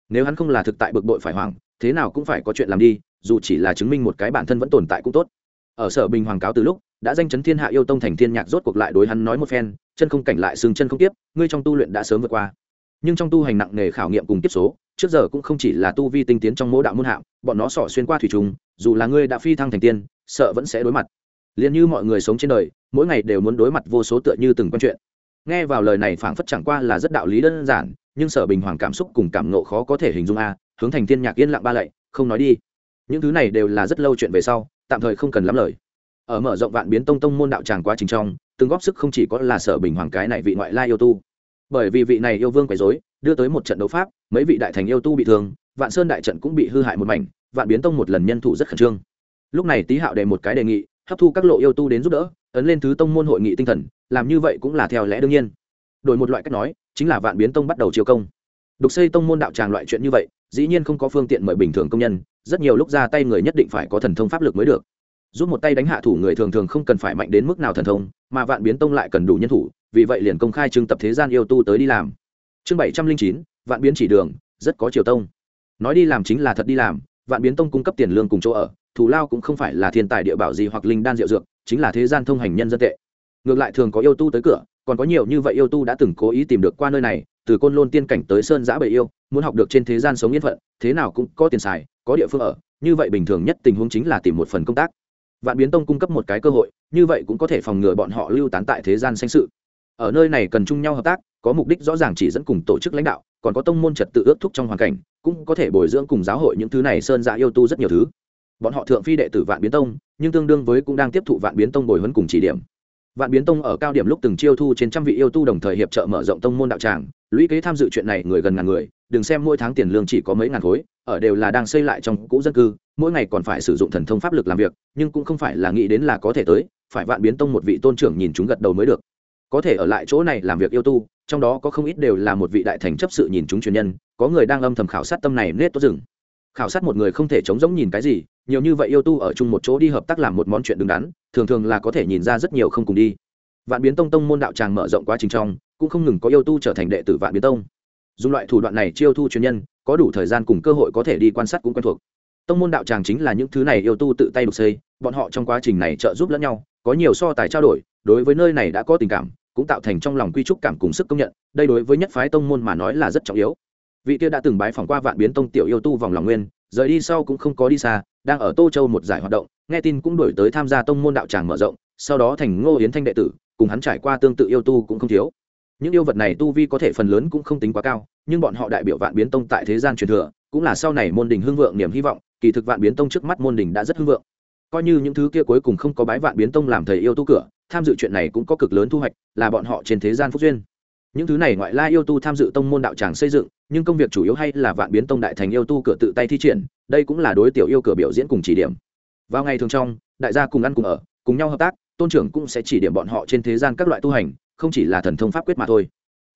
Nếu hắn không là thực tại bực bội phải hoảng, thế nào cũng phải có chuyện làm đi dù chỉ là chứng minh một cái bản thân vẫn tồn tại cũng tốt. Ở sở bình hoàng cáo từ lúc, đã danh chấn thiên hạ yêu tông thành thiên nhạc rốt cuộc lại đối hắn nói một phen, chân không cảnh lại xương chân không tiếp, ngươi trong tu luyện đã sớm vượt qua. Nhưng trong tu hành nặng nghề khảo nghiệm cùng tiếp số, trước giờ cũng không chỉ là tu vi tinh tiến trong mô đạo môn hạng, bọn nó sỏ xuyên qua thủy trùng, dù là ngươi đã phi thăng thành tiên, sợ vẫn sẽ đối mặt. Liền như mọi người sống trên đời, mỗi ngày đều muốn đối mặt vô số tựa như từng quen chuyện. Nghe vào lời này phảng phất chẳng qua là rất đạo lý đơn giản, nhưng sở bình hoàng cảm xúc cùng cảm nộ khó có thể hình dung a, hướng thành thiên nhạc yên lặng ba lạy, không nói đi những thứ này đều là rất lâu chuyện về sau tạm thời không cần lắm lời. Ở mở rộng vạn biến tông tông môn đạo tràng quá trình trong từng góp sức không chỉ có là sở bình hoàng cái này vị ngoại lai yêu tu. Bởi vì vị này yêu vương quấy dối, đưa tới một trận đấu pháp mấy vị đại thành yêu tu bị thương vạn sơn đại trận cũng bị hư hại một mảnh vạn biến tông một lần nhân thủ rất khẩn trương. Lúc này tý hạo đề một cái đề nghị hấp thu các lộ yêu tu đến giúp đỡ ấn lên thứ tông môn hội nghị tinh thần làm như vậy cũng là theo lẽ đương nhiên. Đổi một loại cách nói chính là vạn biến tông bắt đầu chiều công. Đục xây tông môn đạo tràng loại chuyện như vậy dĩ nhiên không có phương tiện mời bình thường công nhân, rất nhiều lúc ra tay người nhất định phải có thần thông pháp lực mới được. Giúp một tay đánh hạ thủ người thường thường không cần phải mạnh đến mức nào thần thông, mà vạn biến tông lại cần đủ nhân thủ, vì vậy liền công khai trưng tập thế gian yêu tu tới đi làm. Chương bảy trăm linh chín, vạn biến chỉ đường, rất có triều tông. Nói đi làm chính là thật đi làm, vạn biến tông cung cấp tiền lương cùng chỗ ở thủ lao cũng không phải là thiên tài địa bảo gì hoặc linh đan diệu dược, chính là thế gian thông hành nhân dân tệ. Ngược lại thường có yêu tu tới cửa, còn có nhiều như vậy yêu tu đã từng cố ý tìm được qua nơi này, từ côn lôn tiên cảnh tới sơn giã bầy yêu muốn học được trên thế gian sống yên phận, thế nào cũng có tiền xài, có địa phương ở, như vậy bình thường nhất tình huống chính là tìm một phần công tác. Vạn biến tông cung cấp một cái cơ hội, như vậy cũng có thể phòng ngừa bọn họ lưu tán tại thế gian sanh sự. Ở nơi này cần chung nhau hợp tác, có mục đích rõ ràng chỉ dẫn cùng tổ chức lãnh đạo, còn có tông môn trật tự ước thúc trong hoàn cảnh, cũng có thể bồi dưỡng cùng giáo hội những thứ này sơn dạ yêu tu rất nhiều thứ. Bọn họ thượng phi đệ tử vạn biến tông, nhưng tương đương với cũng đang tiếp thụ vạn biến tông bồi huấn cùng chỉ điểm. Vạn biến tông ở cao điểm lúc từng chiêu thu trên trăm vị yêu tu đồng thời hiệp trợ mở rộng tông môn đạo tràng, lũy kế tham dự chuyện này người gần ngàn người đừng xem mỗi tháng tiền lương chỉ có mấy ngàn khối, ở đều là đang xây lại trong cũ dân cư, mỗi ngày còn phải sử dụng thần thông pháp lực làm việc, nhưng cũng không phải là nghĩ đến là có thể tới, phải vạn biến tông một vị tôn trưởng nhìn chúng gật đầu mới được. Có thể ở lại chỗ này làm việc yêu tu, trong đó có không ít đều là một vị đại thành chấp sự nhìn chúng truyền nhân, có người đang âm thầm khảo sát tâm này nết tốt rừng. Khảo sát một người không thể chống giống nhìn cái gì, nhiều như vậy yêu tu ở chung một chỗ đi hợp tác làm một món chuyện đứng đắn, thường thường là có thể nhìn ra rất nhiều không cùng đi. Vạn biến tông tông môn đạo tràng mở rộng quá trình trong, cũng không ngừng có yêu tu trở thành đệ tử vạn biến tông dùng loại thủ đoạn này chiêu thu truyền nhân, có đủ thời gian cùng cơ hội có thể đi quan sát cũng quen thuộc. Tông môn đạo tràng chính là những thứ này yêu tu tự tay đục xây, bọn họ trong quá trình này trợ giúp lẫn nhau, có nhiều so tài trao đổi, đối với nơi này đã có tình cảm, cũng tạo thành trong lòng quy trúc cảm cùng sức công nhận, đây đối với nhất phái tông môn mà nói là rất trọng yếu. Vị kia đã từng bái phỏng qua vạn biến tông tiểu yêu tu vòng lòng nguyên, rời đi sau cũng không có đi xa, đang ở tô châu một giải hoạt động, nghe tin cũng đổi tới tham gia tông môn đạo tràng mở rộng, sau đó thành ngô yến thanh đệ tử, cùng hắn trải qua tương tự yêu tu cũng không thiếu những yêu vật này tu vi có thể phần lớn cũng không tính quá cao, nhưng bọn họ đại biểu vạn biến tông tại thế gian truyền thừa, cũng là sau này môn đình hưng vượng niềm hy vọng, kỳ thực vạn biến tông trước mắt môn đình đã rất hưng vượng. Coi như những thứ kia cuối cùng không có bái vạn biến tông làm thầy yêu tu cửa, tham dự chuyện này cũng có cực lớn thu hoạch, là bọn họ trên thế gian phúc duyên. Những thứ này ngoại lai yêu tu tham dự tông môn đạo tràng xây dựng, nhưng công việc chủ yếu hay là vạn biến tông đại thành yêu tu cửa tự tay thi triển, đây cũng là đối tiểu yêu cửa biểu diễn cùng chỉ điểm. Vào ngày thường trong, đại gia cùng ăn cùng ở, cùng nhau hợp tác, tôn trưởng cũng sẽ chỉ điểm bọn họ trên thế gian các loại tu hành không chỉ là thần thông pháp quyết mà thôi.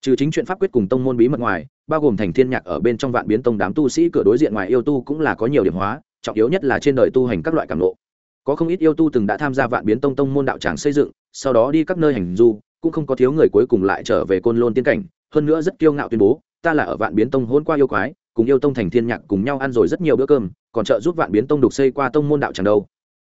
Trừ chính chuyện pháp quyết cùng tông môn bí mật ngoài, bao gồm thành thiên nhạc ở bên trong vạn biến tông đám tu sĩ cửa đối diện ngoài yêu tu cũng là có nhiều điểm hóa, trọng yếu nhất là trên đời tu hành các loại cảm lộ. Có không ít yêu tu từng đã tham gia vạn biến tông tông môn đạo tràng xây dựng, sau đó đi các nơi hành du, cũng không có thiếu người cuối cùng lại trở về côn lôn tiên cảnh, hơn nữa rất kiêu ngạo tuyên bố, ta là ở vạn biến tông hôn qua yêu quái, cùng yêu tông thành thiên nhạc cùng nhau ăn rồi rất nhiều bữa cơm, còn trợ giúp vạn biến tông đục xây qua tông môn đạo tràng đâu.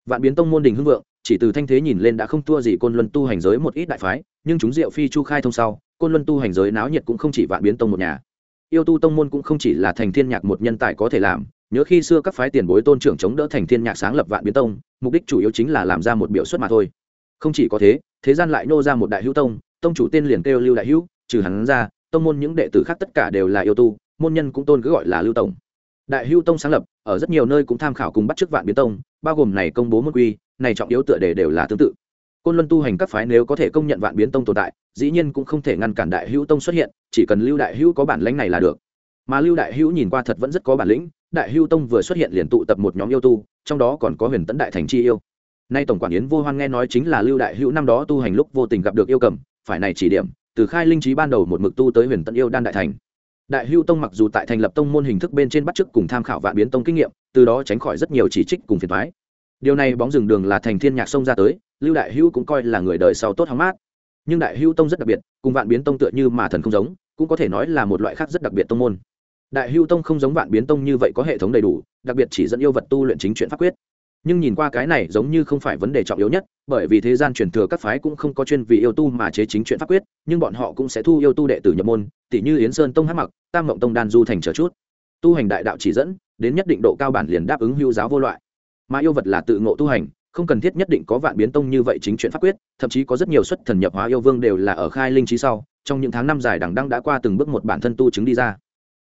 Vạn biến tông môn đình hưng vượng, chỉ từ thanh thế nhìn lên đã không thua gì côn luân tu hành giới một ít đại phái nhưng chúng diệu phi chu khai thông sau, côn luân tu hành giới náo nhiệt cũng không chỉ vạn biến tông một nhà. Yêu tu tông môn cũng không chỉ là thành thiên nhạc một nhân tài có thể làm, nhớ khi xưa các phái tiền bối tôn trưởng chống đỡ thành thiên nhạc sáng lập vạn biến tông, mục đích chủ yếu chính là làm ra một biểu xuất mà thôi. Không chỉ có thế thế gian lại nô ra một đại hữu tông tông chủ tên liền kêu lưu đại hữu, trừ hắn ra, tông môn những đệ tử khác tất cả đều là yêu tu, môn nhân cũng tôn cứ gọi là lưu tổng. Đại hữu tông sáng lập, ở rất nhiều nơi cũng tham khảo cùng bắt chước vạn biến tông, bao gồm này công bố môn quy, này trọng yếu tựa đề đều là tương tự côn luân tu hành các phái nếu có thể công nhận vạn biến tông tồn tại, dĩ nhiên cũng không thể ngăn cản đại hữu tông xuất hiện, chỉ cần lưu đại hữu có bản lãnh này là được. Mà lưu đại hữu nhìn qua thật vẫn rất có bản lĩnh, đại hữu tông vừa xuất hiện liền tụ tập một nhóm yêu tu, trong đó còn có huyền tấn đại thành chi yêu. Nay tổng quản yến vô hoan nghe nói chính là lưu đại hữu năm đó tu hành lúc vô tình gặp được yêu cầm, phải này chỉ điểm, từ khai linh trí ban đầu một mực tu tới huyền tấn yêu đan đại thành. Đại hữu tông mặc dù tại thành lập tông môn hình thức bên trên bắt chức cùng tham khảo vạn biến tông kinh nghiệm, từ đó tránh khỏi rất nhiều chỉ trích cùng phiền thoái điều này bóng rừng đường là thành thiên nhạc sông ra tới, lưu đại hữu cũng coi là người đời sau tốt hóng mát. Nhưng đại hữu tông rất đặc biệt, cùng vạn biến tông tựa như mà thần không giống, cũng có thể nói là một loại khác rất đặc biệt tông môn. Đại hưu tông không giống vạn biến tông như vậy có hệ thống đầy đủ, đặc biệt chỉ dẫn yêu vật tu luyện chính chuyện pháp quyết. Nhưng nhìn qua cái này giống như không phải vấn đề trọng yếu nhất, bởi vì thế gian truyền thừa các phái cũng không có chuyên vì yêu tu mà chế chính chuyện pháp quyết, nhưng bọn họ cũng sẽ thu yêu tu đệ tử nhập môn tỷ như yến sơn tông hát mặc, tam mộng tông đan du thành trở chút. Tu hành đại đạo chỉ dẫn, đến nhất định độ cao bản liền đáp ứng hưu giáo vô loại mà yêu vật là tự ngộ tu hành, không cần thiết nhất định có vạn biến tông như vậy chính chuyện pháp quyết, thậm chí có rất nhiều xuất thần nhập hóa yêu vương đều là ở khai linh trí sau, trong những tháng năm dài đằng đăng đã qua từng bước một bản thân tu chứng đi ra.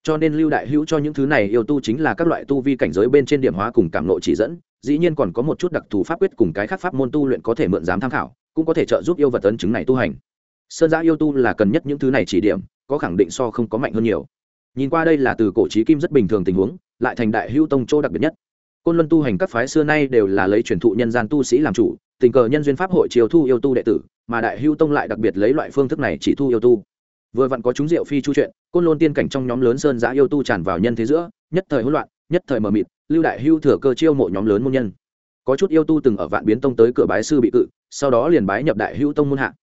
Cho nên lưu đại hữu cho những thứ này yêu tu chính là các loại tu vi cảnh giới bên trên điểm hóa cùng cảm lộ chỉ dẫn, dĩ nhiên còn có một chút đặc thù pháp quyết cùng cái khác pháp môn tu luyện có thể mượn dám tham khảo, cũng có thể trợ giúp yêu vật ấn chứng này tu hành. Sơn giã yêu tu là cần nhất những thứ này chỉ điểm, có khẳng định so không có mạnh hơn nhiều. Nhìn qua đây là từ cổ trí kim rất bình thường tình huống, lại thành đại hữu tông chỗ đặc biệt nhất côn luân tu hành các phái xưa nay đều là lấy truyền thụ nhân gian tu sĩ làm chủ, tình cờ nhân duyên pháp hội chiều thu yêu tu đệ tử, mà đại Hưu tông lại đặc biệt lấy loại phương thức này chỉ thu yêu tu. Vừa vặn có chúng diệu phi chu chuyện, côn lôn tiên cảnh trong nhóm lớn sơn giã yêu tu tràn vào nhân thế giữa, nhất thời hỗn loạn, nhất thời mờ mịt, lưu đại hưu thừa cơ chiêu mộ nhóm lớn môn nhân. Có chút yêu tu từng ở vạn biến tông tới cửa bái sư bị cự, sau đó liền bái nhập đại hưu tông môn hạ.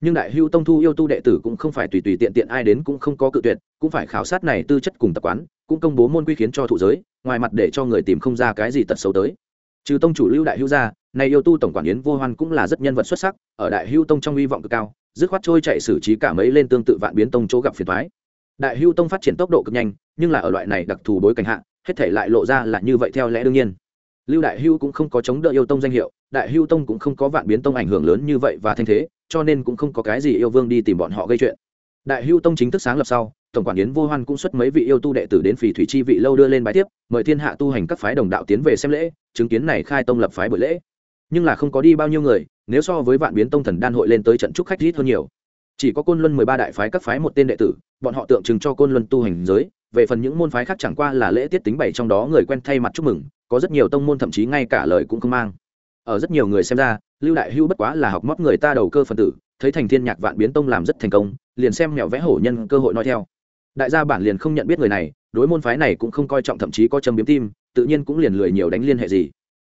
Nhưng đại hưu tông thu yêu tu đệ tử cũng không phải tùy tùy tiện tiện, ai đến cũng không có cự tuyệt, cũng phải khảo sát này tư chất cùng tập quán cũng công bố môn quy khiến cho thụ giới, ngoài mặt để cho người tìm không ra cái gì tật xấu tới. Trừ tông chủ lưu đại hưu ra này yêu tu tổng quản yến vô hoan cũng là rất nhân vật xuất sắc, ở đại hưu tông trong hy vọng cực cao, dứt khoát trôi chạy xử trí cả mấy lên tương tự vạn biến tông chỗ gặp phiền thoái đại hưu tông phát triển tốc độ cực nhanh, nhưng là ở loại này đặc thù bối cảnh hạ, hết thể lại lộ ra là như vậy theo lẽ đương nhiên. Lưu đại hưu cũng không có chống đỡ yêu tông danh hiệu, đại hưu tông cũng không có vạn biến tông ảnh hưởng lớn như vậy và thanh thế, cho nên cũng không có cái gì yêu vương đi tìm bọn họ gây chuyện. Đại hưu tông chính thức sáng lập sau tổng quản yến vô hoan cũng xuất mấy vị yêu tu đệ tử đến phì thủy chi vị lâu đưa lên bài tiếp, mời thiên hạ tu hành các phái đồng đạo tiến về xem lễ, chứng kiến này khai tông lập phái buổi lễ. Nhưng là không có đi bao nhiêu người, nếu so với vạn biến tông thần đan hội lên tới trận trúc khách ít hơn nhiều. Chỉ có côn luân mười ba đại phái các phái một tên đệ tử, bọn họ tượng trưng cho côn luân tu hành giới, về phần những môn phái khác chẳng qua là lễ tiết tính bảy trong đó người quen thay mặt chúc mừng, có rất nhiều tông môn thậm chí ngay cả lời cũng không mang. Ở rất nhiều người xem ra, lưu đại hưu bất quá là học mót người ta đầu cơ phần tử, thấy thành thiên nhạc vạn biến tông làm rất thành công, liền xem mẹo vẽ hổ nhân cơ hội nói theo đại gia bản liền không nhận biết người này, đối môn phái này cũng không coi trọng, thậm chí có châm biếm tim, tự nhiên cũng liền lười nhiều đánh liên hệ gì.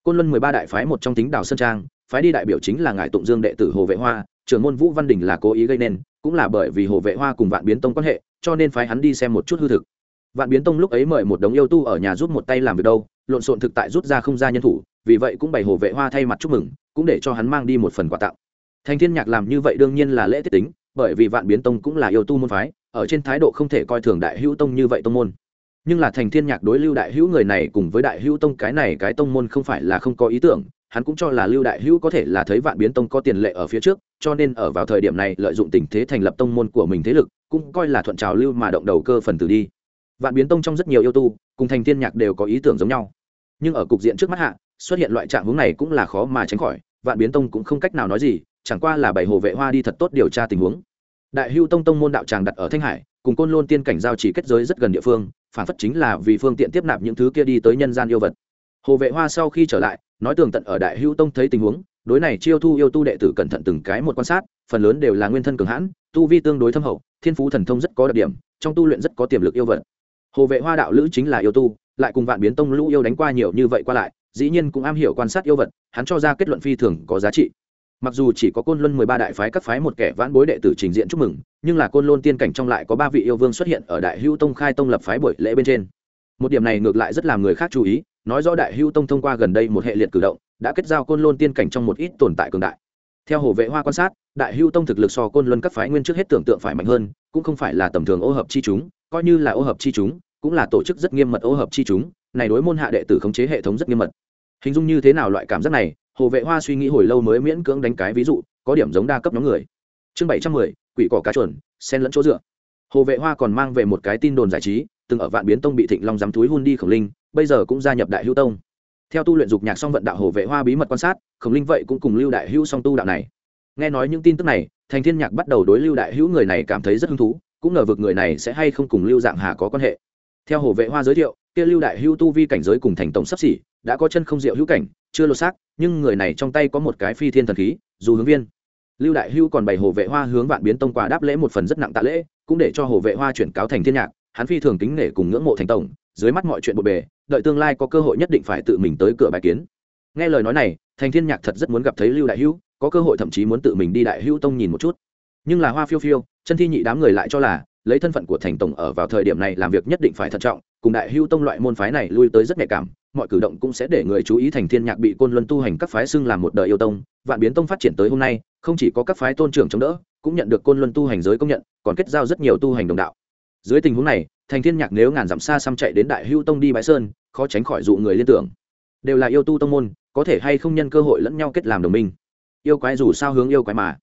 Côn luân mười ba đại phái một trong tính đảo sơn trang, phái đi đại biểu chính là ngài tụng dương đệ tử hồ vệ hoa, trưởng môn vũ văn đình là cố ý gây nên, cũng là bởi vì hồ vệ hoa cùng vạn biến tông quan hệ, cho nên phái hắn đi xem một chút hư thực. Vạn biến tông lúc ấy mời một đống yêu tu ở nhà giúp một tay làm việc đâu, lộn xộn thực tại rút ra không ra nhân thủ, vì vậy cũng bày hồ vệ hoa thay mặt chúc mừng, cũng để cho hắn mang đi một phần quà tặng. Thành thiên nhạc làm như vậy đương nhiên là lễ tiết tính, bởi vì vạn biến tông cũng là yêu tu môn phái ở trên thái độ không thể coi thường đại hữu tông như vậy tông môn. Nhưng là thành thiên nhạc đối lưu đại hữu người này cùng với đại hữu tông cái này cái tông môn không phải là không có ý tưởng, hắn cũng cho là lưu đại hữu có thể là thấy vạn biến tông có tiền lệ ở phía trước, cho nên ở vào thời điểm này lợi dụng tình thế thành lập tông môn của mình thế lực, cũng coi là thuận trào lưu mà động đầu cơ phần tử đi. Vạn biến tông trong rất nhiều yêu tu, cùng thành thiên nhạc đều có ý tưởng giống nhau. Nhưng ở cục diện trước mắt hạ, xuất hiện loại trạng hướng này cũng là khó mà tránh khỏi, vạn biến tông cũng không cách nào nói gì, chẳng qua là bảy hồ vệ hoa đi thật tốt điều tra tình huống đại hưu tông tông môn đạo tràng đặt ở thanh hải, cùng côn lôn tiên cảnh giao chỉ kết giới rất gần địa phương, phản phất chính là vì phương tiện tiếp nạp những thứ kia đi tới nhân gian yêu vật. Hồ vệ hoa sau khi trở lại, nói tường tận ở đại hưu tông thấy tình huống, đối này chiêu thu yêu tu đệ tử cẩn thận từng cái một quan sát, phần lớn đều là nguyên thân cường hãn, tu vi tương đối thâm hậu, thiên phú thần thông rất có đặc điểm, trong tu luyện rất có tiềm lực yêu vật. Hồ vệ hoa đạo lữ chính là yêu tu, lại cùng vạn biến tông lũ yêu đánh qua nhiều như vậy qua lại, dĩ nhiên cũng am hiểu quan sát yêu vật, hắn cho ra kết luận phi thường có giá trị mặc dù chỉ có côn luân mười ba đại phái các phái một kẻ vãn bối đệ tử trình diện chúc mừng, nhưng là côn luân tiên cảnh trong lại có ba vị yêu vương xuất hiện ở đại hữu tông khai tông lập phái buổi lễ bên trên. Một điểm này ngược lại rất làm người khác chú ý, nói rõ đại hữu tông thông qua gần đây một hệ liệt cử động, đã kết giao côn luân tiên cảnh trong một ít tồn tại cường đại. Theo hồ vệ hoa quan sát, đại hữu tông thực lực so côn luân các phái nguyên trước hết tưởng tượng phải mạnh hơn, cũng không phải là tầm thường ô hợp chi chúng, coi như là ô hợp chi chúng, cũng là tổ chức rất nghiêm mật ô hợp chi chúng, này đối môn hạ đệ tử khống chế hệ thống rất nghiêm mật. Hình dung như thế nào loại cảm giác này hồ vệ hoa suy nghĩ hồi lâu mới miễn cưỡng đánh cái ví dụ, có điểm giống đa cấp nhóm người. Chương bảy trăm mười, quỷ cỏ cá chuẩn sen lẫn chỗ dựa. Hồ vệ hoa còn mang về một cái tin đồn giải trí, từng ở vạn biến tông bị thịnh long dám túi hun đi khổng linh, bây giờ cũng gia nhập đại hữu tông. Theo tu luyện dục nhạc song vận đạo hồ vệ hoa bí mật quan sát, khổng linh vậy cũng cùng lưu đại hữu song tu đạo này. Nghe nói những tin tức này, thành thiên nhạc bắt đầu đối lưu đại hữu người này cảm thấy rất hứng thú, cũng ngờ vực người này sẽ hay không cùng lưu dạng hà có quan hệ. Theo hồ vệ hoa giới thiệu kia lưu đại Hưu tu vi cảnh giới cùng thành tổng sắp xỉ đã có chân không diệu hữu cảnh chưa lột xác nhưng người này trong tay có một cái phi thiên thần khí dù hướng viên. Lưu đại Hưu còn bày hồ vệ hoa hướng vạn biến tông quà đáp lễ một phần rất nặng tạ lễ cũng để cho hồ vệ hoa chuyển cáo thành thiên nhạc hắn phi thường kính nể cùng ngưỡng mộ thành tổng dưới mắt mọi chuyện bộn bề đợi tương lai có cơ hội nhất định phải tự mình tới cửa bài kiến. Nghe lời nói này thành thiên nhạc thật rất muốn gặp thấy lưu đại Hưu, có cơ hội thậm chí muốn tự mình đi đại Hưu tông nhìn một chút. Nhưng là hoa phiêu phiêu chân thi nhị đám người lại cho là lấy thân phận của thành tổng ở vào thời điểm này làm việc nhất định phải thận trọng, cùng đại hưu tông loại môn phái này lui tới rất nhạy cảm, mọi cử động cũng sẽ để người chú ý thành thiên nhạc bị côn luân tu hành các phái xưng làm một đời yêu tông, vạn biến tông phát triển tới hôm nay, không chỉ có các phái tôn trưởng chống đỡ, cũng nhận được côn luân tu hành giới công nhận, còn kết giao rất nhiều tu hành đồng đạo. Dưới tình huống này, thành thiên nhạc nếu ngàn dặm xa xăm chạy đến đại hưu tông đi bãi sơn, khó tránh khỏi dụ người liên tưởng. Đều là yêu tu tông môn, có thể hay không nhân cơ hội lẫn nhau kết làm đồng minh. Yêu quái dù sao hướng yêu quái mà.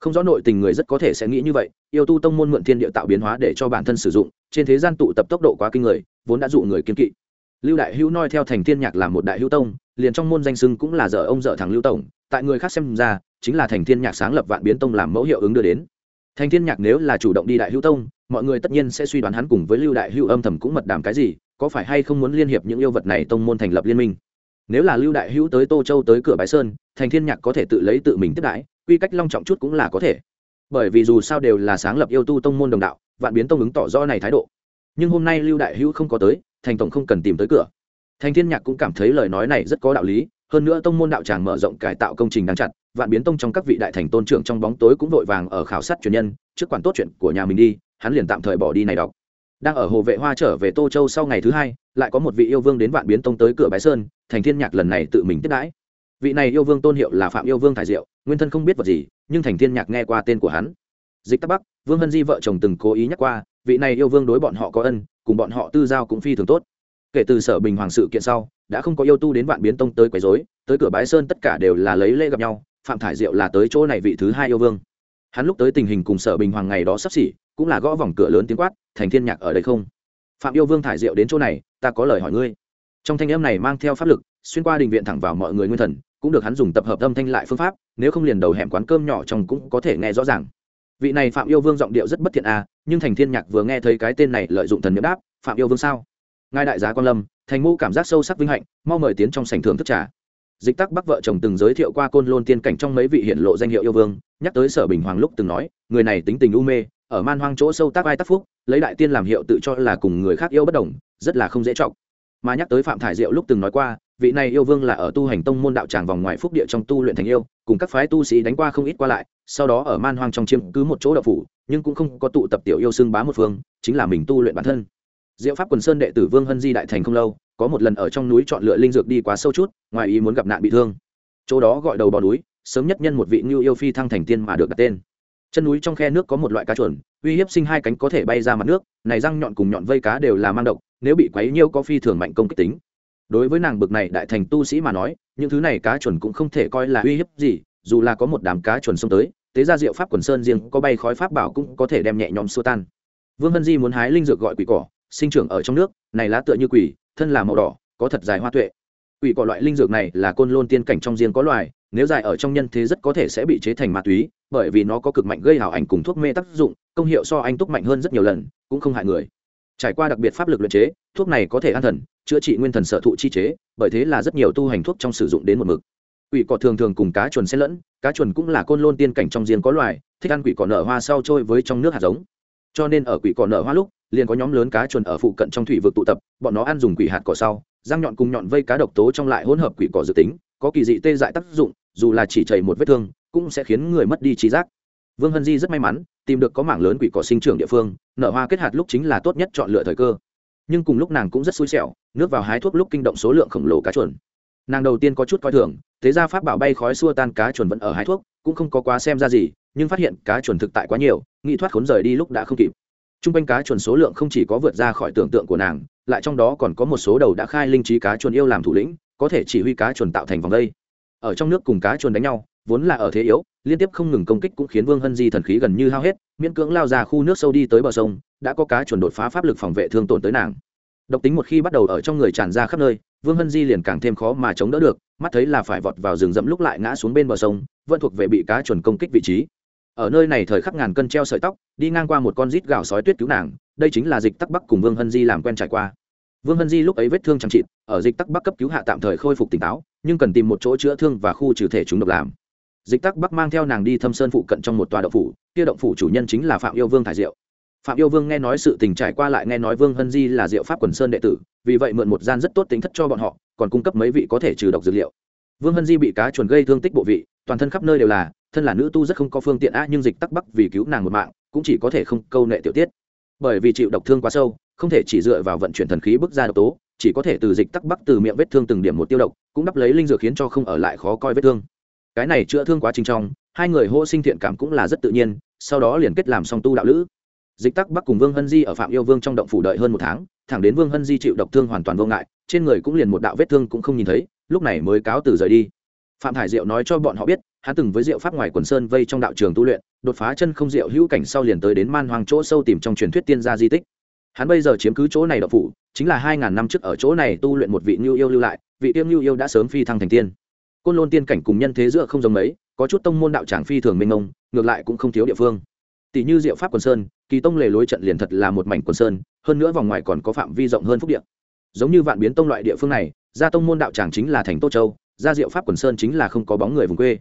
Không rõ nội tình người rất có thể sẽ nghĩ như vậy yêu tu tông môn mượn thiên địa tạo biến hóa để cho bản thân sử dụng, trên thế gian tụ tập tốc độ quá kinh người, vốn đã dụ người kiên kỵ. Lưu đại hữu noi theo thành thiên nhạc làm một đại hữu tông, liền trong môn danh sưng cũng là dở ông dở thằng lưu tổng, tại người khác xem ra, chính là thành thiên nhạc sáng lập vạn biến tông làm mẫu hiệu ứng đưa đến. Thành thiên nhạc nếu là chủ động đi đại hữu tông, mọi người tất nhiên sẽ suy đoán hắn cùng với lưu đại hữu âm thầm cũng mật đàm cái gì, có phải hay không muốn liên hiệp những yêu vật này tông môn thành lập liên minh. Nếu là lưu đại hữu tới tô châu tới cửa bái sơn, thành thiên nhạc có thể tự lấy tự mình tiếp đãi, quy cách long trọng chút cũng là có thể bởi vì dù sao đều là sáng lập yêu tu tông môn đồng đạo, vạn biến tông ứng tỏ rõ này thái độ. Nhưng hôm nay lưu đại hữu không có tới, thành tổng không cần tìm tới cửa. Thành thiên nhạc cũng cảm thấy lời nói này rất có đạo lý, hơn nữa tông môn đạo tràng mở rộng cải tạo công trình đang chặt, vạn biến tông trong các vị đại thành tôn trưởng trong bóng tối cũng vội vàng ở khảo sát truyền nhân, trước quản tốt chuyện của nhà mình đi, hắn liền tạm thời bỏ đi này đọc. Đang ở hồ vệ hoa trở về tô châu sau ngày thứ hai, lại có một vị yêu vương đến vạn biến tông tới cửa bái sơn, thành thiên nhạc lần này tự mình tiếp đãi vị này yêu vương tôn hiệu là phạm yêu vương thải diệu, nguyên thân không biết vật gì, nhưng thành thiên nhạc nghe qua tên của hắn. Dịch tắc bắc, vương hân di vợ chồng từng cố ý nhắc qua, vị này yêu vương đối bọn họ có ân, cùng bọn họ tư giao cũng phi thường tốt. Kể từ sở bình hoàng sự kiện sau, đã không có yêu tu đến vạn biến tông tới quấy rối, tới cửa bái sơn tất cả đều là lấy lễ gặp nhau, phạm thải diệu là tới chỗ này vị thứ hai yêu vương. Hắn lúc tới tình hình cùng sở bình hoàng ngày đó sắp xỉ, cũng là gõ vòng cửa lớn tiếng quát, thành thiên nhạc ở đây không? Phạm yêu vương thải diệu đến chỗ này, ta có lời hỏi ngươi trong thanh âm này mang theo pháp lực, xuyên qua đình viện thẳng vào mọi người nguyên thần, cũng được hắn dùng tập hợp âm thanh lại phương pháp, nếu không liền đầu hẻm quán cơm nhỏ trong cũng có thể nghe rõ ràng. Vị này phạm yêu vương giọng điệu rất bất thiện à nhưng thành thiên nhạc vừa nghe thấy cái tên này lợi dụng thần miệng đáp, phạm yêu vương sao? Ngài đại giá quan lâm, thành ngũ cảm giác sâu sắc vinh hạnh, mau mời tiến trong sảnh thưởng thức trà. Dịch tắc bắc vợ chồng từng giới thiệu qua côn lôn tiên cảnh trong mấy vị hiện lộ danh hiệu yêu vương, nhắc tới sở bình hoàng lúc từng nói, người này tính tình u mê, ở man hoang chỗ sâu tác ai tác phúc, lấy đại tiên làm hiệu tự cho là cùng người khác yêu bất đồng, rất là không dễ trọng mà nhắc tới phạm thải diệu lúc từng nói qua, vị này yêu vương là ở tu hành tông môn đạo tràng vòng ngoài phúc địa trong tu luyện thành yêu, cùng các phái tu sĩ đánh qua không ít qua lại, sau đó ở man hoang trong chiêm cứ một chỗ đậu phủ, nhưng cũng không có tụ tập tiểu yêu xưng bá một phương, chính là mình tu luyện bản thân. Diệu pháp quần sơn đệ tử vương hân di đại thành không lâu, có một lần ở trong núi chọn lựa linh dược đi quá sâu chút, ngoài ý muốn gặp nạn bị thương. Chỗ đó gọi đầu bò núi, sớm nhất nhân một vị ngưu yêu phi thăng thành tiên mà được đặt tên chân núi trong khe nước có một loại cá chuẩn uy hiếp sinh hai cánh có thể bay ra mặt nước, này răng nhọn cùng nhọn vây cá đều là mang độc, nếu bị quấy nhiêu có phi thường mạnh công kích tính. Đối với nàng bực này đại thành tu sĩ mà nói, những thứ này cá chuẩn cũng không thể coi là uy hiếp gì, dù là có một đám cá chuẩn xông tới, tế ra diệu pháp quần sơn riêng, có bay khói pháp bảo cũng có thể đem nhẹ nhõm xua tan. Vương hân di muốn hái linh dược gọi quỷ cỏ, sinh trưởng ở trong nước, này lá tựa như quỷ, thân là màu đỏ, có thật dài hoa tuệ. Quỷ cỏ loại linh dược này là côn lôn tiên cảnh trong riêng có loài, nếu dài ở trong nhân thế rất có thể sẽ bị chế thành ma túy bởi vì nó có cực mạnh gây hào ảnh cùng thuốc mê tác dụng, công hiệu so anh túc mạnh hơn rất nhiều lần, cũng không hại người. Trải qua đặc biệt pháp lực luyện chế, thuốc này có thể an thần, chữa trị nguyên thần sở thụ chi chế, bởi thế là rất nhiều tu hành thuốc trong sử dụng đến một mực. Quỷ cỏ thường thường cùng cá chuồn xen lẫn, cá chuồn cũng là côn lôn tiên cảnh trong riêng có loài, thích ăn quỷ cỏ nở hoa sau trôi với trong nước hạt giống. Cho nên ở quỷ cỏ nở hoa lúc, liền có nhóm lớn cá chuồn ở phụ cận trong thủy vực tụ tập, bọn nó ăn dùng quỷ hạt cỏ sau, răng nhọn cùng nhọn vây cá độc tố trong lại hỗn hợp quỷ cỏ dự tính, có kỳ dị tê dại tác dụng, dù là chỉ chảy một vết thương cũng sẽ khiến người mất đi trí giác. Vương hân di rất may mắn, tìm được có mảng lớn quỷ cỏ sinh trưởng địa phương, nở hoa kết hạt lúc chính là tốt nhất chọn lựa thời cơ. Nhưng cùng lúc nàng cũng rất xui xẻo, nước vào hái thuốc lúc kinh động số lượng khổng lồ cá chuồn. Nàng đầu tiên có chút coi thường, thế ra pháp bảo bay khói xua tan cá chuồn vẫn ở hái thuốc, cũng không có quá xem ra gì, nhưng phát hiện cá chuồn thực tại quá nhiều, nghĩ thoát khốn rời đi lúc đã không kịp. T r u n g quanh cá chuồn số lượng không chỉ có vượt ra khỏi tưởng tượng của nàng, lại trong đó còn có một số đầu đã khai linh trí cá chuồn yêu làm thủ lĩnh, có thể chỉ huy cá chuồn tạo thành vòng đây. Ở trong nước cùng cá chuồn đánh nhau vốn là ở thế yếu, liên tiếp không ngừng công kích cũng khiến vương hân di thần khí gần như hao hết, miễn cưỡng lao ra khu nước sâu đi tới bờ sông, đã có cá chuồn đột phá pháp lực phòng vệ thương tổn tới nàng. Độc tính một khi bắt đầu ở trong người tràn ra khắp nơi, vương hân di liền càng thêm khó mà chống đỡ được, mắt thấy là phải vọt vào rừng rậm lúc lại ngã xuống bên bờ sông, vẫn thuộc về bị cá chuẩn công kích vị trí. Ở nơi này thời khắc ngàn cân treo sợi tóc, đi ngang qua một con rít gạo sói tuyết cứu nàng, đây chính là dịch tắc bắc cùng vương hân di làm quen trải qua. Vương hân di lúc ấy vết thương chẳng trịt ở dịch tắc bắc cấp cứu hạ tạm thời khôi phục tỉnh táo, nhưng cần tìm một chỗ chữa thương và khu trừ thể chúng độc làm dịch tắc bắc mang theo nàng đi thâm sơn phụ cận trong một tòa động phủ, kia động phủ chủ nhân chính là phạm yêu vương thải diệu. Phạm yêu vương nghe nói sự tình trải qua lại nghe nói vương hân di là diệu pháp quần sơn đệ tử, vì vậy mượn một gian rất tốt tính thất cho bọn họ, còn cung cấp mấy vị có thể trừ độc dược liệu. Vương hân di bị cá chuồn gây thương tích bộ vị, toàn thân khắp nơi đều là, thân là nữ tu rất không có phương tiện á, nhưng dịch tắc bắc vì cứu nàng một mạng, cũng chỉ có thể không câu nệ tiểu tiết. Bởi vì chịu độc thương quá sâu, không thể chỉ dựa vào vận chuyển thần khí bước ra độc tố, chỉ có thể từ dịch tắc bắc từ miệng vết thương từng điểm một tiêu độc, cũng đắp lấy linh dược khiến cho không ở lại khó coi vết thương cái này chữa thương quá trình trong, hai người hô sinh thiện cảm cũng là rất tự nhiên, sau đó liền kết làm song tu đạo lữ. Dịch tắc bắc cùng vương hân di ở phạm yêu vương trong động phủ đợi hơn một tháng, thẳng đến vương hân di chịu độc thương hoàn toàn vô ngại, trên người cũng liền một đạo vết thương cũng không nhìn thấy, lúc này mới cáo từ rời đi. Phạm hải diệu nói cho bọn họ biết, hắn từng với diệu pháp ngoài quần sơn vây trong đạo trường tu luyện, đột phá chân không diệu hữu cảnh sau liền tới đến man hoàng chỗ sâu tìm trong truyền thuyết tiên gia di tích. Hắn bây giờ chiếm cứ chỗ này đậu phủ, chính là hai ngàn năm trước ở chỗ này tu luyện một vị ngưu yêu lưu lại, vị tiêu ngưu yêu đã sớm phi thăng thành tiên côn lôn tiên cảnh cùng nhân thế giữa không giống mấy, có chút tông môn đạo tràng phi thường minh ông ngược lại cũng không thiếu địa phương. Tỷ như diệu pháp quần sơn, kỳ tông lề lối trận liền thật là một mảnh quần sơn, hơn nữa vòng ngoài còn có phạm vi rộng hơn phúc địa. Giống như vạn biến tông loại địa phương này, gia tông môn đạo tràng chính là thành tô châu, gia diệu pháp quần sơn chính là không có bóng người vùng quê.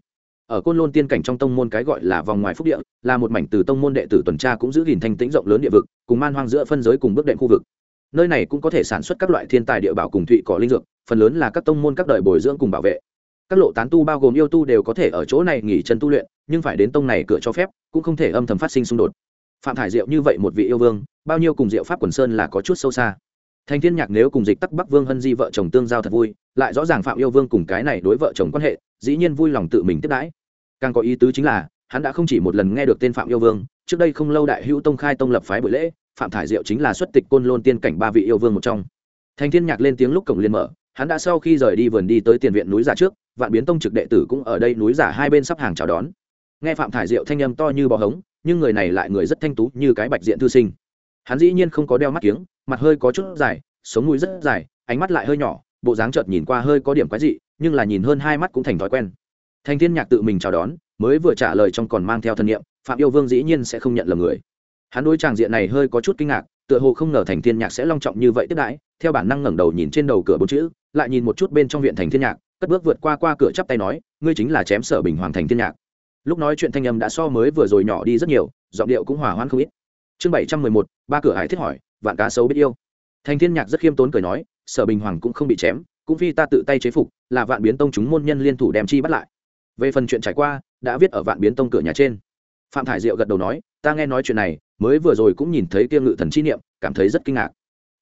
Ở côn lôn tiên cảnh trong tông môn cái gọi là vòng ngoài phúc địa, là một mảnh từ tông môn đệ tử tuần tra cũng giữ gìn thanh tĩnh rộng lớn địa vực, cùng man hoang giữa phân giới cùng bước đệm khu vực. Nơi này cũng có thể sản xuất các loại thiên tài địa bảo cùng thụy cỏ linh dược, phần lớn là các tông môn các đời bồi dưỡng cùng bảo vệ các lộ tán tu bao gồm yêu tu đều có thể ở chỗ này nghỉ chân tu luyện, nhưng phải đến tông này cửa cho phép, cũng không thể âm thầm phát sinh xung đột. Phạm thải diệu như vậy một vị yêu vương, bao nhiêu cùng diệu pháp quần sơn là có chút sâu xa. Thành thiên nhạc nếu cùng dịch tắc bắc vương hân di vợ chồng tương giao thật vui, lại rõ ràng phạm yêu vương cùng cái này đối vợ chồng quan hệ, dĩ nhiên vui lòng tự mình tiếp đãi. Càng có ý tứ chính là, hắn đã không chỉ một lần nghe được tên phạm yêu vương, trước đây không lâu đại hữu tông khai tông lập phái buổi lễ, phạm thải diệu chính là xuất tịch côn lôn tiên cảnh ba vị yêu vương một trong. Thành thiên nhạc lên tiếng lúc cổng liên mở hắn đã sau khi rời đi vườn đi tới tiền viện núi giả trước, vạn biến tông trực đệ tử cũng ở đây núi giả hai bên sắp hàng chào đón. Nghe phạm thải diệu thanh âm to như bò hống, nhưng người này lại người rất thanh tú như cái bạch diện thư sinh. Hắn dĩ nhiên không có đeo mắt kiếng, mặt hơi có chút dài, sống mũi rất dài, ánh mắt lại hơi nhỏ, bộ dáng chợt nhìn qua hơi có điểm quái dị, nhưng là nhìn hơn hai mắt cũng thành thói quen. Thanh thiên nhạc tự mình chào đón, mới vừa trả lời trong còn mang theo thân nhiệm, phạm yêu vương dĩ nhiên sẽ không nhận lầm người. Hắn đối tràng diện này hơi có chút kinh ngạc, tựa hồ không ngờ thành thiên nhạc sẽ long trọng như vậy tiếp đãi, theo bản năng ngẩng đầu nhìn trên đầu cửa bốn chữ lại nhìn một chút bên trong viện thành thiên nhạc, cất bước vượt qua qua cửa chắp tay nói, ngươi chính là chém sở bình hoàng thành thiên nhạc. Lúc nói chuyện thanh âm đã so mới vừa rồi nhỏ đi rất nhiều, giọng điệu cũng hòa hoãn không ít. Chương bảy trăm mười một, ba cửa hải thiết hỏi, vạn cá sấu biết yêu? Thành thiên nhạc rất khiêm tốn cười nói, sở bình hoàng cũng không bị chém, cũng phi ta tự tay chế phục, là vạn biến tông chúng môn nhân liên thủ đem chi bắt lại. Về phần chuyện trải qua, đã viết ở vạn biến tông cửa nhà trên. Phạm thải diệu gật đầu nói, ta nghe nói chuyện này, mới vừa rồi cũng nhìn thấy kia ngự thần chi niệm, cảm thấy rất kinh ngạc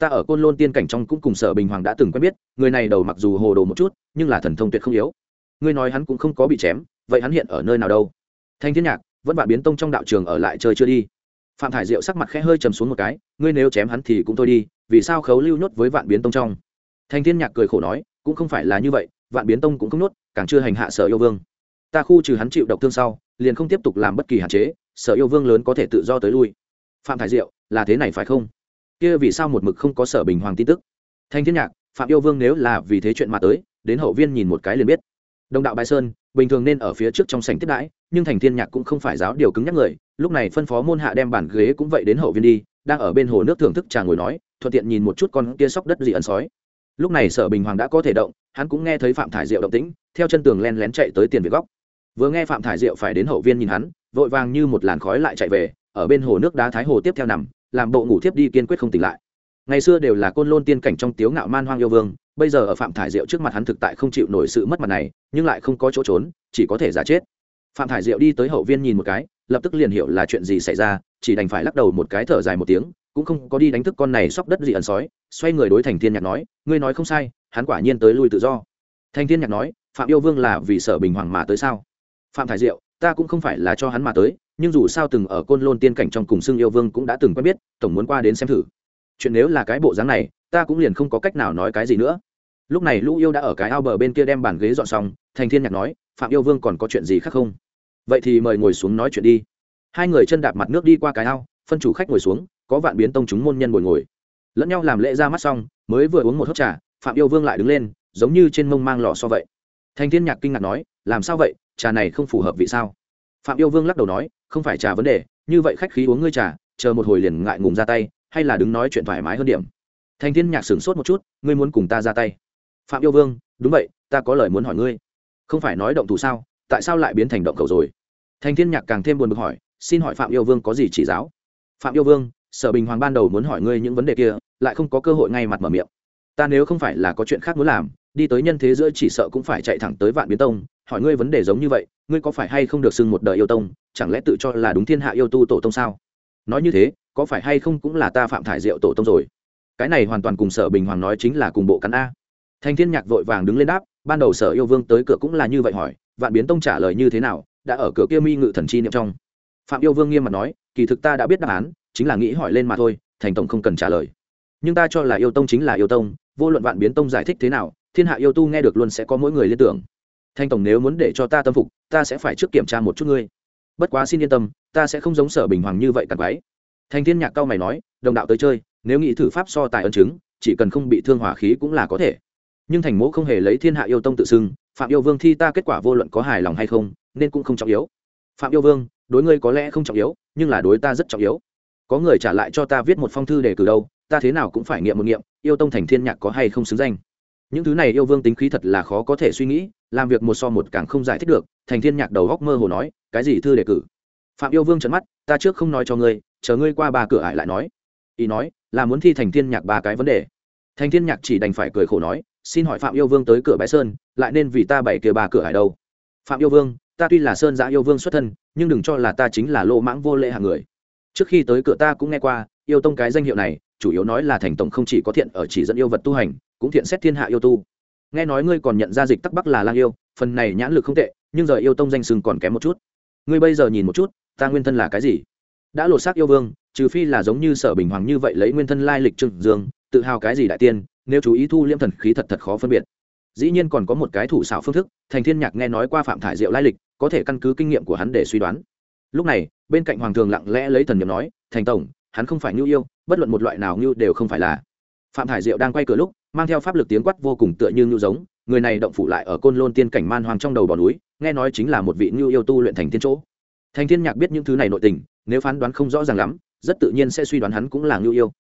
ta ở côn lôn tiên cảnh trong cũng cùng sở bình hoàng đã từng quen biết, người này đầu mặc dù hồ đồ một chút, nhưng là thần thông tuyệt không yếu. Ngươi nói hắn cũng không có bị chém, vậy hắn hiện ở nơi nào đâu? Thanh thiên nhạc, vẫn vạn biến tông trong đạo trường ở lại chơi chưa đi? Phạm thải diệu sắc mặt khẽ hơi chầm xuống một cái, ngươi nếu chém hắn thì cũng thôi đi, vì sao khấu lưu nhốt với vạn biến tông trong? Thanh thiên nhạc cười khổ nói, cũng không phải là như vậy, vạn biến tông cũng không nhốt, càng chưa hành hạ sở yêu vương. Ta khu trừ hắn chịu độc thương sau, liền không tiếp tục làm bất kỳ hạn chế, sở yêu vương lớn có thể tự do tới lui. Phạm thải diệu, là thế này phải không? Kia vì sao một mực không có sở bình hoàng tin tức? Thanh thiên nhạc, phạm yêu vương nếu là vì thế chuyện mà tới, đến hậu viên nhìn một cái liền biết. Đồng đạo bài sơn, bình thường nên ở phía trước trong sảnh tiếp đãi, nhưng thành thiên nhạc cũng không phải giáo điều cứng nhắc người, lúc này phân phó môn hạ đem bản ghế cũng vậy đến hậu viên đi, đang ở bên hồ nước thưởng thức trà ngồi nói, thuận tiện nhìn một chút con kia sóc đất gì ẩn sói. Lúc này sở bình hoàng đã có thể động, hắn cũng nghe thấy phạm thải diệu động tĩnh, theo chân tường len lén chạy tới tiền việt góc. Vừa nghe phạm thải diệu phải đến hậu viên nhìn hắn, vội vàng như một làn khói lại chạy về, ở bên hồ nước đá thái hồ tiếp theo nằm làm bộ ngủ tiếp đi kiên quyết không tỉnh lại. Ngày xưa đều là côn lôn tiên cảnh trong tiếu ngạo man hoang yêu vương, bây giờ ở phạm thải diệu trước mặt hắn thực tại không chịu nổi sự mất mặt này, nhưng lại không có chỗ trốn, chỉ có thể giả chết. Phạm thải diệu đi tới hậu viên nhìn một cái, lập tức liền hiểu là chuyện gì xảy ra, chỉ đành phải lắc đầu một cái thở dài một tiếng, cũng không có đi đánh thức con này sóc đất dị ẩn sói, xoay người đối thành thiên nhạc nói, ngươi nói không sai, hắn quả nhiên tới lui tự do. Thành thiên nhạc nói, phạm yêu vương là vì sở bình hoàng mà tới sao? Phạm thải diệu ta cũng không phải là cho hắn mà tới, nhưng dù sao từng ở côn lôn tiên cảnh trong cùng xưng yêu vương cũng đã từng quen biết, tổng muốn qua đến xem thử. Chuyện nếu là cái bộ dáng này, ta cũng liền không có cách nào nói cái gì nữa. Lúc này lũ yêu đã ở cái ao bờ bên kia đem bàn ghế dọn xong, thành thiên nhạc nói, phạm yêu vương còn có chuyện gì khác không? Vậy thì mời ngồi xuống nói chuyện đi. Hai người chân đạp mặt nước đi qua cái ao, phân chủ khách ngồi xuống, có vạn biến tông chúng môn nhân ngồi ngồi. Lẫn nhau làm lễ ra mắt xong, mới vừa uống một hớp trà, phạm yêu vương lại đứng lên, giống như trên mông mang lọ so vậy. Thành thiên nhạc kinh ngạc nói, làm sao vậy? Trà này không phù hợp vị sao? Phạm yêu vương lắc đầu nói, không phải trà vấn đề, như vậy khách khí uống ngươi trà, chờ một hồi liền ngại ngùng ra tay, hay là đứng nói chuyện thoải mái hơn điểm. Thành thiên nhạc sửng sốt một chút, ngươi muốn cùng ta ra tay. Phạm yêu vương, đúng vậy, ta có lời muốn hỏi ngươi. Không phải nói động thủ sao, tại sao lại biến thành động cầu rồi? Thành thiên nhạc càng thêm buồn bực hỏi, xin hỏi phạm yêu vương có gì chỉ giáo? Phạm yêu vương, sở bình hoàng ban đầu muốn hỏi ngươi những vấn đề kia, lại không có cơ hội ngay mặt mở miệng. Ta nếu không phải là có chuyện khác muốn làm đi tới nhân thế giữa chỉ sợ cũng phải chạy thẳng tới vạn biến tông, hỏi ngươi vấn đề giống như vậy, ngươi có phải hay không được xưng một đời yêu tông, chẳng lẽ tự cho là đúng thiên hạ yêu tu tổ tông sao? Nói như thế, có phải hay không cũng là ta phạm thải diệu tổ tông rồi. Cái này hoàn toàn cùng sở bình hoàng nói chính là cùng bộ cắn a. Thanh thiên nhạc vội vàng đứng lên đáp, ban đầu sở yêu vương tới cửa cũng là như vậy hỏi, vạn biến tông trả lời như thế nào, đã ở cửa kia mi ngự thần chi niệm trong. Phạm yêu vương nghiêm mặt nói, kỳ thực ta đã biết đáp án, chính là nghĩ hỏi lên mà thôi, thành tổng không cần trả lời. Nhưng ta cho là yêu tông chính là yêu tông, vô luận vạn biến tông giải thích thế nào thiên hạ yêu tu nghe được luôn sẽ có mỗi người liên tưởng. Thanh tổng nếu muốn để cho ta tâm phục, ta sẽ phải trước kiểm tra một chút ngươi. Bất quá xin yên tâm, ta sẽ không giống sở bình hoàng như vậy cặn váy Thanh thiên nhạc cao mày nói, đồng đạo tới chơi, nếu nghĩ thử pháp so tài ân chứng, chỉ cần không bị thương hỏa khí cũng là có thể. Nhưng thành mẫu không hề lấy thiên hạ yêu tông tự xưng, phạm yêu vương thi ta kết quả vô luận có hài lòng hay không, nên cũng không trọng yếu. Phạm yêu vương, đối ngươi có lẽ không trọng yếu, nhưng là đối ta rất trọng yếu. Có người trả lại cho ta viết một phong thư để cử đâu, ta thế nào cũng phải nghiệm một nghiệm, yêu tông thành thiên nhạc có hay không xứng danh những thứ này yêu vương tính khí thật là khó có thể suy nghĩ, làm việc một so một càng không giải thích được, thành thiên nhạc đầu góc mơ hồ nói, cái gì thư đề cử? Phạm yêu vương trấn mắt, ta trước không nói cho ngươi, chờ ngươi qua ba cửa ải lại nói. Ý nói là muốn thi thành thiên nhạc ba cái vấn đề. Thành thiên nhạc chỉ đành phải cười khổ nói, xin hỏi phạm yêu vương tới cửa bãi sơn, lại nên vì ta bảy kia ba cửa ải đâu? Phạm yêu vương, ta tuy là sơn giã yêu vương xuất thân, nhưng đừng cho là ta chính là lô mãng vô lệ hàng người. Trước khi tới cửa ta cũng nghe qua, yêu tông cái danh hiệu này, chủ yếu nói là thành tổng không chỉ có thiện ở chỉ dẫn yêu vật tu hành cũng thiện xét thiên hạ yêu tu. Nghe nói ngươi còn nhận ra dịch tắc bắc là lang yêu, phần này nhãn lực không tệ, nhưng giờ yêu tông danh sừng còn kém một chút. Ngươi bây giờ nhìn một chút, ta nguyên thân là cái gì? Đã lột xác yêu vương, trừ phi là giống như sở bình hoàng như vậy lấy nguyên thân lai lịch trừng dương, tự hào cái gì đại tiên, nếu chú ý thu liễm thần khí thật thật khó phân biệt. Dĩ nhiên còn có một cái thủ xảo phương thức, thành thiên nhạc nghe nói qua phạm thải diệu lai lịch, có thể căn cứ kinh nghiệm của hắn để suy đoán. Lúc này, bên cạnh hoàng thường lặng lẽ lấy thần niệm nói, thành tổng, hắn không phải nhu yêu, bất luận một loại nào nhu đều không phải là. Phạm thải diệu đang quay cửa lúc mang theo pháp lực tiếng quát vô cùng tựa như ngưu giống, người này động phủ lại ở côn lôn tiên cảnh man hoàng trong đầu bò núi, nghe nói chính là một vị ngưu yêu tu luyện thành tiên chỗ. Thành thiên nhạc biết những thứ này nội tình, nếu phán đoán không rõ ràng lắm, rất tự nhiên sẽ suy đoán hắn cũng là ngưu yêu.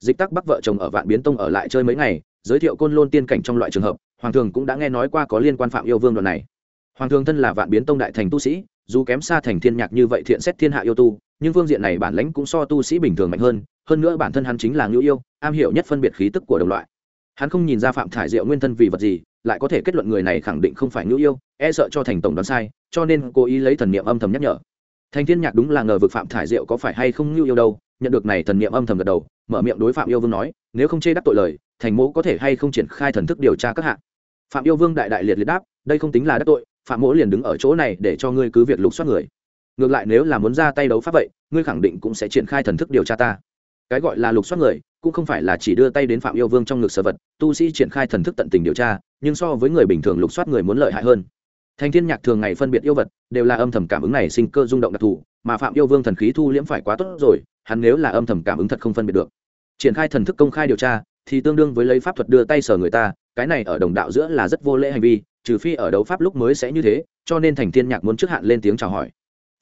Dịch tắc bắc vợ chồng ở vạn biến tông ở lại chơi mấy ngày, giới thiệu côn lôn tiên cảnh trong loại trường hợp, hoàng thường cũng đã nghe nói qua có liên quan phạm yêu vương đoạn này. Hoàng thường thân là vạn biến tông đại thành tu sĩ, dù kém xa thành thiên nhạc như vậy thiện xét thiên hạ yêu tu, nhưng phương diện này bản lãnh cũng so tu sĩ bình thường mạnh hơn hơn nữa bản thân hắn chính là ngưu yêu, am hiểu nhất phân biệt khí tức của đồng loại hắn không nhìn ra phạm thải diệu nguyên thân vì vật gì, lại có thể kết luận người này khẳng định không phải ngữ yêu e sợ cho thành tổng đoán sai, cho nên cố ý lấy thần niệm âm thầm nhắc nhở. Thành thiên nhạc đúng là ngờ vực phạm thải diệu có phải hay không ngữ yêu đâu, nhận được này thần niệm âm thầm gật đầu, mở miệng đối phạm yêu vương nói, nếu không chê đắc tội lời, thành mỗ có thể hay không triển khai thần thức điều tra các hạng phạm yêu vương đại đại liệt liệt đáp, đây không tính là đắc tội, phạm mỗ liền đứng ở chỗ này để cho ngươi cứ việc lục soát người. Ngược lại nếu là muốn ra tay đấu pháp vậy, ngươi khẳng định cũng sẽ triển khai thần thức điều tra ta. Cái gọi là lục soát người cũng không phải là chỉ đưa tay đến phạm yêu vương trong ngực sở vật, tu sĩ triển khai thần thức tận tình điều tra, nhưng so với người bình thường lục soát người muốn lợi hại hơn. Thành thiên nhạc thường ngày phân biệt yêu vật, đều là âm thầm cảm ứng này sinh cơ rung động đặc thù, mà phạm yêu vương thần khí thu liễm phải quá tốt rồi, hắn nếu là âm thầm cảm ứng thật không phân biệt được. Triển khai thần thức công khai điều tra, thì tương đương với lấy pháp thuật đưa tay sở người ta, cái này ở đồng đạo giữa là rất vô lễ hành vi, trừ phi ở đấu pháp lúc mới sẽ như thế, cho nên thành thiên nhạc muốn trước hạn lên tiếng chào hỏi.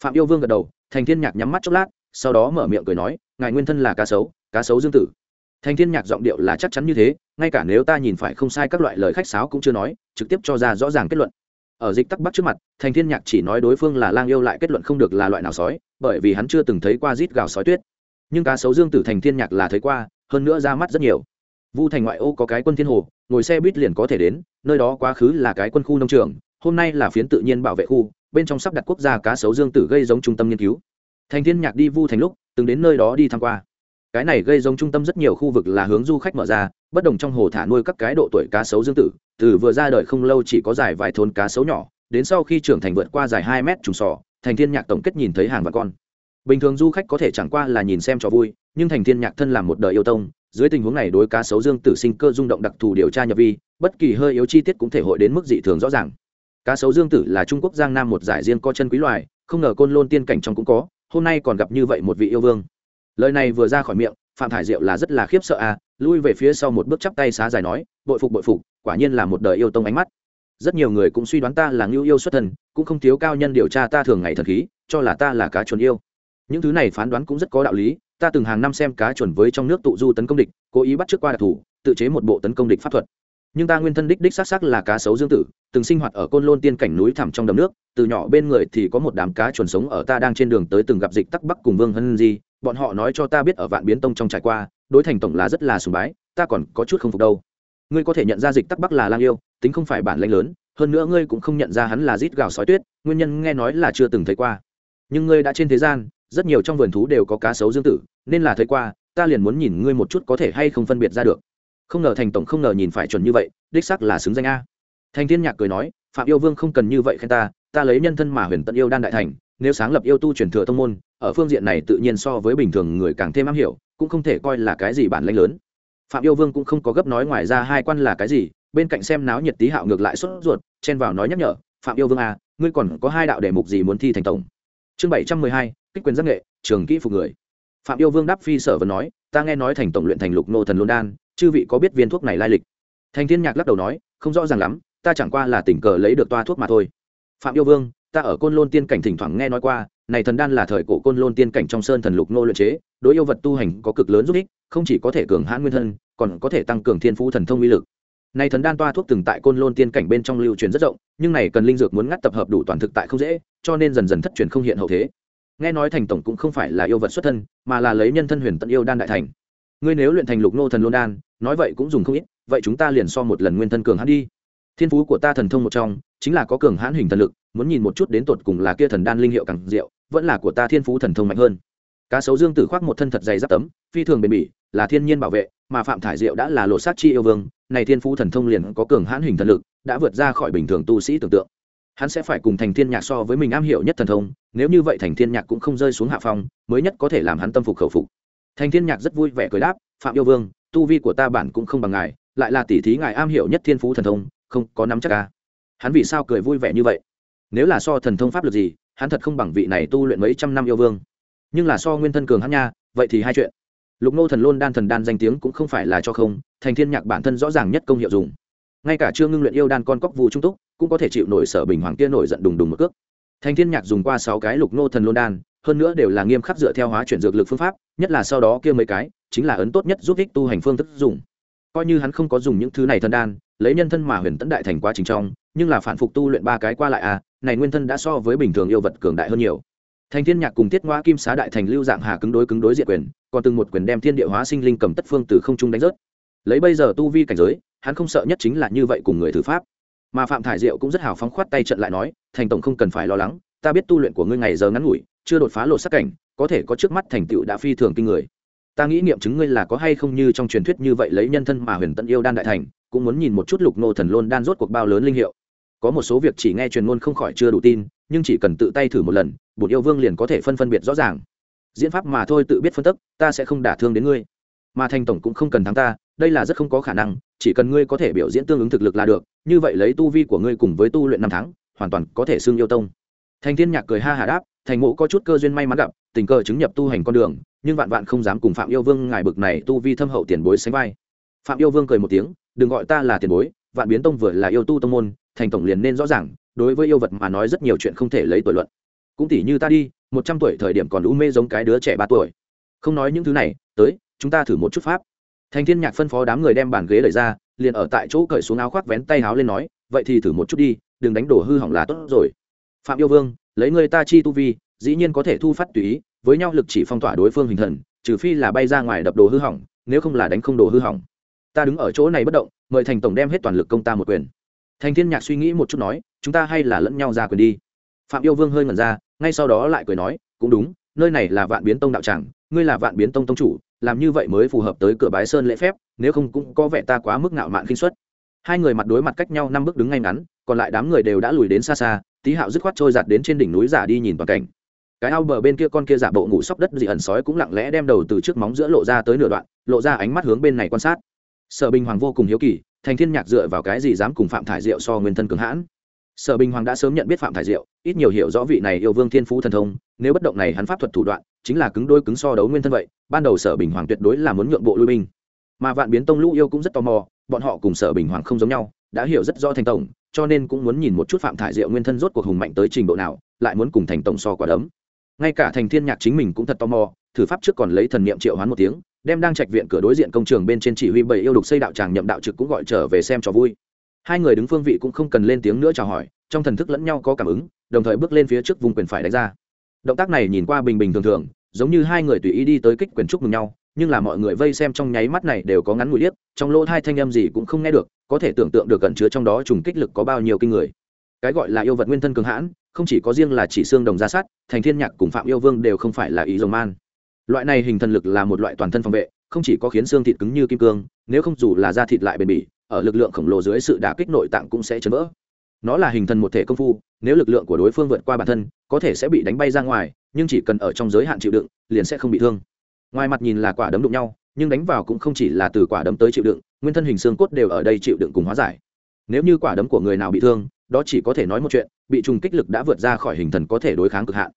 Phạm yêu vương gật đầu, thành thiên nhạc nhắm mắt chốc lát, sau đó mở miệng cười nói, ngài nguyên thân là cá sấu cá sấu dương tử thành thiên nhạc giọng điệu là chắc chắn như thế, ngay cả nếu ta nhìn phải không sai các loại lời khách sáo cũng chưa nói, trực tiếp cho ra rõ ràng kết luận. Ở dịch tắc bắc trước mặt, thành thiên nhạc chỉ nói đối phương là lang yêu lại kết luận không được là loại nào sói, bởi vì hắn chưa từng thấy qua rít gào sói tuyết. Nhưng cá sấu dương tử thành thiên nhạc là thấy qua, hơn nữa ra mắt rất nhiều. Vu thành ngoại ô có cái quân thiên hồ, ngồi xe buýt liền có thể đến, nơi đó quá khứ là cái quân khu nông trường, hôm nay là phiến tự nhiên bảo vệ khu, bên trong sắp đặt quốc gia cá sấu dương tử gây giống trung tâm nghiên cứu. Thành thiên nhạc đi vu thành lúc, từng đến nơi đó đi tham qua cái này gây giống trung tâm rất nhiều khu vực là hướng du khách mở ra, bất đồng trong hồ thả nuôi các cái độ tuổi cá sấu dương tử, từ vừa ra đời không lâu chỉ có dài vài thôn cá sấu nhỏ, đến sau khi trưởng thành vượt qua dài hai mét trùng sò thành thiên nhạc tổng kết nhìn thấy hàng và con. Bình thường du khách có thể chẳng qua là nhìn xem cho vui, nhưng thành thiên nhạc thân làm một đời yêu tông, dưới tình huống này đối cá sấu dương tử sinh cơ rung động đặc thù điều tra nhập vi, bất kỳ hơi yếu chi tiết cũng thể hội đến mức dị thường rõ ràng. Cá sấu dương tử là trung quốc giang nam một giải riêng có chân quý loài, không ngờ côn lôn tiên cảnh trong cũng có, hôm nay còn gặp như vậy một vị yêu vương lời này vừa ra khỏi miệng, phạm thải diệu là rất là khiếp sợ à lui về phía sau một bước chắp tay xá dài nói, bội phục bội phục, quả nhiên là một đời yêu tông ánh mắt. Rất nhiều người cũng suy đoán ta là ngưu yêu xuất thần, cũng không thiếu cao nhân điều tra ta thường ngày thần khí, cho là ta là cá chuồn yêu. Những thứ này phán đoán cũng rất có đạo lý, ta từng hàng năm xem cá chuẩn với trong nước tụ du tấn công địch, cố ý bắt trước qua đặc thủ tự chế một bộ tấn công địch pháp thuật nhưng ta nguyên thân đích đích xác xác là cá sấu dương tử, từng sinh hoạt ở côn lôn tiên cảnh núi thẳm trong đầm nước, từ nhỏ bên người thì có một đám cá chuẩn sống ở ta đang trên đường tới từng gặp dịch tắc bắc cùng vương hân di, bọn họ nói cho ta biết ở vạn biến tông trong trải qua, đối thành tổng là rất là sùng bái, ta còn có chút không phục đâu. Ngươi có thể nhận ra dịch tắc bắc là lang yêu, tính không phải bản lãnh lớn, hơn nữa ngươi cũng không nhận ra hắn là rít gào sói tuyết, nguyên nhân nghe nói là chưa từng thấy qua. Nhưng ngươi đã trên thế gian, rất nhiều trong vườn thú đều có cá sấu dương tử, nên là thấy qua, ta liền muốn nhìn ngươi một chút có thể hay không phân biệt ra được không ngờ thành tổng không ngờ nhìn phải chuẩn như vậy, đích sắc là xứng danh a. Thành thiên nhạc cười nói, phạm yêu vương không cần như vậy khen ta ta lấy nhân thân mà huyền tận yêu đan đại thành, nếu sáng lập yêu tu truyền thừa tông môn, ở phương diện này tự nhiên so với bình thường người càng thêm am hiểu, cũng không thể coi là cái gì bản lãnh lớn. Phạm yêu vương cũng không có gấp nói ngoài ra hai quan là cái gì, bên cạnh xem náo nhiệt tí hạo ngược lại sốt ruột, chen vào nói nhắc nhở, phạm yêu vương à ngươi còn có hai đạo đề mục gì muốn thi thành tổng? Chương bảy trăm mười hai, kích quyền giác nghệ, trường kỹ phục người. Phạm yêu vương đáp phi sở và nói, ta nghe nói thành tổng luyện thành lục nô thần luân đan chư vị có biết viên thuốc này lai lịch? Thành thiên nhạc lắc đầu nói, không rõ ràng lắm, ta chẳng qua là tình cờ lấy được toa thuốc mà thôi. Phạm yêu vương, ta ở côn lôn tiên cảnh thỉnh thoảng nghe nói qua, này thần đan là thời cổ côn lôn tiên cảnh trong sơn thần lục nô luyện chế, đối yêu vật tu hành có cực lớn giúp ích, không chỉ có thể cường hãn nguyên thân, còn có thể tăng cường thiên phú thần thông uy lực. Này thần đan toa thuốc từng tại côn lôn tiên cảnh bên trong lưu truyền rất rộng, nhưng này cần linh dược muốn ngắt tập hợp đủ toàn thực tại không dễ, cho nên dần dần thất truyền không hiện hậu thế. Nghe nói thành tổng cũng không phải là yêu vật xuất thân, mà là lấy nhân thân huyền tận yêu đan đại thành ngươi nếu luyện thành lục nô thần lôn đan, nói vậy cũng dùng không ít, vậy chúng ta liền so một lần nguyên thân cường hãn đi. Thiên phú của ta thần thông một trong, chính là có cường hãn hình thần lực, muốn nhìn một chút đến tột cùng là kia thần đan linh hiệu càng diệu, vẫn là của ta thiên phú thần thông mạnh hơn. Cá sấu dương tử khoác một thân thật dày giáp tấm, phi thường bền bỉ, là thiên nhiên bảo vệ, mà phạm thải diệu đã là lộ sát chi yêu vương, này thiên phú thần thông liền có cường hãn hình thần lực, đã vượt ra khỏi bình thường tu sĩ tưởng tượng. Hắn sẽ phải cùng thành thiên nhạc so với mình am hiểu nhất thần thông, nếu như vậy thành thiên nhạc cũng không rơi xuống hạ phong, mới nhất có thể làm hắn tâm phục khẩu phục thành thiên nhạc rất vui vẻ cười đáp, phạm yêu vương, tu vi của ta bản cũng không bằng ngài, lại là tỷ thí ngài am hiểu nhất thiên phú thần thông, không có nắm chắc ca hắn vì sao cười vui vẻ như vậy? Nếu là so thần thông pháp lực gì, hắn thật không bằng vị này tu luyện mấy trăm năm yêu vương. Nhưng là so nguyên thân cường hắn nha, vậy thì hai chuyện. Lục nô thần lôn đan thần đan danh tiếng cũng không phải là cho không, thành thiên nhạc bản thân rõ ràng nhất công hiệu dùng. Ngay cả chưa ngưng luyện yêu đan con cóc vù trung túc, cũng có thể chịu nổi sở bình hoàng kia nổi giận đùng đùng một cước. Thành thiên nhạc dùng qua sáu cái lục nô thần lôn đan hơn nữa đều là nghiêm khắc dựa theo hóa chuyển dược lực phương pháp, nhất là sau đó kia mấy cái, chính là ấn tốt nhất giúp ích tu hành phương thức dùng. Coi như hắn không có dùng những thứ này thần đan, lấy nhân thân mà huyền tấn đại thành quá trình trong, nhưng là phản phục tu luyện ba cái qua lại à này nguyên thân đã so với bình thường yêu vật cường đại hơn nhiều. Thành thiên nhạc cùng tiết ngoa kim xá đại thành lưu dạng hà cứng đối cứng đối diện quyền, còn từng một quyền đem thiên địa hóa sinh linh cầm tất phương từ không trung đánh rớt. Lấy bây giờ tu vi cảnh giới, hắn không sợ nhất chính là như vậy cùng người thử pháp. Mà phạm thải diệu cũng rất hào phóng khoát tay trận lại nói, thành tổng không cần phải lo lắng, ta biết tu luyện của ngươi ngày giờ ngắn ngủi chưa đột phá lộ sắc cảnh, có thể có trước mắt thành tựu đã phi thường kinh người. Ta nghĩ nghiệm chứng ngươi là có hay không như trong truyền thuyết như vậy lấy nhân thân mà huyền tận yêu đan đại thành, cũng muốn nhìn một chút lục nô thần lôn đan rốt cuộc bao lớn linh hiệu. Có một số việc chỉ nghe truyền ngôn không khỏi chưa đủ tin, nhưng chỉ cần tự tay thử một lần bột yêu vương liền có thể phân phân biệt rõ ràng. Diễn pháp mà thôi tự biết phân tức, ta sẽ không đả thương đến ngươi. Mà thành tổng cũng không cần thắng ta, đây là rất không có khả năng, chỉ cần ngươi có thể biểu diễn tương ứng thực lực là được, như vậy lấy tu vi của ngươi cùng với tu luyện năm tháng, hoàn toàn có thể xưng yêu tông. Thành thiên nhạc cười ha hà đáp thành mộ có chút cơ duyên may mắn gặp, tình cờ chứng nhập tu hành con đường, nhưng vạn vạn không dám cùng phạm yêu vương ngài bực này tu vi thâm hậu tiền bối sánh vai. Phạm yêu vương cười một tiếng, đừng gọi ta là tiền bối, vạn biến tông vừa là yêu tu tông môn, thành tổng liền nên rõ ràng, đối với yêu vật mà nói rất nhiều chuyện không thể lấy tuổi luận. Cũng tỉ như ta đi, một trăm tuổi thời điểm còn u mê giống cái đứa trẻ ba tuổi. Không nói những thứ này, tới, chúng ta thử một chút pháp. Thành thiên nhạc phân phó đám người đem bàn ghế đẩy ra, liền ở tại chỗ cởi xuống áo khoác vén tay áo lên nói, vậy thì thử một chút đi, đừng đánh đổ hư hỏng là tốt rồi. Phạm yêu vương lấy người ta chi tu vi, dĩ nhiên có thể thu phát tùy ý, với nhau lực chỉ phong tỏa đối phương hình thần, trừ phi là bay ra ngoài đập đồ hư hỏng, nếu không là đánh không đồ hư hỏng. Ta đứng ở chỗ này bất động, mời thành tổng đem hết toàn lực công ta một quyền. Thành thiên nhạc suy nghĩ một chút nói, chúng ta hay là lẫn nhau ra quyền đi. Phạm yêu vương hơi ngẩn ra, ngay sau đó lại cười nói, cũng đúng, nơi này là vạn biến tông đạo tràng, ngươi là vạn biến tông tông chủ, làm như vậy mới phù hợp tới cửa bái sơn lễ phép, nếu không cũng có vẻ ta quá mức ngạo mạn khinh suất. Hai người mặt đối mặt cách nhau năm bước đứng ngay ngắn, còn lại đám người đều đã lùi đến xa xa tí hạo dứt khoát trôi giạt đến trên đỉnh núi giả đi nhìn toàn cảnh. Cái ao bờ bên kia con kia giả bộ ngủ sóc đất dị ẩn sói cũng lặng lẽ đem đầu từ trước móng giữa lộ ra tới nửa đoạn, lộ ra ánh mắt hướng bên này quan sát. Sở bình hoàng vô cùng hiếu kỳ, thành thiên nhạc dựa vào cái gì dám cùng phạm thải diệu so nguyên thân cường hãn? Sở bình hoàng đã sớm nhận biết phạm thải diệu, ít nhiều hiểu rõ vị này yêu vương thiên phú thần thông, nếu bất động này hắn pháp thuật thủ đoạn, chính là cứng đôi cứng so đấu nguyên thân vậy, ban đầu sở bình hoàng tuyệt đối là muốn nhượng bộ lui binh. Mà vạn biến tông lũ yêu cũng rất tò mò, bọn họ cùng sở bình hoàng không giống nhau, đã hiểu rất rõ thành tổng cho nên cũng muốn nhìn một chút phạm thải diệu nguyên thân rốt cuộc hùng mạnh tới trình độ nào, lại muốn cùng thành tổng so quả đấm. Ngay cả thành thiên nhạc chính mình cũng thật tò mò, thử pháp trước còn lấy thần niệm triệu hoán một tiếng, đem đang trạch viện cửa đối diện công trường bên trên chỉ huy bảy yêu đục xây đạo tràng nhậm đạo trực cũng gọi trở về xem cho vui. Hai người đứng phương vị cũng không cần lên tiếng nữa chào hỏi, trong thần thức lẫn nhau có cảm ứng, đồng thời bước lên phía trước vùng quyền phải đánh ra. Động tác này nhìn qua bình bình thường thường, giống như hai người tùy ý đi tới kích quyền chúc mừng nhau nhưng là mọi người vây xem trong nháy mắt này đều có ngắn ngủi liếc, trong lỗ hai thanh âm gì cũng không nghe được, có thể tưởng tượng được gần chứa trong đó trùng kích lực có bao nhiêu kinh người. Cái gọi là yêu vật nguyên thân cường hãn, không chỉ có riêng là chỉ xương đồng gia sát, thành thiên nhạc cùng phạm yêu vương đều không phải là ý dòng man. Loại này hình thần lực là một loại toàn thân phòng vệ, không chỉ có khiến xương thịt cứng như kim cương, nếu không dù là da thịt lại bền bỉ, ở lực lượng khổng lồ dưới sự đả kích nội tạng cũng sẽ chấn vỡ. Nó là hình thần một thể công phu, nếu lực lượng của đối phương vượt qua bản thân, có thể sẽ bị đánh bay ra ngoài, nhưng chỉ cần ở trong giới hạn chịu đựng, liền sẽ không bị thương ngoài mặt nhìn là quả đấm đụng nhau, nhưng đánh vào cũng không chỉ là từ quả đấm tới chịu đựng, nguyên thân hình xương cốt đều ở đây chịu đựng cùng hóa giải. Nếu như quả đấm của người nào bị thương, đó chỉ có thể nói một chuyện, bị trùng kích lực đã vượt ra khỏi hình thần có thể đối kháng cực hạn.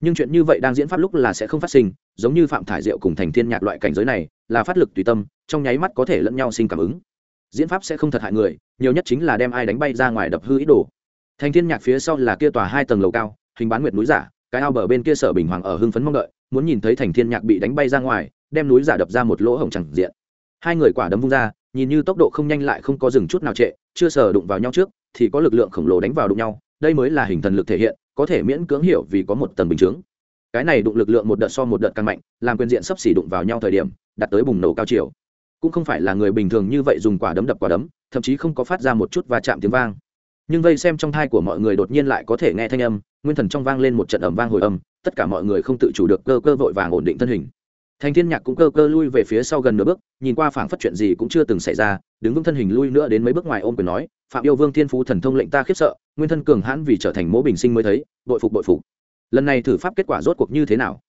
Nhưng chuyện như vậy đang diễn pháp lúc là sẽ không phát sinh, giống như phạm thải diệu cùng thành thiên nhạc loại cảnh giới này, là phát lực tùy tâm, trong nháy mắt có thể lẫn nhau sinh cảm ứng. Diễn pháp sẽ không thật hại người, nhiều nhất chính là đem ai đánh bay ra ngoài đập hư ý đồ. Thành thiên nhạc phía sau là kia tòa hai tầng lầu cao, hình bán nguyệt núi giả cái ao bờ bên kia sở bình hoàng ở hưng phấn mong đợi, muốn nhìn thấy thành thiên nhạc bị đánh bay ra ngoài, đem núi giả đập ra một lỗ hổng chẳng diện. Hai người quả đấm vung ra, nhìn như tốc độ không nhanh lại không có dừng chút nào trệ, chưa sờ đụng vào nhau trước, thì có lực lượng khổng lồ đánh vào đụng nhau, đây mới là hình thần lực thể hiện, có thể miễn cưỡng hiểu vì có một tầng bình chứng. Cái này đụng lực lượng một đợt so một đợt càng mạnh, làm quyền diện sắp xỉ đụng vào nhau thời điểm, đạt tới bùng nổ cao chiều. Cũng không phải là người bình thường như vậy dùng quả đấm đập quả đấm, thậm chí không có phát ra một chút va chạm tiếng vang. Nhưng vây xem trong thai của mọi người đột nhiên lại có thể nghe thanh âm nguyên thần trong vang lên một trận ẩm vang hồi âm, tất cả mọi người không tự chủ được cơ cơ vội vàng ổn định thân hình. Thành thiên nhạc cũng cơ cơ lui về phía sau gần nửa bước, nhìn qua phảng phất chuyện gì cũng chưa từng xảy ra, đứng vững thân hình lui nữa đến mấy bước ngoài ôm quyền nói, phạm yêu vương thiên phú thần thông lệnh ta khiếp sợ, nguyên thân cường hãn vì trở thành mỗ bình sinh mới thấy, bội phục bội phục. Lần này thử pháp kết quả rốt cuộc như thế nào?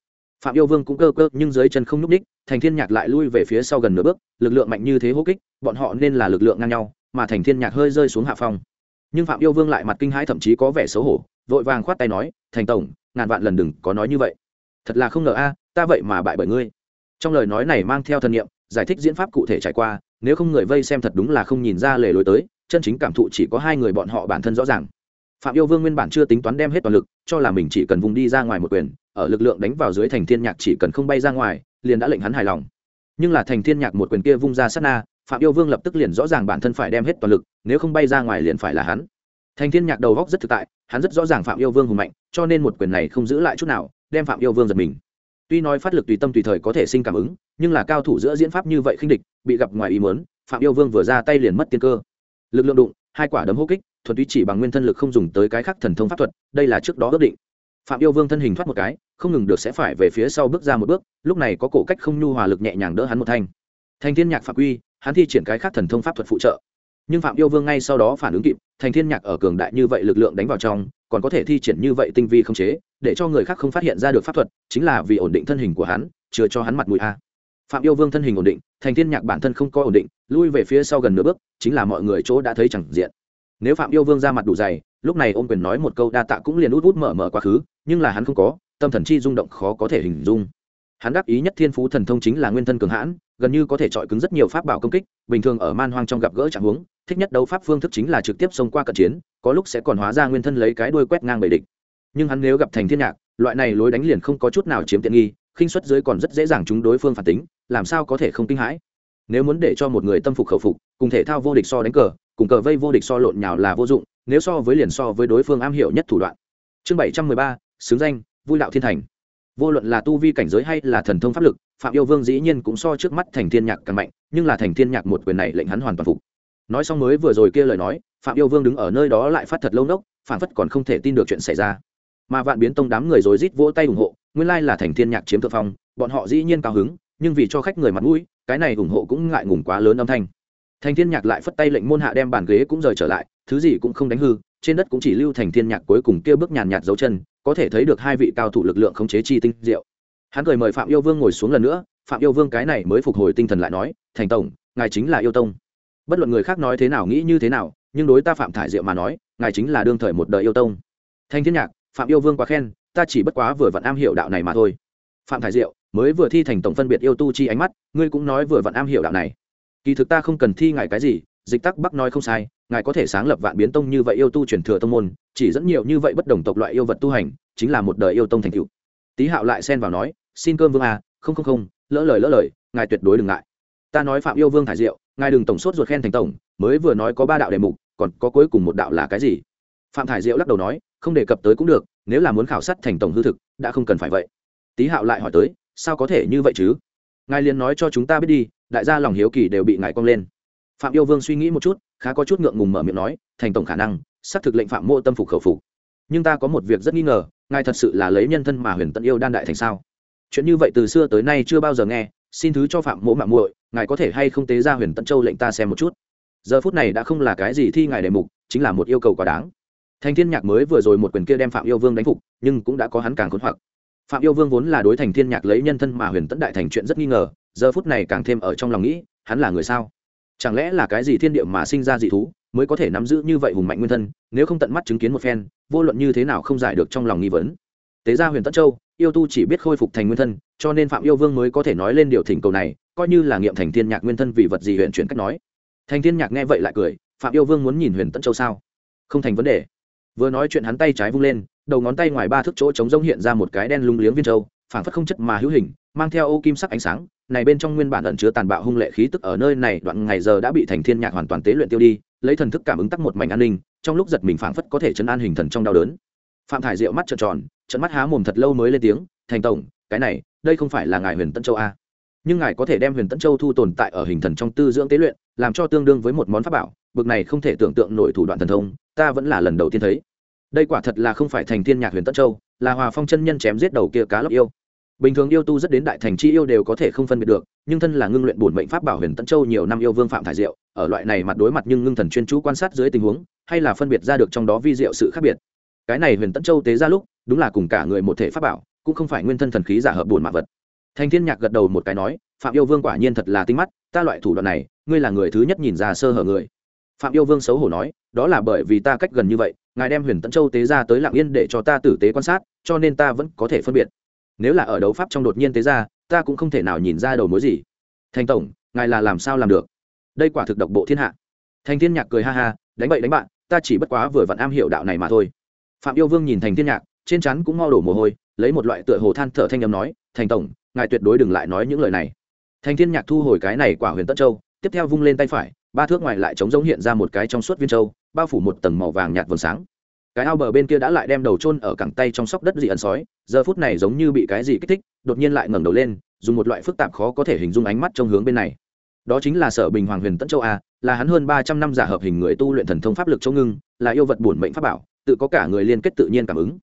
Phạm yêu vương cũng cơ cơ, nhưng dưới chân không nhúc ních thành thiên nhạc lại lui về phía sau gần nửa bước, lực lượng mạnh như thế hô kích, bọn họ nên là lực lượng ngang nhau, mà thành thiên nhạc hơi rơi xuống hạ phong. Nhưng phạm yêu vương lại mặt kinh hãi thậm chí có vẻ xấu hổ vội vàng khoát tay nói, thành tổng, ngàn vạn lần đừng có nói như vậy. Thật là không ngờ a, ta vậy mà bại bởi ngươi. Trong lời nói này mang theo thân nhiệm giải thích diễn pháp cụ thể trải qua, nếu không người vây xem thật đúng là không nhìn ra lề lối tới, chân chính cảm thụ chỉ có hai người bọn họ bản thân rõ ràng. Phạm yêu vương nguyên bản chưa tính toán đem hết toàn lực, cho là mình chỉ cần vùng đi ra ngoài một quyền, ở lực lượng đánh vào dưới thành thiên nhạc chỉ cần không bay ra ngoài, liền đã lệnh hắn hài lòng. Nhưng là thành thiên nhạc một quyền kia vung ra sát na, phạm yêu vương lập tức liền rõ ràng bản thân phải đem hết toàn lực, nếu không bay ra ngoài liền phải là hắn. Thành thiên nhạc đầu góc rất thực tại hắn rất rõ ràng phạm yêu vương hùng mạnh, cho nên một quyền này không giữ lại chút nào, đem phạm yêu vương giật mình. Tuy nói phát lực tùy tâm tùy thời có thể sinh cảm ứng, nhưng là cao thủ giữa diễn pháp như vậy khinh địch, bị gặp ngoài ý muốn, phạm yêu vương vừa ra tay liền mất tiên cơ. Lực lượng đụng, hai quả đấm hô kích, thuần túy chỉ bằng nguyên thân lực không dùng tới cái khác thần thông pháp thuật, đây là trước đó ước định. Phạm yêu vương thân hình thoát một cái, không ngừng được sẽ phải về phía sau bước ra một bước, lúc này có cổ cách không nhu hòa lực nhẹ nhàng đỡ hắn một thanh. Thanh thiên nhạc phạm quy, hắn thi triển cái khác thần thông pháp thuật phụ trợ nhưng phạm yêu vương ngay sau đó phản ứng kịp, thành thiên nhạc ở cường đại như vậy lực lượng đánh vào trong, còn có thể thi triển như vậy tinh vi không chế, để cho người khác không phát hiện ra được pháp thuật, chính là vì ổn định thân hình của hắn chưa cho hắn mặt mũi a. Phạm yêu vương thân hình ổn định, thành thiên nhạc bản thân không có ổn định, lui về phía sau gần nửa bước, chính là mọi người chỗ đã thấy chẳng diện. Nếu phạm yêu vương ra mặt đủ dày, lúc này ôm quyền nói một câu đa tạ cũng liền út út mở mở quá khứ, nhưng là hắn không có, tâm thần chi rung động khó có thể hình dung. Hắn đáp ý nhất thiên phú thần thông chính là nguyên thân cường hãn, gần như có thể chọi cứng rất nhiều pháp bảo công kích, bình thường ở man hoang trong gặp gỡ trạng huống thích nhất đấu pháp phương thức chính là trực tiếp xông qua cận chiến, có lúc sẽ còn hóa ra nguyên thân lấy cái đuôi quét ngang bầy địch. Nhưng hắn nếu gặp thành thiên nhạc, loại này lối đánh liền không có chút nào chiếm tiện nghi, khinh suất dưới còn rất dễ dàng chúng đối phương phản tính, làm sao có thể không kinh hãi? Nếu muốn để cho một người tâm phục khẩu phục, cùng thể thao vô địch so đánh cờ, cùng cờ vây vô địch so lộn nhào là vô dụng, nếu so với liền so với đối phương am hiểu nhất thủ đoạn. Chương bảy trăm mười ba, xứng danh, vui đạo thiên thành. Vô luận là tu vi cảnh giới hay là thần thông pháp lực, phạm yêu vương dĩ nhiên cũng so trước mắt thành thiên nhạc càng mạnh, nhưng là thành thiên nhạc một quyền này lệnh hắn hoàn toàn phục nói xong mới vừa rồi kia lời nói, phạm yêu vương đứng ở nơi đó lại phát thật lâu nốc phản phất còn không thể tin được chuyện xảy ra. Mà vạn biến tông đám người rồi rít vỗ tay ủng hộ, nguyên lai là thành thiên nhạc chiếm thượng phong, bọn họ dĩ nhiên cao hứng, nhưng vì cho khách người mặt mũi, cái này ủng hộ cũng ngại ngùng quá lớn âm thanh. Thành thiên nhạc lại phất tay lệnh môn hạ đem bàn ghế cũng rời trở lại, thứ gì cũng không đánh hư, trên đất cũng chỉ lưu thành thiên nhạc cuối cùng kia bước nhàn nhạt dấu chân, có thể thấy được hai vị cao thủ lực lượng khống chế chi tinh diệu. Hắn cười mời phạm yêu vương ngồi xuống lần nữa, phạm yêu vương cái này mới phục hồi tinh thần lại nói, thành tổng, ngài chính là yêu tông bất luận người khác nói thế nào nghĩ như thế nào, nhưng đối ta phạm thải diệu mà nói, ngài chính là đương thời một đời yêu tông. Thanh thiên nhạc, phạm yêu vương quá khen, ta chỉ bất quá vừa vặn am hiểu đạo này mà thôi. Phạm thải diệu, mới vừa thi thành tổng phân biệt yêu tu chi ánh mắt, ngươi cũng nói vừa vặn am hiểu đạo này. Kỳ thực ta không cần thi ngài cái gì, dịch tắc bắc nói không sai, ngài có thể sáng lập vạn biến tông như vậy yêu tu truyền thừa tông môn, chỉ dẫn nhiều như vậy bất đồng tộc loại yêu vật tu hành, chính là một đời yêu tông thành cựu tý hạo lại xen vào nói, xin cơm vương à không không không, lỡ lời lỡ lời, ngài tuyệt đối đừng ngại. Ta nói phạm yêu vương thải diệu ngài đừng tổng sốt ruột khen thành tổng, mới vừa nói có ba đạo đề mục, còn có cuối cùng một đạo là cái gì? Phạm thải diệu lắc đầu nói, không đề cập tới cũng được, nếu là muốn khảo sát thành tổng hư thực, đã không cần phải vậy. Tý hạo lại hỏi tới, sao có thể như vậy chứ? Ngài liền nói cho chúng ta biết đi, đại gia lòng hiếu kỳ đều bị ngài cong lên. Phạm yêu vương suy nghĩ một chút, khá có chút ngượng ngùng mở miệng nói, thành tổng khả năng, xác thực lệnh phạm mộ tâm phục khẩu phục. Nhưng ta có một việc rất nghi ngờ, ngài thật sự là lấy nhân thân mà huyền tận yêu đan đại thành sao? Chuyện như vậy từ xưa tới nay chưa bao giờ nghe xin thứ cho phạm mộ mạng muội, ngài có thể hay không tế ra huyền tân châu lệnh ta xem một chút. Giờ phút này đã không là cái gì thi ngài đề mục, chính là một yêu cầu quá đáng. Thành thiên nhạc mới vừa rồi một quyền kia đem phạm yêu vương đánh phục, nhưng cũng đã có hắn càng khốn hoặc. Phạm yêu vương vốn là đối thành thiên nhạc lấy nhân thân mà huyền tân đại thành chuyện rất nghi ngờ, giờ phút này càng thêm ở trong lòng nghĩ, hắn là người sao? Chẳng lẽ là cái gì thiên địa mà sinh ra dị thú, mới có thể nắm giữ như vậy hùng mạnh nguyên thân, nếu không tận mắt chứng kiến một phen, vô luận như thế nào không giải được trong lòng nghi vấn. Tế gia huyền tân châu yêu tu chỉ biết khôi phục thành nguyên thân, cho nên phạm yêu vương mới có thể nói lên điều thỉnh cầu này, coi như là nghiệm thành thiên nhạc nguyên thân vì vật gì huyện chuyển cách nói. Thành thiên nhạc nghe vậy lại cười, phạm yêu vương muốn nhìn huyền tẫn châu sao? Không thành vấn đề. Vừa nói chuyện hắn tay trái vung lên, đầu ngón tay ngoài ba thước chỗ trống rông hiện ra một cái đen lung liếng viên châu, phảng phất không chất mà hữu hình, mang theo ô kim sắc ánh sáng, này bên trong nguyên bản ẩn chứa tàn bạo hung lệ khí tức ở nơi này đoạn ngày giờ đã bị thành thiên nhạc hoàn toàn tế luyện tiêu đi, lấy thần thức cảm ứng tắc một mảnh an ninh, trong lúc giật mình phảng phất có thể chấn an hình thần trong đau đớn. Phạm thải diệu mắt trợn tròn trận mắt há mồm thật lâu mới lên tiếng, thành tổng, cái này, đây không phải là ngài huyền tân châu a nhưng ngài có thể đem huyền tân châu thu tồn tại ở hình thần trong tư dưỡng tế luyện, làm cho tương đương với một món pháp bảo, bực này không thể tưởng tượng nổi thủ đoạn thần thông, ta vẫn là lần đầu tiên thấy. Đây quả thật là không phải thành thiên nhạc huyền tân châu, là hòa phong chân nhân chém giết đầu kia cá lóc yêu. Bình thường yêu tu rất đến đại thành chi yêu đều có thể không phân biệt được, nhưng thân là ngưng luyện bổn mệnh pháp bảo huyền tân châu nhiều năm yêu vương phạm thải diệu, ở loại này mặt đối mặt nhưng ngưng thần chuyên chú quan sát dưới tình huống, hay là phân biệt ra được trong đó vi diệu sự khác biệt. Cái này huyền tân châu tế ra lúc đúng là cùng cả người một thể pháp bảo, cũng không phải nguyên thân thần khí giả hợp buồn mạ vật. Thanh thiên nhạc gật đầu một cái nói, phạm yêu vương quả nhiên thật là tinh mắt, ta loại thủ đoạn này, ngươi là người thứ nhất nhìn ra sơ hở người. Phạm yêu vương xấu hổ nói, đó là bởi vì ta cách gần như vậy, ngài đem huyền tẫn châu tế ra tới lạng yên để cho ta tử tế quan sát, cho nên ta vẫn có thể phân biệt. Nếu là ở đấu pháp trong đột nhiên tế ra, ta cũng không thể nào nhìn ra đầu mối gì. Thành tổng, ngài là làm sao làm được? Đây quả thực độc bộ thiên hạ. Thành thiên nhạc cười ha ha, đánh bậy đánh bạn, ta chỉ bất quá vừa vặn am hiểu đạo này mà thôi. Phạm yêu vương nhìn thành thiên nhạc trên chắn cũng ngao đổ mồ hôi, lấy một loại tựa hồ than thở thanh âm nói, thành tổng, ngài tuyệt đối đừng lại nói những lời này. Thành thiên nhạc thu hồi cái này quả huyền tất châu, tiếp theo vung lên tay phải, ba thước ngoài lại chống giống hiện ra một cái trong suốt viên châu, bao phủ một tầng màu vàng nhạt vầng sáng. Cái ao bờ bên kia đã lại đem đầu chôn ở cẳng tay trong sóc đất dị ẩn sói, giờ phút này giống như bị cái gì kích thích, đột nhiên lại ngẩng đầu lên, dùng một loại phức tạp khó có thể hình dung ánh mắt trong hướng bên này. Đó chính là sở bình hoàng huyền tẫn châu a, là hắn hơn ba trăm năm giả hợp hình người tu luyện thần thông pháp lực châu ngưng, là yêu vật bổn mệnh pháp bảo, tự có cả người liên kết tự nhiên cảm ứng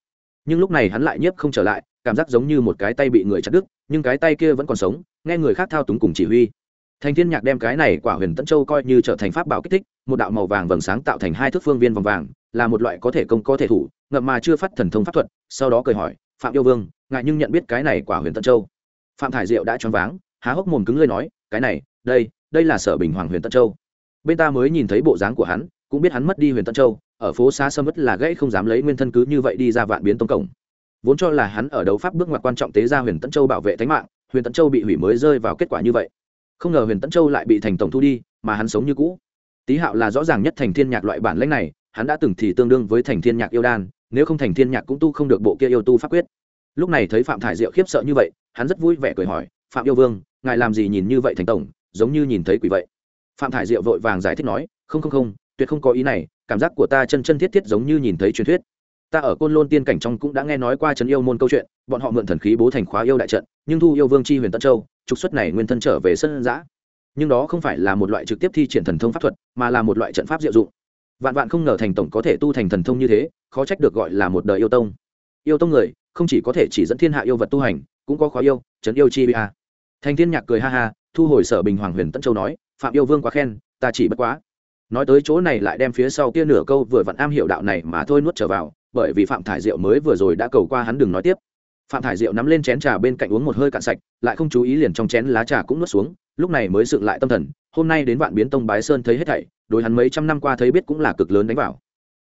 nhưng lúc này hắn lại nhiếp không trở lại, cảm giác giống như một cái tay bị người chặt đứt, nhưng cái tay kia vẫn còn sống, nghe người khác thao túng cùng chỉ huy. Thành thiên nhạc đem cái này quả huyền tân châu coi như trở thành pháp bảo kích thích, một đạo màu vàng vầng sáng tạo thành hai thước phương viên vòng vàng, là một loại có thể công, có thể thủ, ngậm mà chưa phát thần thông pháp thuật, sau đó cười hỏi, phạm yêu vương ngại nhưng nhận biết cái này quả huyền tân châu? Phạm thải diệu đã choáng váng, há hốc mồm cứng lơi nói, cái này, đây đây là sở bình hoàng huyền tân châu. Bên ta mới nhìn thấy bộ dáng của hắn cũng biết hắn mất đi huyền tẫn châu, ở phố xa sâm mất là gãy không dám lấy nguyên thân cứ như vậy đi ra vạn biến tông cổng. Vốn cho là hắn ở đấu pháp bước ngoặt quan trọng tế ra huyền tẫn châu bảo vệ tính mạng, huyền tẫn châu bị hủy mới rơi vào kết quả như vậy. Không ngờ huyền tẫn châu lại bị thành tổng thu đi, mà hắn sống như cũ. Tý hạo là rõ ràng nhất thành thiên nhạc loại bản lãnh này, hắn đã từng thì tương đương với thành thiên nhạc yêu đan, nếu không thành thiên nhạc cũng tu không được bộ kia yêu tu pháp quyết. Lúc này thấy phạm thải diệu khiếp sợ như vậy, hắn rất vui vẻ cười hỏi, phạm yêu vương, ngài làm gì nhìn như vậy thành tổng, giống như nhìn thấy quỷ vậy? Phạm thải diệu vội vàng giải thích nói, không không không tuyệt không có ý này, cảm giác của ta chân chân thiết thiết giống như nhìn thấy truyền thuyết. Ta ở côn lôn tiên cảnh trong cũng đã nghe nói qua trấn yêu môn câu chuyện, bọn họ mượn thần khí bố thành khóa yêu đại trận, nhưng thu yêu vương chi huyền tân châu, trục xuất này nguyên thân trở về sân giã nhưng đó không phải là một loại trực tiếp thi triển thần thông pháp thuật, mà là một loại trận pháp diệu dụng. Vạn vạn không ngờ thành tổng có thể tu thành thần thông như thế, khó trách được gọi là một đời yêu tông. Yêu tông người, không chỉ có thể chỉ dẫn thiên hạ yêu vật tu hành, cũng có khóa yêu, trấn yêu chi bia thành thiên nhạc cười ha ha, thu hồi sở bình hoàng huyền tân châu nói, phạm yêu vương quá khen, ta chỉ bất quá nói tới chỗ này lại đem phía sau kia nửa câu vừa vặn am hiểu đạo này mà thôi nuốt trở vào, bởi vì phạm thải diệu mới vừa rồi đã cầu qua hắn đừng nói tiếp. Phạm thải diệu nắm lên chén trà bên cạnh uống một hơi cạn sạch, lại không chú ý liền trong chén lá trà cũng nuốt xuống, lúc này mới dựng lại tâm thần, hôm nay đến vạn biến tông bái sơn thấy hết thảy, đối hắn mấy trăm năm qua thấy biết cũng là cực lớn đánh vào.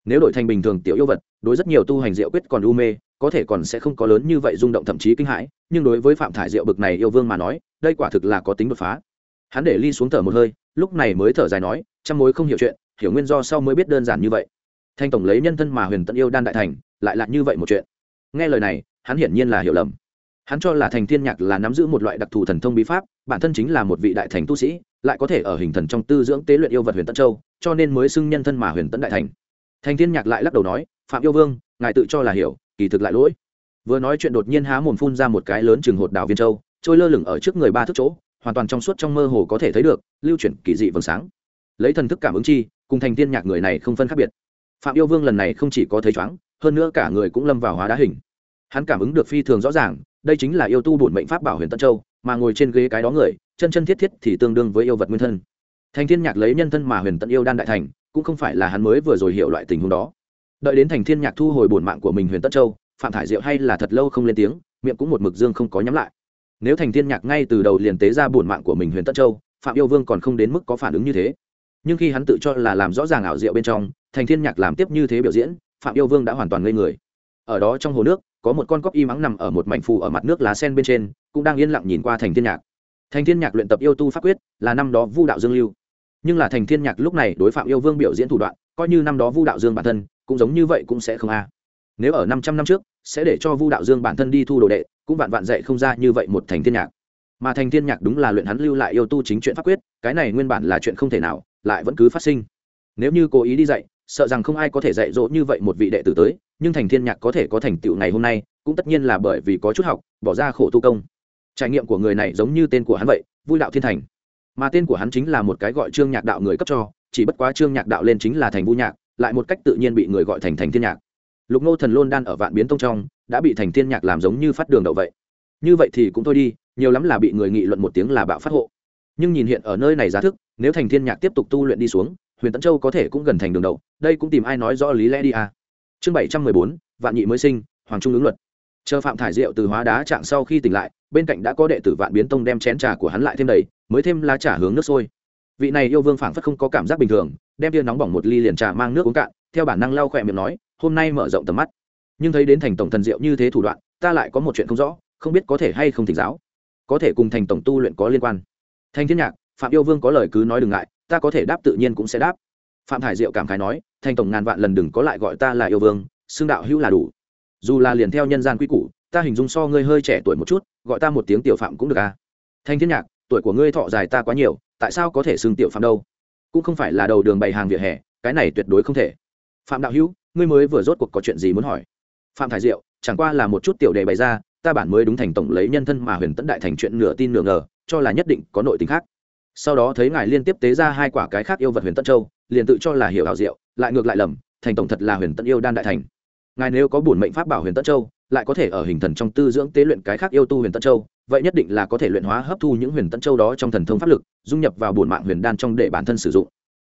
Nếu đổi thành bình thường tiểu yêu vật, đối rất nhiều tu hành diệu quyết còn u mê, có thể còn sẽ không có lớn như vậy rung động thậm chí kinh hãi, nhưng đối với phạm thải diệu bực này yêu vương mà nói, đây quả thực là có tính đột phá. Hắn để ly xuống thở một hơi, lúc này mới thở dài nói trăm mối không hiểu chuyện, hiểu nguyên do sau mới biết đơn giản như vậy. Thanh tổng lấy nhân thân mà huyền tận yêu đan đại thành, lại là như vậy một chuyện. Nghe lời này, hắn hiển nhiên là hiểu lầm. Hắn cho là thành thiên nhạc là nắm giữ một loại đặc thù thần thông bí pháp, bản thân chính là một vị đại thành tu sĩ, lại có thể ở hình thần trong tư dưỡng tế luyện yêu vật huyền tận châu, cho nên mới xưng nhân thân mà huyền tận đại thành. Thành thiên nhạc lại lắc đầu nói, phạm yêu vương, ngài tự cho là hiểu, kỳ thực lại lỗi. Vừa nói chuyện đột nhiên há mồm phun ra một cái lớn chừng hột đào viên châu, trôi lơ lửng ở trước người ba thước chỗ, hoàn toàn trong suốt trong mơ hồ có thể thấy được, lưu chuyển kỳ dị vầng sáng lấy thần thức cảm ứng chi, cùng thành thiên nhạc người này không phân khác biệt. Phạm yêu vương lần này không chỉ có thấy chóng, hơn nữa cả người cũng lâm vào hóa đá hình. Hắn cảm ứng được phi thường rõ ràng, đây chính là yêu tu bổn mệnh pháp bảo huyền tân châu, mà ngồi trên ghế cái đó người, chân chân thiết thiết thì tương đương với yêu vật nguyên thân. Thành thiên nhạc lấy nhân thân mà huyền tận yêu đan đại thành, cũng không phải là hắn mới vừa rồi hiểu loại tình huống đó. Đợi đến thành thiên nhạc thu hồi bổn mạng của mình huyền tân châu, phạm thải diệu hay là thật lâu không lên tiếng, miệng cũng một mực dương không có nhắm lại. Nếu thành thiên nhạc ngay từ đầu liền tế ra bổn mạng của mình huyền tân châu, phạm yêu vương còn không đến mức có phản ứng như thế nhưng khi hắn tự cho là làm rõ ràng ảo diệu bên trong, thành thiên nhạc làm tiếp như thế biểu diễn, phạm yêu vương đã hoàn toàn ngây người. Ở đó trong hồ nước, có một con cóc y mắng nằm ở một mảnh phù ở mặt nước lá sen bên trên, cũng đang yên lặng nhìn qua thành thiên nhạc. Thành thiên nhạc luyện tập yêu tu pháp quyết, là năm đó vu đạo dương lưu. Nhưng là thành thiên nhạc lúc này đối phạm yêu vương biểu diễn thủ đoạn, coi như năm đó vu đạo dương bản thân, cũng giống như vậy cũng sẽ không a. Nếu ở năm trăm năm trước, sẽ để cho vu đạo dương bản thân đi thu đồ đệ, cũng vạn vạn dạy không ra như vậy một thành thiên nhạc. Mà thành thiên nhạc đúng là luyện hắn lưu lại yêu tu chính chuyện pháp quyết, cái này nguyên bản là chuyện không thể nào lại vẫn cứ phát sinh. Nếu như cố ý đi dạy, sợ rằng không ai có thể dạy dỗ như vậy một vị đệ tử tới, nhưng thành thiên nhạc có thể có thành tựu ngày hôm nay, cũng tất nhiên là bởi vì có chút học, bỏ ra khổ tu công. Trải nghiệm của người này giống như tên của hắn vậy, vui đạo thiên thành. Mà tên của hắn chính là một cái gọi trương nhạc đạo người cấp cho, chỉ bất quá trương nhạc đạo lên chính là thành vu nhạc, lại một cách tự nhiên bị người gọi thành thành thiên nhạc. Lục nô thần lôn đan ở vạn biến tông trong, đã bị thành thiên nhạc làm giống như phát đường đậu vậy. Như vậy thì cũng thôi đi, nhiều lắm là bị người nghị luận một tiếng là bạo phát hộ. Nhưng nhìn hiện ở nơi này giá thức nếu thành thiên nhạc tiếp tục tu luyện đi xuống, huyền tấn châu có thể cũng gần thành đường đậu, đây cũng tìm ai nói rõ lý lẽ đi à. chương bảy trăm mười bốn, vạn nhị mới sinh, hoàng trung ứng luật. Chờ phạm thải diệu từ hóa đá trạng sau khi tỉnh lại, bên cạnh đã có đệ tử vạn biến tông đem chén trà của hắn lại thêm đầy, mới thêm lá trà hướng nước sôi. Vị này yêu vương phảng phất không có cảm giác bình thường, đem tia nóng bỏng một ly liền trà mang nước uống cạn, theo bản năng lau khỏe miệng nói, hôm nay mở rộng tầm mắt. Nhưng thấy đến thành tổng thần diệu như thế thủ đoạn, ta lại có một chuyện không rõ, không biết có thể hay không thỉnh giáo. Có thể cùng thành tổng tu luyện có liên quan. Thanh thiên nhạc phạm yêu vương có lời cứ nói đừng ngại, ta có thể đáp tự nhiên cũng sẽ đáp. Phạm hải diệu cảm khái nói, thành tổng ngàn vạn lần đừng có lại gọi ta là yêu vương, xưng đạo hữu là đủ. Dù là liền theo nhân gian quy củ, ta hình dung so ngươi hơi trẻ tuổi một chút, gọi ta một tiếng tiểu phạm cũng được à? Thanh thiên nhạc, tuổi của ngươi thọ dài ta quá nhiều, tại sao có thể xưng tiểu phạm đâu? Cũng không phải là đầu đường bày hàng vỉa hè, cái này tuyệt đối không thể. Phạm đạo hữu, ngươi mới vừa rốt cuộc có chuyện gì muốn hỏi? Phạm thải diệu, chẳng qua là một chút tiểu đề bày ra, ta bản mới đúng thành tổng lấy nhân thân mà huyền tấn đại thành chuyện nửa tin nửa ngờ, cho là nhất định có nội tình khác sau đó thấy ngài liên tiếp tế ra hai quả cái khác yêu vật huyền tân châu, liền tự cho là hiểu hảo diệu, lại ngược lại lầm, thành tổng thật là huyền tân yêu đan đại thành. Ngài nếu có bổn mệnh pháp bảo huyền tân châu, lại có thể ở hình thần trong tư dưỡng tế luyện cái khác yêu tu huyền tân châu, vậy nhất định là có thể luyện hóa hấp thu những huyền tân châu đó trong thần thông pháp lực, dung nhập vào bổn mạng huyền đan trong để bản thân sử dụng.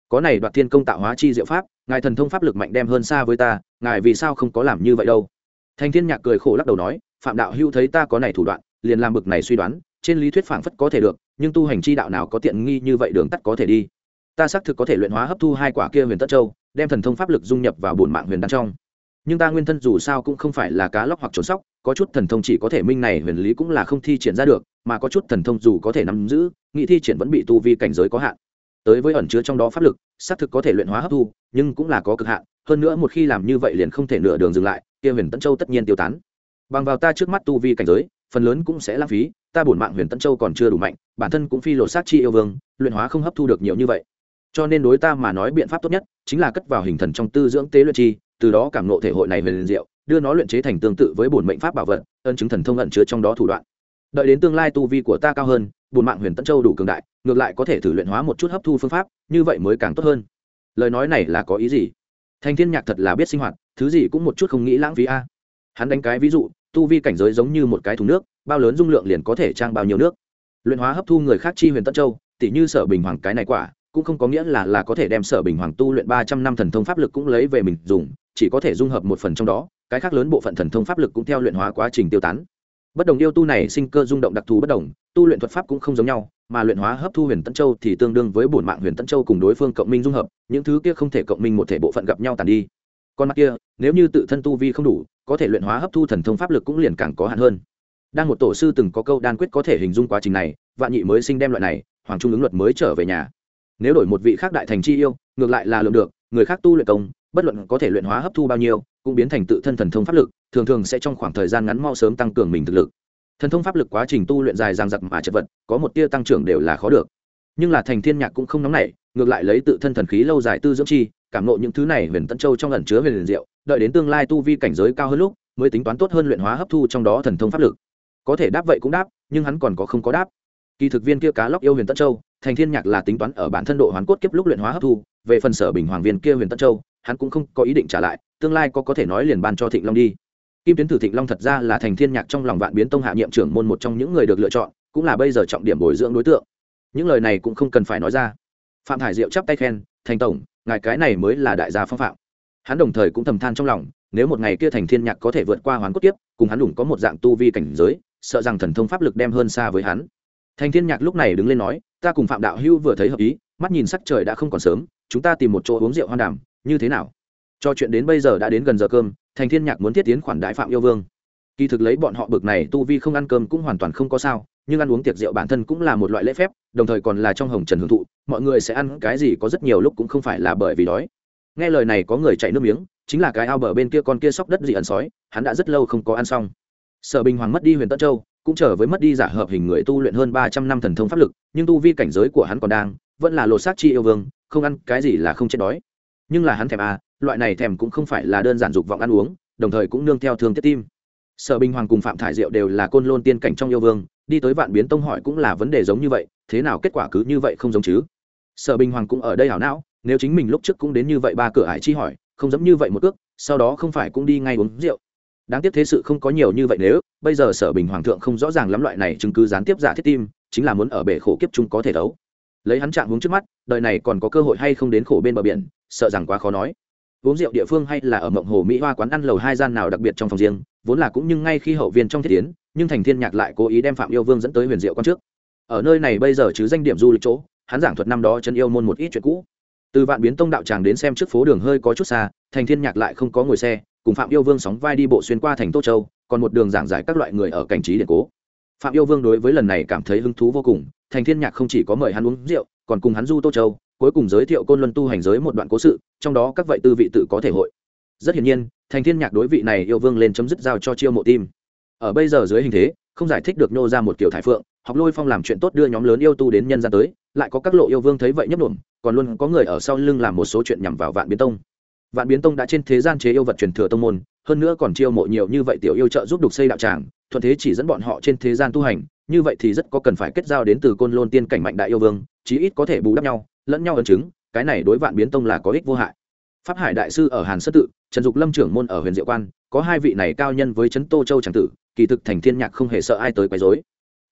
Có này đoạt thiên công tạo hóa chi diệu pháp, ngài thần thông pháp lực mạnh đem hơn xa với ta, ngài vì sao không có làm như vậy đâu? Thành thiên nhạc cười khổ lắc đầu nói, phạm đạo hưu thấy ta có này thủ đoạn, liền làm bực này suy đoán, trên lý thuyết phảng phất có thể được nhưng tu hành chi đạo nào có tiện nghi như vậy đường tắt có thể đi. Ta xác thực có thể luyện hóa hấp thu hai quả kia huyền tất châu, đem thần thông pháp lực dung nhập vào bổn mạng huyền đan trong. Nhưng ta nguyên thân dù sao cũng không phải là cá lóc hoặc trốn sóc, có chút thần thông chỉ có thể minh này huyền lý cũng là không thi triển ra được, mà có chút thần thông dù có thể nắm giữ nghị thi triển vẫn bị tu vi cảnh giới có hạn. Tới với ẩn chứa trong đó pháp lực, xác thực có thể luyện hóa hấp thu, nhưng cũng là có cực hạn, hơn nữa một khi làm như vậy liền không thể nửa đường dừng lại, kia huyền tấn châu tất nhiên tiêu tán. Bằng vào ta trước mắt tu vi cảnh giới phần lớn cũng sẽ lãng phí, ta bổn mạng huyền tân châu còn chưa đủ mạnh, bản thân cũng phi lột sát chi yêu vương, luyện hóa không hấp thu được nhiều như vậy. Cho nên đối ta mà nói biện pháp tốt nhất chính là cất vào hình thần trong tư dưỡng tế luyện chi, từ đó cảm nộ thể hội này về liền diệu, đưa nó luyện chế thành tương tự với bổn mệnh pháp bảo vật, ân chứng thần thông ẩn chứa trong đó thủ đoạn. Đợi đến tương lai tu vi của ta cao hơn, bổn mạng huyền tân châu đủ cường đại, ngược lại có thể thử luyện hóa một chút hấp thu phương pháp, như vậy mới càng tốt hơn. Lời nói này là có ý gì? Thanh thiên nhạc thật là biết sinh hoạt, thứ gì cũng một chút không nghĩ lãng phí a. Hắn đánh cái ví dụ tu vi cảnh giới giống như một cái thùng nước, bao lớn dung lượng liền có thể trang bao nhiêu nước. Luyện hóa hấp thu người khác chi huyền tân châu tỷ như sở bình hoàng cái này quả, cũng không có nghĩa là là có thể đem sở bình hoàng tu luyện ba trăm năm thần thông pháp lực cũng lấy về mình dùng, chỉ có thể dung hợp một phần trong đó, cái khác lớn bộ phận thần thông pháp lực cũng theo luyện hóa quá trình tiêu tán. Bất đồng yêu tu này sinh cơ rung động đặc thù bất đồng, tu luyện thuật pháp cũng không giống nhau, mà luyện hóa hấp thu huyền tân châu thì tương đương với bổn mạng huyền tân châu cùng đối phương cộng minh dung hợp, những thứ kia không thể cộng minh một thể bộ phận gặp nhau tàn đi. Còn mặt kia, nếu như tự thân tu vi không đủ có thể luyện hóa hấp thu thần thông pháp lực cũng liền càng có hạn hơn. Đang một tổ sư từng có câu đan quyết có thể hình dung quá trình này, vạn nhị mới sinh đem loại này, hoàng trung ứng luật mới trở về nhà. Nếu đổi một vị khác đại thành chi yêu, ngược lại là lượng được, người khác tu luyện công, bất luận có thể luyện hóa hấp thu bao nhiêu, cũng biến thành tự thân thần thông pháp lực, thường thường sẽ trong khoảng thời gian ngắn mau sớm tăng cường mình thực lực. Thần thông pháp lực quá trình tu luyện dài dằng dặc mà chật vật, có một tia tăng trưởng đều là khó được. Nhưng là thành thiên nhạc cũng không nóng nảy, ngược lại lấy tự thân thần khí lâu dài tư dưỡng chi, cảm nộ những thứ này huyền tân châu trong ẩn chứa huyền diệu đợi đến tương lai tu vi cảnh giới cao hơn lúc, mới tính toán tốt hơn luyện hóa hấp thu trong đó thần thông pháp lực. Có thể đáp vậy cũng đáp, nhưng hắn còn có không có đáp. Kỳ thực viên kia cá lóc yêu huyền tân châu, thành thiên nhạc là tính toán ở bản thân độ hoán cốt kiếp lúc luyện hóa hấp thu, về phần sở bình hoàng viên kia huyền tân châu, hắn cũng không có ý định trả lại, tương lai có có thể nói liền ban cho thịnh long đi. Kim tuyến thử thịnh long thật ra là thành thiên nhạc trong lòng vạn biến tông hạ nhiệm trưởng môn một trong những người được lựa chọn, cũng là bây giờ trọng điểm bồi dưỡng đối tượng. Những lời này cũng không cần phải nói ra. Phạm thải diệu chắp tay khen, thành tổng, ngài cái này mới là đại gia phong phạm hắn đồng thời cũng thầm than trong lòng, nếu một ngày kia thành thiên nhạc có thể vượt qua hoán cốt tiếp cùng hắn đủng có một dạng tu vi cảnh giới, sợ rằng thần thông pháp lực đem hơn xa với hắn. Thành thiên nhạc lúc này đứng lên nói, ta cùng phạm đạo hưu vừa thấy hợp ý, mắt nhìn sắc trời đã không còn sớm, chúng ta tìm một chỗ uống rượu hoan đàm, như thế nào? Cho chuyện đến bây giờ đã đến gần giờ cơm, thành thiên nhạc muốn thiết tiến khoản đại phạm yêu vương. Kỳ thực lấy bọn họ bực này tu vi không ăn cơm cũng hoàn toàn không có sao, nhưng ăn uống tiệc rượu bản thân cũng là một loại lễ phép, đồng thời còn là trong hồng trần hưởng thụ, mọi người sẽ ăn cái gì có rất nhiều lúc cũng không phải là bởi vì đói nghe lời này có người chạy nước miếng, chính là cái ao bờ bên kia con kia sóc đất dị ẩn sói, hắn đã rất lâu không có ăn xong. Sở bình hoàng mất đi huyền tân châu, cũng trở với mất đi giả hợp hình người tu luyện hơn ba trăm năm thần thông pháp lực, nhưng tu vi cảnh giới của hắn còn đang, vẫn là lột xác chi yêu vương, không ăn cái gì là không chết đói. Nhưng là hắn thèm à loại này thèm cũng không phải là đơn giản dục vọng ăn uống, đồng thời cũng nương theo thương tiết tim. Sở bình hoàng cùng phạm thải diệu đều là côn lôn tiên cảnh trong yêu vương, đi tới vạn biến tông hỏi cũng là vấn đề giống như vậy, thế nào kết quả cứ như vậy không giống chứ? Sở bình hoàng cũng ở đây hảo não nếu chính mình lúc trước cũng đến như vậy ba cửa hải chi hỏi, không giống như vậy một cước sau đó không phải cũng đi ngay uống rượu. Đáng tiếc thế sự không có nhiều như vậy nếu, bây giờ sở bình hoàng thượng không rõ ràng lắm loại này chứng cứ gián tiếp giả thiết tim, chính là muốn ở bể khổ kiếp chúng có thể đấu. Lấy hắn trạng uống trước mắt, đời này còn có cơ hội hay không đến khổ bên bờ biển, sợ rằng quá khó nói. Uống rượu địa phương hay là ở mộng hồ mỹ hoa quán ăn lầu hai gian nào đặc biệt trong phòng riêng, vốn là cũng nhưng ngay khi hậu viên trong thiết tiến nhưng thành thiên nhạc lại cố ý đem phạm yêu vương dẫn tới huyền diệu quan trước. Ở nơi này bây giờ chứ danh điểm du lịch chỗ, hắn giảng thuật năm đó chân yêu môn một ít chuyện cũ từ vạn biến tông đạo tràng đến xem trước phố đường hơi có chút xa, thành thiên nhạc lại không có ngồi xe, cùng phạm yêu vương sóng vai đi bộ xuyên qua thành tô châu, còn một đường giảng giải các loại người ở cảnh trí điện cố. Phạm yêu vương đối với lần này cảm thấy hứng thú vô cùng, thành thiên nhạc không chỉ có mời hắn uống rượu, còn cùng hắn du tô châu, cuối cùng giới thiệu côn luân tu hành giới một đoạn cố sự, trong đó các vậy tư vị tự có thể hội. Rất hiển nhiên, thành thiên nhạc đối vị này yêu vương lên chấm dứt giao cho chiêu mộ tim. Ở bây giờ dưới hình thế, không giải thích được nô ra một kiểu thải phượng, học lôi phong làm chuyện tốt đưa nhóm lớn yêu tu đến nhân gian tới, lại có các lộ yêu vương thấy vậy nhấp đổm còn luôn có người ở sau lưng làm một số chuyện nhằm vào vạn biến tông. Vạn biến tông đã trên thế gian chế yêu vật truyền thừa tông môn, hơn nữa còn chiêu mộ nhiều như vậy tiểu yêu trợ giúp đục xây đạo tràng, thuận thế chỉ dẫn bọn họ trên thế gian tu hành, như vậy thì rất có cần phải kết giao đến từ côn lôn tiên cảnh mạnh đại yêu vương, chí ít có thể bù đắp nhau, lẫn nhau ấn chứng, cái này đối vạn biến tông là có ích vô hại. Pháp hải đại sư ở hàn sơ tự, trần dục lâm trưởng môn ở huyền diệu quan, có hai vị này cao nhân với trấn tô châu tràng tử, kỳ thực thành thiên nhạc không hề sợ ai tới quấy rối.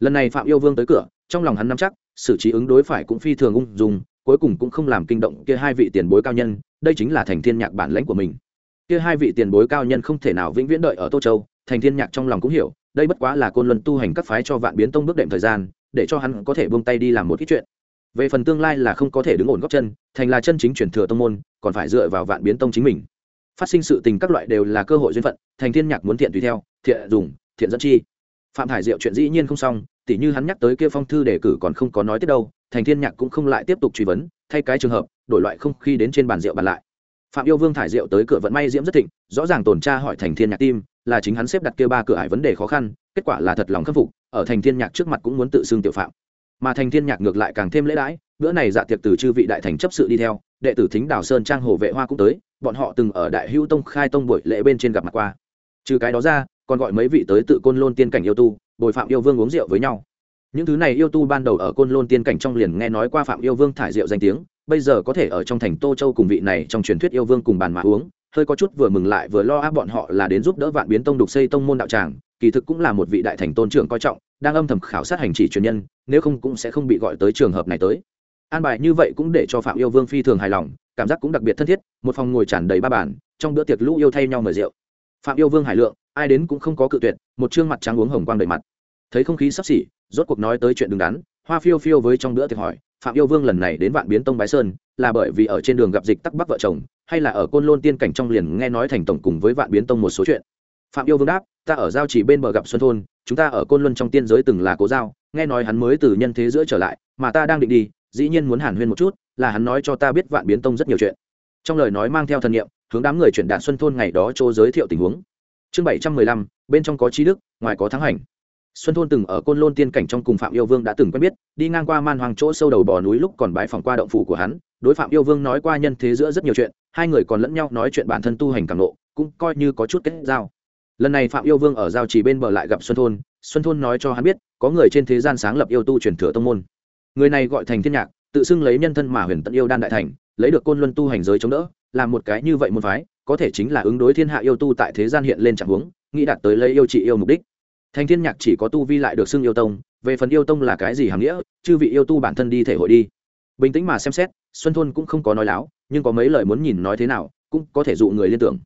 Lần này phạm yêu vương tới cửa, trong lòng hắn nắm chắc, xử trí ứng đối phải cũng phi thường ung dung cuối cùng cũng không làm kinh động kia hai vị tiền bối cao nhân, đây chính là thành thiên nhạc bản lãnh của mình. Kia hai vị tiền bối cao nhân không thể nào vĩnh viễn đợi ở tô châu, thành thiên nhạc trong lòng cũng hiểu, đây bất quá là côn luân tu hành các phái cho vạn biến tông bước đệm thời gian, để cho hắn có thể buông tay đi làm một ít chuyện. Về phần tương lai là không có thể đứng ổn góc chân, thành là chân chính chuyển thừa tông môn, còn phải dựa vào vạn biến tông chính mình. Phát sinh sự tình các loại đều là cơ hội duyên phận, thành thiên nhạc muốn thiện tùy theo, thiện dùng, thiện dẫn chi. Phạm thải diệu chuyện dĩ nhiên không xong tỉ như hắn nhắc tới kia phong thư đề cử còn không có nói tiếp đâu, thành thiên nhạc cũng không lại tiếp tục truy vấn, thay cái trường hợp, đổi loại không khi đến trên bàn rượu bàn lại. Phạm yêu vương thải rượu tới cửa vận may diễm rất thịnh, rõ ràng tổn tra hỏi thành thiên nhạc tim, là chính hắn xếp đặt kia ba cửa ải vấn đề khó khăn, kết quả là thật lòng khắc phục, ở thành thiên nhạc trước mặt cũng muốn tự xưng tiểu phạm. Mà thành thiên nhạc ngược lại càng thêm lễ đãi, bữa này dạ tiệc từ chư vị đại thành chấp sự đi theo, đệ tử thính đào sơn trang hồ vệ hoa cũng tới, bọn họ từng ở đại hưu tông khai tông buổi lễ bên trên gặp mặt qua. Trừ cái đó ra, còn gọi mấy vị tới tự côn lôn tiên cảnh yêu tu bồi phạm yêu vương uống rượu với nhau. Những thứ này yêu tu ban đầu ở côn lôn tiên cảnh trong liền nghe nói qua phạm yêu vương thải rượu danh tiếng, bây giờ có thể ở trong thành tô châu cùng vị này trong truyền thuyết yêu vương cùng bàn mà uống, hơi có chút vừa mừng lại vừa lo áp bọn họ là đến giúp đỡ vạn biến tông đục xây tông môn đạo tràng, kỳ thực cũng là một vị đại thành tôn trưởng coi trọng, đang âm thầm khảo sát hành chỉ truyền nhân, nếu không cũng sẽ không bị gọi tới trường hợp này tới. An bài như vậy cũng để cho phạm yêu vương phi thường hài lòng, cảm giác cũng đặc biệt thân thiết, một phòng ngồi tràn đầy ba bàn, trong bữa tiệc lũ yêu thay nhau mời rượu phạm yêu vương hải lượng, ai đến cũng không có cự tuyệt, một chương mặt trắng uống hồng quang đầy mặt. Thấy không khí sắp xỉ, rốt cuộc nói tới chuyện đứng đắn, hoa phiêu phiêu với trong bữa tiệc hỏi, phạm yêu vương lần này đến vạn biến tông bái sơn, là bởi vì ở trên đường gặp dịch tắc bắc vợ chồng, hay là ở côn lôn tiên cảnh trong liền nghe nói thành tổng cùng với vạn biến tông một số chuyện? Phạm yêu vương đáp, ta ở giao chỉ bên bờ gặp xuân thôn, chúng ta ở côn luân trong tiên giới từng là cố giao, nghe nói hắn mới từ nhân thế giữa trở lại, mà ta đang định đi, dĩ nhiên muốn hàn huyên một chút, là hắn nói cho ta biết vạn biến tông rất nhiều chuyện. Trong lời nói mang theo thần nghiệm hướng đám người chuyển đạn xuân thôn ngày đó chỗ giới thiệu tình huống. Chương bảy trăm mười lăm, bên trong có trí đức, ngoài có thắng hành. Xuân thôn từng ở côn lôn tiên cảnh trong cùng phạm yêu vương đã từng quen biết, đi ngang qua man hoàng chỗ sâu đầu bò núi lúc còn bãi phòng qua động phủ của hắn. Đối phạm yêu vương nói qua nhân thế giữa rất nhiều chuyện, hai người còn lẫn nhau nói chuyện bản thân tu hành càng lộ, cũng coi như có chút kết giao. Lần này phạm yêu vương ở giao trì bên bờ lại gặp xuân thôn. Xuân thôn nói cho hắn biết, có người trên thế gian sáng lập yêu tu truyền thừa tông môn. Người này gọi thành thiên nhạc, tự xưng lấy nhân thân mà huyền tận yêu đan đại thành, lấy được côn luân tu hành giới chống đỡ làm một cái như vậy môn phái, có thể chính là ứng đối thiên hạ yêu tu tại thế gian hiện lên trạng huống, nghĩ đạt tới lấy yêu trị yêu mục đích. Thành thiên nhạc chỉ có tu vi lại được xưng yêu tông, về phần yêu tông là cái gì hàm nghĩa, chư vị yêu tu bản thân đi thể hội đi. Bình tĩnh mà xem xét, xuân thôn cũng không có nói láo, nhưng có mấy lời muốn nhìn nói thế nào, cũng có thể dụ người liên tưởng.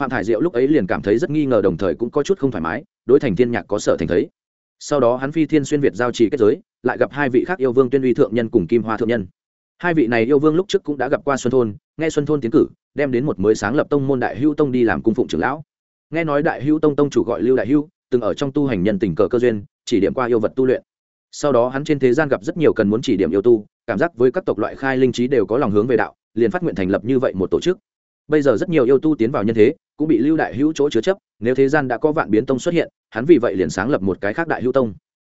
Phạm thải diệu lúc ấy liền cảm thấy rất nghi ngờ đồng thời cũng có chút không thoải mái, đối thành thiên nhạc có sở thành thấy. Sau đó hắn phi thiên xuyên việt giao trì kết giới, lại gặp hai vị khác yêu vương tuyên uy thượng nhân cùng kim hoa thượng nhân hai vị này yêu vương lúc trước cũng đã gặp qua xuân thôn, nghe xuân thôn tiến cử, đem đến một mới sáng lập tông môn đại hữu tông đi làm cung phụng trưởng lão. Nghe nói đại hữu tông tông chủ gọi lưu đại hữu, từng ở trong tu hành nhân tình cờ cơ duyên, chỉ điểm qua yêu vật tu luyện. Sau đó hắn trên thế gian gặp rất nhiều cần muốn chỉ điểm yêu tu, cảm giác với các tộc loại khai linh trí đều có lòng hướng về đạo, liền phát nguyện thành lập như vậy một tổ chức. Bây giờ rất nhiều yêu tu tiến vào nhân thế, cũng bị lưu đại hữu chỗ chứa chấp, nếu thế gian đã có vạn biến tông xuất hiện, hắn vì vậy liền sáng lập một cái khác đại hữu tông.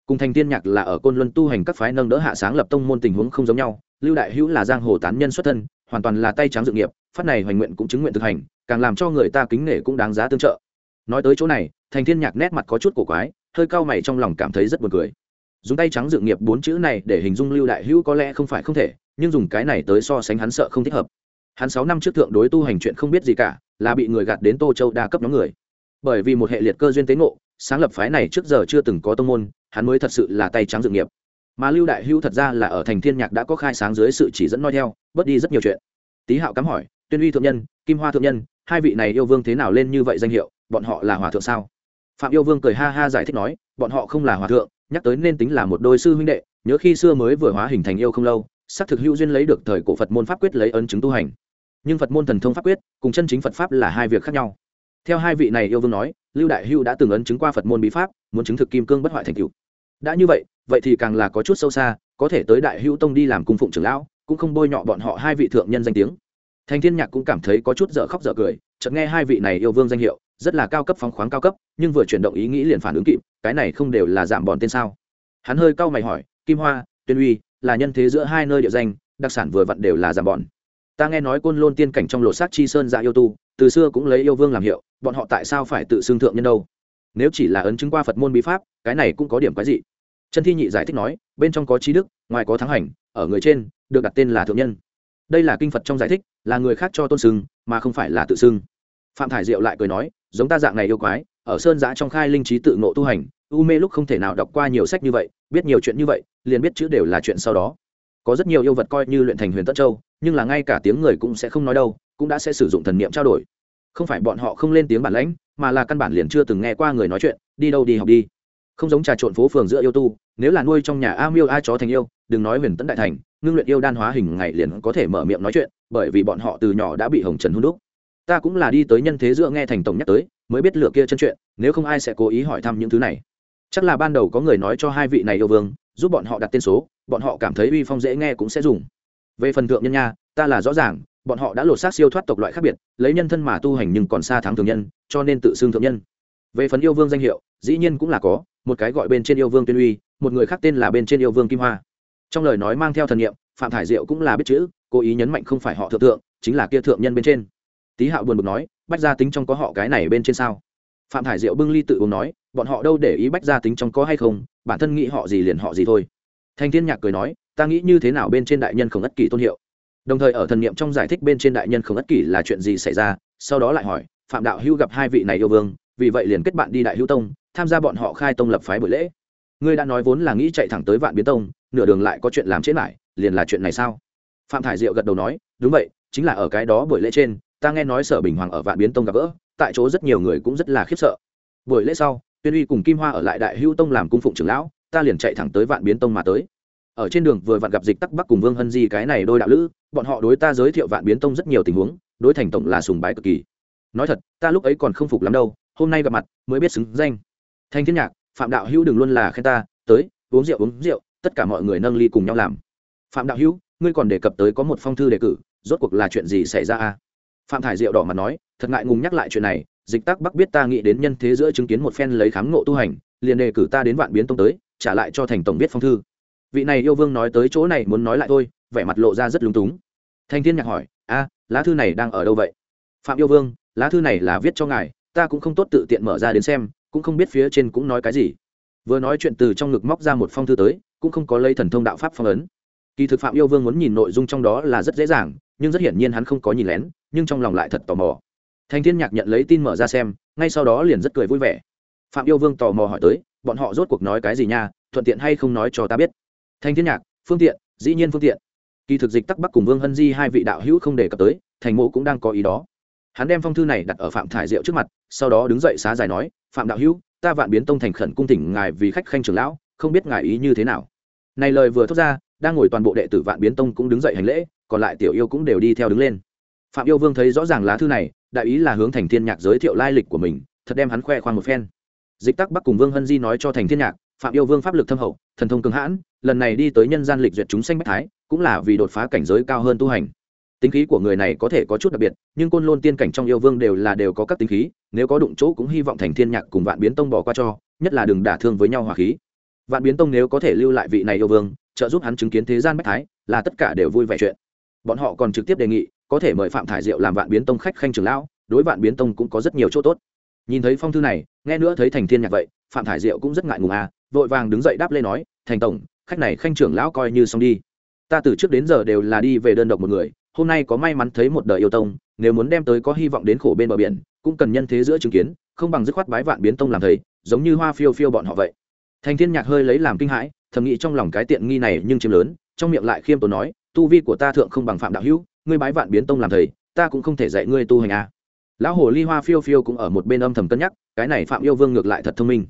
Cùng thành tiên nhạc là ở côn luân tu hành các phái nâng đỡ hạ sáng lập tông môn tình huống không giống nhau lưu đại hữu là giang hồ tán nhân xuất thân, hoàn toàn là tay trắng dự nghiệp, phát này hoành nguyện cũng chứng nguyện thực hành, càng làm cho người ta kính nể cũng đáng giá tương trợ. Nói tới chỗ này, thành thiên nhạc nét mặt có chút cổ quái, hơi cao mày trong lòng cảm thấy rất buồn cười. Dùng tay trắng dự nghiệp bốn chữ này để hình dung lưu đại hữu có lẽ không phải không thể, nhưng dùng cái này tới so sánh hắn sợ không thích hợp. Hắn sáu năm trước thượng đối tu hành chuyện không biết gì cả, là bị người gạt đến tô châu đa cấp nhóm người. Bởi vì một hệ liệt cơ duyên tế ngộ, sáng lập phái này trước giờ chưa từng có tông môn, hắn mới thật sự là tay trắng dự nghiệp mà lưu đại hữu thật ra là ở thành thiên nhạc đã có khai sáng dưới sự chỉ dẫn nói theo, bớt đi rất nhiều chuyện. Tý hạo cắm hỏi, tuyên uy thượng nhân, kim hoa thượng nhân, hai vị này yêu vương thế nào lên như vậy danh hiệu, bọn họ là hòa thượng sao? Phạm yêu vương cười ha ha giải thích nói, bọn họ không là hòa thượng, nhắc tới nên tính là một đôi sư huynh đệ, nhớ khi xưa mới vừa hóa hình thành yêu không lâu, xác thực hữu duyên lấy được thời cổ phật môn pháp quyết lấy ấn chứng tu hành. Nhưng phật môn thần thông pháp quyết cùng chân chính phật pháp là hai việc khác nhau. Theo hai vị này yêu vương nói, lưu đại Hưu đã từng ấn chứng qua phật môn bí pháp, muốn chứng thực kim cương bất hoại thành cựu đã như vậy vậy thì càng là có chút sâu xa, có thể tới đại hữu tông đi làm cung phụng trưởng lão, cũng không bôi nhọ bọn họ hai vị thượng nhân danh tiếng. Thành thiên nhạc cũng cảm thấy có chút dở khóc dở cười, chợt nghe hai vị này yêu vương danh hiệu, rất là cao cấp phóng khoáng cao cấp, nhưng vừa chuyển động ý nghĩ liền phản ứng kịp, cái này không đều là giảm bọn tên sao? Hắn hơi cau mày hỏi, kim hoa, tuyên uy, là nhân thế giữa hai nơi địa danh, đặc sản vừa vặn đều là giảm bọn. Ta nghe nói côn lôn tiên cảnh trong lột xác chi sơn dạ yêu tu, từ xưa cũng lấy yêu vương làm hiệu, bọn họ tại sao phải tự xưng thượng nhân đâu? Nếu chỉ là ấn chứng qua phật môn bí pháp, cái này cũng có điểm quái dị chân thi nhị giải thích nói, bên trong có trí đức, ngoài có thắng hành, ở người trên, được đặt tên là thượng nhân. Đây là kinh phật trong giải thích, là người khác cho tôn sưng, mà không phải là tự sưng. phạm thải diệu lại cười nói, giống ta dạng này yêu quái, ở sơn giã trong khai linh trí tự ngộ tu hành, u mê lúc không thể nào đọc qua nhiều sách như vậy, biết nhiều chuyện như vậy, liền biết chữ đều là chuyện sau đó. Có rất nhiều yêu vật coi như luyện thành huyền tất châu, nhưng là ngay cả tiếng người cũng sẽ không nói đâu, cũng đã sẽ sử dụng thần niệm trao đổi. Không phải bọn họ không lên tiếng bản lãnh, mà là căn bản liền chưa từng nghe qua người nói chuyện, đi đâu đi học đi không giống trà trộn phố phường giữa yêu tu, nếu là nuôi trong nhà a miêu a chó thành yêu, đừng nói huyền tấn đại thành, ngưng luyện yêu đan hóa hình ngày liền có thể mở miệng nói chuyện, bởi vì bọn họ từ nhỏ đã bị hồng trần hôn đúc. Ta cũng là đi tới nhân thế giữa nghe thành tổng nhắc tới, mới biết lựa kia chân chuyện, nếu không ai sẽ cố ý hỏi thăm những thứ này. Chắc là ban đầu có người nói cho hai vị này yêu vương, giúp bọn họ đặt tên số, bọn họ cảm thấy uy phong dễ nghe cũng sẽ dùng. Về phần thượng nhân nha, ta là rõ ràng, bọn họ đã lột xác siêu thoát tộc loại khác biệt, lấy nhân thân mà tu hành nhưng còn xa thắng thường nhân, cho nên tự xưng thượng nhân. Về phần yêu vương danh hiệu, dĩ nhiên cũng là có một cái gọi bên trên yêu vương tuyên uy, một người khác tên là bên trên yêu vương kim hoa. Trong lời nói mang theo thần nghiệm phạm thải diệu cũng là biết chữ, cố ý nhấn mạnh không phải họ thượng thượng, chính là kia thượng nhân bên trên. Tý hạo buồn bực nói, bách gia tính trong có họ cái này bên trên sao? Phạm thải diệu bưng ly tự uống nói, bọn họ đâu để ý bách gia tính trong có hay không, bản thân nghĩ họ gì liền họ gì thôi. Thanh thiên nhạc cười nói, ta nghĩ như thế nào bên trên đại nhân không ất kỷ tôn hiệu. Đồng thời ở thần niệm trong giải thích bên trên đại nhân không ất kỷ là chuyện gì xảy ra, sau đó lại hỏi, phạm đạo hưu gặp hai vị này yêu vương, vì vậy liền kết bạn đi đại hữu tông tham gia bọn họ khai tông lập phái buổi lễ. Ngươi đã nói vốn là nghĩ chạy thẳng tới vạn biến tông, nửa đường lại có chuyện làm chết lại, liền là chuyện này sao? Phạm thải diệu gật đầu nói, đúng vậy, chính là ở cái đó buổi lễ trên, ta nghe nói sở bình hoàng ở vạn biến tông gặp gỡ, tại chỗ rất nhiều người cũng rất là khiếp sợ. Buổi lễ sau, tuyên uy cùng kim hoa ở lại đại hữu tông làm cung phụng trưởng lão, ta liền chạy thẳng tới vạn biến tông mà tới. Ở trên đường vừa vặn gặp dịch tắc bắc cùng vương hân di cái này đôi đạo lữ, bọn họ đối ta giới thiệu vạn biến tông rất nhiều tình huống, đối thành tổng là sùng bái cực kỳ. Nói thật, ta lúc ấy còn không phục lắm đâu, hôm nay gặp mặt, mới biết xứng danh thanh thiên nhạc, phạm đạo hữu đừng luôn là khen ta, tới, uống rượu uống rượu, tất cả mọi người nâng ly cùng nhau làm. Phạm đạo hữu, ngươi còn đề cập tới có một phong thư đề cử, rốt cuộc là chuyện gì xảy ra a? Phạm thải diệu đỏ mặt nói, thật ngại ngùng nhắc lại chuyện này, dịch tắc bắc biết ta nghĩ đến nhân thế giữa chứng kiến một phen lấy kháng ngộ tu hành, liền đề cử ta đến vạn biến tông tới, trả lại cho thành tổng biết phong thư. Vị này yêu vương nói tới chỗ này muốn nói lại thôi, vẻ mặt lộ ra rất lúng túng. Thanh thiên nhạc hỏi, a, lá thư này đang ở đâu vậy? Phạm yêu vương, lá thư này là viết cho ngài, ta cũng không tốt tự tiện mở ra đến xem cũng không biết phía trên cũng nói cái gì. Vừa nói chuyện từ trong ngực móc ra một phong thư tới, cũng không có lấy thần thông đạo pháp phong ấn. Kỳ thực phạm yêu vương muốn nhìn nội dung trong đó là rất dễ dàng, nhưng rất hiển nhiên hắn không có nhìn lén, nhưng trong lòng lại thật tò mò. Thành thiên nhạc nhận lấy tin mở ra xem, ngay sau đó liền rất cười vui vẻ. Phạm yêu vương tò mò hỏi tới, bọn họ rốt cuộc nói cái gì nha? Thuận tiện hay không nói cho ta biết? Thành thiên nhạc, phương tiện, dĩ nhiên phương tiện. Kỳ thực dịch tắc bắc cùng vương hân di hai vị đạo hữu không đề cập tới, thành mộ cũng đang có ý đó hắn đem phong thư này đặt ở phạm thải diệu trước mặt, sau đó đứng dậy xá dài nói, phạm đạo hữu, ta vạn biến tông thành khẩn cung thỉnh ngài vì khách khanh trưởng lão, không biết ngài ý như thế nào. Này lời vừa thốt ra, đang ngồi toàn bộ đệ tử vạn biến tông cũng đứng dậy hành lễ, còn lại tiểu yêu cũng đều đi theo đứng lên. Phạm yêu vương thấy rõ ràng lá thư này, đại ý là hướng thành thiên nhạc giới thiệu lai lịch của mình, thật đem hắn khoe khoang một phen. Dịch tắc bắc cùng vương hân di nói cho thành thiên nhạc, phạm yêu vương pháp lực thâm hậu, thần thông cường hãn, lần này đi tới nhân gian lịch duyệt chúng sanh bách thái, cũng là vì đột phá cảnh giới cao hơn tu hành tính khí của người này có thể có chút đặc biệt, nhưng côn lôn tiên cảnh trong yêu vương đều là đều có các tính khí, nếu có đụng chỗ cũng hy vọng thành thiên nhạc cùng vạn biến tông bỏ qua cho, nhất là đừng đả thương với nhau hòa khí. Vạn biến tông nếu có thể lưu lại vị này yêu vương, trợ giúp hắn chứng kiến thế gian bách thái, là tất cả đều vui vẻ chuyện. Bọn họ còn trực tiếp đề nghị, có thể mời phạm thải diệu làm vạn biến tông khách khanh trưởng lão, đối vạn biến tông cũng có rất nhiều chỗ tốt. Nhìn thấy phong thư này, nghe nữa thấy thành thiên nhạc vậy, phạm thải diệu cũng rất ngại ngùng à vội vàng đứng dậy đáp lên nói, thành tổng, khách này khanh trưởng lão coi như xong đi. Ta từ trước đến giờ đều là đi về đơn độc một người hôm nay có may mắn thấy một đời yêu tông, nếu muốn đem tới có hy vọng đến khổ bên bờ biển, cũng cần nhân thế giữa chứng kiến, không bằng dứt khoát bái vạn biến tông làm thầy, giống như hoa phiêu phiêu bọn họ vậy thành thiên nhạc hơi lấy làm kinh hãi, thầm nghĩ trong lòng cái tiện nghi này nhưng chiếm lớn, trong miệng lại khiêm tốn nói, tu vi của ta thượng không bằng phạm đạo hữu, ngươi bái vạn biến tông làm thầy, ta cũng không thể dạy ngươi tu hành a à. lão hồ ly hoa phiêu phiêu cũng ở một bên âm thầm cân nhắc, cái này phạm yêu vương ngược lại thật thông minh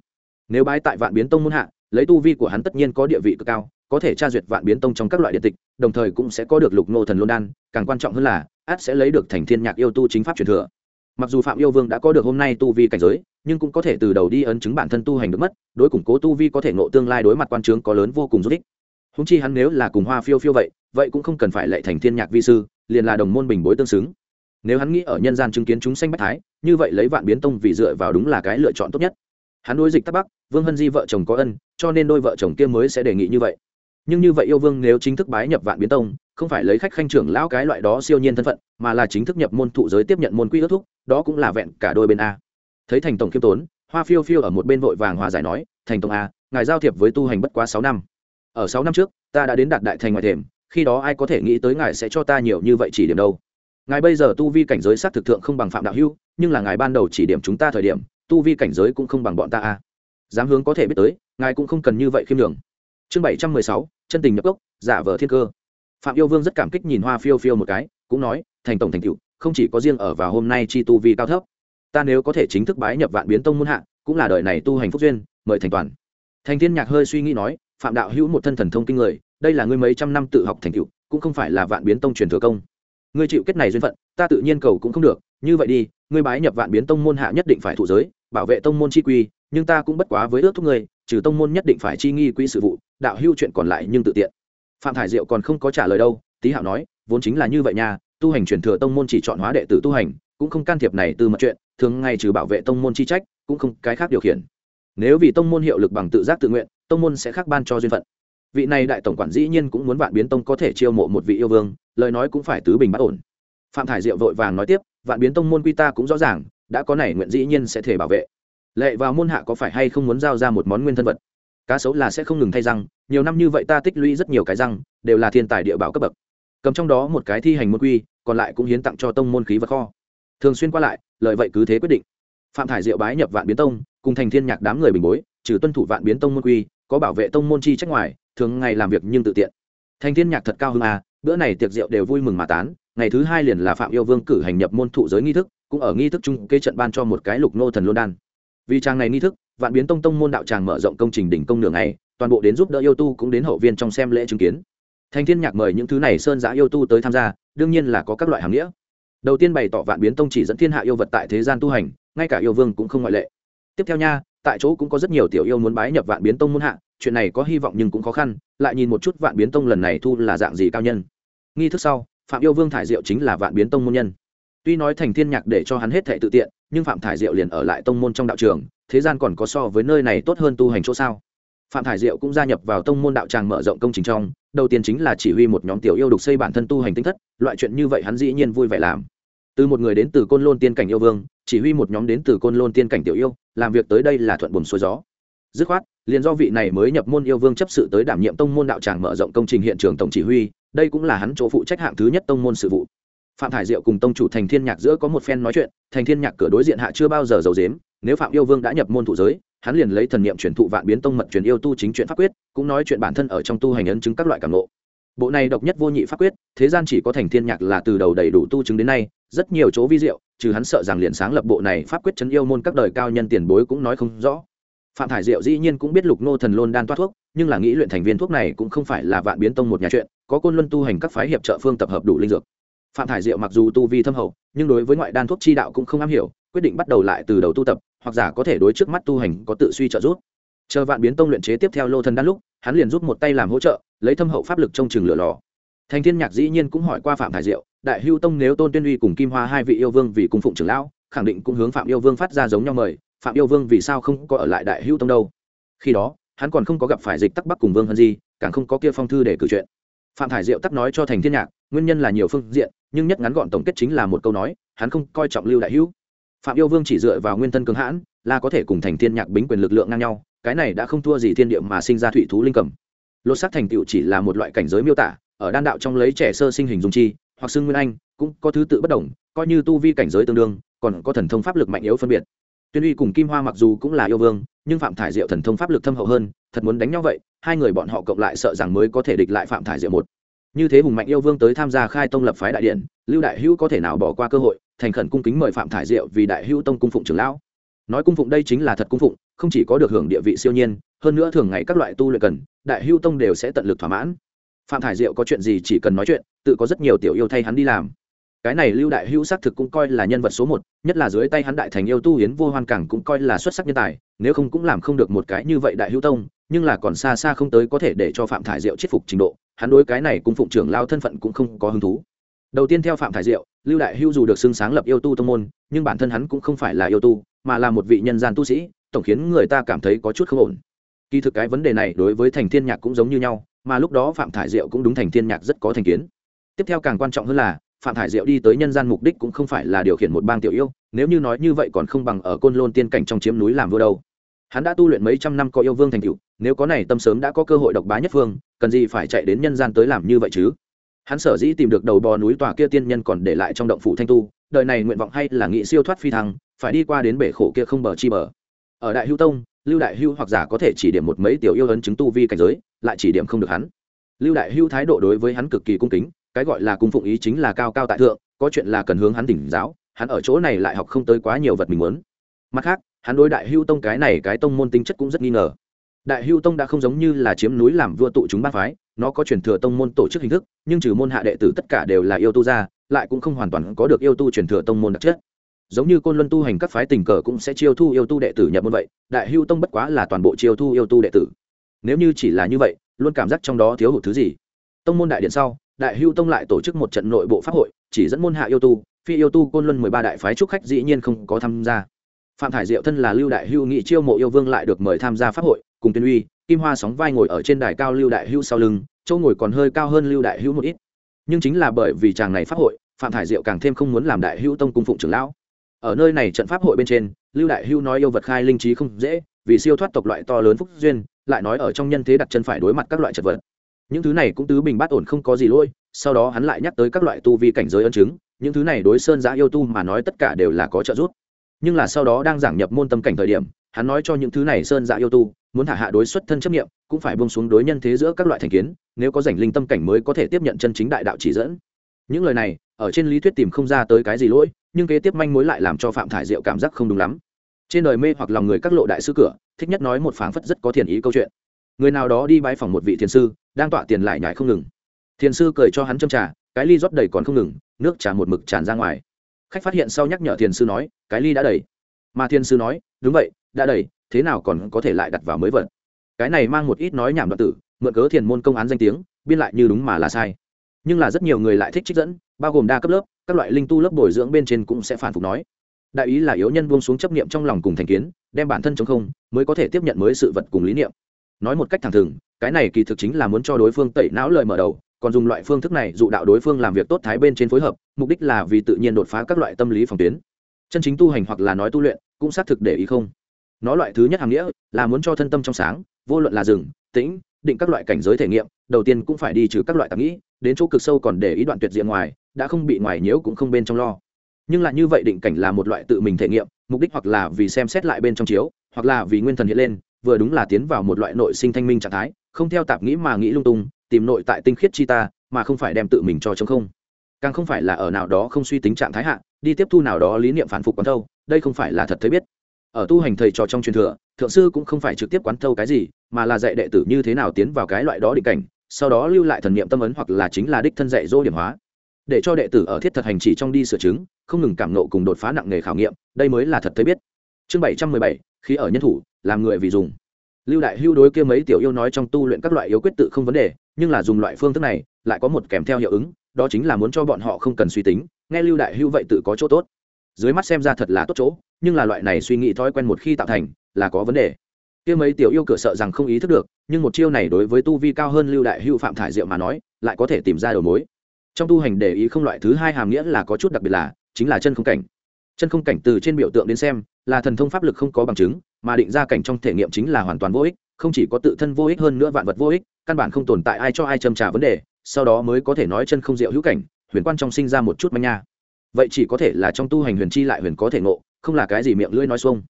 nếu bái tại vạn biến tông muôn hạ lấy tu vi của hắn tất nhiên có địa vị cực cao, có thể tra duyệt vạn biến tông trong các loại điện tịch, đồng thời cũng sẽ có được lục nô thần lôn đan, càng quan trọng hơn là, át sẽ lấy được thành thiên nhạc yêu tu chính pháp truyền thừa. Mặc dù phạm yêu vương đã có được hôm nay tu vi cảnh giới, nhưng cũng có thể từ đầu đi ấn chứng bản thân tu hành được mất, đối củng cố tu vi có thể ngộ tương lai đối mặt quan trướng có lớn vô cùng giúp ích. Húng chi hắn nếu là cùng hoa phiêu phiêu vậy vậy cũng không cần phải lệ thành thiên nhạc vi sư, liền là đồng môn bình bối tương xứng. Nếu hắn nghĩ ở nhân gian chứng kiến chúng sanh bách thái, như vậy lấy vạn biến tông vì dựa vào đúng là cái lựa chọn tốt nhất hắn đối dịch tắc bắc, vương hân di vợ chồng có ân, cho nên đôi vợ chồng kia mới sẽ đề nghị như vậy. Nhưng như vậy yêu vương nếu chính thức bái nhập vạn biến tông, không phải lấy khách khanh trưởng lão cái loại đó siêu nhiên thân phận, mà là chính thức nhập môn thụ giới tiếp nhận môn quy ước thúc, đó cũng là vẹn cả đôi bên a. Thấy thành tổng khiêm tốn, hoa phiêu phiêu ở một bên vội vàng hòa giải nói, thành tổng a, ngài giao thiệp với tu hành bất quá sáu năm. Ở sáu năm trước, ta đã đến đạt đại thành ngoại thềm, khi đó ai có thể nghĩ tới ngài sẽ cho ta nhiều như vậy chỉ điểm đâu. Ngài bây giờ tu vi cảnh giới sát thực thượng không bằng phạm đạo hưu, nhưng là ngài ban đầu chỉ điểm chúng ta thời điểm tu vi cảnh giới cũng không bằng bọn ta à. a dám hướng có thể biết tới, ngài cũng không cần như vậy khiêm đường chương bảy trăm mười sáu, chân tình nhập gốc giả vờ thiên cơ. Phạm yêu vương rất cảm kích nhìn hoa phiêu phiêu một cái, cũng nói, thành tổng thành cựu không chỉ có riêng ở vào hôm nay chi tu vi cao thấp, ta nếu có thể chính thức bái nhập vạn biến tông muôn hạ, cũng là đời này tu hành phúc duyên, mời thành toàn. Thành thiên nhạc hơi suy nghĩ nói, phạm đạo hữu một thân thần thông kinh người, đây là ngươi mấy trăm năm tự học thành cựu cũng không phải là vạn biến tông truyền thừa công. Ngươi chịu kết này duyên phận, ta tự nhiên cầu cũng không được như vậy đi, ngươi bái nhập vạn biến tông môn hạ nhất định phải thụ giới, bảo vệ tông môn chi quy, nhưng ta cũng bất quá với ước thúc ngươi, trừ tông môn nhất định phải chi nghi quỹ sự vụ, đạo hưu chuyện còn lại nhưng tự tiện. Phạm thải diệu còn không có trả lời đâu, tý hạo nói, vốn chính là như vậy nha, tu hành truyền thừa tông môn chỉ chọn hóa đệ tử tu hành, cũng không can thiệp này từ mật chuyện, thường ngày trừ bảo vệ tông môn chi trách, cũng không cái khác điều khiển. Nếu vì tông môn hiệu lực bằng tự giác tự nguyện, tông môn sẽ khác ban cho duyên phận. Vị này đại tổng quản dĩ nhiên cũng muốn vạn biến tông có thể chiêu mộ một vị yêu vương, lời nói cũng phải tứ bình bất ổn. Phạm thải diệu vội vàng nói tiếp vạn biến tông môn quy ta cũng rõ ràng, đã có này nguyện dĩ nhiên sẽ thể bảo vệ. Lệ vào môn hạ có phải hay không muốn giao ra một món nguyên thân vật? Cá sấu là sẽ không ngừng thay răng, nhiều năm như vậy ta tích lũy rất nhiều cái răng, đều là thiên tài địa bảo cấp bậc. Cầm trong đó một cái thi hành môn quy, còn lại cũng hiến tặng cho tông môn khí vật kho. Thường xuyên qua lại, lợi vậy cứ thế quyết định. Phạm thải diệu bái nhập vạn biến tông, cùng thành thiên nhạc đám người bình bối, trừ tuân thủ vạn biến tông môn quy, có bảo vệ tông môn chi trách ngoài, thường ngày làm việc nhưng tự tiện. Thành thiên nhạc thật cao hơn à bữa này tiệc rượu đều vui mừng mà tán ngày thứ hai liền là phạm yêu vương cử hành nhập môn thụ giới nghi thức, cũng ở nghi thức chung kê trận ban cho một cái lục nô thần lôn đan. Vì trang này nghi thức, vạn biến tông tông môn đạo tràng mở rộng công trình đỉnh công nửa ngày, toàn bộ đến giúp đỡ yêu tu cũng đến hậu viên trong xem lễ chứng kiến. Thanh thiên nhạc mời những thứ này sơn giã yêu tu tới tham gia, đương nhiên là có các loại hàng nghĩa. Đầu tiên bày tỏ vạn biến tông chỉ dẫn thiên hạ yêu vật tại thế gian tu hành, ngay cả yêu vương cũng không ngoại lệ. Tiếp theo nha, tại chỗ cũng có rất nhiều tiểu yêu muốn bái nhập vạn biến tông môn hạ, chuyện này có hy vọng nhưng cũng khó khăn, lại nhìn một chút vạn biến tông lần này thu là dạng gì cao nhân. Nghi thức sau phạm yêu vương thải diệu chính là vạn biến tông môn nhân. Tuy nói thành thiên nhạc để cho hắn hết thệ tự tiện, nhưng phạm thải diệu liền ở lại tông môn trong đạo trường, thế gian còn có so với nơi này tốt hơn tu hành chỗ sao? Phạm thải diệu cũng gia nhập vào tông môn đạo tràng mở rộng công trình trong, đầu tiên chính là chỉ huy một nhóm tiểu yêu đục xây bản thân tu hành tinh thất, loại chuyện như vậy hắn dĩ nhiên vui vẻ làm. Từ một người đến từ côn lôn tiên cảnh yêu vương, chỉ huy một nhóm đến từ côn lôn tiên cảnh tiểu yêu, làm việc tới đây là thuận buồn xuôi gió. Dứt khoát, liền do vị này mới nhập môn yêu vương chấp sự tới đảm nhiệm tông môn đạo tràng mở rộng công trình hiện trường tổng chỉ huy đây cũng là hắn chỗ phụ trách hạng thứ nhất tông môn sự vụ. Phạm thải diệu cùng tông chủ thành thiên nhạc giữa có một phen nói chuyện, thành thiên nhạc cửa đối diện hạ chưa bao giờ giàu dếm nếu phạm yêu vương đã nhập môn thụ giới, hắn liền lấy thần niệm truyền thụ vạn biến tông mật truyền yêu tu chính chuyện pháp quyết, cũng nói chuyện bản thân ở trong tu hành ấn chứng các loại cảm ngộ. Bộ này độc nhất vô nhị pháp quyết, thế gian chỉ có thành thiên nhạc là từ đầu đầy đủ tu chứng đến nay, rất nhiều chỗ vi diệu, trừ hắn sợ rằng liền sáng lập bộ này pháp quyết chấn yêu môn các đời cao nhân tiền bối cũng nói không rõ. Phạm thải diệu dĩ nhiên cũng biết lục nô thần lôn đan toát thuốc, nhưng là nghĩ luyện thành viên thuốc này cũng không phải là vạn biến tông một nhà chuyện có côn luân tu hành các phái hiệp trợ phương tập hợp đủ linh dược. Phạm thải diệu mặc dù tu vi thâm hậu, nhưng đối với ngoại đan thuốc chi đạo cũng không am hiểu, quyết định bắt đầu lại từ đầu tu tập, hoặc giả có thể đối trước mắt tu hành có tự suy trợ giúp. Chờ vạn biến tông luyện chế tiếp theo lô thần đan lúc, hắn liền giúp một tay làm hỗ trợ, lấy thâm hậu pháp lực trong trường lửa lò. Thành thiên nhạc dĩ nhiên cũng hỏi qua phạm thải diệu, đại hưu tông nếu tôn tuyên uy cùng kim hoa hai vị yêu vương vì cung phụng trưởng lão, khẳng định cũng hướng phạm yêu vương phát ra giống nhau mời, phạm yêu vương vì sao không có ở lại đại hưu tông đâu? Khi đó, hắn còn không có gặp phải dịch tắc bắc cùng vương hân di, càng không có kia phong thư để cử chuyện phạm thải diệu tắc nói cho thành thiên nhạc, nguyên nhân là nhiều phương diện, nhưng nhất ngắn gọn tổng kết chính là một câu nói, hắn không coi trọng lưu đại hữu. Phạm yêu vương chỉ dựa vào nguyên thân cường hãn, là có thể cùng thành thiên nhạc bính quyền lực lượng ngang nhau, cái này đã không thua gì thiên địa mà sinh ra thủy thú linh cầm. Lột xác thành tựu chỉ là một loại cảnh giới miêu tả, ở đan đạo trong lấy trẻ sơ sinh hình dung chi, hoặc xưng nguyên anh, cũng có thứ tự bất đồng, coi như tu vi cảnh giới tương đương, còn có thần thông pháp lực mạnh yếu phân biệt. Tuyên uy cùng kim hoa mặc dù cũng là yêu vương, nhưng phạm thải diệu thần thông pháp lực thâm hậu hơn thật muốn đánh nhau vậy, hai người bọn họ cộng lại sợ rằng mới có thể địch lại phạm thải diệu một. Như thế hùng mạnh yêu vương tới tham gia khai tông lập phái đại điện, lưu đại hữu có thể nào bỏ qua cơ hội, thành khẩn cung kính mời phạm thải diệu vì đại hữu tông cung phụng trưởng lão. Nói cung phụng đây chính là thật cung phụng, không chỉ có được hưởng địa vị siêu nhiên, hơn nữa thường ngày các loại tu luyện cần, đại hữu tông đều sẽ tận lực thỏa mãn. Phạm thải diệu có chuyện gì chỉ cần nói chuyện, tự có rất nhiều tiểu yêu thay hắn đi làm. Cái này lưu đại hữu xác thực cũng coi là nhân vật số một, nhất là dưới tay hắn đại thành yêu tu hiến vô hoan cảng cũng coi là xuất sắc nhân tài, nếu không cũng làm không được một cái như vậy đại hữu tông nhưng là còn xa xa không tới có thể để cho phạm thải diệu chết phục trình độ, hắn đối cái này cùng phụng trưởng lao thân phận cũng không có hứng thú. Đầu tiên theo phạm thải diệu, lưu đại hưu dù được xưng sáng lập yêu tu tông môn, nhưng bản thân hắn cũng không phải là yêu tu, mà là một vị nhân gian tu sĩ, tổng khiến người ta cảm thấy có chút không ổn. Kỳ thực cái vấn đề này đối với thành thiên nhạc cũng giống như nhau, mà lúc đó phạm thải diệu cũng đúng thành thiên nhạc rất có thành kiến. Tiếp theo càng quan trọng hơn là, phạm thải diệu đi tới nhân gian mục đích cũng không phải là điều khiển một bang tiểu yêu, nếu như nói như vậy còn không bằng ở côn lôn tiên cảnh trong chiếm núi làm vua đâu hắn đã tu luyện mấy trăm năm có yêu vương thành tựu, nếu có này tâm sớm đã có cơ hội độc bá nhất phương cần gì phải chạy đến nhân gian tới làm như vậy chứ? Hắn sở dĩ tìm được đầu bò núi tòa kia tiên nhân còn để lại trong động phủ thanh tu, đời này nguyện vọng hay là nghị siêu thoát phi thăng, phải đi qua đến bể khổ kia không bờ chi bờ. Ở đại hưu tông, lưu đại hưu hoặc giả có thể chỉ điểm một mấy tiểu yêu ấn chứng tu vi cảnh giới, lại chỉ điểm không được hắn. Lưu đại hưu thái độ đối với hắn cực kỳ cung kính, cái gọi là cung phụng ý chính là cao cao tại thượng, có chuyện là cần hướng hắn tỉnh giáo, hắn ở chỗ này lại học không tới quá nhiều vật mình muốn. Mặt khác hắn đối đại hưu tông cái này cái tông môn tính chất cũng rất nghi ngờ. Đại hưu tông đã không giống như là chiếm núi làm vua tụ chúng ba phái, nó có truyền thừa tông môn tổ chức hình thức, nhưng trừ môn hạ đệ tử tất cả đều là yêu tu ra, lại cũng không hoàn toàn có được yêu tu truyền thừa tông môn đặc chất. Giống như côn luân tu hành các phái tình cờ cũng sẽ chiêu thu yêu tu đệ tử nhập môn vậy, đại hưu tông bất quá là toàn bộ chiêu thu yêu tu đệ tử. Nếu như chỉ là như vậy, luôn cảm giác trong đó thiếu hụt thứ gì? Tông môn đại điện sau, đại hưu tông lại tổ chức một trận nội bộ pháp hội, chỉ dẫn môn hạ yêu tu, phi yêu tu côn luân mười ba đại phái trúc khách dĩ nhiên không có tham gia phạm thải diệu thân là lưu đại hưu nghị chiêu mộ yêu vương lại được mời tham gia pháp hội, cùng tuyên uy, kim hoa sóng vai ngồi ở trên đài cao lưu đại hưu sau lưng châu ngồi còn hơi cao hơn lưu đại hưu một ít. Nhưng chính là bởi vì chàng này pháp hội, phạm thải diệu càng thêm không muốn làm đại hưu tông cung phụng trưởng lão. Ở nơi này trận pháp hội bên trên, lưu đại hưu nói yêu vật khai linh trí không dễ, vì siêu thoát tộc loại to lớn phúc duyên, lại nói ở trong nhân thế đặt chân phải đối mặt các loại chật vật. Những thứ này cũng tứ bình bát ổn không có gì lỗi, sau đó hắn lại nhắc tới các loại tu vi cảnh giới ân chứng, những thứ này đối sơn giã yêu tu mà nói tất cả đều là có trợ giúp nhưng là sau đó đang giảng nhập môn tâm cảnh thời điểm, hắn nói cho những thứ này sơn dạ yêu tu, muốn thả hạ đối xuất thân chấp nghiệm cũng phải bông xuống đối nhân thế giữa các loại thành kiến, nếu có rảnh linh tâm cảnh mới có thể tiếp nhận chân chính đại đạo chỉ dẫn. Những lời này, ở trên lý thuyết tìm không ra tới cái gì lỗi, nhưng kế tiếp manh mối lại làm cho phạm thải diệu cảm giác không đúng lắm. Trên đời mê hoặc lòng người các lộ đại sư cửa, thích nhất nói một phảng phất rất có thiền ý câu chuyện. Người nào đó đi bãi phòng một vị thiền sư, đang tọa tiền lại nhải không ngừng. Thiền sư cười cho hắn châm trà, cái ly rót đầy còn không ngừng, nước trà một mực tràn ra ngoài khách phát hiện sau nhắc nhở thiền sư nói, cái ly đã đầy. Mà thiền sư nói, đúng vậy, đã đầy, thế nào còn có thể lại đặt vào mới vật? Cái này mang một ít nói nhảm đoạn tử, mượn cớ thiền môn công án danh tiếng, biên lại như đúng mà là sai. Nhưng là rất nhiều người lại thích trích dẫn, bao gồm đa cấp lớp, các loại linh tu lớp bồi dưỡng bên trên cũng sẽ phản phục nói. Đại ý là yếu nhân buông xuống chấp niệm trong lòng cùng thành kiến, đem bản thân chống không, mới có thể tiếp nhận mới sự vật cùng lý niệm. Nói một cách thẳng thừng, cái này kỳ thực chính là muốn cho đối phương tẩy não lời mở đầu còn dùng loại phương thức này dụ đạo đối phương làm việc tốt thái bên trên phối hợp, mục đích là vì tự nhiên đột phá các loại tâm lý phòng tuyến. Chân chính tu hành hoặc là nói tu luyện, cũng xác thực để ý không. Nó loại thứ nhất hàm nghĩa là muốn cho thân tâm trong sáng, vô luận là rừng, tĩnh, định các loại cảnh giới thể nghiệm, đầu tiên cũng phải đi trừ các loại tạp nghĩ, đến chỗ cực sâu còn để ý đoạn tuyệt diện ngoài, đã không bị ngoài nhiễu cũng không bên trong lo. Nhưng lại như vậy định cảnh là một loại tự mình thể nghiệm, mục đích hoặc là vì xem xét lại bên trong chiếu, hoặc là vì nguyên thần hiện lên, vừa đúng là tiến vào một loại nội sinh thanh minh trạng thái, không theo tạp nghĩ mà nghĩ lung tung tìm nội tại tinh khiết chi ta, mà không phải đem tự mình cho chống không. Càng không phải là ở nào đó không suy tính trạng thái hạ, đi tiếp thu nào đó lý niệm phản phục quán thâu, đây không phải là thật thấy biết. Ở tu hành thầy trò trong truyền thừa, thượng sư cũng không phải trực tiếp quán thâu cái gì, mà là dạy đệ tử như thế nào tiến vào cái loại đó định cảnh, sau đó lưu lại thần niệm tâm ấn hoặc là chính là đích thân dạy dỗ điểm hóa. Để cho đệ tử ở thiết thật hành chỉ trong đi sửa chứng, không ngừng cảm nộ cùng đột phá nặng nghề khảo nghiệm, đây mới là thật thấy biết. Chương bảy trăm mười bảy, khi ở nhân thủ, làm người vì dùng lưu đại hưu đối kia mấy tiểu yêu nói trong tu luyện các loại yếu quyết tự không vấn đề, nhưng là dùng loại phương thức này, lại có một kèm theo hiệu ứng, đó chính là muốn cho bọn họ không cần suy tính, nghe lưu đại hưu vậy tự có chỗ tốt. Dưới mắt xem ra thật là tốt chỗ, nhưng là loại này suy nghĩ thói quen một khi tạo thành, là có vấn đề. Kia mấy tiểu yêu cửa sợ rằng không ý thức được, nhưng một chiêu này đối với tu vi cao hơn lưu đại hưu phạm thải diệu mà nói, lại có thể tìm ra đầu mối. Trong tu hành để ý không loại thứ hai hàm nghĩa là có chút đặc biệt là, chính là chân không cảnh. Chân không cảnh từ trên biểu tượng đến xem, là thần thông pháp lực không có bằng chứng mà định ra cảnh trong thể nghiệm chính là hoàn toàn vô ích, không chỉ có tự thân vô ích hơn nữa vạn vật vô ích, căn bản không tồn tại ai cho ai châm trả vấn đề, sau đó mới có thể nói chân không diệu hữu cảnh, huyền quan trong sinh ra một chút manh nha. Vậy chỉ có thể là trong tu hành huyền chi lại huyền có thể ngộ, không là cái gì miệng lưỡi nói xuông.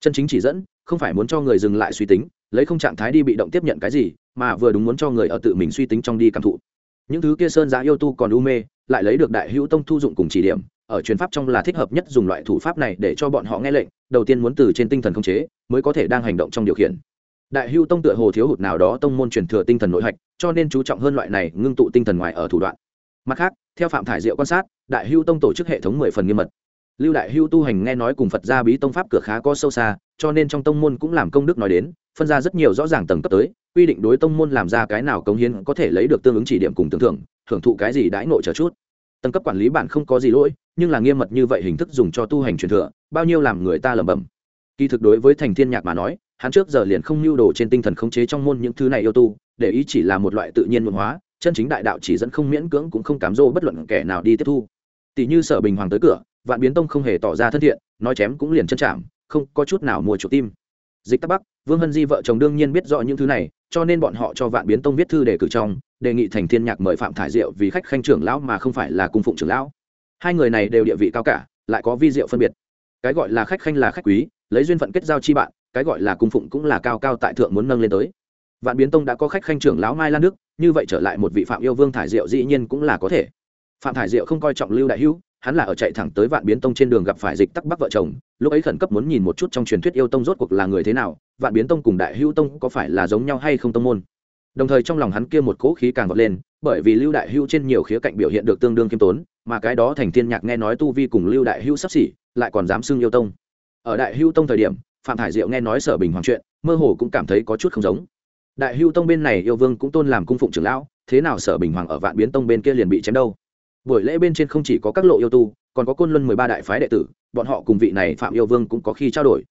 Chân chính chỉ dẫn, không phải muốn cho người dừng lại suy tính, lấy không trạng thái đi bị động tiếp nhận cái gì, mà vừa đúng muốn cho người ở tự mình suy tính trong đi cảm thụ. Những thứ kia sơn giá yêu tu còn u mê, lại lấy được đại hữu tông thu dụng cùng chỉ điểm ở truyền pháp trong là thích hợp nhất dùng loại thủ pháp này để cho bọn họ nghe lệnh, đầu tiên muốn từ trên tinh thần khống chế, mới có thể đang hành động trong điều khiển. Đại hưu tông tựa hồ thiếu hụt nào đó tông môn truyền thừa tinh thần nội hạch, cho nên chú trọng hơn loại này ngưng tụ tinh thần ngoài ở thủ đoạn. Mặt khác, theo phạm thải diệu quan sát, đại hưu tông tổ chức hệ thống mười phần nghiêm mật. Lưu đại hưu tu hành nghe nói cùng phật gia bí tông pháp cửa khá có sâu xa, cho nên trong tông môn cũng làm công đức nói đến, phân ra rất nhiều rõ ràng tầng cấp tới, quy định đối tông môn làm ra cái nào cống hiến có thể lấy được tương ứng chỉ điểm cùng tưởng thưởng, hưởng thụ cái gì đãi nội trở chút tầng cấp quản lý bạn không có gì lỗi nhưng là nghiêm mật như vậy hình thức dùng cho tu hành truyền thừa bao nhiêu làm người ta lẩm bẩm. Kỳ thực đối với thành thiên nhạc mà nói hắn trước giờ liền không nhu đồ trên tinh thần khống chế trong môn những thứ này yêu tu để ý chỉ là một loại tự nhiên nhu hóa, chân chính đại đạo chỉ dẫn không miễn cưỡng cũng không cám dỗ bất luận kẻ nào đi tiếp thu. Tỷ như sở bình hoàng tới cửa vạn biến tông không hề tỏ ra thân thiện nói chém cũng liền chân chạm không có chút nào mua chủ tim dịch tắc bắc, vương hân di vợ chồng đương nhiên biết rõ những thứ này, cho nên bọn họ cho vạn biến tông viết thư để cử trong, đề nghị thành thiên nhạc mời phạm thải diệu vì khách khanh trưởng lão mà không phải là cung phụng trưởng lão. Hai người này đều địa vị cao cả, lại có vi diệu phân biệt. Cái gọi là khách khanh là khách quý, lấy duyên phận kết giao chi bạn, cái gọi là cung phụng cũng là cao cao tại thượng muốn nâng lên tới. Vạn biến tông đã có khách khanh trưởng lão mai lan đức, như vậy trở lại một vị phạm yêu vương thải diệu dĩ nhiên cũng là có thể. Phạm thải diệu không coi trọng lưu đại hữu hắn là ở chạy thẳng tới vạn biến tông trên đường gặp phải dịch tắc bắc vợ chồng, lúc ấy khẩn cấp muốn nhìn một chút trong truyền thuyết yêu tông rốt cuộc là người thế nào, vạn biến tông cùng đại hữu tông có phải là giống nhau hay không tông môn. Đồng thời trong lòng hắn kia một cỗ khí càng vọt lên, bởi vì lưu đại hữu trên nhiều khía cạnh biểu hiện được tương đương khiêm tốn, mà cái đó thành thiên nhạc nghe nói tu vi cùng lưu đại hữu sắp xỉ, lại còn dám xưng yêu tông. Ở đại hữu tông thời điểm, phạm hải diệu nghe nói sở bình hoàng chuyện, mơ hồ cũng cảm thấy có chút không giống. Đại hữu tông bên này yêu vương cũng tôn làm cung phụng trưởng lão, thế nào sở bình hoàng ở vạn biến tông bên kia liền bị chém đâu? Buổi lễ bên trên không chỉ có các lộ yêu tu, còn có côn luân mười ba đại phái đệ tử, bọn họ cùng vị này phạm yêu vương cũng có khi trao đổi.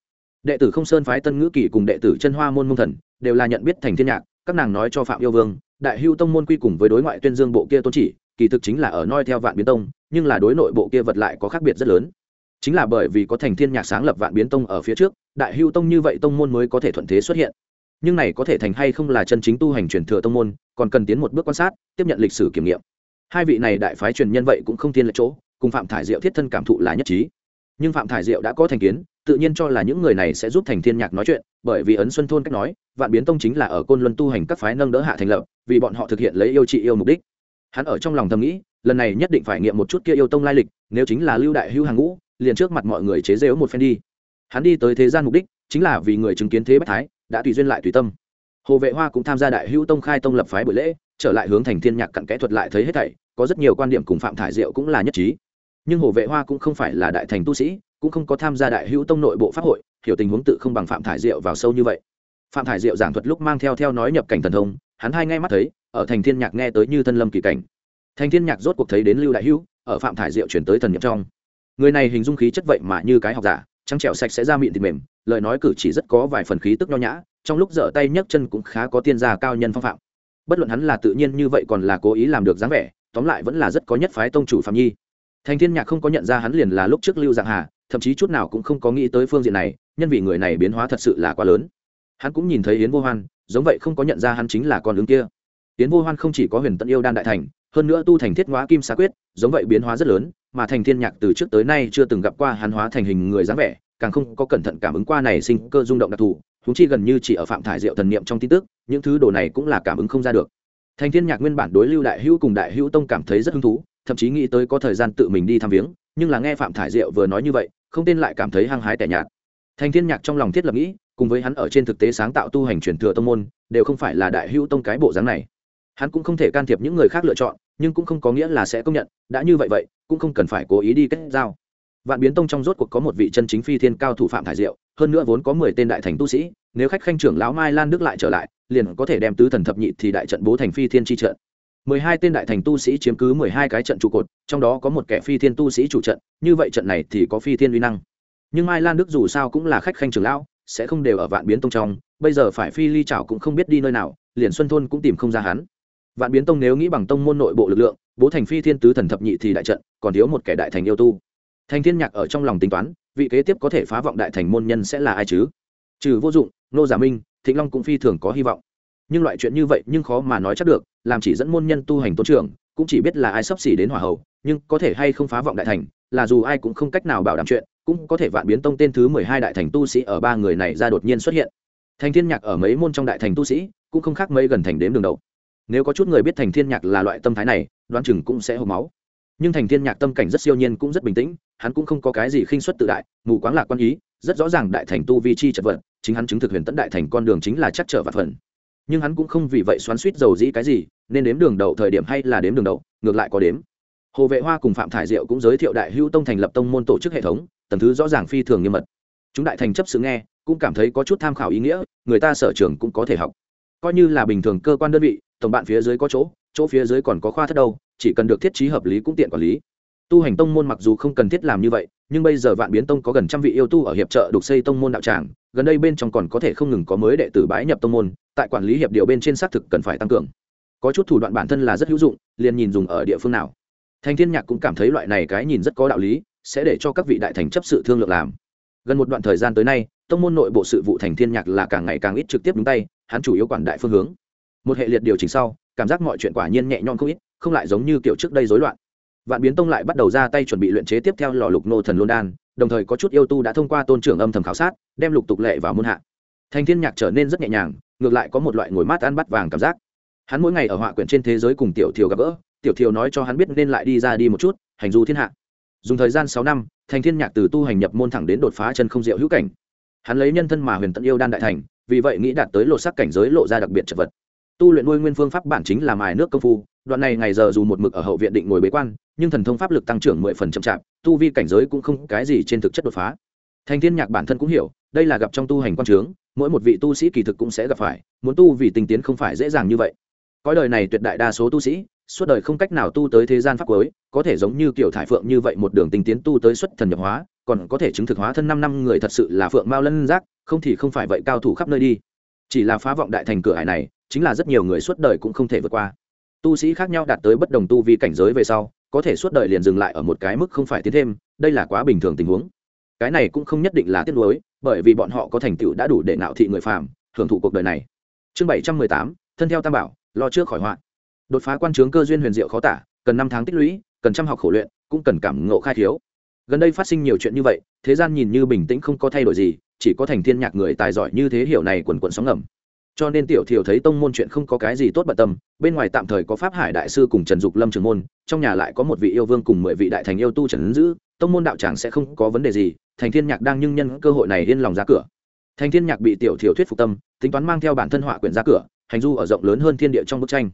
Đệ tử không sơn phái tân ngữ kỳ cùng đệ tử chân hoa môn mông thần, đều là nhận biết thành thiên nhạc, các nàng nói cho phạm yêu vương, đại hưu tông môn quy cùng với đối ngoại tuyên dương bộ kia tôn chỉ, kỳ thực chính là ở noi theo vạn biến tông, nhưng là đối nội bộ kia vật lại có khác biệt rất lớn. Chính là bởi vì có thành thiên nhạc sáng lập vạn biến tông ở phía trước, đại hưu tông như vậy tông môn mới có thể thuận thế xuất hiện. Nhưng này có thể thành hay không là chân chính tu hành truyền thừa tông môn, còn cần tiến một bước quan sát, tiếp nhận lịch sử kiểm nghiệm hai vị này đại phái truyền nhân vậy cũng không thiên lệch chỗ, cùng phạm thải diệu thiết thân cảm thụ là nhất trí. Nhưng phạm thải diệu đã có thành kiến, tự nhiên cho là những người này sẽ giúp thành thiên nhạc nói chuyện, bởi vì ấn xuân thôn cách nói, vạn biến tông chính là ở côn luân tu hành các phái nâng đỡ hạ thành lập, vì bọn họ thực hiện lấy yêu trị yêu mục đích. Hắn ở trong lòng thầm nghĩ, lần này nhất định phải nghiệm một chút kia yêu tông lai lịch, nếu chính là lưu đại hưu hàng ngũ, liền trước mặt mọi người chế rêu một phen đi. Hắn đi tới thế gian mục đích, chính là vì người chứng kiến thế bách thái, đã tùy duyên lại tùy tâm. Hồ vệ hoa cũng tham gia đại hữu tông khai tông lập phái buổi lễ trở lại hướng thành thiên nhạc cặn kẽ thuật lại thấy hết thảy, có rất nhiều quan điểm cùng phạm thải diệu cũng là nhất trí. Nhưng hồ vệ hoa cũng không phải là đại thành tu sĩ, cũng không có tham gia đại hữu tông nội bộ pháp hội, hiểu tình huống tự không bằng phạm thải diệu vào sâu như vậy. Phạm thải diệu giảng thuật lúc mang theo theo nói nhập cảnh thần thông, hắn hai ngay mắt thấy, ở thành thiên nhạc nghe tới như thân lâm kỳ cảnh. Thành thiên nhạc rốt cuộc thấy đến lưu đại hữu, ở phạm thải diệu chuyển tới thần nhập trong. Người này hình dung khí chất vậy mà như cái học giả, trắng trẻo sạch sẽ ra miệng thịt mềm, lời nói cử chỉ rất có vài phần khí tức nho nhã, trong lúc dở tay nhấc chân cũng khá có tiên gia cao nhân phong phạm bất luận hắn là tự nhiên như vậy còn là cố ý làm được dáng vẻ, tóm lại vẫn là rất có nhất phái tông chủ phạm nhi. Thành thiên nhạc không có nhận ra hắn liền là lúc trước lưu dạng hà, thậm chí chút nào cũng không có nghĩ tới phương diện này, nhân vì người này biến hóa thật sự là quá lớn. Hắn cũng nhìn thấy yến vô hoan, giống vậy không có nhận ra hắn chính là con ứng kia. Tiến vô hoan không chỉ có huyền tận yêu đan đại thành, hơn nữa tu thành thiết ngóa kim xá quyết, giống vậy biến hóa rất lớn, mà thành thiên nhạc từ trước tới nay chưa từng gặp qua hắn hóa thành hình người dáng vẻ, càng không có cẩn thận cảm ứng qua này sinh cơ rung động đặc thù húng chi gần như chỉ ở phạm thải diệu thần niệm trong tin tức, những thứ đồ này cũng là cảm ứng không ra được. Thành thiên nhạc nguyên bản đối lưu đại hữu cùng đại hữu tông cảm thấy rất hứng thú, thậm chí nghĩ tới có thời gian tự mình đi thăm viếng, nhưng là nghe phạm thải diệu vừa nói như vậy, không tên lại cảm thấy hăng hái tẻ nhạt. Thành thiên nhạc trong lòng thiết lập nghĩ, cùng với hắn ở trên thực tế sáng tạo tu hành truyền thừa tông môn, đều không phải là đại hữu tông cái bộ dáng này. Hắn cũng không thể can thiệp những người khác lựa chọn, nhưng cũng không có nghĩa là sẽ công nhận, đã như vậy vậy, cũng không cần phải cố ý đi kết giao vạn biến tông trong rốt cuộc có một vị chân chính phi thiên cao thủ phạm thải diệu, hơn nữa vốn có mười tên đại thành tu sĩ, nếu khách khanh trưởng lão mai lan đức lại trở lại, liền có thể đem tứ thần thập nhị thì đại trận bố thành phi thiên tri trận. Mười hai tên đại thành tu sĩ chiếm cứ mười hai cái trận trụ cột, trong đó có một kẻ phi thiên tu sĩ chủ trận, như vậy trận này thì có phi thiên uy năng. Nhưng mai lan đức dù sao cũng là khách khanh trưởng lão, sẽ không đều ở vạn biến tông trong, bây giờ phải phi ly chảo cũng không biết đi nơi nào, liền xuân thôn cũng tìm không ra hắn. Vạn biến tông nếu nghĩ bằng tông môn nội bộ lực lượng, bố thành phi thiên tứ thần thập nhị thì đại trận, còn thiếu một kẻ đại thành yêu tu thành thiên nhạc ở trong lòng tính toán, vị kế tiếp có thể phá vọng đại thành môn nhân sẽ là ai chứ? Trừ vô dụng, nô giả minh, thịnh long cũng phi thường có hy vọng. Nhưng loại chuyện như vậy nhưng khó mà nói chắc được, làm chỉ dẫn môn nhân tu hành tôn trưởng, cũng chỉ biết là ai sắp xỉ đến hỏa hầu, nhưng có thể hay không phá vọng đại thành, là dù ai cũng không cách nào bảo đảm chuyện, cũng có thể vạn biến tông tên thứ mười hai đại thành tu sĩ ở ba người này ra đột nhiên xuất hiện. Thành thiên nhạc ở mấy môn trong đại thành tu sĩ, cũng không khác mấy gần thành đếm đường đầu. Nếu có chút người biết thành thiên nhạc là loại tâm thái này, đoán chừng cũng sẽ hô máu nhưng thành thiên nhạc tâm cảnh rất siêu nhiên cũng rất bình tĩnh, hắn cũng không có cái gì khinh suất tự đại, mù quáng lạc quan ý, rất rõ ràng đại thành tu vi chi chật vật, chính hắn chứng thực huyền tấn đại thành con đường chính là chắc trở và phần. Nhưng hắn cũng không vì vậy xoắn suýt dầu dĩ cái gì, nên đếm đường đậu thời điểm hay là đếm đường đậu ngược lại có đếm. Hồ vệ hoa cùng phạm thải diệu cũng giới thiệu đại hữu tông thành lập tông môn tổ chức hệ thống, tầng thứ rõ ràng phi thường nghiêm mật. Chúng đại thành chấp sự nghe, cũng cảm thấy có chút tham khảo ý nghĩa, người ta sở trường cũng có thể học. Coi như là bình thường cơ quan đơn vị, tổng bạn phía dưới có chỗ chỗ phía dưới còn có khoa thất đâu, chỉ cần được thiết trí hợp lý cũng tiện quản lý. Tu hành tông môn mặc dù không cần thiết làm như vậy, nhưng bây giờ vạn biến tông có gần trăm vị yêu tu ở hiệp trợ đục xây tông môn đạo tràng, gần đây bên trong còn có thể không ngừng có mới đệ tử bái nhập tông môn, tại quản lý hiệp điều bên trên xác thực cần phải tăng cường. Có chút thủ đoạn bản thân là rất hữu dụng, liền nhìn dùng ở địa phương nào. Thành thiên nhạc cũng cảm thấy loại này cái nhìn rất có đạo lý, sẽ để cho các vị đại thành chấp sự thương lượng làm. Gần một đoạn thời gian tới nay, tông môn nội bộ sự vụ thành thiên nhạc là càng ngày càng ít trực tiếp đúng tay, hắn chủ yếu quản đại phương hướng một hệ liệt điều chỉnh sau, cảm giác mọi chuyện quả nhiên nhẹ nhõm không ít, không lại giống như kiểu trước đây rối loạn. Vạn biến tông lại bắt đầu ra tay chuẩn bị luyện chế tiếp theo lò lục nô thần lôn đan, đồng thời có chút yêu tu đã thông qua tôn trưởng âm thầm khảo sát, đem lục tục lệ vào môn hạ. Thành thiên nhạc trở nên rất nhẹ nhàng, ngược lại có một loại ngồi mát ăn bắt vàng cảm giác. Hắn mỗi ngày ở họa quyển trên thế giới cùng tiểu thiều gặp gỡ, tiểu thiều nói cho hắn biết nên lại đi ra đi một chút, hành du thiên hạ. Dùng thời gian sáu năm thành thiên nhạc từ tu hành nhập môn thẳng đến đột phá chân không diệu hữu cảnh. Hắn lấy nhân thân mà huyền tận yêu đan đại thành, vì vậy nghĩ đạt tới lộ sắc cảnh giới lộ ra đặc biệt chật vật tu luyện nuôi nguyên phương pháp bản chính là mài nước công phu, đoạn này ngày giờ dù một mực ở hậu viện định ngồi bế quan, nhưng thần thông pháp lực tăng trưởng mười phần chậm chạp, tu vi cảnh giới cũng không cái gì trên thực chất đột phá. Thành thiên nhạc bản thân cũng hiểu, đây là gặp trong tu hành quan trướng, mỗi một vị tu sĩ kỳ thực cũng sẽ gặp phải, muốn tu vì tình tiến không phải dễ dàng như vậy. Cõi đời này tuyệt đại đa số tu sĩ, suốt đời không cách nào tu tới thế gian pháp cuối, có thể giống như kiểu thải phượng như vậy một đường tinh tiến tu tới xuất thần nhập hóa, còn có thể chứng thực hóa thân năm năm người thật sự là phượng mao lân giác, không thì không phải vậy cao thủ khắp nơi đi. Chỉ là phá vọng đại thành cửa hải này chính là rất nhiều người suốt đời cũng không thể vượt qua. Tu sĩ khác nhau đạt tới bất đồng tu vi cảnh giới về sau, có thể suốt đời liền dừng lại ở một cái mức không phải tiến thêm, đây là quá bình thường tình huống. Cái này cũng không nhất định là tiếc nuối, bởi vì bọn họ có thành tựu đã đủ để nạo thị người phàm, hưởng thụ cuộc đời này. Chương bảy trăm mười tám, thân theo tam bảo, lo trước khỏi họa. Đột phá quan trướng cơ duyên huyền diệu khó tả, cần năm tháng tích lũy, cần chăm học khổ luyện, cũng cần cảm ngộ khai thiếu gần đây phát sinh nhiều chuyện như vậy, thế gian nhìn như bình tĩnh không có thay đổi gì, chỉ có thành thiên nhạc người tài giỏi như thế hiểu này quần quần sóng ngầm cho nên tiểu thiểu thấy tông môn chuyện không có cái gì tốt bận tâm, bên ngoài tạm thời có pháp hải đại sư cùng trần dục lâm trường môn, trong nhà lại có một vị yêu vương cùng mười vị đại thành yêu tu trần ứng dữ tông môn đạo tràng sẽ không có vấn đề gì, thành thiên nhạc đang nhưng nhân cơ hội này yên lòng ra cửa. Thành thiên nhạc bị tiểu thiểu thuyết phục tâm, tính toán mang theo bản thân họa quyển ra cửa, hành du ở rộng lớn hơn thiên địa trong bức tranh.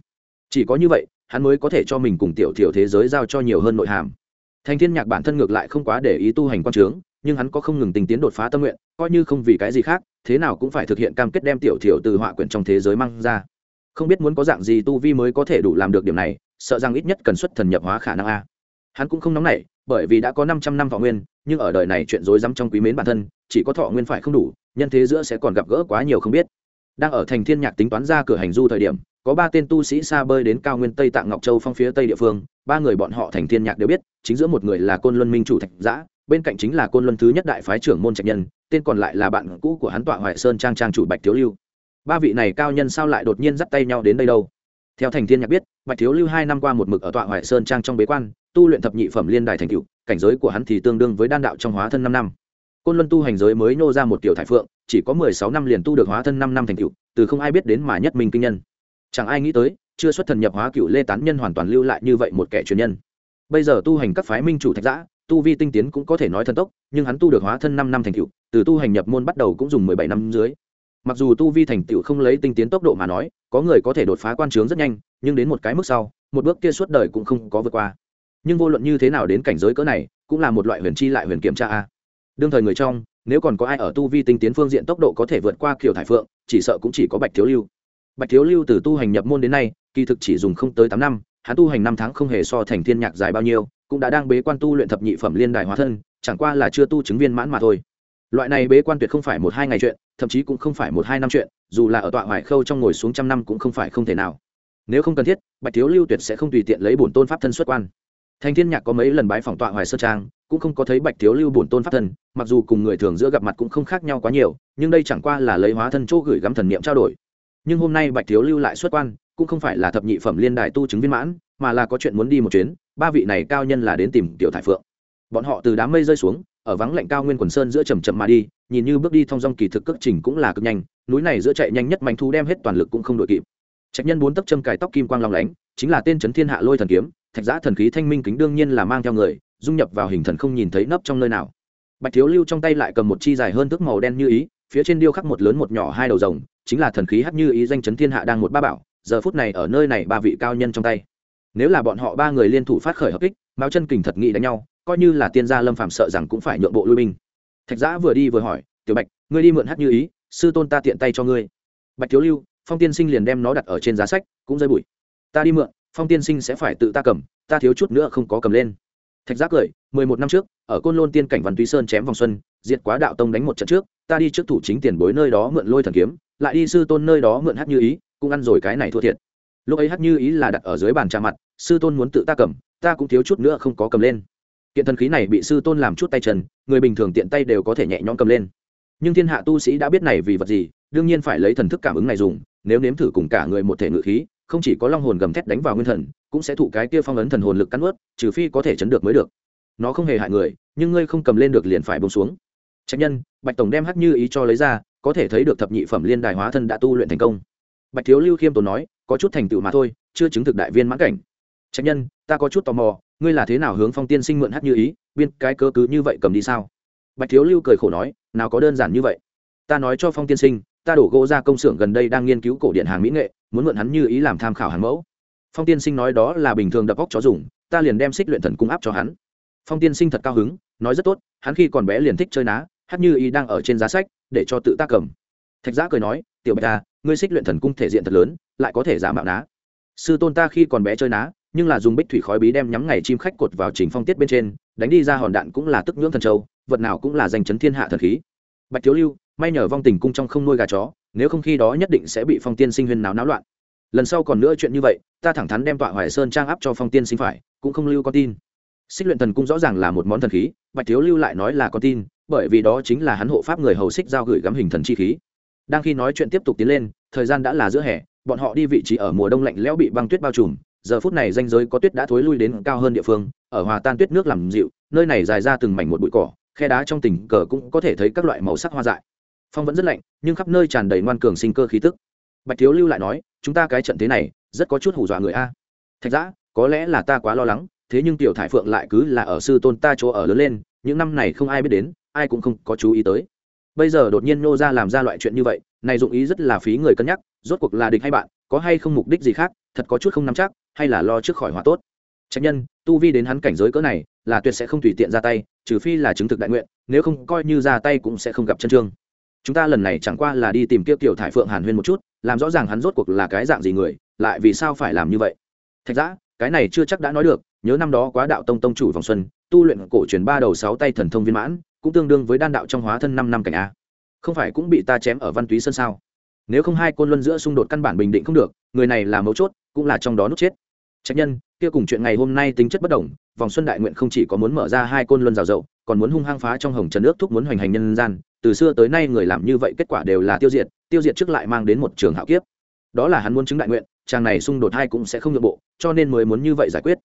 Chỉ có như vậy, hắn mới có thể cho mình cùng tiểu thiểu thế giới giao cho nhiều hơn nội hàm. Thành thiên nhạc bản thân ngược lại không quá để ý tu hành quan trướng, nhưng hắn có không ngừng tình tiến đột phá tâm nguyện, coi như không vì cái gì khác thế nào cũng phải thực hiện cam kết đem tiểu thiểu từ họa quyển trong thế giới mang ra. Không biết muốn có dạng gì tu vi mới có thể đủ làm được điểm này, sợ rằng ít nhất cần xuất thần nhập hóa khả năng a. Hắn cũng không nóng nảy, bởi vì đã có 500 năm thọ nguyên, nhưng ở đời này chuyện rối rắm trong quý mến bản thân, chỉ có thọ nguyên phải không đủ, nhân thế giữa sẽ còn gặp gỡ quá nhiều không biết. Đang ở thành thiên nhạc tính toán ra cửa hành du thời điểm, có ba tên tu sĩ xa bơi đến cao nguyên tây tạng ngọc châu phong phía tây địa phương, ba người bọn họ thành thiên nhạc đều biết, chính giữa một người là côn luân minh chủ thạch giã bên cạnh chính là côn luân thứ nhất đại phái trưởng môn trạch nhân, tên còn lại là bạn cũ của hắn tọa hoài sơn trang trang chủ bạch thiếu lưu. Ba vị này cao nhân sao lại đột nhiên dắt tay nhau đến đây đâu? Theo thành thiên nhạc biết, bạch thiếu lưu hai năm qua một mực ở tọa hoài sơn trang trong bế quan, tu luyện thập nhị phẩm liên đài thành cựu cảnh giới của hắn thì tương đương với đan đạo trong hóa thân năm năm. Côn luân tu hành giới mới nô ra một tiểu thải phượng, chỉ có mười sáu năm liền tu được hóa thân năm năm thành cựu từ không ai biết đến mà nhất minh kinh nhân. Chẳng ai nghĩ tới, chưa xuất thần nhập hóa cựu lê tán nhân hoàn toàn lưu lại như vậy một kẻ truyền nhân. Bây giờ tu hành các phái minh chủ thạch giã tu vi tinh tiến cũng có thể nói thần tốc, nhưng hắn tu được hóa thân năm năm thành tựu, từ tu hành nhập môn bắt đầu cũng dùng mười bảy năm dưới. Mặc dù tu vi thành tựu không lấy tinh tiến tốc độ mà nói, có người có thể đột phá quan trướng rất nhanh, nhưng đến một cái mức sau, một bước kia suốt đời cũng không có vượt qua. Nhưng vô luận như thế nào đến cảnh giới cỡ này, cũng là một loại huyền chi lại huyền kiểm tra a. Đương thời người trong, nếu còn có ai ở tu vi tinh tiến phương diện tốc độ có thể vượt qua kiểu thải phượng, chỉ sợ cũng chỉ có bạch thiếu lưu. Bạch thiếu lưu từ tu hành nhập môn đến nay, kỳ thực chỉ dùng không tới tám năm, hắn tu hành năm tháng không hề so thành thiên nhạc dài bao nhiêu cũng đã đang bế quan tu luyện thập nhị phẩm liên đài hóa thân, chẳng qua là chưa tu chứng viên mãn mà thôi. Loại này bế quan tuyệt không phải một hai ngày chuyện, thậm chí cũng không phải một hai năm chuyện, dù là ở tọa hoài khâu trong ngồi xuống trăm năm cũng không phải không thể nào. Nếu không cần thiết, bạch thiếu lưu tuyệt sẽ không tùy tiện lấy bổn tôn pháp thân xuất quan. Thành thiên nhạc có mấy lần bái phòng tọa hoài sơ trang, cũng không có thấy bạch thiếu lưu bổn tôn pháp thân, mặc dù cùng người thường giữa gặp mặt cũng không khác nhau quá nhiều, nhưng đây chẳng qua là lấy hóa thân chỗ gửi gắm thần niệm trao đổi. Nhưng hôm nay bạch thiếu lưu lại xuất quan cũng không phải là thập nhị phẩm liên đài tu chứng viên mãn, mà là có chuyện muốn đi một chuyến, ba vị này cao nhân là đến tìm tiểu thải phượng. Bọn họ từ đám mây rơi xuống, ở vắng lạnh cao nguyên quần sơn giữa chầm chậm mà đi, nhìn như bước đi thong dong kỳ thực cước trình cũng là cực nhanh, núi này giữa chạy nhanh nhất mạnh thu đem hết toàn lực cũng không đội kịp. Trạch nhân bốn tấc châm cài tóc kim quang long lánh, chính là tên trấn thiên hạ lôi thần kiếm, thạch giã thần khí thanh minh kính đương nhiên là mang theo người, dung nhập vào hình thần không nhìn thấy nấp trong nơi nào. Bạch thiếu lưu trong tay lại cầm một chi dài hơn thước màu đen như ý, phía trên điêu khắc một lớn một nhỏ hai đầu rồng, chính là thần khí hắc như ý danh chấn thiên hạ đang một ba bảo giờ phút này ở nơi này ba vị cao nhân trong tay. Nếu là bọn họ ba người liên thủ phát khởi hợp kích, mao chân kình thật nghị đánh nhau, coi như là tiên gia lâm phạm sợ rằng cũng phải nhượng bộ lui binh. Thạch giã vừa đi vừa hỏi, tiểu bạch, ngươi đi mượn hát như ý, sư tôn ta tiện tay cho ngươi. Bạch thiếu lưu, phong tiên sinh liền đem nó đặt ở trên giá sách, cũng rơi bụi. Ta đi mượn, phong tiên sinh sẽ phải tự ta cầm, ta thiếu chút nữa không có cầm lên. Thạch giác cười, mười một năm trước, ở côn lôn tiên cảnh văn túy sơn chém vòng xuân, diệt quá đạo tông đánh một trận trước, ta đi trước thủ chính tiền bối nơi đó mượn lôi thần kiếm, lại đi sư tôn nơi đó mượn hát như ý cũng ăn rồi cái này thua thiệt. Lúc ấy hát như ý là đặt ở dưới bàn trà mặt, sư tôn muốn tự ta cầm, ta cũng thiếu chút nữa không có cầm lên. Kiện thần khí này bị sư tôn làm chút tay chân, người bình thường tiện tay đều có thể nhẹ nhõm cầm lên. Nhưng thiên hạ tu sĩ đã biết này vì vật gì, đương nhiên phải lấy thần thức cảm ứng này dùng, nếu nếm thử cùng cả người một thể ngự khí, không chỉ có long hồn gầm thét đánh vào nguyên thần, cũng sẽ thụ cái kia phong ấn thần hồn lực cắn ướt trừ phi có thể chấn được mới được. Nó không hề hại người, nhưng ngươi không cầm lên được liền phải bông xuống. Trách nhân, bạch tổng đem hắc như ý cho lấy ra, có thể thấy được thập nhị phẩm liên đài hóa thân đã tu luyện thành công bạch thiếu lưu khiêm tốn nói, có chút thành tựu mà thôi, chưa chứng thực đại viên mãn cảnh. Trạch nhân, ta có chút tò mò, ngươi là thế nào hướng phong tiên sinh mượn hát như ý, biên cái cơ cứ như vậy cầm đi sao? Bạch thiếu lưu cười khổ nói, nào có đơn giản như vậy. Ta nói cho phong tiên sinh, ta đổ gỗ ra công xưởng gần đây đang nghiên cứu cổ điện hàng mỹ nghệ, muốn mượn hắn như ý làm tham khảo hàng mẫu. Phong tiên sinh nói đó là bình thường đập óc chó dùng, ta liền đem xích luyện thần cung áp cho hắn. Phong tiên sinh thật cao hứng, nói rất tốt, hắn khi còn bé liền thích chơi ná, hát như ý đang ở trên giá sách, để cho tự ta cầm. Thạch giã cười nói, tiểu bạch ta ngươi xích luyện thần cung thể diện thật lớn, lại có thể giả mạo ná. Sư tôn ta khi còn bé chơi ná, nhưng là dùng bích thủy khói bí đem nhắm ngày chim khách cột vào trình phong tiết bên trên, đánh đi ra hòn đạn cũng là tức nhưỡng thần châu, vật nào cũng là danh chấn thiên hạ thần khí. Bạch thiếu lưu, may nhờ vong tình cung trong không nuôi gà chó, nếu không khi đó nhất định sẽ bị phong tiên sinh huyên náo náo loạn. Lần sau còn nữa chuyện như vậy, ta thẳng thắn đem tọa hoài sơn trang áp cho phong tiên sinh phải, cũng không lưu con tin. Xích luyện thần cung rõ ràng là một món thần khí, bạch thiếu lưu lại nói là con tin, bởi vì đó chính là hắn hộ pháp người hầu xích giao gửi gắm hình thần chi khí đang khi nói chuyện tiếp tục tiến lên, thời gian đã là giữa hè, bọn họ đi vị trí ở mùa đông lạnh lẽo bị băng tuyết bao trùm, giờ phút này danh giới có tuyết đã thối lui đến cao hơn địa phương, ở hòa tan tuyết nước làm dịu, nơi này dài ra từng mảnh một bụi cỏ, khe đá trong tỉnh cờ cũng có thể thấy các loại màu sắc hoa dại. Phong vẫn rất lạnh, nhưng khắp nơi tràn đầy ngoan cường sinh cơ khí tức. Bạch thiếu lưu lại nói, chúng ta cái trận thế này, rất có chút hù dọa người a. Thạch giã có lẽ là ta quá lo lắng, thế nhưng tiểu thải phượng lại cứ là ở sư tôn ta chỗ ở lớn lên, những năm này không ai biết đến, ai cũng không có chú ý tới bây giờ đột nhiên nô ra làm ra loại chuyện như vậy, này dụng ý rất là phí người cân nhắc, rốt cuộc là địch hay bạn, có hay không mục đích gì khác, thật có chút không nắm chắc, hay là lo trước khỏi hỏa tốt. Trách nhân, tu vi đến hắn cảnh giới cỡ này, là tuyệt sẽ không tùy tiện ra tay, trừ phi là chứng thực đại nguyện, nếu không coi như ra tay cũng sẽ không gặp chân trương. Chúng ta lần này chẳng qua là đi tìm kia tiểu thải phượng hàn huyên một chút, làm rõ ràng hắn rốt cuộc là cái dạng gì người, lại vì sao phải làm như vậy. Thạch giã, cái này chưa chắc đã nói được, nhớ năm đó quá đạo tông tông chủ vòng xuân, tu luyện cổ truyền ba đầu sáu tay thần thông viên mãn cũng tương đương với đan đạo trong hóa thân năm năm cảnh a. Không phải cũng bị ta chém ở văn túy sơn sao? Nếu không hai côn luân giữa xung đột căn bản bình định không được, người này là mấu chốt, cũng là trong đó nút chết. Trách nhân, kia cùng chuyện ngày hôm nay tính chất bất đồng, vòng xuân đại nguyện không chỉ có muốn mở ra hai côn luân rào rậu, còn muốn hung hăng phá trong hồng trần nước thúc muốn hoành hành nhân gian. Từ xưa tới nay người làm như vậy kết quả đều là tiêu diệt tiêu diệt trước lại mang đến một trường hạo kiếp. Đó là hắn muốn chứng đại nguyện, chàng này xung đột hai cũng sẽ không nhượng bộ, cho nên mới muốn như vậy giải quyết.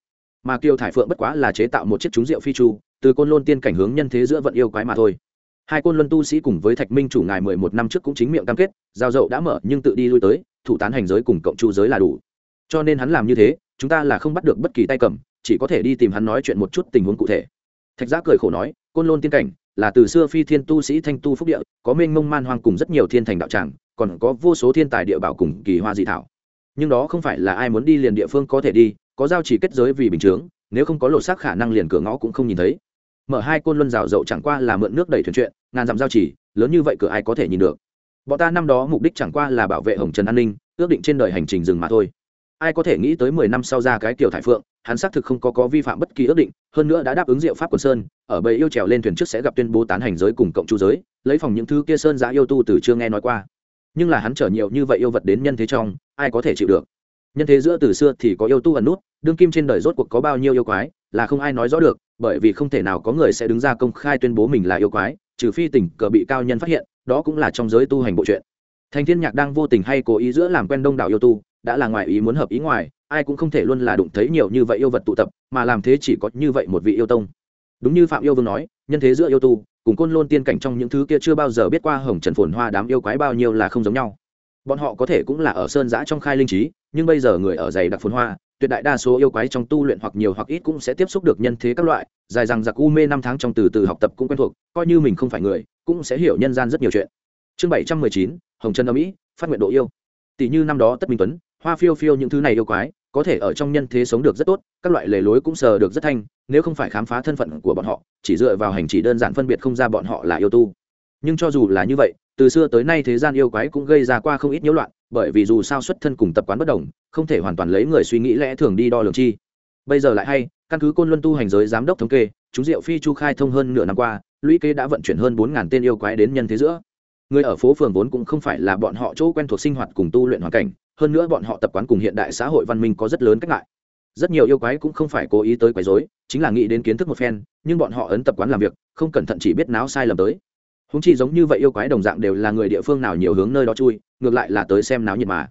Mà kiều thải phượng bất quá là chế tạo một chiếc trúng rượu phi chu từ côn lôn tiên cảnh hướng nhân thế giữa vận yêu quái mà thôi. Hai côn luân tu sĩ cùng với thạch minh chủ ngài mười một năm trước cũng chính miệng cam kết, giao dậu đã mở nhưng tự đi lui tới, thủ tán hành giới cùng cộng chu giới là đủ. Cho nên hắn làm như thế, chúng ta là không bắt được bất kỳ tay cầm, chỉ có thể đi tìm hắn nói chuyện một chút tình huống cụ thể. Thạch giác cười khổ nói, côn lôn tiên cảnh là từ xưa phi thiên tu sĩ thanh tu phúc địa, có mênh mông man hoang cùng rất nhiều thiên thành đạo tràng, còn có vô số thiên tài địa bảo cùng kỳ hoa dị thảo. Nhưng đó không phải là ai muốn đi liền địa phương có thể đi, có giao chỉ kết giới vì bình chướng, nếu không có lộ xác khả năng liền cửa ngõ cũng không nhìn thấy mở hai côn luân rào dậu chẳng qua là mượn nước đầy thuyền chuyện, ngàn dặm giao chỉ, lớn như vậy cửa ai có thể nhìn được. Bọn ta năm đó mục đích chẳng qua là bảo vệ hồng trần an ninh, ước định trên đời hành trình rừng mà thôi. Ai có thể nghĩ tới mười năm sau ra cái kiểu thải phượng, hắn xác thực không có có vi phạm bất kỳ ước định, hơn nữa đã đáp ứng diệu pháp quần sơn, ở bầy yêu trèo lên thuyền trước sẽ gặp tuyên bố tán hành giới cùng cộng chu giới, lấy phòng những thứ kia sơn giã yêu tu từ chưa nghe nói qua. Nhưng là hắn chở nhiều như vậy yêu vật đến nhân thế trong, ai có thể chịu được? Nhân thế giữa từ xưa thì có yêu tu ẩn nút, đương kim trên đời rốt cuộc có bao nhiêu yêu quái là không ai nói rõ được, bởi vì không thể nào có người sẽ đứng ra công khai tuyên bố mình là yêu quái, trừ phi tình cờ bị cao nhân phát hiện, đó cũng là trong giới tu hành bộ truyện. Thành thiên nhạc đang vô tình hay cố ý giữa làm quen đông đảo yêu tu, đã là ngoài ý muốn hợp ý ngoài, ai cũng không thể luôn là đụng thấy nhiều như vậy yêu vật tụ tập, mà làm thế chỉ có như vậy một vị yêu tông. Đúng như phạm yêu vương nói, nhân thế giữa yêu tu, cùng côn lôn tiên cảnh trong những thứ kia chưa bao giờ biết qua hồng trần phồn hoa đám yêu quái bao nhiêu là không giống nhau. Bọn họ có thể cũng là ở sơn giã trong khai linh trí, nhưng bây giờ người ở dày đặc phồn hoa tuyệt đại đa số yêu quái trong tu luyện hoặc nhiều hoặc ít cũng sẽ tiếp xúc được nhân thế các loại, dài rằng giặc u mê năm tháng trong từ từ học tập cũng quen thuộc, coi như mình không phải người, cũng sẽ hiểu nhân gian rất nhiều chuyện. Chương bảy trăm mười chín, hồng trần âm mỹ phát nguyện độ yêu. Tỷ như năm đó tất minh tuấn, hoa phiêu phiêu những thứ này yêu quái, có thể ở trong nhân thế sống được rất tốt, các loại lề lối cũng sờ được rất thanh, nếu không phải khám phá thân phận của bọn họ, chỉ dựa vào hành chỉ đơn giản phân biệt không ra bọn họ là yêu tu. Nhưng cho dù là như vậy từ xưa tới nay thế gian yêu quái cũng gây ra qua không ít nhiễu loạn, bởi vì dù sao xuất thân cùng tập quán bất đồng, không thể hoàn toàn lấy người suy nghĩ lẽ thường đi đo lường chi. Bây giờ lại hay, căn cứ côn luân tu hành giới giám đốc thống kê, chúng diệu phi chu khai thông hơn nửa năm qua, lũy kế đã vận chuyển hơn bốn ngàn tên yêu quái đến nhân thế giữa. Người ở phố phường vốn cũng không phải là bọn họ chỗ quen thuộc sinh hoạt cùng tu luyện hoàn cảnh, hơn nữa bọn họ tập quán cùng hiện đại xã hội văn minh có rất lớn cách ngại. Rất nhiều yêu quái cũng không phải cố ý tới quấy rối, chính là nghĩ đến kiến thức một phen, nhưng bọn họ ấn tập quán làm việc, không cẩn thận chỉ biết náo sai lầm tới húng chi giống như vậy yêu quái đồng dạng đều là người địa phương nào nhiều hướng nơi đó chui, ngược lại là tới xem náo nhiệt mà.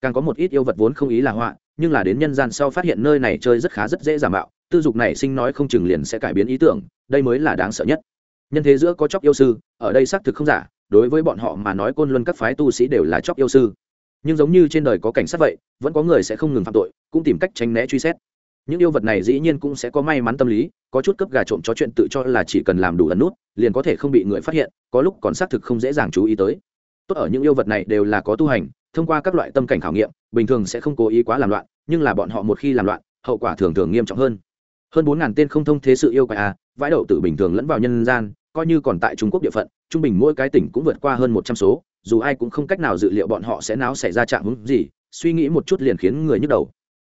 Càng có một ít yêu vật vốn không ý là họa, nhưng là đến nhân gian sau phát hiện nơi này chơi rất khá rất dễ giả mạo, tư dục này sinh nói không chừng liền sẽ cải biến ý tưởng, đây mới là đáng sợ nhất. Nhân thế giữa có chóc yêu sư, ở đây xác thực không giả, đối với bọn họ mà nói côn luân các phái tu sĩ đều là chóc yêu sư. Nhưng giống như trên đời có cảnh sát vậy, vẫn có người sẽ không ngừng phạm tội, cũng tìm cách tránh né truy xét những yêu vật này dĩ nhiên cũng sẽ có may mắn tâm lý, có chút cấp gà trộm cho chuyện tự cho là chỉ cần làm đủ lần nút, liền có thể không bị người phát hiện, có lúc còn xác thực không dễ dàng chú ý tới. Tốt ở những yêu vật này đều là có tu hành, thông qua các loại tâm cảnh khảo nghiệm, bình thường sẽ không cố ý quá làm loạn, nhưng là bọn họ một khi làm loạn, hậu quả thường thường nghiêm trọng hơn. Hơn bốn ngàn tên không thông thế sự yêu quái à vãi đậu tử bình thường lẫn vào nhân gian, coi như còn tại trung quốc địa phận, trung bình mỗi cái tỉnh cũng vượt qua hơn một trăm số, dù ai cũng không cách nào dự liệu bọn họ sẽ náo xảy ra trạng hứng gì, suy nghĩ một chút liền khiến người nhức đầu.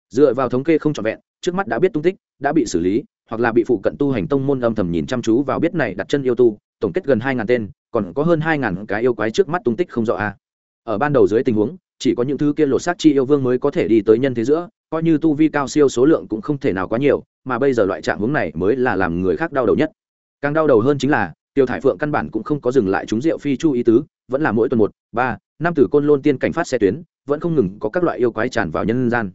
Dựa vào thống kê không trọn vẹn trước mắt đã biết tung tích, đã bị xử lý, hoặc là bị phụ cận tu hành tông môn âm thầm nhìn chăm chú vào biết này đặt chân yêu tu, tổng kết gần hai ngàn tên, còn có hơn hai ngàn cái yêu quái trước mắt tung tích không rõ a. Ở ban đầu dưới tình huống, chỉ có những thứ kia lột xác chi yêu vương mới có thể đi tới nhân thế giữa, coi như tu vi cao siêu số lượng cũng không thể nào quá nhiều, mà bây giờ loại trạng hướng này mới là làm người khác đau đầu nhất. Càng đau đầu hơn chính là, tiêu thải phượng căn bản cũng không có dừng lại chúng rượu phi chu ý tứ, vẫn là mỗi tuần một, ba, năm tử côn lôn tiên cảnh phát xe tuyến, vẫn không ngừng có các loại yêu quái tràn vào nhân gian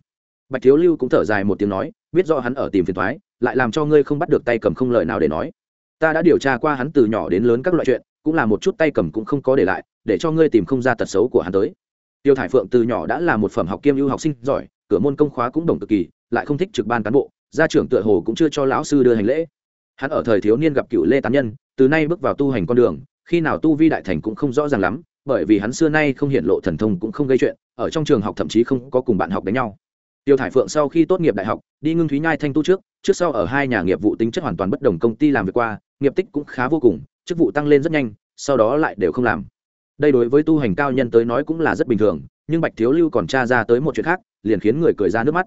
bạch thiếu lưu cũng thở dài một tiếng nói, biết rõ hắn ở tìm phiền thoái, lại làm cho ngươi không bắt được tay cầm không lời nào để nói. Ta đã điều tra qua hắn từ nhỏ đến lớn các loại chuyện, cũng là một chút tay cầm cũng không có để lại, để cho ngươi tìm không ra tật xấu của hắn tới. Tiêu thải phượng từ nhỏ đã là một phẩm học kiêm ưu học sinh giỏi, cửa môn công khóa cũng đồng cực kỳ, lại không thích trực ban cán bộ, gia trưởng tựa hồ cũng chưa cho lão sư đưa hành lễ. Hắn ở thời thiếu niên gặp cựu lê tán nhân, từ nay bước vào tu hành con đường, khi nào tu vi đại thành cũng không rõ ràng lắm, bởi vì hắn xưa nay không hiện lộ thần thông cũng không gây chuyện, ở trong trường học thậm chí không có cùng bạn học đánh nhau tiêu thải phượng sau khi tốt nghiệp đại học, đi ngưng thúy nhai thanh tu trước trước sau ở hai nhà nghiệp vụ tính chất hoàn toàn bất đồng công ty làm việc qua, nghiệp tích cũng khá vô cùng, chức vụ tăng lên rất nhanh, sau đó lại đều không làm. Đây đối với tu hành cao nhân tới nói cũng là rất bình thường, nhưng bạch thiếu lưu còn tra ra tới một chuyện khác, liền khiến người cười ra nước mắt.